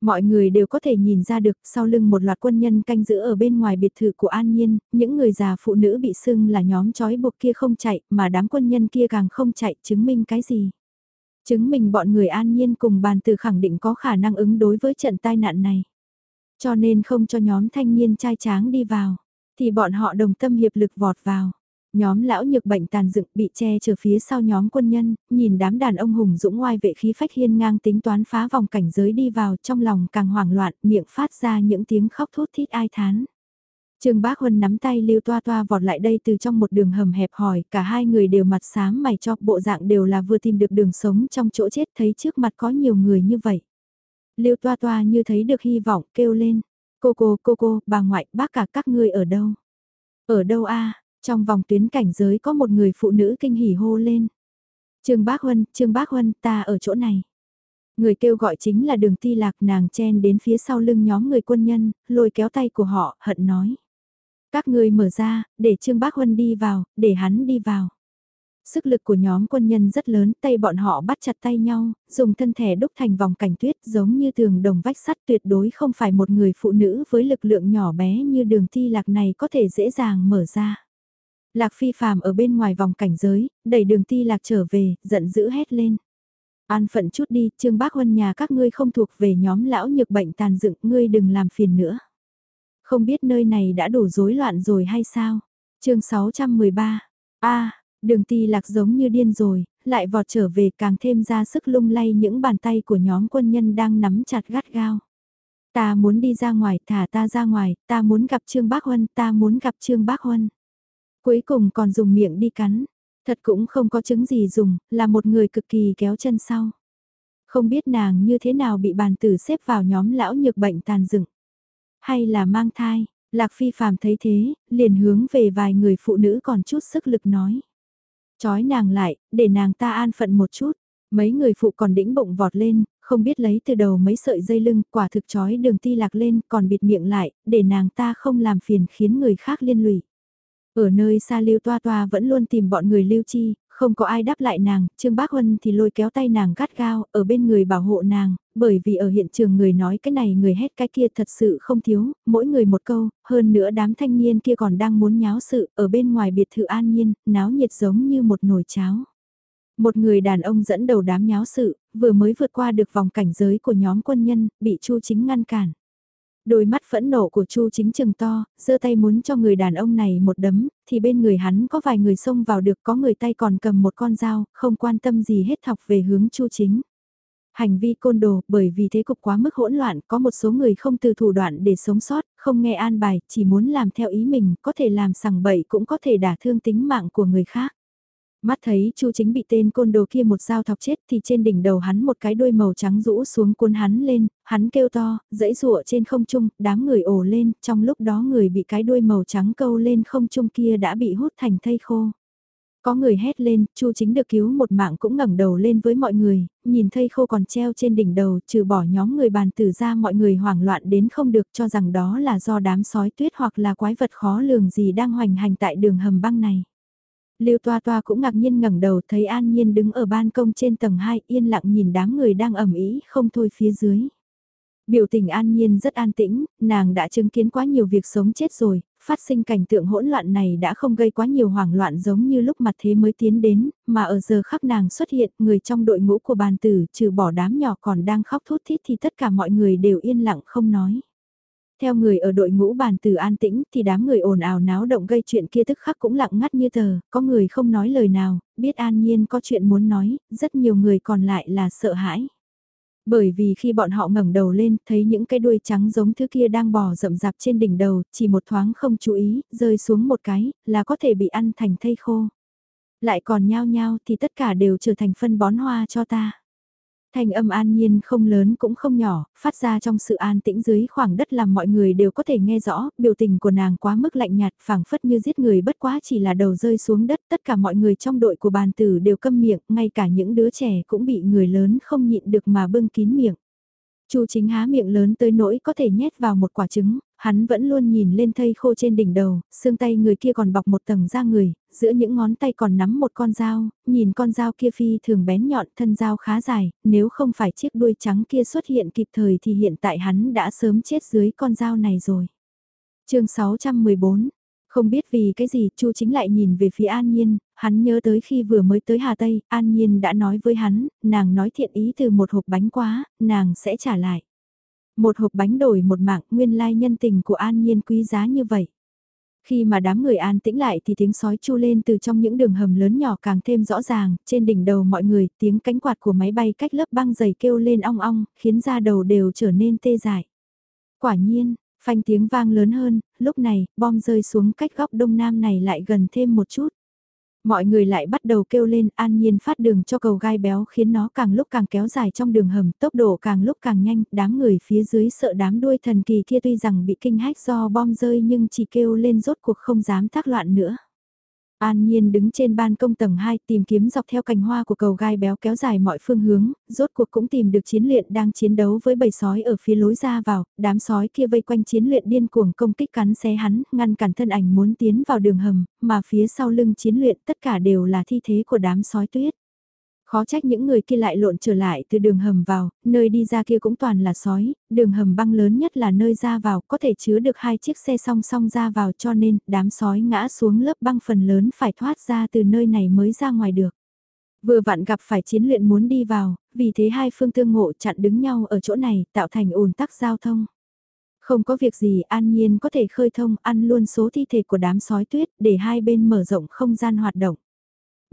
Mọi người đều có thể nhìn ra được sau lưng một loạt quân nhân canh giữ ở bên ngoài biệt thự của An Nhiên, những người già phụ nữ bị sưng là nhóm trói buộc kia không chạy, mà đám quân nhân kia càng không chạy, chứng minh cái gì. Chứng minh bọn người An Nhiên cùng bàn từ khẳng định có khả năng ứng đối với trận tai nạn này. Cho nên không cho nhóm thanh niên trai tráng đi vào, thì bọn họ đồng tâm hiệp lực vọt vào. Nhóm lão nhược bệnh tàn dựng bị che chở phía sau nhóm quân nhân, nhìn đám đàn ông hùng dũng ngoài vệ khí phách hiên ngang tính toán phá vòng cảnh giới đi vào trong lòng càng hoảng loạn, miệng phát ra những tiếng khóc thút thít ai thán. Trương Bác Huân nắm tay Lưu Toa Toa vọt lại đây từ trong một đường hầm hẹp hỏi cả hai người đều mặt xám mày cho, bộ dạng đều là vừa tìm được đường sống trong chỗ chết thấy trước mặt có nhiều người như vậy. Lưu Toa Toa như thấy được hy vọng, kêu lên, cô cô cô cô, bà ngoại, bác cả các ngươi ở đâu? Ở đâu a trong vòng tuyến cảnh giới có một người phụ nữ kinh hỉ hô lên. Trương Bác Huân, Trương Bác Huân, ta ở chỗ này. Người kêu gọi chính là đường ti lạc nàng chen đến phía sau lưng nhóm người quân nhân, lôi kéo tay của họ, hận nói. Các ngươi mở ra, để Trương Bác Huân đi vào, để hắn đi vào. Sức lực của nhóm quân nhân rất lớn, tay bọn họ bắt chặt tay nhau, dùng thân thể đúc thành vòng cảnh tuyết giống như tường đồng vách sắt tuyệt đối không phải một người phụ nữ với lực lượng nhỏ bé như đường thi lạc này có thể dễ dàng mở ra. Lạc phi phàm ở bên ngoài vòng cảnh giới, đẩy đường ti lạc trở về, giận dữ hét lên. An phận chút đi, trương bác huân nhà các ngươi không thuộc về nhóm lão nhược bệnh tàn dựng, ngươi đừng làm phiền nữa. Không biết nơi này đã đủ rối loạn rồi hay sao? chương 613, a đường ti lạc giống như điên rồi, lại vọt trở về càng thêm ra sức lung lay những bàn tay của nhóm quân nhân đang nắm chặt gắt gao. Ta muốn đi ra ngoài, thả ta ra ngoài, ta muốn gặp Trương Bác Huân, ta muốn gặp Trương Bác Huân. Cuối cùng còn dùng miệng đi cắn. Thật cũng không có chứng gì dùng, là một người cực kỳ kéo chân sau. Không biết nàng như thế nào bị bàn tử xếp vào nhóm lão nhược bệnh tàn dựng. Hay là mang thai, Lạc Phi phàm thấy thế, liền hướng về vài người phụ nữ còn chút sức lực nói. Chói nàng lại, để nàng ta an phận một chút. Mấy người phụ còn đĩnh bụng vọt lên, không biết lấy từ đầu mấy sợi dây lưng, quả thực chói đường ti lạc lên, còn bịt miệng lại, để nàng ta không làm phiền khiến người khác liên lụy. Ở nơi xa Lưu Toa Toa vẫn luôn tìm bọn người Lưu Chi, không có ai đáp lại nàng, Trương Bác Huân thì lôi kéo tay nàng gắt gao, ở bên người bảo hộ nàng, bởi vì ở hiện trường người nói cái này người hét cái kia thật sự không thiếu, mỗi người một câu, hơn nữa đám thanh niên kia còn đang muốn nháo sự, ở bên ngoài biệt thự an nhiên, náo nhiệt giống như một nồi cháo. Một người đàn ông dẫn đầu đám nháo sự, vừa mới vượt qua được vòng cảnh giới của nhóm quân nhân, bị Chu Chính ngăn cản. Đôi mắt phẫn nộ của Chu chính Trừng to, giơ tay muốn cho người đàn ông này một đấm, thì bên người hắn có vài người xông vào được có người tay còn cầm một con dao, không quan tâm gì hết thọc về hướng Chu chính. Hành vi côn đồ, bởi vì thế cục quá mức hỗn loạn, có một số người không từ thủ đoạn để sống sót, không nghe an bài, chỉ muốn làm theo ý mình, có thể làm sằng bậy cũng có thể đả thương tính mạng của người khác. Mắt thấy Chu Chính bị tên côn đồ kia một dao thọc chết thì trên đỉnh đầu hắn một cái đuôi màu trắng rũ xuống cuốn hắn lên, hắn kêu to, dãy rụa trên không trung, đám người ồ lên, trong lúc đó người bị cái đuôi màu trắng câu lên không trung kia đã bị hút thành thây khô. Có người hét lên, Chu Chính được cứu một mạng cũng ngẩng đầu lên với mọi người, nhìn thây khô còn treo trên đỉnh đầu, trừ bỏ nhóm người bàn tử ra mọi người hoảng loạn đến không được cho rằng đó là do đám sói tuyết hoặc là quái vật khó lường gì đang hoành hành tại đường hầm băng này. Lưu Toa Toa cũng ngạc nhiên ngẩng đầu thấy An Nhiên đứng ở ban công trên tầng 2 yên lặng nhìn đám người đang ẩm ý không thôi phía dưới. Biểu tình an nhiên rất an tĩnh, nàng đã chứng kiến quá nhiều việc sống chết rồi, phát sinh cảnh tượng hỗn loạn này đã không gây quá nhiều hoảng loạn giống như lúc mặt thế mới tiến đến, mà ở giờ khắc nàng xuất hiện, người trong đội ngũ của bàn tử trừ bỏ đám nhỏ còn đang khóc thút thít thì tất cả mọi người đều yên lặng không nói. Theo người ở đội ngũ bàn từ an tĩnh thì đám người ồn ào náo động gây chuyện kia tức khắc cũng lặng ngắt như tờ, có người không nói lời nào, biết an nhiên có chuyện muốn nói, rất nhiều người còn lại là sợ hãi. Bởi vì khi bọn họ ngẩng đầu lên, thấy những cái đuôi trắng giống thứ kia đang bò rậm rạp trên đỉnh đầu, chỉ một thoáng không chú ý, rơi xuống một cái, là có thể bị ăn thành thây khô. Lại còn nhao nhao thì tất cả đều trở thành phân bón hoa cho ta. Thanh âm an nhiên không lớn cũng không nhỏ, phát ra trong sự an tĩnh dưới khoảng đất làm mọi người đều có thể nghe rõ, biểu tình của nàng quá mức lạnh nhạt, phảng phất như giết người bất quá chỉ là đầu rơi xuống đất, tất cả mọi người trong đội của bàn tử đều câm miệng, ngay cả những đứa trẻ cũng bị người lớn không nhịn được mà bưng kín miệng. Chu chính há miệng lớn tới nỗi có thể nhét vào một quả trứng, hắn vẫn luôn nhìn lên thây khô trên đỉnh đầu, xương tay người kia còn bọc một tầng da người, giữa những ngón tay còn nắm một con dao, nhìn con dao kia phi thường bén nhọn thân dao khá dài, nếu không phải chiếc đuôi trắng kia xuất hiện kịp thời thì hiện tại hắn đã sớm chết dưới con dao này rồi. chương 614 không biết vì cái gì, Chu chính lại nhìn về phía An Nhiên, hắn nhớ tới khi vừa mới tới Hà Tây, An Nhiên đã nói với hắn, nàng nói thiện ý từ một hộp bánh quá, nàng sẽ trả lại. Một hộp bánh đổi một mạng, nguyên lai nhân tình của An Nhiên quý giá như vậy. Khi mà đám người an tĩnh lại thì tiếng sói chu lên từ trong những đường hầm lớn nhỏ càng thêm rõ ràng, trên đỉnh đầu mọi người tiếng cánh quạt của máy bay cách lớp băng dày kêu lên ong ong, khiến da đầu đều trở nên tê dại. Quả nhiên, phanh tiếng vang lớn hơn, lúc này, bom rơi xuống cách góc đông nam này lại gần thêm một chút. Mọi người lại bắt đầu kêu lên an nhiên phát đường cho cầu gai béo khiến nó càng lúc càng kéo dài trong đường hầm, tốc độ càng lúc càng nhanh, đám người phía dưới sợ đám đuôi thần kỳ kia tuy rằng bị kinh hách do bom rơi nhưng chỉ kêu lên rốt cuộc không dám tác loạn nữa. An Nhiên đứng trên ban công tầng 2 tìm kiếm dọc theo cành hoa của cầu gai béo kéo dài mọi phương hướng, rốt cuộc cũng tìm được chiến luyện đang chiến đấu với bầy sói ở phía lối ra vào, đám sói kia vây quanh chiến luyện điên cuồng công kích cắn xé hắn, ngăn cản thân ảnh muốn tiến vào đường hầm, mà phía sau lưng chiến luyện tất cả đều là thi thế của đám sói tuyết. Khó trách những người kia lại lộn trở lại từ đường hầm vào, nơi đi ra kia cũng toàn là sói, đường hầm băng lớn nhất là nơi ra vào, có thể chứa được hai chiếc xe song song ra vào cho nên đám sói ngã xuống lớp băng phần lớn phải thoát ra từ nơi này mới ra ngoài được. Vừa vặn gặp phải chiến luyện muốn đi vào, vì thế hai phương tương ngộ chặn đứng nhau ở chỗ này tạo thành ồn tắc giao thông. Không có việc gì an nhiên có thể khơi thông ăn luôn số thi thể của đám sói tuyết để hai bên mở rộng không gian hoạt động.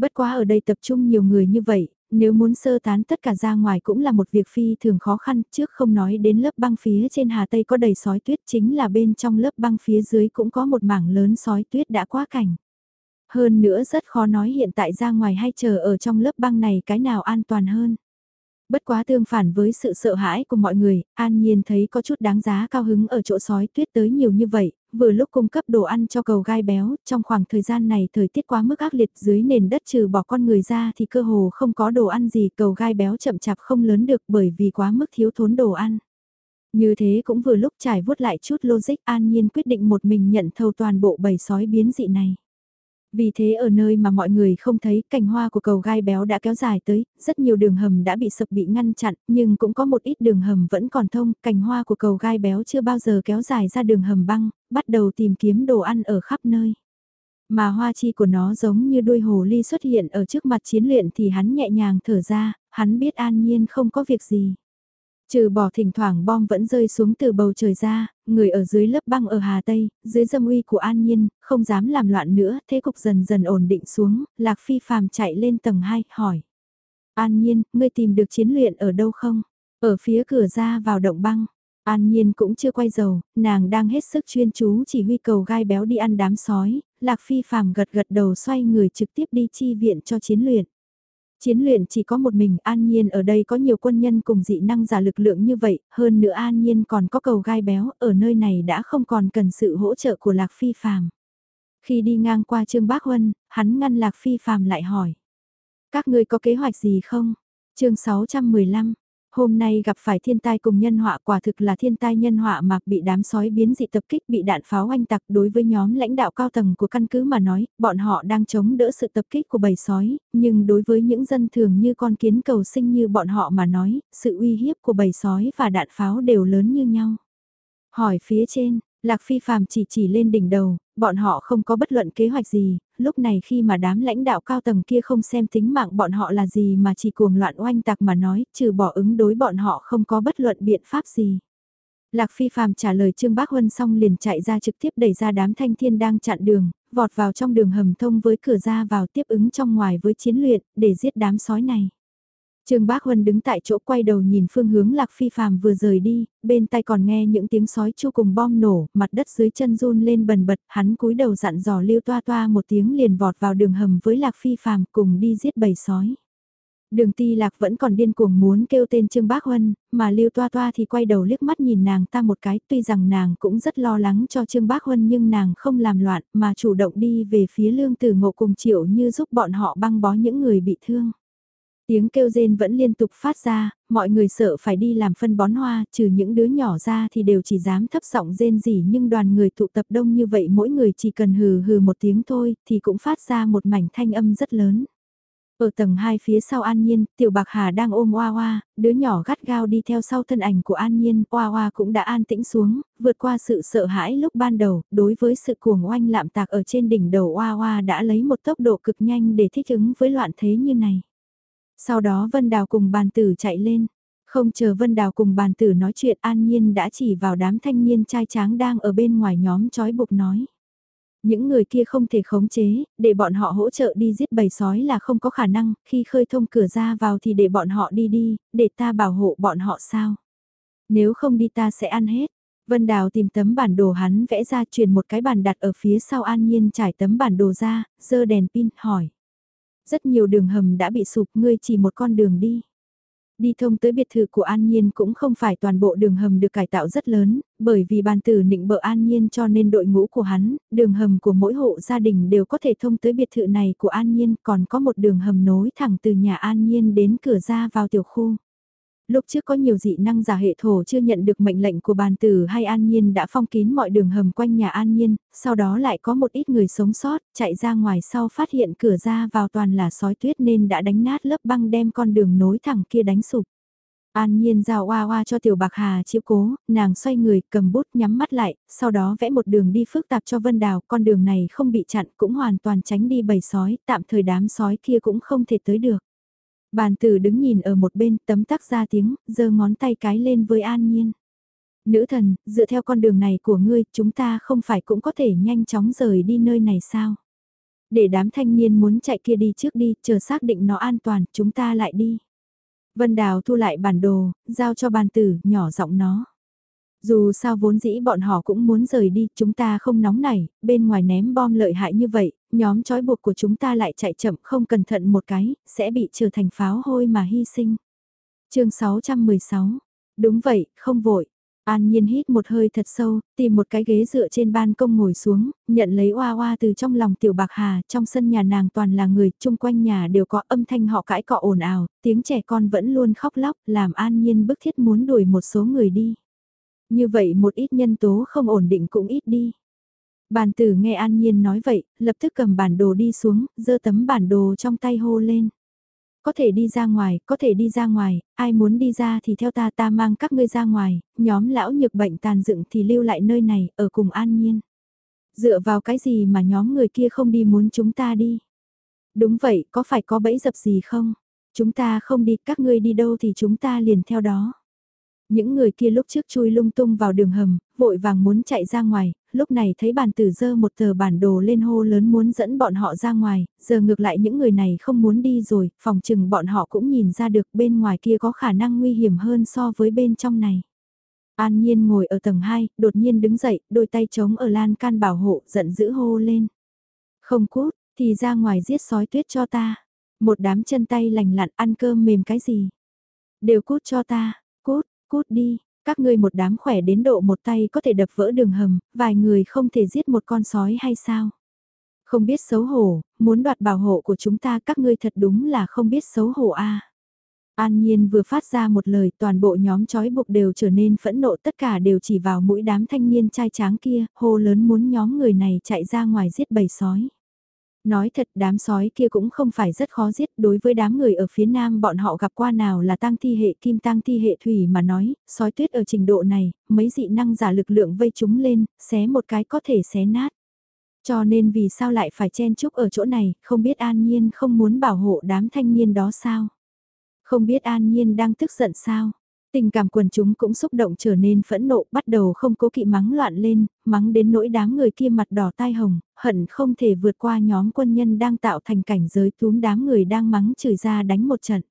Bất quá ở đây tập trung nhiều người như vậy, nếu muốn sơ tán tất cả ra ngoài cũng là một việc phi thường khó khăn, trước không nói đến lớp băng phía trên Hà Tây có đầy sói tuyết chính là bên trong lớp băng phía dưới cũng có một mảng lớn sói tuyết đã quá cảnh. Hơn nữa rất khó nói hiện tại ra ngoài hay chờ ở trong lớp băng này cái nào an toàn hơn. Bất quá tương phản với sự sợ hãi của mọi người, An Nhiên thấy có chút đáng giá cao hứng ở chỗ sói tuyết tới nhiều như vậy, vừa lúc cung cấp đồ ăn cho cầu gai béo, trong khoảng thời gian này thời tiết quá mức ác liệt dưới nền đất trừ bỏ con người ra thì cơ hồ không có đồ ăn gì cầu gai béo chậm chạp không lớn được bởi vì quá mức thiếu thốn đồ ăn. Như thế cũng vừa lúc trải vuốt lại chút logic an nhiên quyết định một mình nhận thầu toàn bộ bầy sói biến dị này. Vì thế ở nơi mà mọi người không thấy cành hoa của cầu gai béo đã kéo dài tới, rất nhiều đường hầm đã bị sập bị ngăn chặn, nhưng cũng có một ít đường hầm vẫn còn thông, cành hoa của cầu gai béo chưa bao giờ kéo dài ra đường hầm băng, bắt đầu tìm kiếm đồ ăn ở khắp nơi. Mà hoa chi của nó giống như đuôi hồ ly xuất hiện ở trước mặt chiến luyện thì hắn nhẹ nhàng thở ra, hắn biết an nhiên không có việc gì. Trừ bỏ thỉnh thoảng bom vẫn rơi xuống từ bầu trời ra, người ở dưới lớp băng ở Hà Tây, dưới dâm uy của An Nhiên, không dám làm loạn nữa, thế cục dần dần ổn định xuống, Lạc Phi phàm chạy lên tầng 2, hỏi. An Nhiên, ngươi tìm được chiến luyện ở đâu không? Ở phía cửa ra vào động băng. An Nhiên cũng chưa quay dầu, nàng đang hết sức chuyên chú chỉ huy cầu gai béo đi ăn đám sói, Lạc Phi phàm gật gật đầu xoay người trực tiếp đi chi viện cho chiến luyện. Chiến luyện chỉ có một mình An Nhiên ở đây có nhiều quân nhân cùng dị năng giả lực lượng như vậy, hơn nữa An Nhiên còn có cầu gai béo, ở nơi này đã không còn cần sự hỗ trợ của Lạc Phi Phàm. Khi đi ngang qua Trương Bác Huân, hắn ngăn Lạc Phi Phàm lại hỏi. Các ngươi có kế hoạch gì không? chương 615, Hôm nay gặp phải thiên tai cùng nhân họa quả thực là thiên tai nhân họa mà bị đám sói biến dị tập kích bị đạn pháo oanh tạc đối với nhóm lãnh đạo cao tầng của căn cứ mà nói, bọn họ đang chống đỡ sự tập kích của bầy sói, nhưng đối với những dân thường như con kiến cầu sinh như bọn họ mà nói, sự uy hiếp của bầy sói và đạn pháo đều lớn như nhau. Hỏi phía trên, Lạc Phi Phạm chỉ chỉ lên đỉnh đầu, bọn họ không có bất luận kế hoạch gì, lúc này khi mà đám lãnh đạo cao tầng kia không xem tính mạng bọn họ là gì mà chỉ cuồng loạn oanh tạc mà nói, trừ bỏ ứng đối bọn họ không có bất luận biện pháp gì. Lạc Phi Phạm trả lời Trương Bác Huân xong liền chạy ra trực tiếp đẩy ra đám thanh thiên đang chặn đường, vọt vào trong đường hầm thông với cửa ra vào tiếp ứng trong ngoài với chiến luyện, để giết đám sói này. Trương Bác Huân đứng tại chỗ quay đầu nhìn phương hướng Lạc Phi Phàm vừa rời đi, bên tai còn nghe những tiếng sói chu cùng bom nổ, mặt đất dưới chân run lên bần bật, hắn cúi đầu dặn dò Lưu Toa Toa một tiếng liền vọt vào đường hầm với Lạc Phi Phàm cùng đi giết bầy sói. Đường Ti Lạc vẫn còn điên cuồng muốn kêu tên Trương Bác Huân, mà Lưu Toa Toa thì quay đầu liếc mắt nhìn nàng ta một cái, tuy rằng nàng cũng rất lo lắng cho Trương Bác Huân nhưng nàng không làm loạn mà chủ động đi về phía Lương Tử Ngộ cùng Triệu như giúp bọn họ băng bó những người bị thương. Tiếng kêu rên vẫn liên tục phát ra, mọi người sợ phải đi làm phân bón hoa, trừ những đứa nhỏ ra thì đều chỉ dám thấp giọng rên gì nhưng đoàn người tụ tập đông như vậy mỗi người chỉ cần hừ hừ một tiếng thôi thì cũng phát ra một mảnh thanh âm rất lớn. Ở tầng 2 phía sau An Nhiên, Tiểu Bạc Hà đang ôm Oa Oa, đứa nhỏ gắt gao đi theo sau thân ảnh của An Nhiên, Oa Oa cũng đã an tĩnh xuống, vượt qua sự sợ hãi lúc ban đầu, đối với sự cuồng oanh lạm tạc ở trên đỉnh đầu Oa Oa đã lấy một tốc độ cực nhanh để thích ứng với loạn thế như này. Sau đó Vân Đào cùng bàn tử chạy lên. Không chờ Vân Đào cùng bàn tử nói chuyện an nhiên đã chỉ vào đám thanh niên trai tráng đang ở bên ngoài nhóm chói buộc nói. Những người kia không thể khống chế, để bọn họ hỗ trợ đi giết bầy sói là không có khả năng, khi khơi thông cửa ra vào thì để bọn họ đi đi, để ta bảo hộ bọn họ sao. Nếu không đi ta sẽ ăn hết. Vân Đào tìm tấm bản đồ hắn vẽ ra truyền một cái bàn đặt ở phía sau An Nhiên trải tấm bản đồ ra, dơ đèn pin, hỏi. Rất nhiều đường hầm đã bị sụp, ngươi chỉ một con đường đi. Đi thông tới biệt thự của An Nhiên cũng không phải toàn bộ đường hầm được cải tạo rất lớn, bởi vì bàn tử nịnh bợ An Nhiên cho nên đội ngũ của hắn, đường hầm của mỗi hộ gia đình đều có thể thông tới biệt thự này của An Nhiên, còn có một đường hầm nối thẳng từ nhà An Nhiên đến cửa ra vào tiểu khu. Lúc trước có nhiều dị năng giả hệ thổ chưa nhận được mệnh lệnh của bàn tử hay an nhiên đã phong kín mọi đường hầm quanh nhà an nhiên, sau đó lại có một ít người sống sót, chạy ra ngoài sau phát hiện cửa ra vào toàn là sói tuyết nên đã đánh nát lớp băng đem con đường nối thẳng kia đánh sụp. An nhiên giao oa oa cho tiểu bạc hà chiếu cố, nàng xoay người cầm bút nhắm mắt lại, sau đó vẽ một đường đi phức tạp cho vân đào, con đường này không bị chặn cũng hoàn toàn tránh đi bầy sói, tạm thời đám sói kia cũng không thể tới được. Bàn tử đứng nhìn ở một bên tấm tắc ra tiếng, giơ ngón tay cái lên với an nhiên. Nữ thần, dựa theo con đường này của ngươi, chúng ta không phải cũng có thể nhanh chóng rời đi nơi này sao? Để đám thanh niên muốn chạy kia đi trước đi, chờ xác định nó an toàn, chúng ta lại đi. Vân Đào thu lại bản đồ, giao cho bàn tử, nhỏ giọng nó. Dù sao vốn dĩ bọn họ cũng muốn rời đi, chúng ta không nóng nảy, bên ngoài ném bom lợi hại như vậy, nhóm trói buộc của chúng ta lại chạy chậm không cẩn thận một cái, sẽ bị trở thành pháo hôi mà hy sinh. chương 616, đúng vậy, không vội. An Nhiên hít một hơi thật sâu, tìm một cái ghế dựa trên ban công ngồi xuống, nhận lấy oa oa từ trong lòng tiểu bạc hà, trong sân nhà nàng toàn là người, chung quanh nhà đều có âm thanh họ cãi cọ ồn ào, tiếng trẻ con vẫn luôn khóc lóc, làm An Nhiên bức thiết muốn đuổi một số người đi. Như vậy một ít nhân tố không ổn định cũng ít đi. Bàn tử nghe An Nhiên nói vậy, lập tức cầm bản đồ đi xuống, giơ tấm bản đồ trong tay hô lên. Có thể đi ra ngoài, có thể đi ra ngoài, ai muốn đi ra thì theo ta ta mang các ngươi ra ngoài, nhóm lão nhược bệnh tàn dựng thì lưu lại nơi này, ở cùng An Nhiên. Dựa vào cái gì mà nhóm người kia không đi muốn chúng ta đi? Đúng vậy, có phải có bẫy dập gì không? Chúng ta không đi, các ngươi đi đâu thì chúng ta liền theo đó. Những người kia lúc trước chui lung tung vào đường hầm, vội vàng muốn chạy ra ngoài, lúc này thấy bàn tử dơ một tờ bản đồ lên hô lớn muốn dẫn bọn họ ra ngoài, giờ ngược lại những người này không muốn đi rồi, phòng chừng bọn họ cũng nhìn ra được bên ngoài kia có khả năng nguy hiểm hơn so với bên trong này. An Nhiên ngồi ở tầng 2, đột nhiên đứng dậy, đôi tay chống ở lan can bảo hộ, giận dữ hô lên. Không cút, thì ra ngoài giết sói tuyết cho ta. Một đám chân tay lành lặn ăn cơm mềm cái gì. Đều cút cho ta, cút, cút đi, các ngươi một đám khỏe đến độ một tay có thể đập vỡ đường hầm, vài người không thể giết một con sói hay sao? Không biết xấu hổ, muốn đoạt bảo hộ của chúng ta các ngươi thật đúng là không biết xấu hổ a. An Nhiên vừa phát ra một lời toàn bộ nhóm chói buộc đều trở nên phẫn nộ tất cả đều chỉ vào mũi đám thanh niên trai tráng kia, hô lớn muốn nhóm người này chạy ra ngoài giết bầy sói. Nói thật đám sói kia cũng không phải rất khó giết đối với đám người ở phía nam bọn họ gặp qua nào là tăng thi hệ kim tăng thi hệ thủy mà nói, sói tuyết ở trình độ này, mấy dị năng giả lực lượng vây chúng lên, xé một cái có thể xé nát. Cho nên vì sao lại phải chen chúc ở chỗ này, không biết an nhiên không muốn bảo hộ đám thanh niên đó sao? Không biết an nhiên đang tức giận sao? Tình cảm quần chúng cũng xúc động trở nên phẫn nộ, bắt đầu không cố kỵ mắng loạn lên, mắng đến nỗi đám người kia mặt đỏ tai hồng, hận không thể vượt qua nhóm quân nhân đang tạo thành cảnh giới túm đám người đang mắng chửi ra đánh một trận.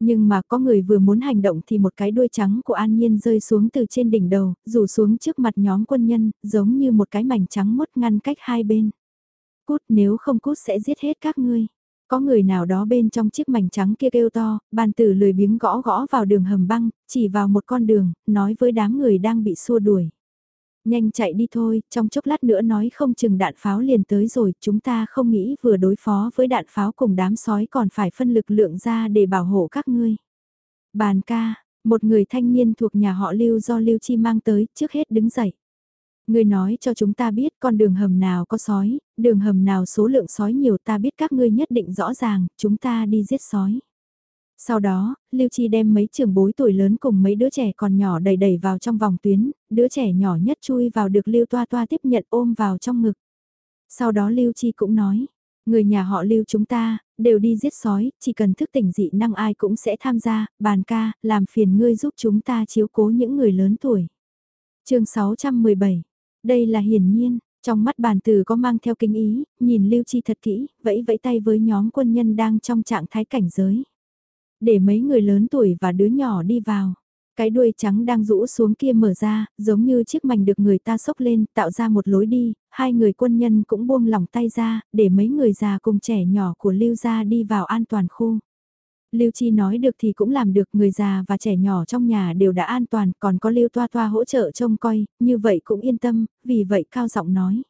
Nhưng mà có người vừa muốn hành động thì một cái đuôi trắng của An Nhiên rơi xuống từ trên đỉnh đầu, rủ xuống trước mặt nhóm quân nhân, giống như một cái mảnh trắng mốt ngăn cách hai bên. Cút nếu không cút sẽ giết hết các ngươi. Có người nào đó bên trong chiếc mảnh trắng kia kêu to, bàn tử lười biếng gõ gõ vào đường hầm băng, chỉ vào một con đường, nói với đám người đang bị xua đuổi. Nhanh chạy đi thôi, trong chốc lát nữa nói không chừng đạn pháo liền tới rồi, chúng ta không nghĩ vừa đối phó với đạn pháo cùng đám sói còn phải phân lực lượng ra để bảo hộ các ngươi. Bàn ca, một người thanh niên thuộc nhà họ Lưu do Lưu Chi mang tới, trước hết đứng dậy. Ngươi nói cho chúng ta biết con đường hầm nào có sói, đường hầm nào số lượng sói nhiều ta biết các ngươi nhất định rõ ràng, chúng ta đi giết sói. Sau đó, Lưu Chi đem mấy trường bối tuổi lớn cùng mấy đứa trẻ còn nhỏ đầy đầy vào trong vòng tuyến, đứa trẻ nhỏ nhất chui vào được Lưu Toa Toa tiếp nhận ôm vào trong ngực. Sau đó Lưu Chi cũng nói, người nhà họ Lưu chúng ta, đều đi giết sói, chỉ cần thức tỉnh dị năng ai cũng sẽ tham gia, bàn ca, làm phiền ngươi giúp chúng ta chiếu cố những người lớn tuổi. chương 617 đây là hiển nhiên, trong mắt bàn tử có mang theo kinh ý, nhìn Lưu Chi thật kỹ, vẫy vẫy tay với nhóm quân nhân đang trong trạng thái cảnh giới. Để mấy người lớn tuổi và đứa nhỏ đi vào. Cái đuôi trắng đang rũ xuống kia mở ra, giống như chiếc mảnh được người ta sốc lên, tạo ra một lối đi, hai người quân nhân cũng buông lỏng tay ra, để mấy người già cùng trẻ nhỏ của Lưu gia đi vào an toàn khu. Lưu Chi nói được thì cũng làm được người già và trẻ nhỏ trong nhà đều đã an toàn, còn có Lưu Toa Toa hỗ trợ trông coi, như vậy cũng yên tâm, vì vậy cao giọng nói.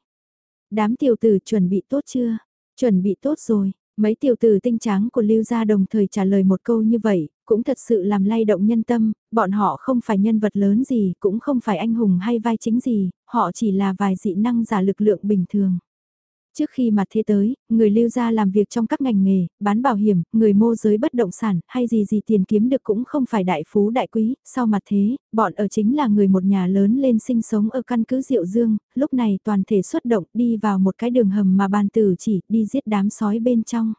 Đám tiểu tử chuẩn bị tốt chưa? Chuẩn bị tốt rồi. Mấy tiểu tử tinh tráng của Lưu gia đồng thời trả lời một câu như vậy, cũng thật sự làm lay động nhân tâm, bọn họ không phải nhân vật lớn gì, cũng không phải anh hùng hay vai chính gì, họ chỉ là vài dị năng giả lực lượng bình thường. Trước khi mà thế tới, người lưu gia làm việc trong các ngành nghề, bán bảo hiểm, người mô giới bất động sản, hay gì gì tiền kiếm được cũng không phải đại phú đại quý, sau mà thế, bọn ở chính là người một nhà lớn lên sinh sống ở căn cứ Diệu Dương, lúc này toàn thể xuất động đi vào một cái đường hầm mà bàn tử chỉ đi giết đám sói bên trong.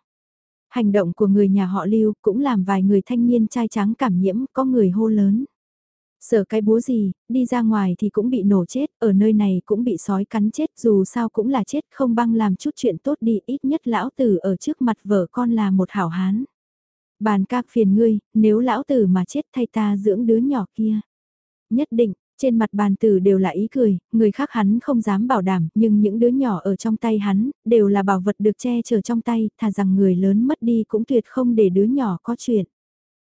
Hành động của người nhà họ lưu cũng làm vài người thanh niên trai trắng cảm nhiễm, có người hô lớn. Sợ cái búa gì, đi ra ngoài thì cũng bị nổ chết, ở nơi này cũng bị sói cắn chết, dù sao cũng là chết, không băng làm chút chuyện tốt đi, ít nhất lão tử ở trước mặt vợ con là một hảo hán. Bàn các phiền ngươi, nếu lão tử mà chết thay ta dưỡng đứa nhỏ kia. Nhất định, trên mặt bàn tử đều là ý cười, người khác hắn không dám bảo đảm, nhưng những đứa nhỏ ở trong tay hắn, đều là bảo vật được che chở trong tay, thà rằng người lớn mất đi cũng tuyệt không để đứa nhỏ có chuyện.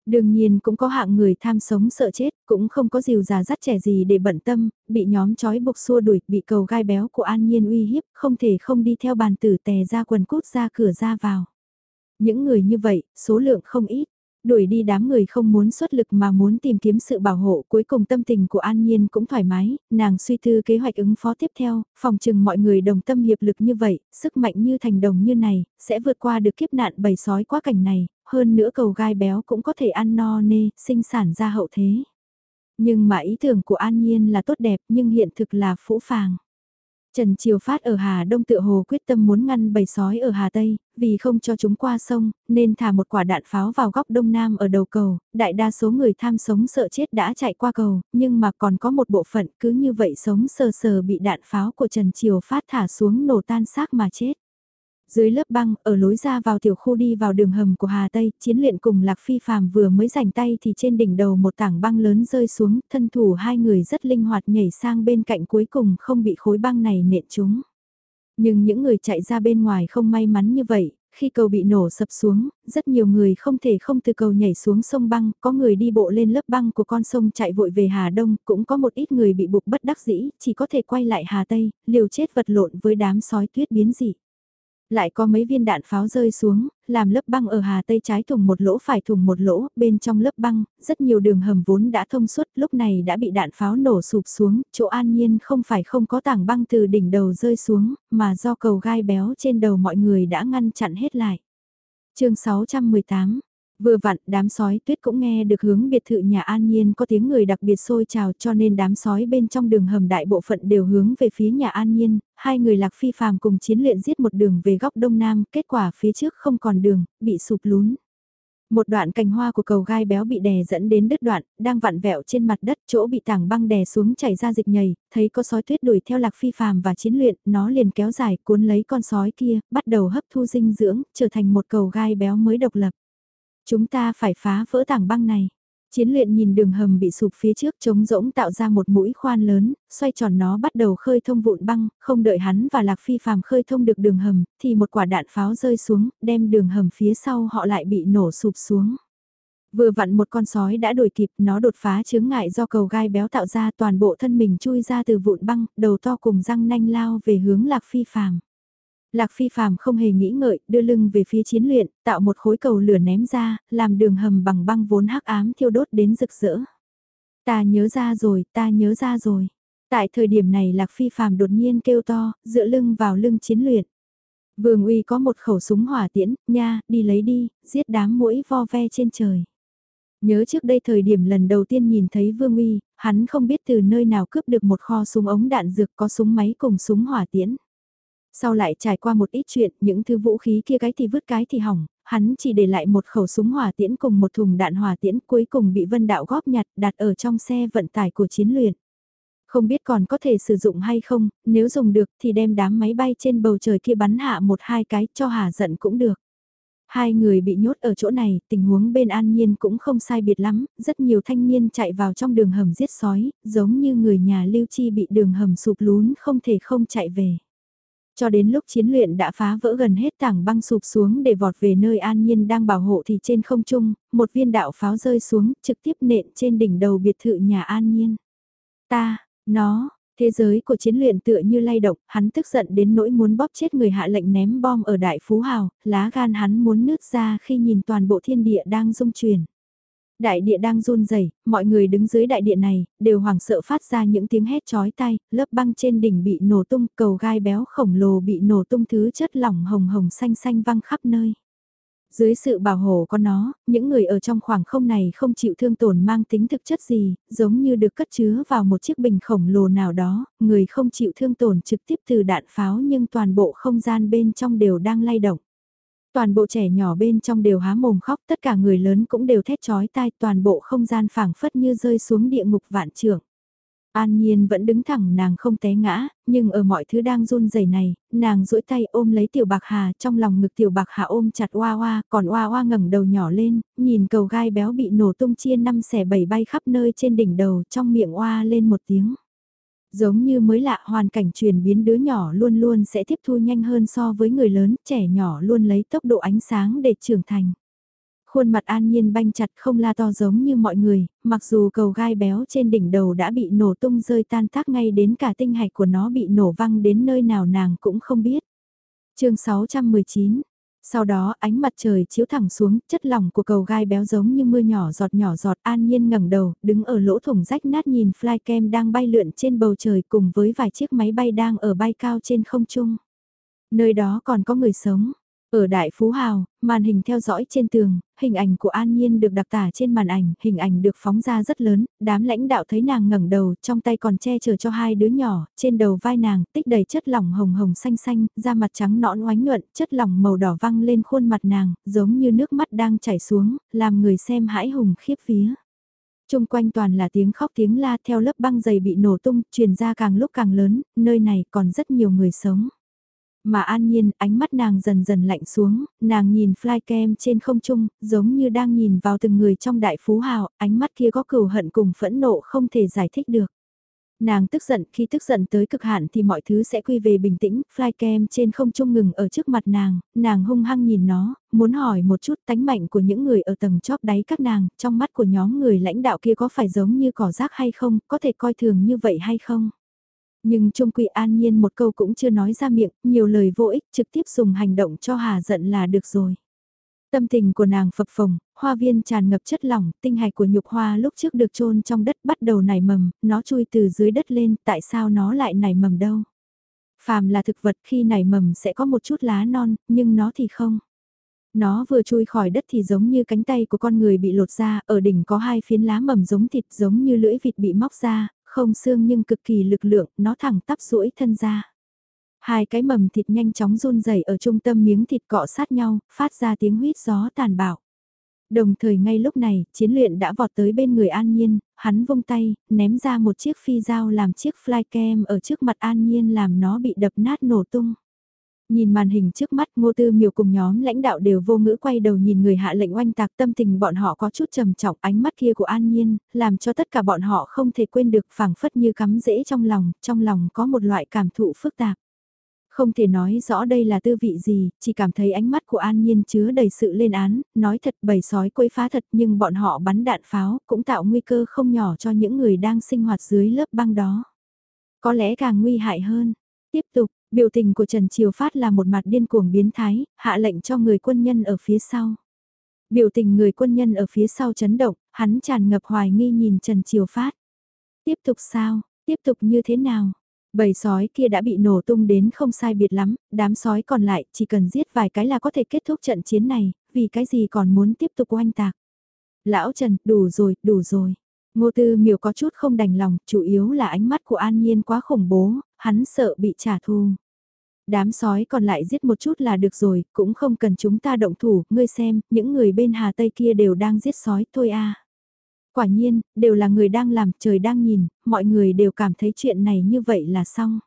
Đương nhiên cũng có hạng người tham sống sợ chết, cũng không có dìu già dắt trẻ gì để bận tâm, bị nhóm chói buộc xua đuổi, bị cầu gai béo của An Nhiên uy hiếp, không thể không đi theo bàn tử tè ra quần cút ra cửa ra vào. Những người như vậy, số lượng không ít. Đuổi đi đám người không muốn xuất lực mà muốn tìm kiếm sự bảo hộ cuối cùng tâm tình của An Nhiên cũng thoải mái, nàng suy tư kế hoạch ứng phó tiếp theo, phòng trừng mọi người đồng tâm hiệp lực như vậy, sức mạnh như thành đồng như này, sẽ vượt qua được kiếp nạn bầy sói quá cảnh này, hơn nữa cầu gai béo cũng có thể ăn no nê, sinh sản ra hậu thế. Nhưng mà ý tưởng của An Nhiên là tốt đẹp nhưng hiện thực là phũ phàng. Trần Triều Phát ở Hà Đông tự hồ quyết tâm muốn ngăn bầy sói ở Hà Tây, vì không cho chúng qua sông, nên thả một quả đạn pháo vào góc Đông Nam ở đầu cầu, đại đa số người tham sống sợ chết đã chạy qua cầu, nhưng mà còn có một bộ phận cứ như vậy sống sờ sờ bị đạn pháo của Trần Triều Phát thả xuống nổ tan xác mà chết. Dưới lớp băng, ở lối ra vào tiểu khu đi vào đường hầm của Hà Tây, chiến luyện cùng Lạc Phi Phàm vừa mới giành tay thì trên đỉnh đầu một tảng băng lớn rơi xuống, thân thủ hai người rất linh hoạt nhảy sang bên cạnh cuối cùng không bị khối băng này nện chúng. Nhưng những người chạy ra bên ngoài không may mắn như vậy, khi cầu bị nổ sập xuống, rất nhiều người không thể không từ cầu nhảy xuống sông băng, có người đi bộ lên lớp băng của con sông chạy vội về Hà Đông, cũng có một ít người bị buộc bất đắc dĩ, chỉ có thể quay lại Hà Tây, liều chết vật lộn với đám sói tuyết biến dị. Lại có mấy viên đạn pháo rơi xuống, làm lớp băng ở hà tây trái thùng một lỗ phải thùng một lỗ, bên trong lớp băng, rất nhiều đường hầm vốn đã thông suốt, lúc này đã bị đạn pháo nổ sụp xuống, chỗ an nhiên không phải không có tảng băng từ đỉnh đầu rơi xuống, mà do cầu gai béo trên đầu mọi người đã ngăn chặn hết lại. chương 618 Vừa vặn, đám sói tuyết cũng nghe được hướng biệt thự nhà An Nhiên có tiếng người đặc biệt sôi trào cho nên đám sói bên trong đường hầm đại bộ phận đều hướng về phía nhà An Nhiên, hai người lạc phi phàm cùng chiến luyện giết một đường về góc đông nam, kết quả phía trước không còn đường, bị sụp lún. Một đoạn cành hoa của cầu gai béo bị đè dẫn đến đứt đoạn, đang vặn vẹo trên mặt đất chỗ bị tảng băng đè xuống chảy ra dịch nhầy, thấy có sói tuyết đuổi theo lạc phi phàm và chiến luyện, nó liền kéo dài cuốn lấy con sói kia, bắt đầu hấp thu dinh dưỡng, trở thành một cầu gai béo mới độc lập. Chúng ta phải phá vỡ tảng băng này. Chiến luyện nhìn đường hầm bị sụp phía trước trống rỗng tạo ra một mũi khoan lớn, xoay tròn nó bắt đầu khơi thông vụn băng, không đợi hắn và Lạc Phi phàm khơi thông được đường hầm, thì một quả đạn pháo rơi xuống, đem đường hầm phía sau họ lại bị nổ sụp xuống. Vừa vặn một con sói đã đuổi kịp, nó đột phá chướng ngại do cầu gai béo tạo ra toàn bộ thân mình chui ra từ vụn băng, đầu to cùng răng nanh lao về hướng Lạc Phi phàm. Lạc Phi Phạm không hề nghĩ ngợi, đưa lưng về phía chiến luyện, tạo một khối cầu lửa ném ra, làm đường hầm bằng băng vốn hắc ám thiêu đốt đến rực rỡ. Ta nhớ ra rồi, ta nhớ ra rồi. Tại thời điểm này Lạc Phi Phạm đột nhiên kêu to, dựa lưng vào lưng chiến luyện. Vương uy có một khẩu súng hỏa tiễn, nha, đi lấy đi, giết đám mũi vo ve trên trời. Nhớ trước đây thời điểm lần đầu tiên nhìn thấy Vương uy, hắn không biết từ nơi nào cướp được một kho súng ống đạn dược có súng máy cùng súng hỏa tiễn. Sau lại trải qua một ít chuyện, những thứ vũ khí kia cái thì vứt cái thì hỏng, hắn chỉ để lại một khẩu súng hỏa tiễn cùng một thùng đạn hỏa tiễn cuối cùng bị vân đạo góp nhặt đặt ở trong xe vận tải của chiến luyện. Không biết còn có thể sử dụng hay không, nếu dùng được thì đem đám máy bay trên bầu trời kia bắn hạ một hai cái cho hà giận cũng được. Hai người bị nhốt ở chỗ này, tình huống bên an nhiên cũng không sai biệt lắm, rất nhiều thanh niên chạy vào trong đường hầm giết sói, giống như người nhà lưu chi bị đường hầm sụp lún không thể không chạy về. Cho đến lúc chiến luyện đã phá vỡ gần hết tảng băng sụp xuống để vọt về nơi an nhiên đang bảo hộ thì trên không trung, một viên đạo pháo rơi xuống, trực tiếp nện trên đỉnh đầu biệt thự nhà an nhiên. Ta, nó, thế giới của chiến luyện tựa như lay động, hắn tức giận đến nỗi muốn bóp chết người hạ lệnh ném bom ở đại phú hào, lá gan hắn muốn nứt ra khi nhìn toàn bộ thiên địa đang rung chuyển. Đại địa đang run rẩy, mọi người đứng dưới đại địa này, đều hoảng sợ phát ra những tiếng hét chói tai, lớp băng trên đỉnh bị nổ tung, cầu gai béo khổng lồ bị nổ tung thứ chất lỏng hồng hồng xanh xanh văng khắp nơi. Dưới sự bảo hộ có nó, những người ở trong khoảng không này không chịu thương tổn mang tính thực chất gì, giống như được cất chứa vào một chiếc bình khổng lồ nào đó, người không chịu thương tổn trực tiếp từ đạn pháo nhưng toàn bộ không gian bên trong đều đang lay động. Toàn bộ trẻ nhỏ bên trong đều há mồm khóc, tất cả người lớn cũng đều thét chói tai, toàn bộ không gian phảng phất như rơi xuống địa ngục vạn trưởng. An Nhiên vẫn đứng thẳng nàng không té ngã, nhưng ở mọi thứ đang run rẩy này, nàng duỗi tay ôm lấy tiểu bạc hà trong lòng ngực tiểu bạc hà ôm chặt oa oa, còn oa oa ngẩng đầu nhỏ lên, nhìn cầu gai béo bị nổ tung chia năm xẻ bảy bay khắp nơi trên đỉnh đầu trong miệng oa lên một tiếng. Giống như mới lạ hoàn cảnh chuyển biến đứa nhỏ luôn luôn sẽ tiếp thu nhanh hơn so với người lớn, trẻ nhỏ luôn lấy tốc độ ánh sáng để trưởng thành. Khuôn mặt an nhiên banh chặt không la to giống như mọi người, mặc dù cầu gai béo trên đỉnh đầu đã bị nổ tung rơi tan tác ngay đến cả tinh hạch của nó bị nổ văng đến nơi nào nàng cũng không biết. chương 619 sau đó ánh mặt trời chiếu thẳng xuống, chất lỏng của cầu gai béo giống như mưa nhỏ giọt nhỏ giọt an nhiên ngẩng đầu, đứng ở lỗ thủng rách nát nhìn flycam đang bay lượn trên bầu trời cùng với vài chiếc máy bay đang ở bay cao trên không trung. Nơi đó còn có người sống, ở Đại Phú Hào, màn hình theo dõi trên tường, hình ảnh của An Nhiên được đặc tả trên màn ảnh, hình ảnh được phóng ra rất lớn, đám lãnh đạo thấy nàng ngẩng đầu, trong tay còn che chở cho hai đứa nhỏ, trên đầu vai nàng, tích đầy chất lỏng hồng hồng xanh xanh, da mặt trắng nõn oánh nhuận, chất lỏng màu đỏ văng lên khuôn mặt nàng, giống như nước mắt đang chảy xuống, làm người xem hãi hùng khiếp vía. Trung quanh toàn là tiếng khóc tiếng la theo lớp băng dày bị nổ tung, truyền ra càng lúc càng lớn, nơi này còn rất nhiều người sống. Mà an nhiên, ánh mắt nàng dần dần lạnh xuống, nàng nhìn flycam trên không trung, giống như đang nhìn vào từng người trong đại phú hào, ánh mắt kia có cừu hận cùng phẫn nộ không thể giải thích được. Nàng tức giận, khi tức giận tới cực hạn thì mọi thứ sẽ quy về bình tĩnh, flycam trên không trung ngừng ở trước mặt nàng, nàng hung hăng nhìn nó, muốn hỏi một chút tánh mạnh của những người ở tầng chóp đáy các nàng, trong mắt của nhóm người lãnh đạo kia có phải giống như cỏ rác hay không, có thể coi thường như vậy hay không? Nhưng Trung Quy an nhiên một câu cũng chưa nói ra miệng, nhiều lời vô ích trực tiếp dùng hành động cho hà giận là được rồi. Tâm tình của nàng phập phồng, hoa viên tràn ngập chất lỏng, tinh hạch của nhục hoa lúc trước được chôn trong đất bắt đầu nảy mầm, nó chui từ dưới đất lên, tại sao nó lại nảy mầm đâu? Phàm là thực vật khi nảy mầm sẽ có một chút lá non, nhưng nó thì không. Nó vừa chui khỏi đất thì giống như cánh tay của con người bị lột ra, ở đỉnh có hai phiến lá mầm giống thịt giống như lưỡi vịt bị móc ra, không xương nhưng cực kỳ lực lượng, nó thẳng tắp duỗi thân ra. Hai cái mầm thịt nhanh chóng run rẩy ở trung tâm miếng thịt cọ sát nhau, phát ra tiếng huýt gió tàn bạo. Đồng thời ngay lúc này, chiến luyện đã vọt tới bên người An Nhiên, hắn vung tay, ném ra một chiếc phi dao làm chiếc flycam ở trước mặt An Nhiên làm nó bị đập nát nổ tung. Nhìn màn hình trước mắt ngô tư miều cùng nhóm lãnh đạo đều vô ngữ quay đầu nhìn người hạ lệnh oanh tạc tâm tình bọn họ có chút trầm trọng ánh mắt kia của An Nhiên, làm cho tất cả bọn họ không thể quên được phảng phất như cắm rễ trong lòng, trong lòng có một loại cảm thụ phức tạp. Không thể nói rõ đây là tư vị gì, chỉ cảm thấy ánh mắt của An Nhiên chứa đầy sự lên án, nói thật bầy sói quấy phá thật nhưng bọn họ bắn đạn pháo cũng tạo nguy cơ không nhỏ cho những người đang sinh hoạt dưới lớp băng đó. Có lẽ càng nguy hại hơn. Tiếp tục, biểu tình của Trần Triều Phát là một mặt điên cuồng biến thái, hạ lệnh cho người quân nhân ở phía sau. Biểu tình người quân nhân ở phía sau chấn động, hắn tràn ngập hoài nghi nhìn Trần Triều Phát. Tiếp tục sao, tiếp tục như thế nào? Bầy sói kia đã bị nổ tung đến không sai biệt lắm, đám sói còn lại chỉ cần giết vài cái là có thể kết thúc trận chiến này, vì cái gì còn muốn tiếp tục oanh tạc. Lão Trần, đủ rồi, đủ rồi. Ngô Tư Miểu có chút không đành lòng, chủ yếu là ánh mắt của An Nhiên quá khủng bố, hắn sợ bị trả thù. Đám sói còn lại giết một chút là được rồi, cũng không cần chúng ta động thủ, ngươi xem, những người bên Hà Tây kia đều đang giết sói thôi à. Quả nhiên, đều là người đang làm, trời đang nhìn, mọi người đều cảm thấy chuyện này như vậy là xong.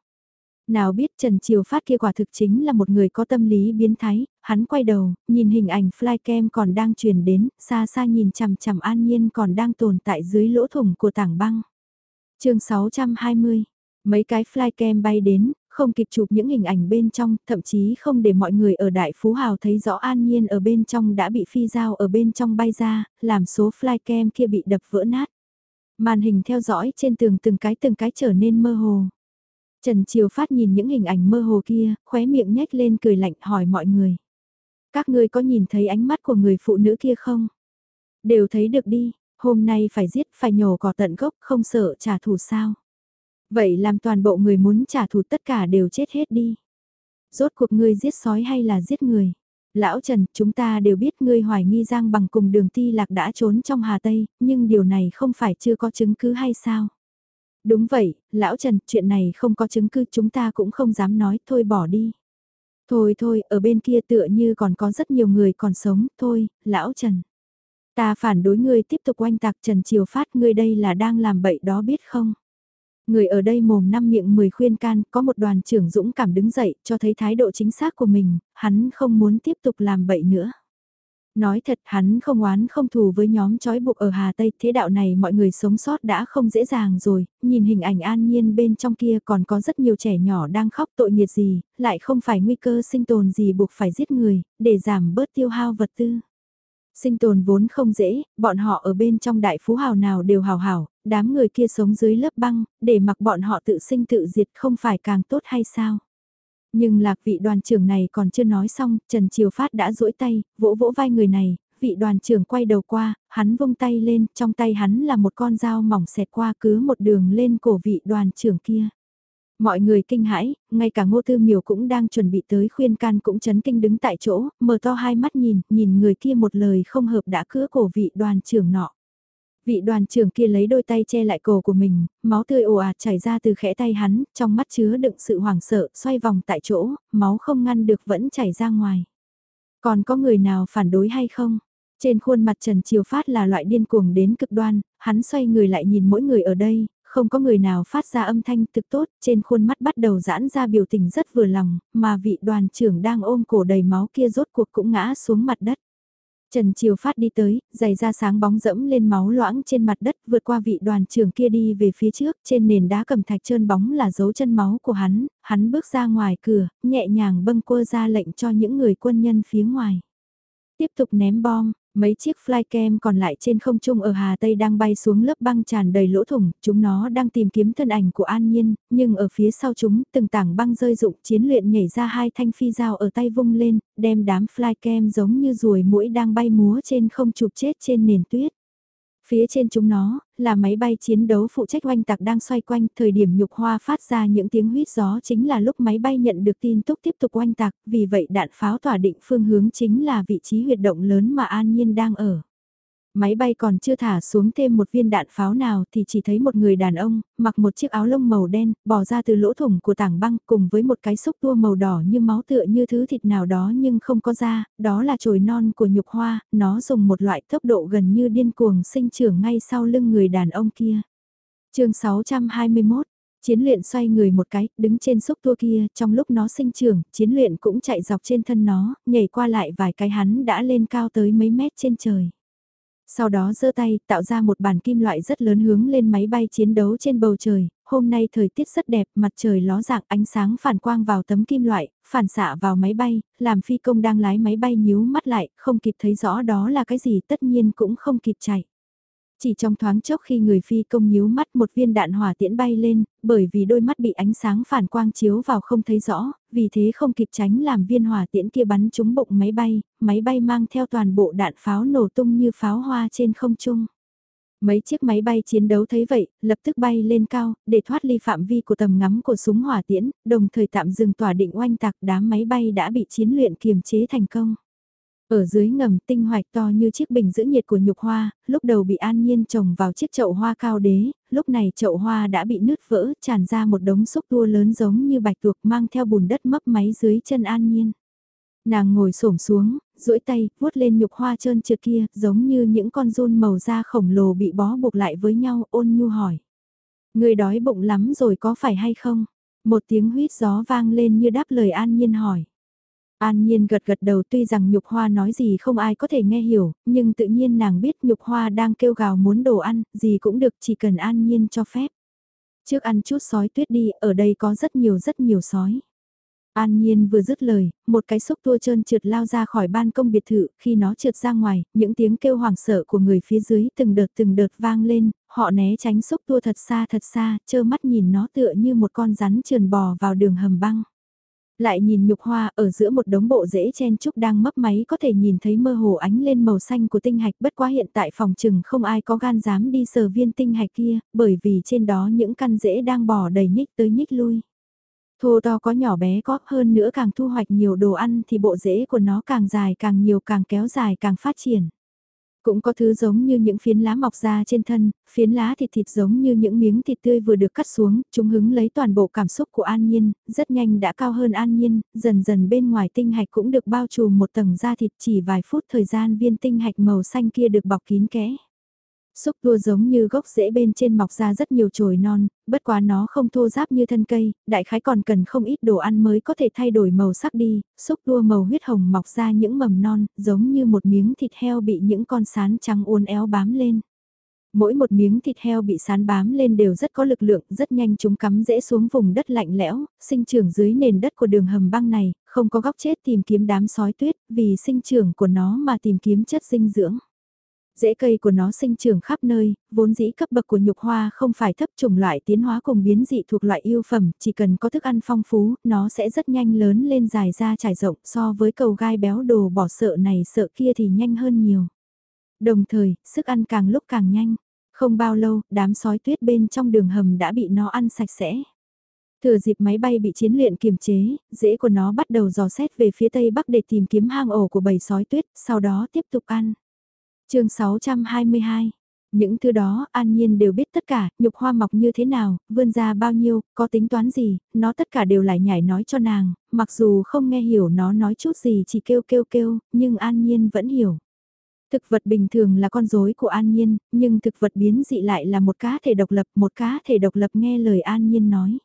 Nào biết Trần Triều Phát kia quả thực chính là một người có tâm lý biến thái, hắn quay đầu, nhìn hình ảnh flycam còn đang truyền đến, xa xa nhìn chằm chằm an nhiên còn đang tồn tại dưới lỗ thủng của tảng băng. chương 620, mấy cái flycam bay đến, không kịp chụp những hình ảnh bên trong, thậm chí không để mọi người ở Đại Phú Hào thấy rõ an nhiên ở bên trong đã bị phi dao ở bên trong bay ra, làm số flycam kia bị đập vỡ nát. Màn hình theo dõi trên tường từng cái từng cái trở nên mơ hồ. Trần Triều Phát nhìn những hình ảnh mơ hồ kia, khóe miệng nhếch lên cười lạnh hỏi mọi người. Các ngươi có nhìn thấy ánh mắt của người phụ nữ kia không? Đều thấy được đi, hôm nay phải giết phải nhổ cỏ tận gốc không sợ trả thù sao? Vậy làm toàn bộ người muốn trả thù tất cả đều chết hết đi. Rốt cuộc ngươi giết sói hay là giết người? Lão Trần, chúng ta đều biết ngươi hoài nghi Giang bằng cùng đường ti lạc đã trốn trong Hà Tây, nhưng điều này không phải chưa có chứng cứ hay sao? Đúng vậy, Lão Trần, chuyện này không có chứng cứ chúng ta cũng không dám nói, thôi bỏ đi. Thôi thôi, ở bên kia tựa như còn có rất nhiều người còn sống, thôi, Lão Trần. Ta phản đối ngươi tiếp tục oanh tạc Trần Triều Phát ngươi đây là đang làm bậy đó biết không? Người ở đây mồm năm miệng mười khuyên can, có một đoàn trưởng dũng cảm đứng dậy, cho thấy thái độ chính xác của mình, hắn không muốn tiếp tục làm bậy nữa. Nói thật hắn không oán không thù với nhóm trói buộc ở Hà Tây, thế đạo này mọi người sống sót đã không dễ dàng rồi, nhìn hình ảnh an nhiên bên trong kia còn có rất nhiều trẻ nhỏ đang khóc tội nghiệt gì, lại không phải nguy cơ sinh tồn gì buộc phải giết người, để giảm bớt tiêu hao vật tư. Sinh tồn vốn không dễ, bọn họ ở bên trong đại phú hào nào đều hào hảo, đám người kia sống dưới lớp băng, để mặc bọn họ tự sinh tự diệt không phải càng tốt hay sao? Nhưng lạc vị đoàn trưởng này còn chưa nói xong, Trần Triều Phát đã duỗi tay, vỗ vỗ vai người này, vị đoàn trưởng quay đầu qua, hắn vung tay lên, trong tay hắn là một con dao mỏng xẹt qua cứ một đường lên cổ vị đoàn trưởng kia. Mọi người kinh hãi, ngay cả ngô tư miều cũng đang chuẩn bị tới khuyên can cũng chấn kinh đứng tại chỗ, mở to hai mắt nhìn, nhìn người kia một lời không hợp đã cứa cổ vị đoàn trưởng nọ. Vị đoàn trưởng kia lấy đôi tay che lại cổ của mình, máu tươi ồ ạt chảy ra từ khẽ tay hắn, trong mắt chứa đựng sự hoảng sợ, xoay vòng tại chỗ, máu không ngăn được vẫn chảy ra ngoài. Còn có người nào phản đối hay không? Trên khuôn mặt Trần Triều Phát là loại điên cuồng đến cực đoan, hắn xoay người lại nhìn mỗi người ở đây, không có người nào phát ra âm thanh thực tốt, trên khuôn mắt bắt đầu giãn ra biểu tình rất vừa lòng, mà vị đoàn trưởng đang ôm cổ đầy máu kia rốt cuộc cũng ngã xuống mặt đất. Trần Triều Phát đi tới, giày da sáng bóng dẫm lên máu loãng trên mặt đất vượt qua vị đoàn trưởng kia đi về phía trước, trên nền đá cầm thạch trơn bóng là dấu chân máu của hắn, hắn bước ra ngoài cửa, nhẹ nhàng bâng quơ ra lệnh cho những người quân nhân phía ngoài. Tiếp tục ném bom, Mấy chiếc flycam còn lại trên không trung ở Hà Tây đang bay xuống lớp băng tràn đầy lỗ thủng, chúng nó đang tìm kiếm thân ảnh của An Nhiên, nhưng ở phía sau chúng từng tảng băng rơi rụng chiến luyện nhảy ra hai thanh phi dao ở tay vung lên, đem đám flycam giống như ruồi mũi đang bay múa trên không chụp chết trên nền tuyết. Phía trên chúng nó, là máy bay chiến đấu phụ trách oanh tạc đang xoay quanh, thời điểm nhục hoa phát ra những tiếng huyết gió chính là lúc máy bay nhận được tin tức tiếp tục oanh tạc, vì vậy đạn pháo tỏa định phương hướng chính là vị trí huyệt động lớn mà An Nhiên đang ở. Máy bay còn chưa thả xuống thêm một viên đạn pháo nào thì chỉ thấy một người đàn ông, mặc một chiếc áo lông màu đen, bò ra từ lỗ thủng của tảng băng cùng với một cái xúc tua màu đỏ như máu tựa như thứ thịt nào đó nhưng không có da, đó là chồi non của nhục hoa, nó dùng một loại tốc độ gần như điên cuồng sinh trưởng ngay sau lưng người đàn ông kia. chương 621 Chiến luyện xoay người một cái, đứng trên xúc tua kia, trong lúc nó sinh trưởng, chiến luyện cũng chạy dọc trên thân nó, nhảy qua lại vài cái hắn đã lên cao tới mấy mét trên trời. Sau đó giơ tay, tạo ra một bản kim loại rất lớn hướng lên máy bay chiến đấu trên bầu trời. Hôm nay thời tiết rất đẹp, mặt trời ló dạng ánh sáng phản quang vào tấm kim loại, phản xạ vào máy bay, làm phi công đang lái máy bay nhíu mắt lại, không kịp thấy rõ đó là cái gì tất nhiên cũng không kịp chạy. Chỉ trong thoáng chốc khi người phi công nhíu mắt một viên đạn hỏa tiễn bay lên, bởi vì đôi mắt bị ánh sáng phản quang chiếu vào không thấy rõ, vì thế không kịp tránh làm viên hỏa tiễn kia bắn trúng bụng máy bay, máy bay mang theo toàn bộ đạn pháo nổ tung như pháo hoa trên không trung. Mấy chiếc máy bay chiến đấu thấy vậy, lập tức bay lên cao, để thoát ly phạm vi của tầm ngắm của súng hỏa tiễn, đồng thời tạm dừng tỏa định oanh tạc đám máy bay đã bị chiến luyện kiềm chế thành công. Ở dưới ngầm tinh hoạch to như chiếc bình giữ nhiệt của nhục hoa, lúc đầu bị an nhiên trồng vào chiếc chậu hoa cao đế, lúc này chậu hoa đã bị nứt vỡ, tràn ra một đống xúc tua lớn giống như bạch tuộc mang theo bùn đất mấp máy dưới chân an nhiên. Nàng ngồi xổm xuống, duỗi tay, vuốt lên nhục hoa trơn trượt kia, giống như những con run màu da khổng lồ bị bó buộc lại với nhau, ôn nhu hỏi. Người đói bụng lắm rồi có phải hay không? Một tiếng huyết gió vang lên như đáp lời an nhiên hỏi. An Nhiên gật gật đầu tuy rằng Nhục Hoa nói gì không ai có thể nghe hiểu, nhưng tự nhiên nàng biết Nhục Hoa đang kêu gào muốn đồ ăn, gì cũng được chỉ cần An Nhiên cho phép. Trước ăn chút sói tuyết đi, ở đây có rất nhiều rất nhiều sói. An Nhiên vừa dứt lời, một cái xúc tua trơn trượt lao ra khỏi ban công biệt thự, khi nó trượt ra ngoài, những tiếng kêu hoảng sợ của người phía dưới từng đợt từng đợt vang lên, họ né tránh xúc tua thật xa thật xa, chơ mắt nhìn nó tựa như một con rắn trườn bò vào đường hầm băng. Lại nhìn nhục hoa ở giữa một đống bộ rễ chen trúc đang mấp máy có thể nhìn thấy mơ hồ ánh lên màu xanh của tinh hạch bất quá hiện tại phòng trừng không ai có gan dám đi sờ viên tinh hạch kia, bởi vì trên đó những căn rễ đang bò đầy nhích tới nhích lui. Thô to có nhỏ bé có hơn nữa càng thu hoạch nhiều đồ ăn thì bộ rễ của nó càng dài càng nhiều càng kéo dài càng phát triển. Cũng có thứ giống như những phiến lá mọc ra trên thân, phiến lá thịt thịt giống như những miếng thịt tươi vừa được cắt xuống, chúng hứng lấy toàn bộ cảm xúc của An Nhiên, rất nhanh đã cao hơn An Nhiên, dần dần bên ngoài tinh hạch cũng được bao trùm một tầng da thịt chỉ vài phút thời gian viên tinh hạch màu xanh kia được bọc kín kẽ. Xúc tua giống như gốc rễ bên trên mọc ra rất nhiều chồi non, bất quá nó không thô ráp như thân cây, đại khái còn cần không ít đồ ăn mới có thể thay đổi màu sắc đi, xúc tua màu huyết hồng mọc ra những mầm non, giống như một miếng thịt heo bị những con sán trắng uốn éo bám lên. Mỗi một miếng thịt heo bị sán bám lên đều rất có lực lượng, rất nhanh chúng cắm rễ xuống vùng đất lạnh lẽo, sinh trưởng dưới nền đất của đường hầm băng này, không có góc chết tìm kiếm đám sói tuyết, vì sinh trưởng của nó mà tìm kiếm chất dinh dưỡng. Rễ cây của nó sinh trưởng khắp nơi, vốn dĩ cấp bậc của nhục hoa không phải thấp chủng loại tiến hóa cùng biến dị thuộc loại yêu phẩm, chỉ cần có thức ăn phong phú, nó sẽ rất nhanh lớn lên dài ra trải rộng so với cầu gai béo đồ bỏ sợ này sợ kia thì nhanh hơn nhiều. Đồng thời, sức ăn càng lúc càng nhanh. Không bao lâu, đám sói tuyết bên trong đường hầm đã bị nó ăn sạch sẽ. Thừa dịp máy bay bị chiến luyện kiềm chế, rễ của nó bắt đầu dò xét về phía tây bắc để tìm kiếm hang ổ của bầy sói tuyết, sau đó tiếp tục ăn chương 622 những thứ đó an nhiên đều biết tất cả, nhục hoa mọc như thế nào, vươn ra bao nhiêu, có tính toán gì, nó tất cả đều lại nhảy nói cho nàng, mặc dù không nghe hiểu nó nói chút gì chỉ kêu kêu kêu, nhưng an nhiên vẫn hiểu. Thực vật bình thường là con rối của an nhiên, nhưng thực vật biến dị lại là một cá thể độc lập, một cá thể độc lập nghe lời an nhiên nói.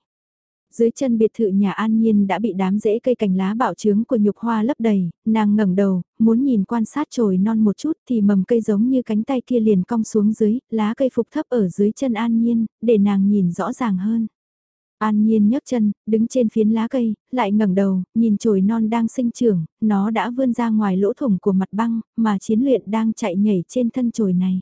Dưới chân biệt thự nhà An Nhiên đã bị đám rễ cây cành lá bạo trướng của nhục hoa lấp đầy, nàng ngẩng đầu, muốn nhìn quan sát trồi non một chút thì mầm cây giống như cánh tay kia liền cong xuống dưới, lá cây phục thấp ở dưới chân An Nhiên, để nàng nhìn rõ ràng hơn. An Nhiên nhấc chân, đứng trên phiến lá cây, lại ngẩng đầu, nhìn chồi non đang sinh trưởng, nó đã vươn ra ngoài lỗ thủng của mặt băng, mà chiến luyện đang chạy nhảy trên thân chồi này.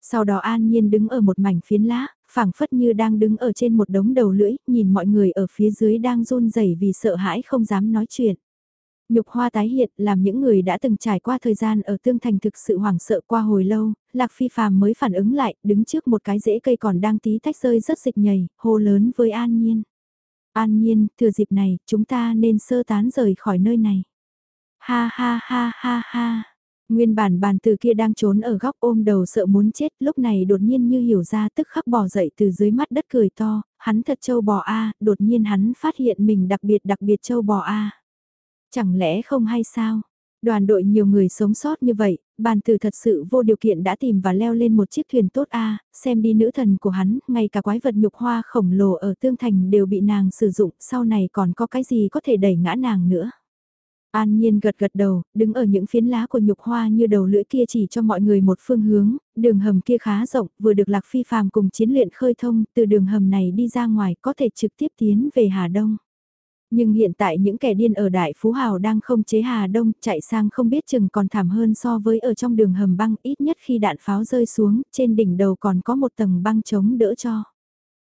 Sau đó An Nhiên đứng ở một mảnh phiến lá, phảng phất như đang đứng ở trên một đống đầu lưỡi, nhìn mọi người ở phía dưới đang run rẩy vì sợ hãi không dám nói chuyện. Nhục hoa tái hiện làm những người đã từng trải qua thời gian ở tương thành thực sự hoảng sợ qua hồi lâu, Lạc Phi phàm mới phản ứng lại, đứng trước một cái rễ cây còn đang tí tách rơi rất dịch nhầy, hô lớn với An Nhiên. An Nhiên, thừa dịp này, chúng ta nên sơ tán rời khỏi nơi này. Ha ha ha ha ha. Nguyên bản bàn từ kia đang trốn ở góc ôm đầu sợ muốn chết, lúc này đột nhiên như hiểu ra tức khắc bò dậy từ dưới mắt đất cười to, hắn thật châu bò a, đột nhiên hắn phát hiện mình đặc biệt đặc biệt châu bò a. Chẳng lẽ không hay sao? Đoàn đội nhiều người sống sót như vậy, bàn tử thật sự vô điều kiện đã tìm và leo lên một chiếc thuyền tốt a xem đi nữ thần của hắn, ngay cả quái vật nhục hoa khổng lồ ở tương thành đều bị nàng sử dụng, sau này còn có cái gì có thể đẩy ngã nàng nữa. An Nhiên gật gật đầu, đứng ở những phiến lá của nhục hoa như đầu lưỡi kia chỉ cho mọi người một phương hướng, đường hầm kia khá rộng, vừa được Lạc Phi phàm cùng chiến luyện khơi thông, từ đường hầm này đi ra ngoài có thể trực tiếp tiến về Hà Đông. Nhưng hiện tại những kẻ điên ở Đại Phú Hào đang không chế Hà Đông, chạy sang không biết chừng còn thảm hơn so với ở trong đường hầm băng, ít nhất khi đạn pháo rơi xuống, trên đỉnh đầu còn có một tầng băng chống đỡ cho.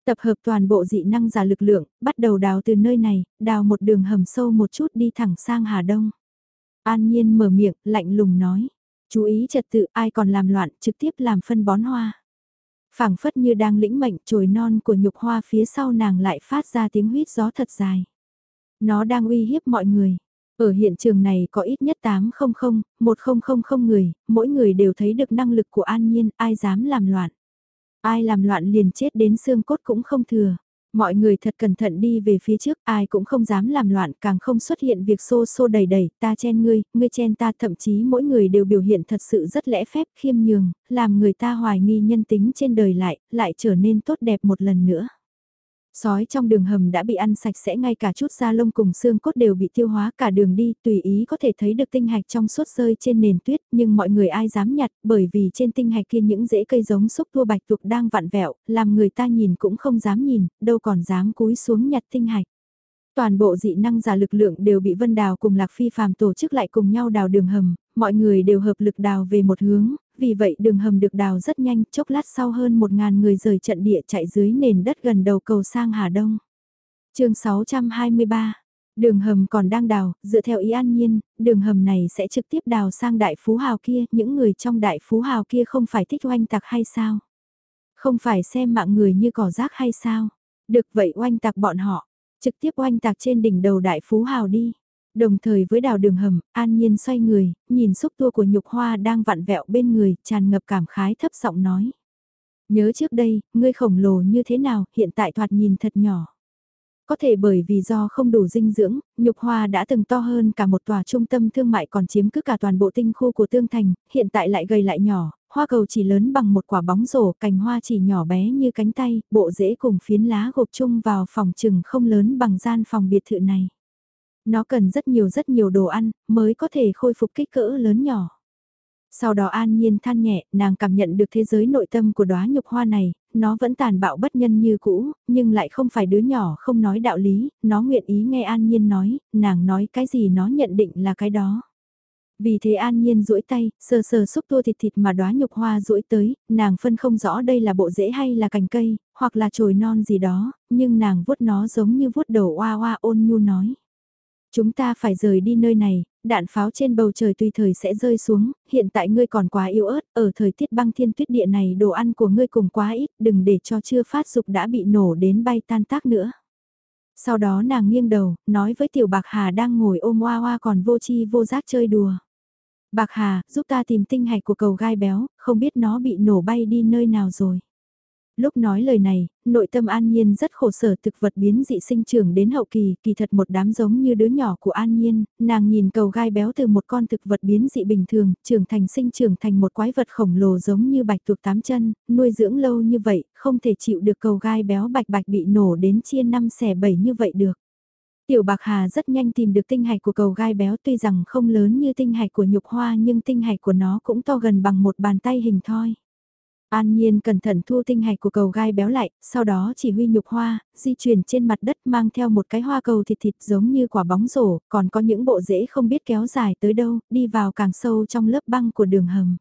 Tập hợp toàn bộ dị năng giả lực lượng, bắt đầu đào từ nơi này, đào một đường hầm sâu một chút đi thẳng sang Hà Đông. An Nhiên mở miệng, lạnh lùng nói. Chú ý trật tự ai còn làm loạn, trực tiếp làm phân bón hoa. phảng phất như đang lĩnh mệnh trồi non của nhục hoa phía sau nàng lại phát ra tiếng huyết gió thật dài. Nó đang uy hiếp mọi người. Ở hiện trường này có ít nhất 800, 1000 người, mỗi người đều thấy được năng lực của An Nhiên, ai dám làm loạn. Ai làm loạn liền chết đến xương cốt cũng không thừa. Mọi người thật cẩn thận đi về phía trước, ai cũng không dám làm loạn, càng không xuất hiện việc xô xô đầy đầy, ta chen ngươi, ngươi chen ta, thậm chí mỗi người đều biểu hiện thật sự rất lẽ phép, khiêm nhường, làm người ta hoài nghi nhân tính trên đời lại, lại trở nên tốt đẹp một lần nữa. Sói trong đường hầm đã bị ăn sạch sẽ ngay cả chút da lông cùng xương cốt đều bị tiêu hóa cả đường đi, tùy ý có thể thấy được tinh hạch trong suốt rơi trên nền tuyết, nhưng mọi người ai dám nhặt, bởi vì trên tinh hạch kia những rễ cây giống xúc tua bạch tuộc đang vặn vẹo, làm người ta nhìn cũng không dám nhìn, đâu còn dám cúi xuống nhặt tinh hạch. Toàn bộ dị năng giả lực lượng đều bị Vân Đào cùng Lạc Phi phàm tổ chức lại cùng nhau đào đường hầm, mọi người đều hợp lực đào về một hướng, vì vậy đường hầm được đào rất nhanh, chốc lát sau hơn 1.000 người rời trận địa chạy dưới nền đất gần đầu cầu sang Hà Đông. chương 623 Đường hầm còn đang đào, dựa theo ý an nhiên, đường hầm này sẽ trực tiếp đào sang đại phú hào kia, những người trong đại phú hào kia không phải thích oanh tạc hay sao? Không phải xem mạng người như cỏ rác hay sao? Được vậy oanh tạc bọn họ, trực tiếp oanh tạc trên đỉnh đầu đại phú hào đi. Đồng thời với đào đường hầm, an nhiên xoay người, nhìn xúc tua của nhục hoa đang vặn vẹo bên người, tràn ngập cảm khái thấp giọng nói. Nhớ trước đây, ngươi khổng lồ như thế nào, hiện tại thoạt nhìn thật nhỏ. Có thể bởi vì do không đủ dinh dưỡng, nhục hoa đã từng to hơn cả một tòa trung tâm thương mại còn chiếm cứ cả toàn bộ tinh khu của tương thành, hiện tại lại gầy lại nhỏ, hoa cầu chỉ lớn bằng một quả bóng rổ, cành hoa chỉ nhỏ bé như cánh tay, bộ rễ cùng phiến lá gộp chung vào phòng trừng không lớn bằng gian phòng biệt thự này. Nó cần rất nhiều rất nhiều đồ ăn, mới có thể khôi phục kích cỡ lớn nhỏ. Sau đó an nhiên than nhẹ, nàng cảm nhận được thế giới nội tâm của đóa nhục hoa này, nó vẫn tàn bạo bất nhân như cũ, nhưng lại không phải đứa nhỏ không nói đạo lý, nó nguyện ý nghe an nhiên nói, nàng nói cái gì nó nhận định là cái đó. Vì thế an nhiên duỗi tay, sờ sờ xúc tua thịt thịt mà đóa nhục hoa duỗi tới, nàng phân không rõ đây là bộ rễ hay là cành cây, hoặc là chồi non gì đó, nhưng nàng vuốt nó giống như vuốt đầu oa oa ôn nhu nói. Chúng ta phải rời đi nơi này, đạn pháo trên bầu trời tùy thời sẽ rơi xuống, hiện tại ngươi còn quá yếu ớt, ở thời tiết băng thiên tuyết địa này đồ ăn của ngươi cùng quá ít, đừng để cho chưa phát dục đã bị nổ đến bay tan tác nữa. Sau đó nàng nghiêng đầu, nói với tiểu bạc hà đang ngồi ôm hoa hoa còn vô chi vô giác chơi đùa. Bạc hà, giúp ta tìm tinh hạch của cầu gai béo, không biết nó bị nổ bay đi nơi nào rồi. Lúc nói lời này, nội tâm An Nhiên rất khổ sở thực vật biến dị sinh trưởng đến hậu kỳ, kỳ thật một đám giống như đứa nhỏ của An Nhiên, nàng nhìn cầu gai béo từ một con thực vật biến dị bình thường, trưởng thành sinh trưởng thành một quái vật khổng lồ giống như bạch tuộc tám chân, nuôi dưỡng lâu như vậy, không thể chịu được cầu gai béo bạch bạch bị nổ đến chia năm xẻ bảy như vậy được. Tiểu Bạc Hà rất nhanh tìm được tinh hạch của cầu gai béo tuy rằng không lớn như tinh hạch của nhục hoa nhưng tinh hạch của nó cũng to gần bằng một bàn tay hình thoi. An Nhiên cẩn thận thu tinh hạch của cầu gai béo lại, sau đó chỉ huy nhục hoa, di chuyển trên mặt đất mang theo một cái hoa cầu thịt thịt giống như quả bóng rổ, còn có những bộ rễ không biết kéo dài tới đâu, đi vào càng sâu trong lớp băng của đường hầm.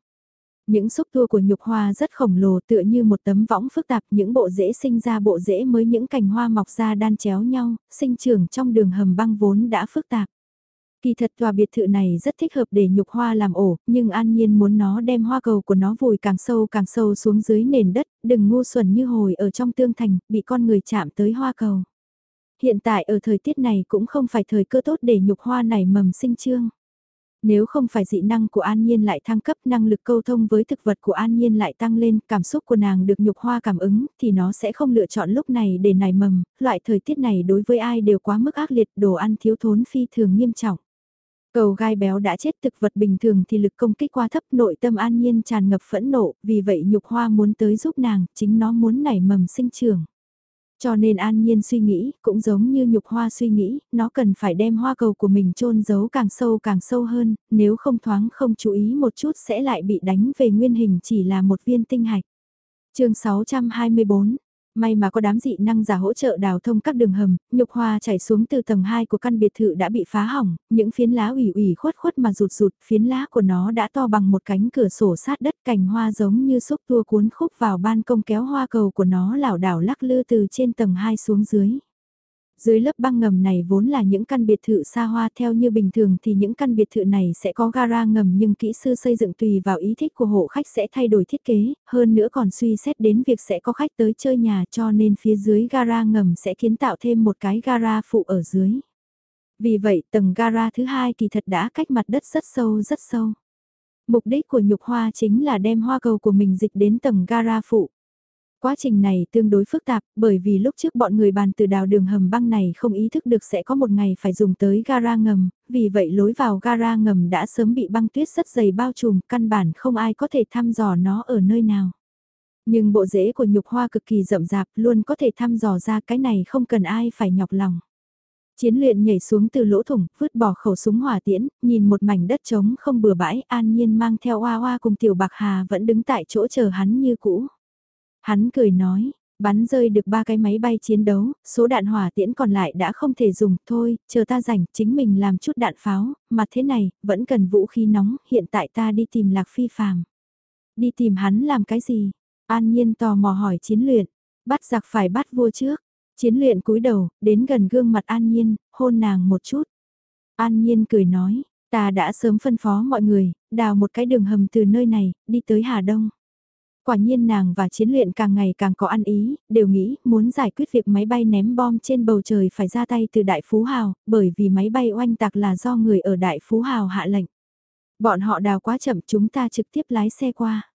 Những xúc tua của nhục hoa rất khổng lồ tựa như một tấm võng phức tạp, những bộ rễ sinh ra bộ rễ mới những cành hoa mọc ra đan chéo nhau, sinh trưởng trong đường hầm băng vốn đã phức tạp. Kỳ thật tòa biệt thự này rất thích hợp để nhục hoa làm ổ, nhưng an nhiên muốn nó đem hoa cầu của nó vùi càng sâu càng sâu xuống dưới nền đất, đừng ngu xuẩn như hồi ở trong tương thành, bị con người chạm tới hoa cầu. Hiện tại ở thời tiết này cũng không phải thời cơ tốt để nhục hoa này mầm sinh trương. Nếu không phải dị năng của An Nhiên lại thăng cấp năng lực câu thông với thực vật của An Nhiên lại tăng lên, cảm xúc của nàng được nhục hoa cảm ứng, thì nó sẽ không lựa chọn lúc này để nảy mầm, loại thời tiết này đối với ai đều quá mức ác liệt, đồ ăn thiếu thốn phi thường nghiêm trọng. Cầu gai béo đã chết thực vật bình thường thì lực công kích quá thấp nội tâm an nhiên tràn ngập phẫn nộ, vì vậy nhục hoa muốn tới giúp nàng, chính nó muốn nảy mầm sinh trưởng. Cho nên an nhiên suy nghĩ, cũng giống như nhục hoa suy nghĩ, nó cần phải đem hoa cầu của mình chôn giấu càng sâu càng sâu hơn, nếu không thoáng không chú ý một chút sẽ lại bị đánh về nguyên hình chỉ là một viên tinh hạch. chương 624 May mà có đám dị năng giả hỗ trợ đào thông các đường hầm, nhục hoa chảy xuống từ tầng 2 của căn biệt thự đã bị phá hỏng, những phiến lá ủy ủy khuất khuất mà rụt rụt, phiến lá của nó đã to bằng một cánh cửa sổ sát đất cành hoa giống như xúc tua cuốn khúc vào ban công kéo hoa cầu của nó lảo đảo lắc lư từ trên tầng 2 xuống dưới. Dưới lớp băng ngầm này vốn là những căn biệt thự xa hoa theo như bình thường thì những căn biệt thự này sẽ có gara ngầm nhưng kỹ sư xây dựng tùy vào ý thích của hộ khách sẽ thay đổi thiết kế, hơn nữa còn suy xét đến việc sẽ có khách tới chơi nhà cho nên phía dưới gara ngầm sẽ kiến tạo thêm một cái gara phụ ở dưới. Vì vậy tầng gara thứ hai kỳ thật đã cách mặt đất rất sâu rất sâu. Mục đích của nhục hoa chính là đem hoa cầu của mình dịch đến tầng gara phụ. Quá trình này tương đối phức tạp bởi vì lúc trước bọn người bàn từ đào đường hầm băng này không ý thức được sẽ có một ngày phải dùng tới gara ngầm, vì vậy lối vào gara ngầm đã sớm bị băng tuyết rất dày bao trùm, căn bản không ai có thể thăm dò nó ở nơi nào. Nhưng bộ rễ của nhục hoa cực kỳ rậm rạp luôn có thể thăm dò ra cái này không cần ai phải nhọc lòng. Chiến luyện nhảy xuống từ lỗ thủng, vứt bỏ khẩu súng hỏa tiễn, nhìn một mảnh đất trống không bừa bãi, an nhiên mang theo hoa hoa cùng tiểu bạc hà vẫn đứng tại chỗ chờ hắn như cũ. Hắn cười nói, bắn rơi được ba cái máy bay chiến đấu, số đạn hỏa tiễn còn lại đã không thể dùng, thôi, chờ ta rảnh, chính mình làm chút đạn pháo, mà thế này, vẫn cần vũ khí nóng, hiện tại ta đi tìm lạc phi phàm. Đi tìm hắn làm cái gì? An nhiên tò mò hỏi chiến luyện, bắt giặc phải bắt vua trước. Chiến luyện cúi đầu, đến gần gương mặt an nhiên, hôn nàng một chút. An nhiên cười nói, ta đã sớm phân phó mọi người, đào một cái đường hầm từ nơi này, đi tới Hà Đông. Quả nhiên nàng và chiến luyện càng ngày càng có ăn ý, đều nghĩ muốn giải quyết việc máy bay ném bom trên bầu trời phải ra tay từ Đại Phú Hào, bởi vì máy bay oanh tạc là do người ở Đại Phú Hào hạ lệnh. Bọn họ đào quá chậm chúng ta trực tiếp lái xe qua.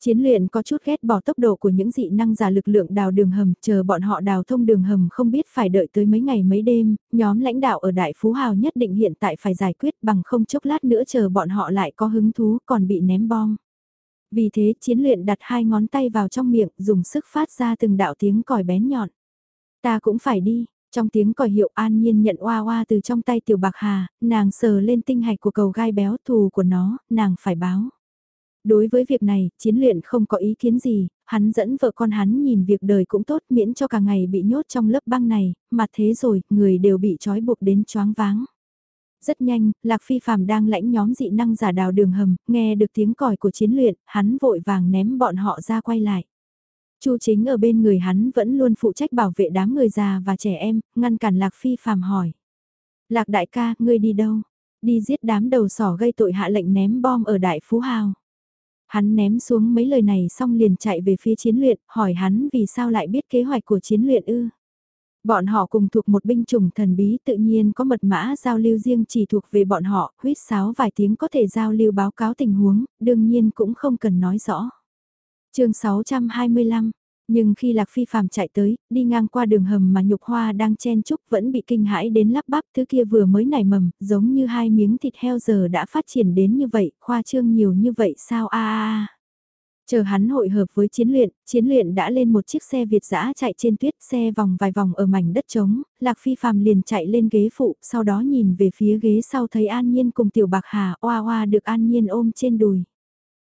Chiến luyện có chút ghét bỏ tốc độ của những dị năng giả lực lượng đào đường hầm, chờ bọn họ đào thông đường hầm không biết phải đợi tới mấy ngày mấy đêm, nhóm lãnh đạo ở Đại Phú Hào nhất định hiện tại phải giải quyết bằng không chốc lát nữa chờ bọn họ lại có hứng thú còn bị ném bom. Vì thế chiến luyện đặt hai ngón tay vào trong miệng dùng sức phát ra từng đạo tiếng còi bén nhọn. Ta cũng phải đi, trong tiếng còi hiệu an nhiên nhận oa oa từ trong tay tiểu bạc hà, nàng sờ lên tinh hạch của cầu gai béo thù của nó, nàng phải báo. Đối với việc này, chiến luyện không có ý kiến gì, hắn dẫn vợ con hắn nhìn việc đời cũng tốt miễn cho cả ngày bị nhốt trong lớp băng này, mà thế rồi, người đều bị trói buộc đến choáng váng. Rất nhanh, Lạc Phi Phạm đang lãnh nhóm dị năng giả đào đường hầm, nghe được tiếng còi của chiến luyện, hắn vội vàng ném bọn họ ra quay lại. Chu chính ở bên người hắn vẫn luôn phụ trách bảo vệ đám người già và trẻ em, ngăn cản Lạc Phi Phạm hỏi. Lạc đại ca, ngươi đi đâu? Đi giết đám đầu sỏ gây tội hạ lệnh ném bom ở Đại Phú Hào. Hắn ném xuống mấy lời này xong liền chạy về phía chiến luyện, hỏi hắn vì sao lại biết kế hoạch của chiến luyện ư. Bọn họ cùng thuộc một binh chủng thần bí tự nhiên có mật mã giao lưu riêng chỉ thuộc về bọn họ, huyết sáo vài tiếng có thể giao lưu báo cáo tình huống, đương nhiên cũng không cần nói rõ. chương 625 nhưng khi Lạc Phi phàm chạy tới, đi ngang qua đường hầm mà nhục hoa đang chen chúc vẫn bị kinh hãi đến lắp bắp thứ kia vừa mới nảy mầm, giống như hai miếng thịt heo giờ đã phát triển đến như vậy, khoa trương nhiều như vậy sao a a Chờ hắn hội hợp với chiến luyện, chiến luyện đã lên một chiếc xe Việt dã chạy trên tuyết xe vòng vài vòng ở mảnh đất trống, Lạc Phi phàm liền chạy lên ghế phụ, sau đó nhìn về phía ghế sau thấy An Nhiên cùng Tiểu Bạc Hà oa oa được An Nhiên ôm trên đùi.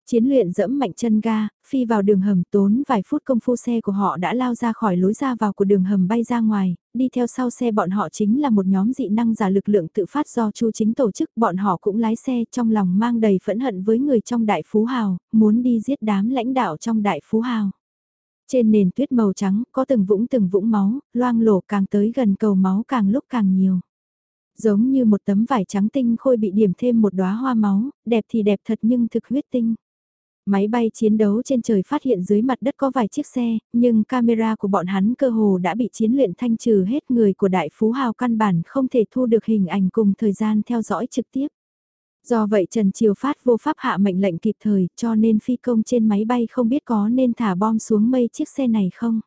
Chiến luyện dẫm mạnh chân ga, phi vào đường hầm tốn vài phút công phu xe của họ đã lao ra khỏi lối ra vào của đường hầm bay ra ngoài, đi theo sau xe bọn họ chính là một nhóm dị năng giả lực lượng tự phát do Chu chính tổ chức, bọn họ cũng lái xe trong lòng mang đầy phẫn hận với người trong đại phú hào, muốn đi giết đám lãnh đạo trong đại phú hào. Trên nền tuyết màu trắng có từng vũng từng vũng máu, loang lổ càng tới gần cầu máu càng lúc càng nhiều. Giống như một tấm vải trắng tinh khôi bị điểm thêm một đóa hoa máu, đẹp thì đẹp thật nhưng thực huyết tinh. Máy bay chiến đấu trên trời phát hiện dưới mặt đất có vài chiếc xe, nhưng camera của bọn hắn cơ hồ đã bị chiến luyện thanh trừ hết người của đại phú hào căn bản không thể thu được hình ảnh cùng thời gian theo dõi trực tiếp. Do vậy Trần Triều Phát vô pháp hạ mệnh lệnh kịp thời cho nên phi công trên máy bay không biết có nên thả bom xuống mây chiếc xe này không.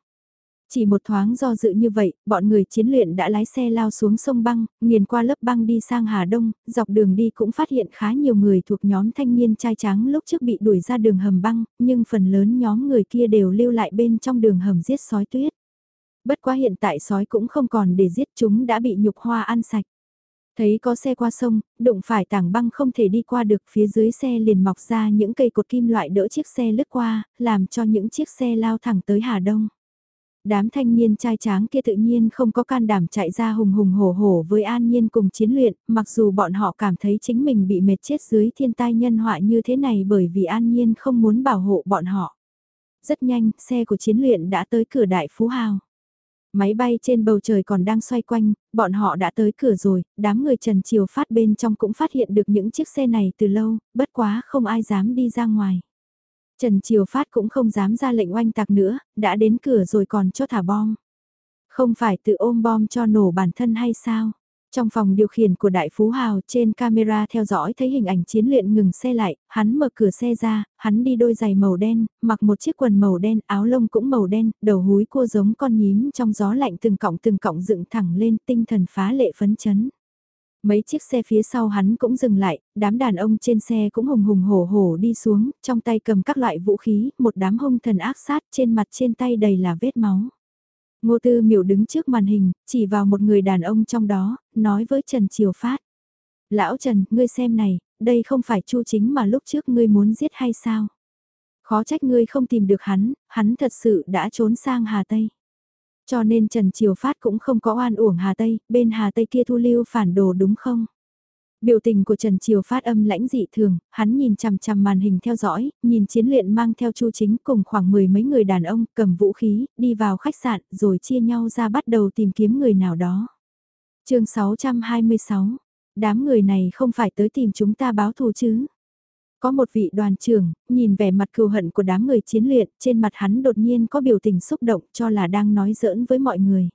Chỉ một thoáng do dự như vậy, bọn người chiến luyện đã lái xe lao xuống sông băng, nghiền qua lớp băng đi sang Hà Đông, dọc đường đi cũng phát hiện khá nhiều người thuộc nhóm thanh niên trai trắng lúc trước bị đuổi ra đường hầm băng, nhưng phần lớn nhóm người kia đều lưu lại bên trong đường hầm giết sói tuyết. Bất quá hiện tại sói cũng không còn để giết chúng đã bị nhục hoa ăn sạch. Thấy có xe qua sông, đụng phải tảng băng không thể đi qua được phía dưới xe liền mọc ra những cây cột kim loại đỡ chiếc xe lướt qua, làm cho những chiếc xe lao thẳng tới Hà Đông đám thanh niên trai tráng kia tự nhiên không có can đảm chạy ra hùng hùng hổ hổ với an nhiên cùng chiến luyện, mặc dù bọn họ cảm thấy chính mình bị mệt chết dưới thiên tai nhân họa như thế này bởi vì an nhiên không muốn bảo hộ bọn họ. Rất nhanh, xe của chiến luyện đã tới cửa đại phú hào. Máy bay trên bầu trời còn đang xoay quanh, bọn họ đã tới cửa rồi, đám người Trần Triều Phát bên trong cũng phát hiện được những chiếc xe này từ lâu, bất quá không ai dám đi ra ngoài. Trần Triều Phát cũng không dám ra lệnh oanh tạc nữa, đã đến cửa rồi còn cho thả bom. Không phải tự ôm bom cho nổ bản thân hay sao? Trong phòng điều khiển của Đại Phú Hào trên camera theo dõi thấy hình ảnh chiến luyện ngừng xe lại, hắn mở cửa xe ra, hắn đi đôi giày màu đen, mặc một chiếc quần màu đen, áo lông cũng màu đen, đầu húi cua giống con nhím trong gió lạnh từng cọng từng cọng dựng thẳng lên tinh thần phá lệ phấn chấn. Mấy chiếc xe phía sau hắn cũng dừng lại, đám đàn ông trên xe cũng hùng hùng hổ hổ đi xuống, trong tay cầm các loại vũ khí, một đám hung thần ác sát trên mặt trên tay đầy là vết máu. Ngô Tư miểu đứng trước màn hình, chỉ vào một người đàn ông trong đó, nói với Trần Triều Phát. Lão Trần, ngươi xem này, đây không phải chu chính mà lúc trước ngươi muốn giết hay sao? Khó trách ngươi không tìm được hắn, hắn thật sự đã trốn sang Hà Tây. Cho nên Trần Triều Phát cũng không có oan uổng Hà Tây, bên Hà Tây kia thu lưu phản đồ đúng không? Biểu tình của Trần Triều Phát âm lãnh dị thường, hắn nhìn chằm chằm màn hình theo dõi, nhìn chiến luyện mang theo Chu Chính cùng khoảng mười mấy người đàn ông cầm vũ khí, đi vào khách sạn rồi chia nhau ra bắt đầu tìm kiếm người nào đó. chương 626, đám người này không phải tới tìm chúng ta báo thù chứ? Có một vị đoàn trưởng, nhìn vẻ mặt cừu hận của đám người chiến luyện, trên mặt hắn đột nhiên có biểu tình xúc động cho là đang nói giỡn với mọi người.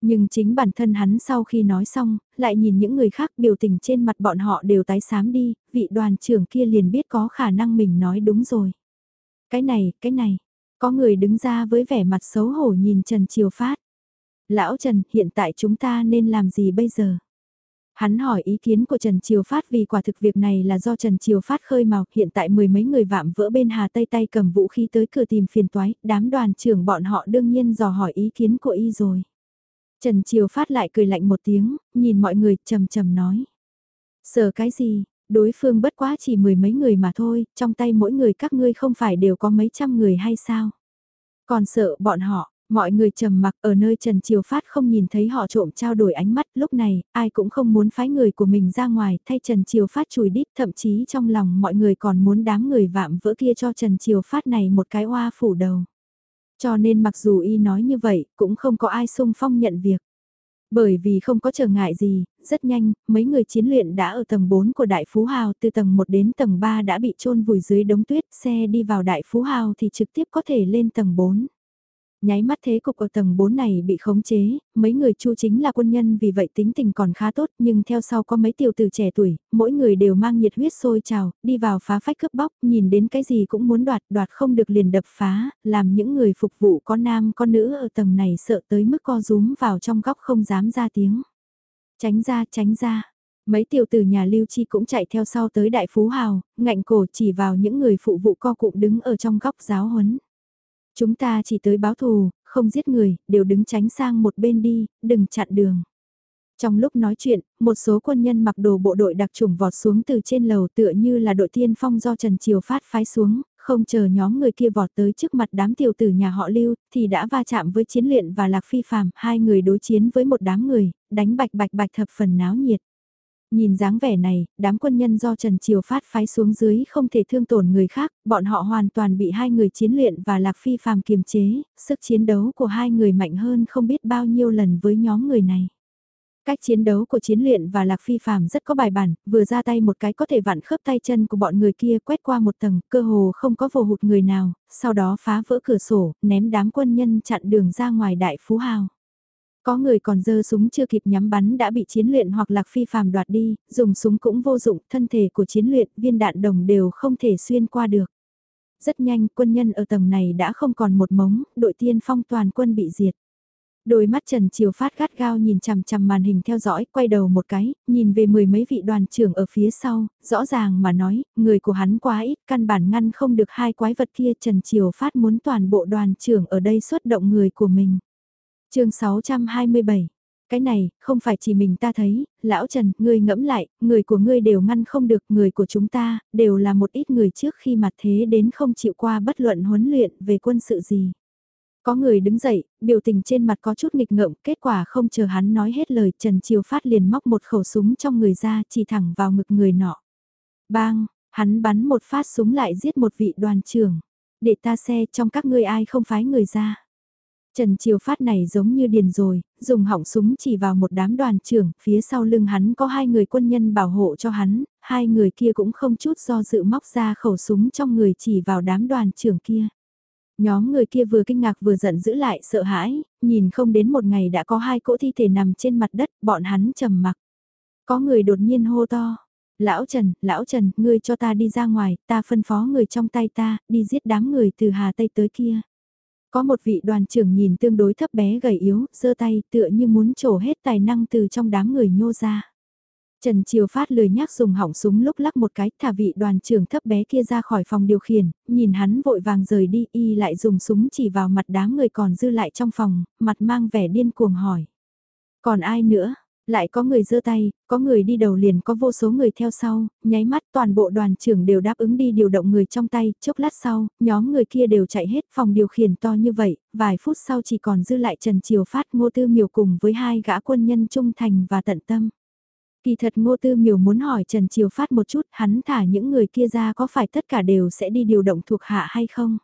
Nhưng chính bản thân hắn sau khi nói xong, lại nhìn những người khác biểu tình trên mặt bọn họ đều tái xám đi, vị đoàn trưởng kia liền biết có khả năng mình nói đúng rồi. Cái này, cái này, có người đứng ra với vẻ mặt xấu hổ nhìn Trần Triều Phát. Lão Trần, hiện tại chúng ta nên làm gì bây giờ? Hắn hỏi ý kiến của Trần Triều Phát vì quả thực việc này là do Trần Triều Phát khơi mào, hiện tại mười mấy người vạm vỡ bên Hà Tây tay cầm vũ khí tới cửa tìm phiền toái, đám đoàn trưởng bọn họ đương nhiên dò hỏi ý kiến của y rồi. Trần Triều Phát lại cười lạnh một tiếng, nhìn mọi người trầm trầm nói. Sợ cái gì, đối phương bất quá chỉ mười mấy người mà thôi, trong tay mỗi người các ngươi không phải đều có mấy trăm người hay sao? Còn sợ bọn họ, Mọi người trầm mặc ở nơi Trần Triều Phát không nhìn thấy họ trộm trao đổi ánh mắt lúc này, ai cũng không muốn phái người của mình ra ngoài thay Trần Triều Phát chùi đít thậm chí trong lòng mọi người còn muốn đám người vạm vỡ kia cho Trần Triều Phát này một cái oa phủ đầu. Cho nên mặc dù y nói như vậy, cũng không có ai sung phong nhận việc. Bởi vì không có trở ngại gì, rất nhanh, mấy người chiến luyện đã ở tầng 4 của Đại Phú Hào từ tầng 1 đến tầng 3 đã bị trôn vùi dưới đống tuyết, xe đi vào Đại Phú Hào thì trực tiếp có thể lên tầng 4. Nháy mắt thế cục ở tầng 4 này bị khống chế, mấy người chu chính là quân nhân vì vậy tính tình còn khá tốt nhưng theo sau có mấy tiểu tử trẻ tuổi, mỗi người đều mang nhiệt huyết sôi trào, đi vào phá phách cướp bóc, nhìn đến cái gì cũng muốn đoạt, đoạt không được liền đập phá, làm những người phục vụ có nam có nữ ở tầng này sợ tới mức co rúm vào trong góc không dám ra tiếng. Tránh ra, tránh ra. Mấy tiểu tử nhà lưu chi cũng chạy theo sau tới đại phú hào, ngạnh cổ chỉ vào những người phụ vụ co cụm đứng ở trong góc giáo huấn. Chúng ta chỉ tới báo thù, không giết người, đều đứng tránh sang một bên đi, đừng chặn đường. Trong lúc nói chuyện, một số quân nhân mặc đồ bộ đội đặc trùng vọt xuống từ trên lầu tựa như là đội tiên phong do Trần Triều Phát phái xuống, không chờ nhóm người kia vọt tới trước mặt đám tiểu tử nhà họ Lưu, thì đã va chạm với chiến luyện và Lạc Phi Phàm hai người đối chiến với một đám người, đánh bạch bạch bạch thập phần náo nhiệt. Nhìn dáng vẻ này, đám quân nhân do Trần Triều Phát phái xuống dưới không thể thương tổn người khác, bọn họ hoàn toàn bị hai người chiến luyện và Lạc Phi Phàm kiềm chế, sức chiến đấu của hai người mạnh hơn không biết bao nhiêu lần với nhóm người này. Cách chiến đấu của chiến luyện và lạc phi phàm rất có bài bản, vừa ra tay một cái có thể vặn khớp tay chân của bọn người kia quét qua một tầng, cơ hồ không có vồ hụt người nào, sau đó phá vỡ cửa sổ, ném đám quân nhân chặn đường ra ngoài đại phú hào. Có người còn dơ súng chưa kịp nhắm bắn đã bị chiến luyện hoặc lạc phi phàm đoạt đi, dùng súng cũng vô dụng, thân thể của chiến luyện, viên đạn đồng đều không thể xuyên qua được. Rất nhanh, quân nhân ở tầng này đã không còn một mống, đội tiên phong toàn quân bị diệt. Đôi mắt Trần Triều Phát gắt gao nhìn chằm chằm màn hình theo dõi, quay đầu một cái, nhìn về mười mấy vị đoàn trưởng ở phía sau, rõ ràng mà nói, người của hắn quá ít, căn bản ngăn không được hai quái vật kia Trần Triều Phát muốn toàn bộ đoàn trưởng ở đây xuất động người của mình chương 627 cái này, không phải chỉ mình ta thấy, lão Trần, ngươi ngẫm lại, người của ngươi đều ngăn không được, người của chúng ta, đều là một ít người trước khi mặt thế đến không chịu qua bất luận huấn luyện về quân sự gì. Có người đứng dậy, biểu tình trên mặt có chút nghịch ngợm, kết quả không chờ hắn nói hết lời, Trần Triều Phát liền móc một khẩu súng trong người ra, chỉ thẳng vào ngực người nọ. Bang, hắn bắn một phát súng lại giết một vị đoàn trưởng. Để ta xe trong các ngươi ai không phái người ra. Trần Triều Phát này giống như điền rồi, dùng hỏng súng chỉ vào một đám đoàn trưởng, phía sau lưng hắn có hai người quân nhân bảo hộ cho hắn, hai người kia cũng không chút do dự móc ra khẩu súng trong người chỉ vào đám đoàn trưởng kia. Nhóm người kia vừa kinh ngạc vừa giận dữ lại sợ hãi, nhìn không đến một ngày đã có hai cỗ thi thể nằm trên mặt đất, bọn hắn trầm mặc. Có người đột nhiên hô to. Lão Trần, Lão Trần, ngươi cho ta đi ra ngoài, ta phân phó người trong tay ta, đi giết đám người từ Hà Tây tới kia. Có một vị đoàn trưởng nhìn tương đối thấp bé gầy yếu, giơ tay tựa như muốn trổ hết tài năng từ trong đám người nhô ra. Trần Triều Phát lười nhác dùng hỏng súng lúc lắc một cái, thả vị đoàn trưởng thấp bé kia ra khỏi phòng điều khiển, nhìn hắn vội vàng rời đi, y lại dùng súng chỉ vào mặt đám người còn dư lại trong phòng, mặt mang vẻ điên cuồng hỏi. Còn ai nữa? Lại có người giơ tay, có người đi đầu liền có vô số người theo sau, nháy mắt toàn bộ đoàn trưởng đều đáp ứng đi điều động người trong tay, chốc lát sau, nhóm người kia đều chạy hết phòng điều khiển to như vậy, vài phút sau chỉ còn dư lại Trần Triều Phát ngô tư miều cùng với hai gã quân nhân trung thành và tận tâm. Kỳ thật ngô tư miều muốn hỏi Trần Triều Phát một chút hắn thả những người kia ra có phải tất cả đều sẽ đi điều động thuộc hạ hay không?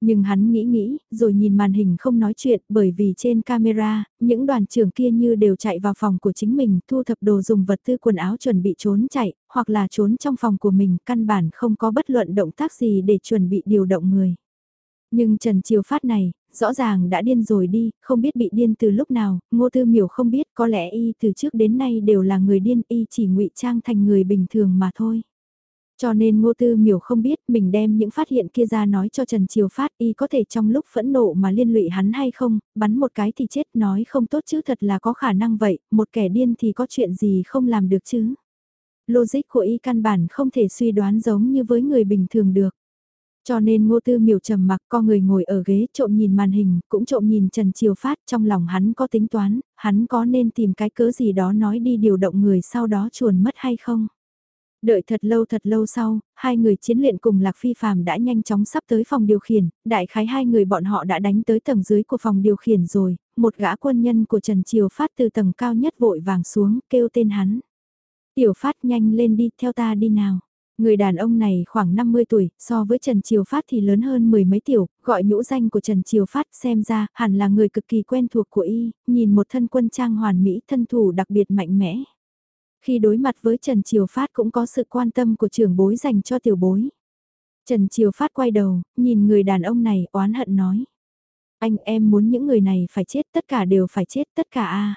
Nhưng hắn nghĩ nghĩ, rồi nhìn màn hình không nói chuyện bởi vì trên camera, những đoàn trưởng kia như đều chạy vào phòng của chính mình thu thập đồ dùng vật tư quần áo chuẩn bị trốn chạy, hoặc là trốn trong phòng của mình căn bản không có bất luận động tác gì để chuẩn bị điều động người. Nhưng Trần Triều Phát này, rõ ràng đã điên rồi đi, không biết bị điên từ lúc nào, ngô tư miểu không biết có lẽ y từ trước đến nay đều là người điên y chỉ ngụy trang thành người bình thường mà thôi. Cho nên ngô tư miểu không biết mình đem những phát hiện kia ra nói cho Trần Triều Phát y có thể trong lúc phẫn nộ mà liên lụy hắn hay không, bắn một cái thì chết nói không tốt chứ thật là có khả năng vậy, một kẻ điên thì có chuyện gì không làm được chứ. Logic của y căn bản không thể suy đoán giống như với người bình thường được. Cho nên ngô tư miểu trầm mặc co người ngồi ở ghế trộm nhìn màn hình, cũng trộm nhìn Trần Triều Phát trong lòng hắn có tính toán, hắn có nên tìm cái cớ gì đó nói đi điều động người sau đó chuồn mất hay không. Đợi thật lâu thật lâu sau, hai người chiến luyện cùng Lạc Phi Phạm đã nhanh chóng sắp tới phòng điều khiển, đại khái hai người bọn họ đã đánh tới tầng dưới của phòng điều khiển rồi, một gã quân nhân của Trần Triều Phát từ tầng cao nhất vội vàng xuống, kêu tên hắn. Tiểu Phát nhanh lên đi, theo ta đi nào. Người đàn ông này khoảng 50 tuổi, so với Trần Triều Phát thì lớn hơn mười mấy tiểu, gọi nhũ danh của Trần Triều Phát xem ra hẳn là người cực kỳ quen thuộc của y, nhìn một thân quân trang hoàn mỹ thân thủ đặc biệt mạnh mẽ. Khi đối mặt với Trần Triều Phát cũng có sự quan tâm của trưởng bối dành cho tiểu bối. Trần Triều Phát quay đầu, nhìn người đàn ông này oán hận nói. Anh em muốn những người này phải chết tất cả đều phải chết tất cả a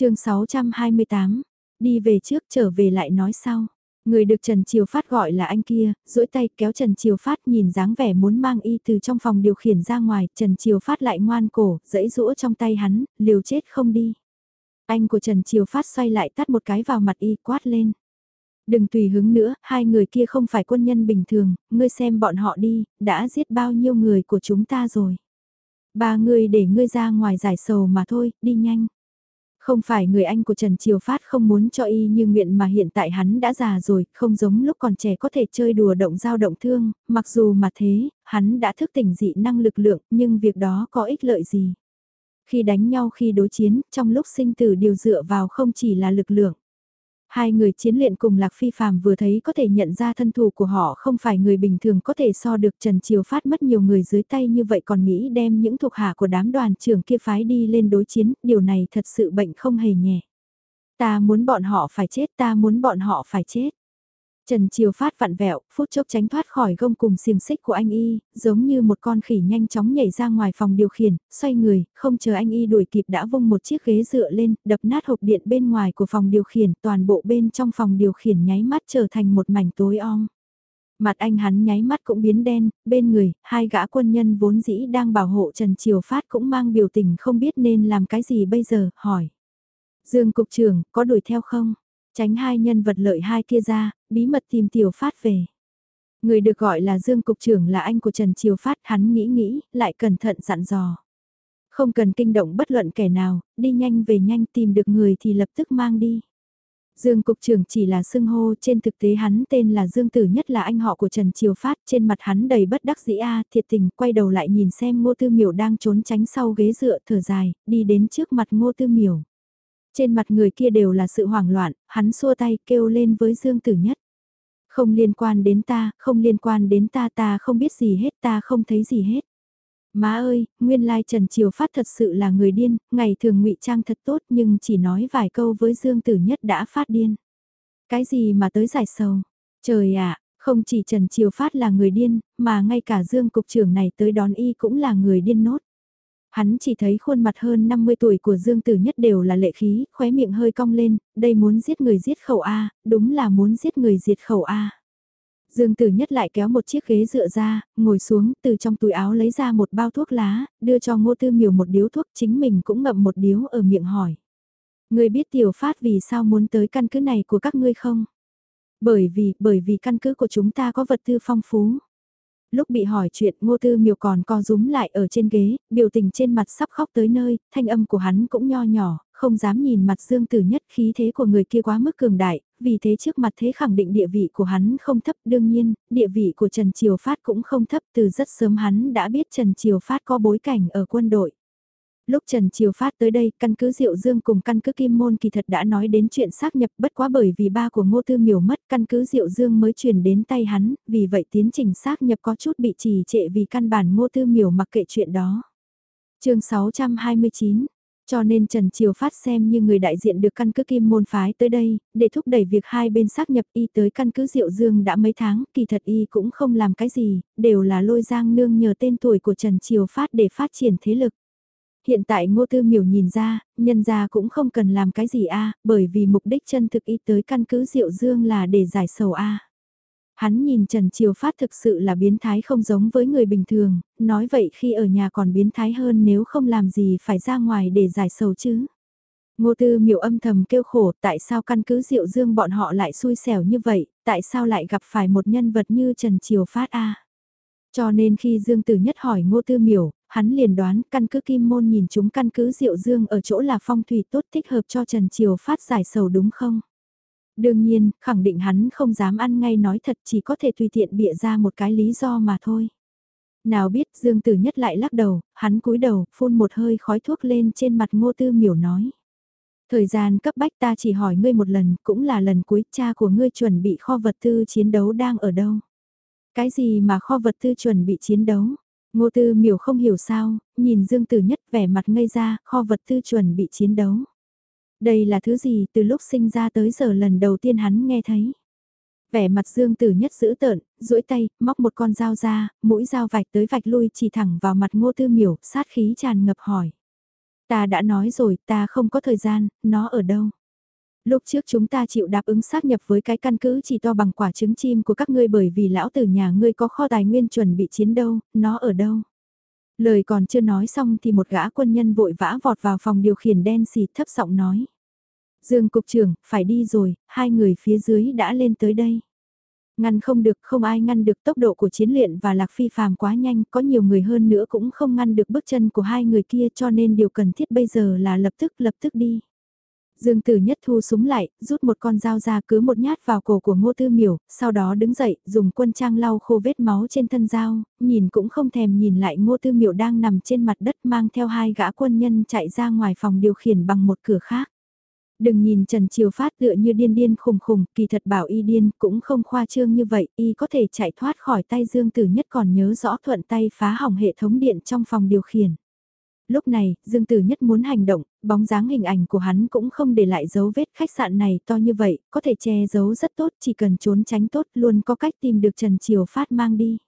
chương 628, đi về trước trở về lại nói sau. Người được Trần Triều Phát gọi là anh kia, duỗi tay kéo Trần Triều Phát nhìn dáng vẻ muốn mang y từ trong phòng điều khiển ra ngoài, Trần Triều Phát lại ngoan cổ, dẫy rũa trong tay hắn, liều chết không đi. Anh của Trần Triều Phát xoay lại tắt một cái vào mặt y quát lên. Đừng tùy hứng nữa, hai người kia không phải quân nhân bình thường, ngươi xem bọn họ đi, đã giết bao nhiêu người của chúng ta rồi. Ba người để ngươi ra ngoài giải sầu mà thôi, đi nhanh. Không phải người anh của Trần Triều Phát không muốn cho y như nguyện mà hiện tại hắn đã già rồi, không giống lúc còn trẻ có thể chơi đùa động dao động thương, mặc dù mà thế, hắn đã thức tỉnh dị năng lực lượng nhưng việc đó có ích lợi gì. Khi đánh nhau khi đối chiến, trong lúc sinh tử điều dựa vào không chỉ là lực lượng. Hai người chiến luyện cùng Lạc Phi Phạm vừa thấy có thể nhận ra thân thủ của họ không phải người bình thường có thể so được Trần Triều Phát mất nhiều người dưới tay như vậy còn nghĩ đem những thuộc hạ của đám đoàn trưởng kia phái đi lên đối chiến, điều này thật sự bệnh không hề nhẹ. Ta muốn bọn họ phải chết, ta muốn bọn họ phải chết. Trần Triều Phát vặn vẹo, phút chốc tránh thoát khỏi gông cùng xiềng xích của anh y, giống như một con khỉ nhanh chóng nhảy ra ngoài phòng điều khiển, xoay người, không chờ anh y đuổi kịp đã vung một chiếc ghế dựa lên, đập nát hộp điện bên ngoài của phòng điều khiển, toàn bộ bên trong phòng điều khiển nháy mắt trở thành một mảnh tối om. Mặt anh hắn nháy mắt cũng biến đen, bên người, hai gã quân nhân vốn dĩ đang bảo hộ Trần Triều Phát cũng mang biểu tình không biết nên làm cái gì bây giờ, hỏi. Dương Cục trưởng, có đuổi theo không? Tránh hai nhân vật lợi hai kia ra, bí mật tìm Tiểu Phát về. Người được gọi là Dương Cục trưởng là anh của Trần Triều Phát, hắn nghĩ nghĩ, lại cẩn thận dặn dò. Không cần kinh động bất luận kẻ nào, đi nhanh về nhanh tìm được người thì lập tức mang đi. Dương Cục trưởng chỉ là xưng hô, trên thực tế hắn tên là Dương Tử Nhất là anh họ của Trần Triều Phát, trên mặt hắn đầy bất đắc dĩ a à, thiệt tình, quay đầu lại nhìn xem Ngô Tư Miểu đang trốn tránh sau ghế dựa thở dài, đi đến trước mặt Ngô Tư Miểu. Trên mặt người kia đều là sự hoảng loạn, hắn xua tay kêu lên với Dương Tử Nhất. Không liên quan đến ta, không liên quan đến ta ta không biết gì hết ta không thấy gì hết. Má ơi, nguyên lai Trần Triều Phát thật sự là người điên, ngày thường ngụy trang thật tốt nhưng chỉ nói vài câu với Dương Tử Nhất đã phát điên. Cái gì mà tới giải sầu? Trời ạ, không chỉ Trần Triều Phát là người điên, mà ngay cả Dương Cục trưởng này tới đón y cũng là người điên nốt. Hắn chỉ thấy khuôn mặt hơn 50 tuổi của Dương Tử Nhất đều là lệ khí, khóe miệng hơi cong lên, đây muốn giết người giết khẩu A, đúng là muốn giết người diệt khẩu A. Dương Tử Nhất lại kéo một chiếc ghế dựa ra, ngồi xuống, từ trong túi áo lấy ra một bao thuốc lá, đưa cho Ngô Tư Miểu một điếu thuốc, chính mình cũng ngậm một điếu ở miệng hỏi. Người biết tiểu phát vì sao muốn tới căn cứ này của các ngươi không? Bởi vì, bởi vì căn cứ của chúng ta có vật tư phong phú lúc bị hỏi chuyện ngô tư miều còn co rúm lại ở trên ghế, biểu tình trên mặt sắp khóc tới nơi, thanh âm của hắn cũng nho nhỏ, không dám nhìn mặt dương tử nhất khí thế của người kia quá mức cường đại, vì thế trước mặt thế khẳng định địa vị của hắn không thấp đương nhiên, địa vị của Trần Triều Phát cũng không thấp từ rất sớm hắn đã biết Trần Triều Phát có bối cảnh ở quân đội. Lúc Trần Triều Phát tới đây, căn cứ Diệu Dương cùng căn cứ Kim Môn kỳ thật đã nói đến chuyện xác nhập bất quá bởi vì ba của Ngô Tư Miểu mất căn cứ Diệu Dương mới truyền đến tay hắn, vì vậy tiến trình xác nhập có chút bị trì trệ vì căn bản Ngô Tư Miểu mặc kệ chuyện đó. chương 629 cho nên Trần Triều Phát xem như người đại diện được căn cứ Kim Môn phái tới đây, để thúc đẩy việc hai bên xác nhập y tới căn cứ Diệu Dương đã mấy tháng, kỳ thật y cũng không làm cái gì, đều là lôi giang nương nhờ tên tuổi của Trần Triều Phát để phát triển thế lực. Hiện tại ngô tư miểu nhìn ra, nhân ra cũng không cần làm cái gì a bởi vì mục đích chân thực y tới căn cứ Diệu Dương là để giải sầu a Hắn nhìn Trần Triều Phát thực sự là biến thái không giống với người bình thường, nói vậy khi ở nhà còn biến thái hơn nếu không làm gì phải ra ngoài để giải sầu chứ. Ngô Tư miểu âm thầm kêu khổ tại sao căn cứ Diệu Dương bọn họ lại xui xẻo như vậy, tại sao lại gặp phải một nhân vật như Trần Triều Phát a cho nên khi Dương Tử Nhất hỏi Ngô Tư miểu, hắn liền đoán căn cứ Kim Môn nhìn chúng căn cứ Diệu Dương ở chỗ là phong thủy tốt thích hợp cho Trần Triều phát giải sầu đúng không? Đương nhiên, khẳng định hắn không dám ăn ngay nói thật chỉ có thể tùy tiện bịa ra một cái lý do mà thôi. Nào biết Dương Tử Nhất lại lắc đầu, hắn cúi đầu, phun một hơi khói thuốc lên trên mặt ngô tư miểu nói. Thời gian cấp bách ta chỉ hỏi ngươi một lần, cũng là lần cuối cha của ngươi chuẩn bị kho vật tư chiến đấu đang ở đâu. Cái gì mà kho vật tư chuẩn bị chiến đấu? Ngô Tư Miểu không hiểu sao, nhìn Dương Tử Nhất vẻ mặt ngây ra, kho vật tư chuẩn bị chiến đấu. Đây là thứ gì từ lúc sinh ra tới giờ lần đầu tiên hắn nghe thấy. Vẻ mặt Dương Tử Nhất giữ tợn, duỗi tay, móc một con dao ra, mũi dao vạch tới vạch lui chỉ thẳng vào mặt Ngô Tư Miểu, sát khí tràn ngập hỏi. Ta đã nói rồi, ta không có thời gian, nó ở đâu? Lúc trước chúng ta chịu đáp ứng xác nhập với cái căn cứ chỉ to bằng quả trứng chim của các ngươi bởi vì lão tử nhà ngươi có kho tài nguyên chuẩn bị chiến đâu, nó ở đâu. Lời còn chưa nói xong thì một gã quân nhân vội vã vọt vào phòng điều khiển đen xì thấp giọng nói. Dương cục trưởng, phải đi rồi, hai người phía dưới đã lên tới đây. Ngăn không được, không ai ngăn được tốc độ của chiến luyện và lạc phi phàm quá nhanh, có nhiều người hơn nữa cũng không ngăn được bước chân của hai người kia cho nên điều cần thiết bây giờ là lập tức lập tức đi. Dương Tử Nhất thu súng lại, rút một con dao ra cứ một nhát vào cổ của Ngô Tư Miểu, sau đó đứng dậy, dùng quân trang lau khô vết máu trên thân dao, nhìn cũng không thèm nhìn lại Ngô Tư Miểu đang nằm trên mặt đất mang theo hai gã quân nhân chạy ra ngoài phòng điều khiển bằng một cửa khác. Đừng nhìn Trần Triều Phát tựa như điên điên khùng khùng, kỳ thật bảo y điên cũng không khoa trương như vậy, y có thể chạy thoát khỏi tay Dương Tử Nhất còn nhớ rõ thuận tay phá hỏng hệ thống điện trong phòng điều khiển. Lúc này, Dương Tử Nhất muốn hành động, bóng dáng hình ảnh của hắn cũng không để lại dấu vết khách sạn này to như vậy, có thể che giấu rất tốt, chỉ cần trốn tránh tốt luôn có cách tìm được Trần Triều Phát mang đi.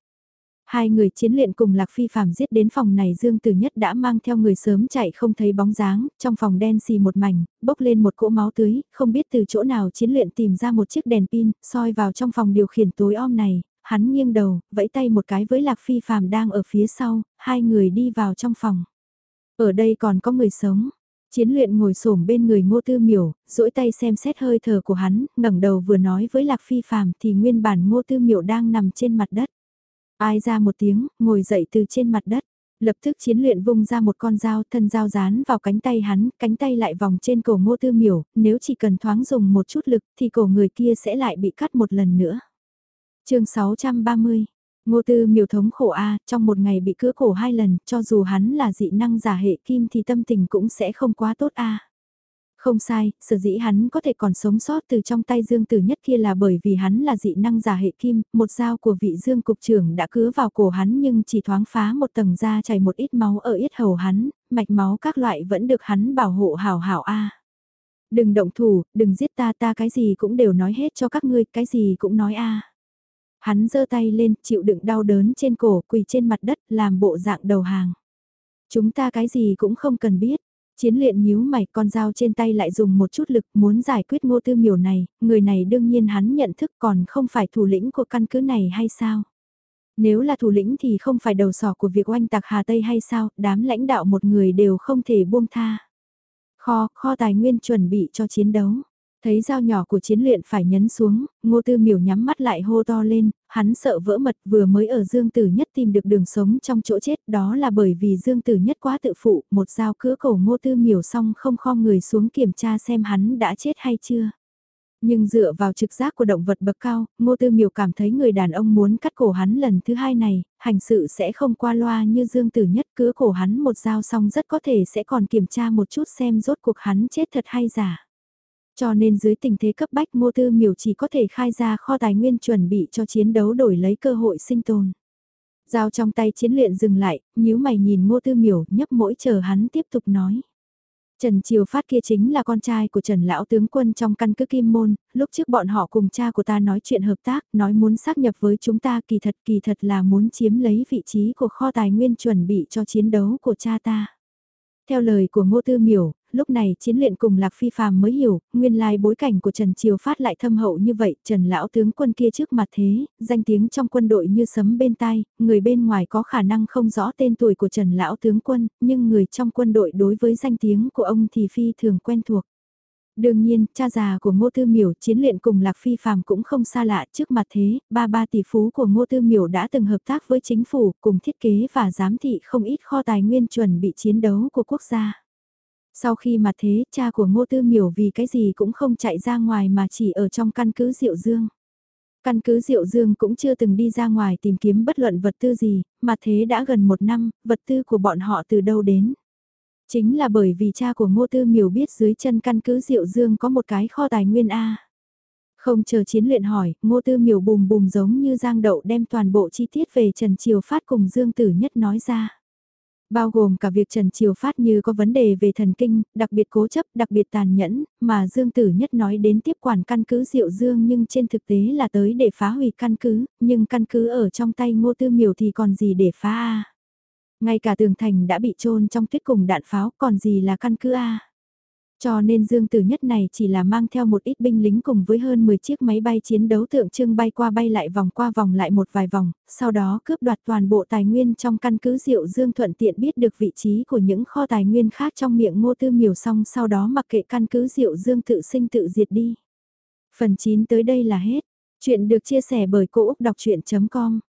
Hai người chiến luyện cùng Lạc Phi Phạm giết đến phòng này Dương Tử Nhất đã mang theo người sớm chạy không thấy bóng dáng, trong phòng đen xì một mảnh, bốc lên một cỗ máu tưới, không biết từ chỗ nào chiến luyện tìm ra một chiếc đèn pin, soi vào trong phòng điều khiển tối om này, hắn nghiêng đầu, vẫy tay một cái với Lạc Phi Phạm đang ở phía sau, hai người đi vào trong phòng. Ở đây còn có người sống. Chiến luyện ngồi xổm bên người ngô tư miểu, duỗi tay xem xét hơi thở của hắn, ngẩng đầu vừa nói với Lạc Phi Phạm thì nguyên bản ngô tư miểu đang nằm trên mặt đất. Ai ra một tiếng, ngồi dậy từ trên mặt đất. Lập tức chiến luyện vung ra một con dao thân dao dán vào cánh tay hắn, cánh tay lại vòng trên cổ ngô tư miểu, nếu chỉ cần thoáng dùng một chút lực thì cổ người kia sẽ lại bị cắt một lần nữa. chương 630 Ngô tư miều thống khổ A, trong một ngày bị cứa cổ hai lần, cho dù hắn là dị năng giả hệ kim thì tâm tình cũng sẽ không quá tốt A. Không sai, sở dĩ hắn có thể còn sống sót từ trong tay Dương Tử Nhất kia là bởi vì hắn là dị năng giả hệ kim, một dao của vị Dương Cục trưởng đã cứa vào cổ hắn nhưng chỉ thoáng phá một tầng da chảy một ít máu ở yết hầu hắn, mạch máu các loại vẫn được hắn bảo hộ hảo hảo A. Đừng động thủ, đừng giết ta ta cái gì cũng đều nói hết cho các ngươi, cái gì cũng nói A. Hắn giơ tay lên, chịu đựng đau đớn trên cổ, quỳ trên mặt đất, làm bộ dạng đầu hàng. Chúng ta cái gì cũng không cần biết. Chiến luyện nhíu mày con dao trên tay lại dùng một chút lực muốn giải quyết ngô tư miểu này, người này đương nhiên hắn nhận thức còn không phải thủ lĩnh của căn cứ này hay sao? Nếu là thủ lĩnh thì không phải đầu sỏ của việc oanh tạc Hà Tây hay sao, đám lãnh đạo một người đều không thể buông tha. Kho, kho tài nguyên chuẩn bị cho chiến đấu. Thấy dao nhỏ của chiến luyện phải nhấn xuống, ngô tư miểu nhắm mắt lại hô to lên, hắn sợ vỡ mật vừa mới ở Dương Tử Nhất tìm được đường sống trong chỗ chết đó là bởi vì Dương Tử Nhất quá tự phụ, một dao cứa cổ ngô tư miểu xong không kho người xuống kiểm tra xem hắn đã chết hay chưa. Nhưng dựa vào trực giác của động vật bậc cao, ngô tư miểu cảm thấy người đàn ông muốn cắt cổ hắn lần thứ hai này, hành sự sẽ không qua loa như Dương Tử Nhất cứa cổ hắn một dao xong rất có thể sẽ còn kiểm tra một chút xem rốt cuộc hắn chết thật hay giả. Cho nên dưới tình thế cấp bách Ngô Tư Miểu chỉ có thể khai ra kho tài nguyên chuẩn bị cho chiến đấu đổi lấy cơ hội sinh tồn. Giao trong tay chiến luyện dừng lại, nhíu mày nhìn Ngô Tư Miểu nhấp mỗi chờ hắn tiếp tục nói. Trần Triều Phát kia chính là con trai của Trần Lão Tướng Quân trong căn cứ Kim Môn, lúc trước bọn họ cùng cha của ta nói chuyện hợp tác, nói muốn xác nhập với chúng ta kỳ thật kỳ thật là muốn chiếm lấy vị trí của kho tài nguyên chuẩn bị cho chiến đấu của cha ta. Theo lời của Ngô Tư Miểu, lúc này chiến luyện cùng Lạc Phi Phàm mới hiểu, nguyên lai bối cảnh của Trần Triều Phát lại thâm hậu như vậy, Trần Lão tướng quân kia trước mặt thế, danh tiếng trong quân đội như sấm bên tai, người bên ngoài có khả năng không rõ tên tuổi của Trần Lão tướng quân, nhưng người trong quân đội đối với danh tiếng của ông thì phi thường quen thuộc. Đương nhiên, cha già của Ngô Tư Miểu chiến luyện cùng Lạc Phi Phạm cũng không xa lạ trước mặt thế, ba ba tỷ phú của Ngô Tư Miểu đã từng hợp tác với chính phủ cùng thiết kế và giám thị không ít kho tài nguyên chuẩn bị chiến đấu của quốc gia. Sau khi mà thế, cha của Ngô Tư Miểu vì cái gì cũng không chạy ra ngoài mà chỉ ở trong căn cứ Diệu Dương. Căn cứ Diệu Dương cũng chưa từng đi ra ngoài tìm kiếm bất luận vật tư gì, mà thế đã gần một năm, vật tư của bọn họ từ đâu đến. Chính là bởi vì cha của Ngô Tư Miểu biết dưới chân căn cứ Diệu Dương có một cái kho tài nguyên A. Không chờ chiến luyện hỏi, Ngô Tư Miểu bùm bùm giống như giang đậu đem toàn bộ chi tiết về Trần Triều Phát cùng Dương Tử Nhất nói ra. Bao gồm cả việc Trần Triều Phát như có vấn đề về thần kinh, đặc biệt cố chấp, đặc biệt tàn nhẫn, mà Dương Tử Nhất nói đến tiếp quản căn cứ Diệu Dương nhưng trên thực tế là tới để phá hủy căn cứ, nhưng căn cứ ở trong tay Ngô Tư Miểu thì còn gì để phá a ngay cả tường thành đã bị trôn trong tuyết cùng đạn pháo còn gì là căn cứ A. Cho nên Dương Tử Nhất này chỉ là mang theo một ít binh lính cùng với hơn 10 chiếc máy bay chiến đấu tượng trưng bay qua bay lại vòng qua vòng lại một vài vòng, sau đó cướp đoạt toàn bộ tài nguyên trong căn cứ Diệu Dương thuận tiện biết được vị trí của những kho tài nguyên khác trong miệng ngô tư miểu xong sau đó mặc kệ căn cứ Diệu Dương tự sinh tự diệt đi. Phần 9 tới đây là hết. Chuyện được chia sẻ bởi Cô Úc Đọc Chuyện.com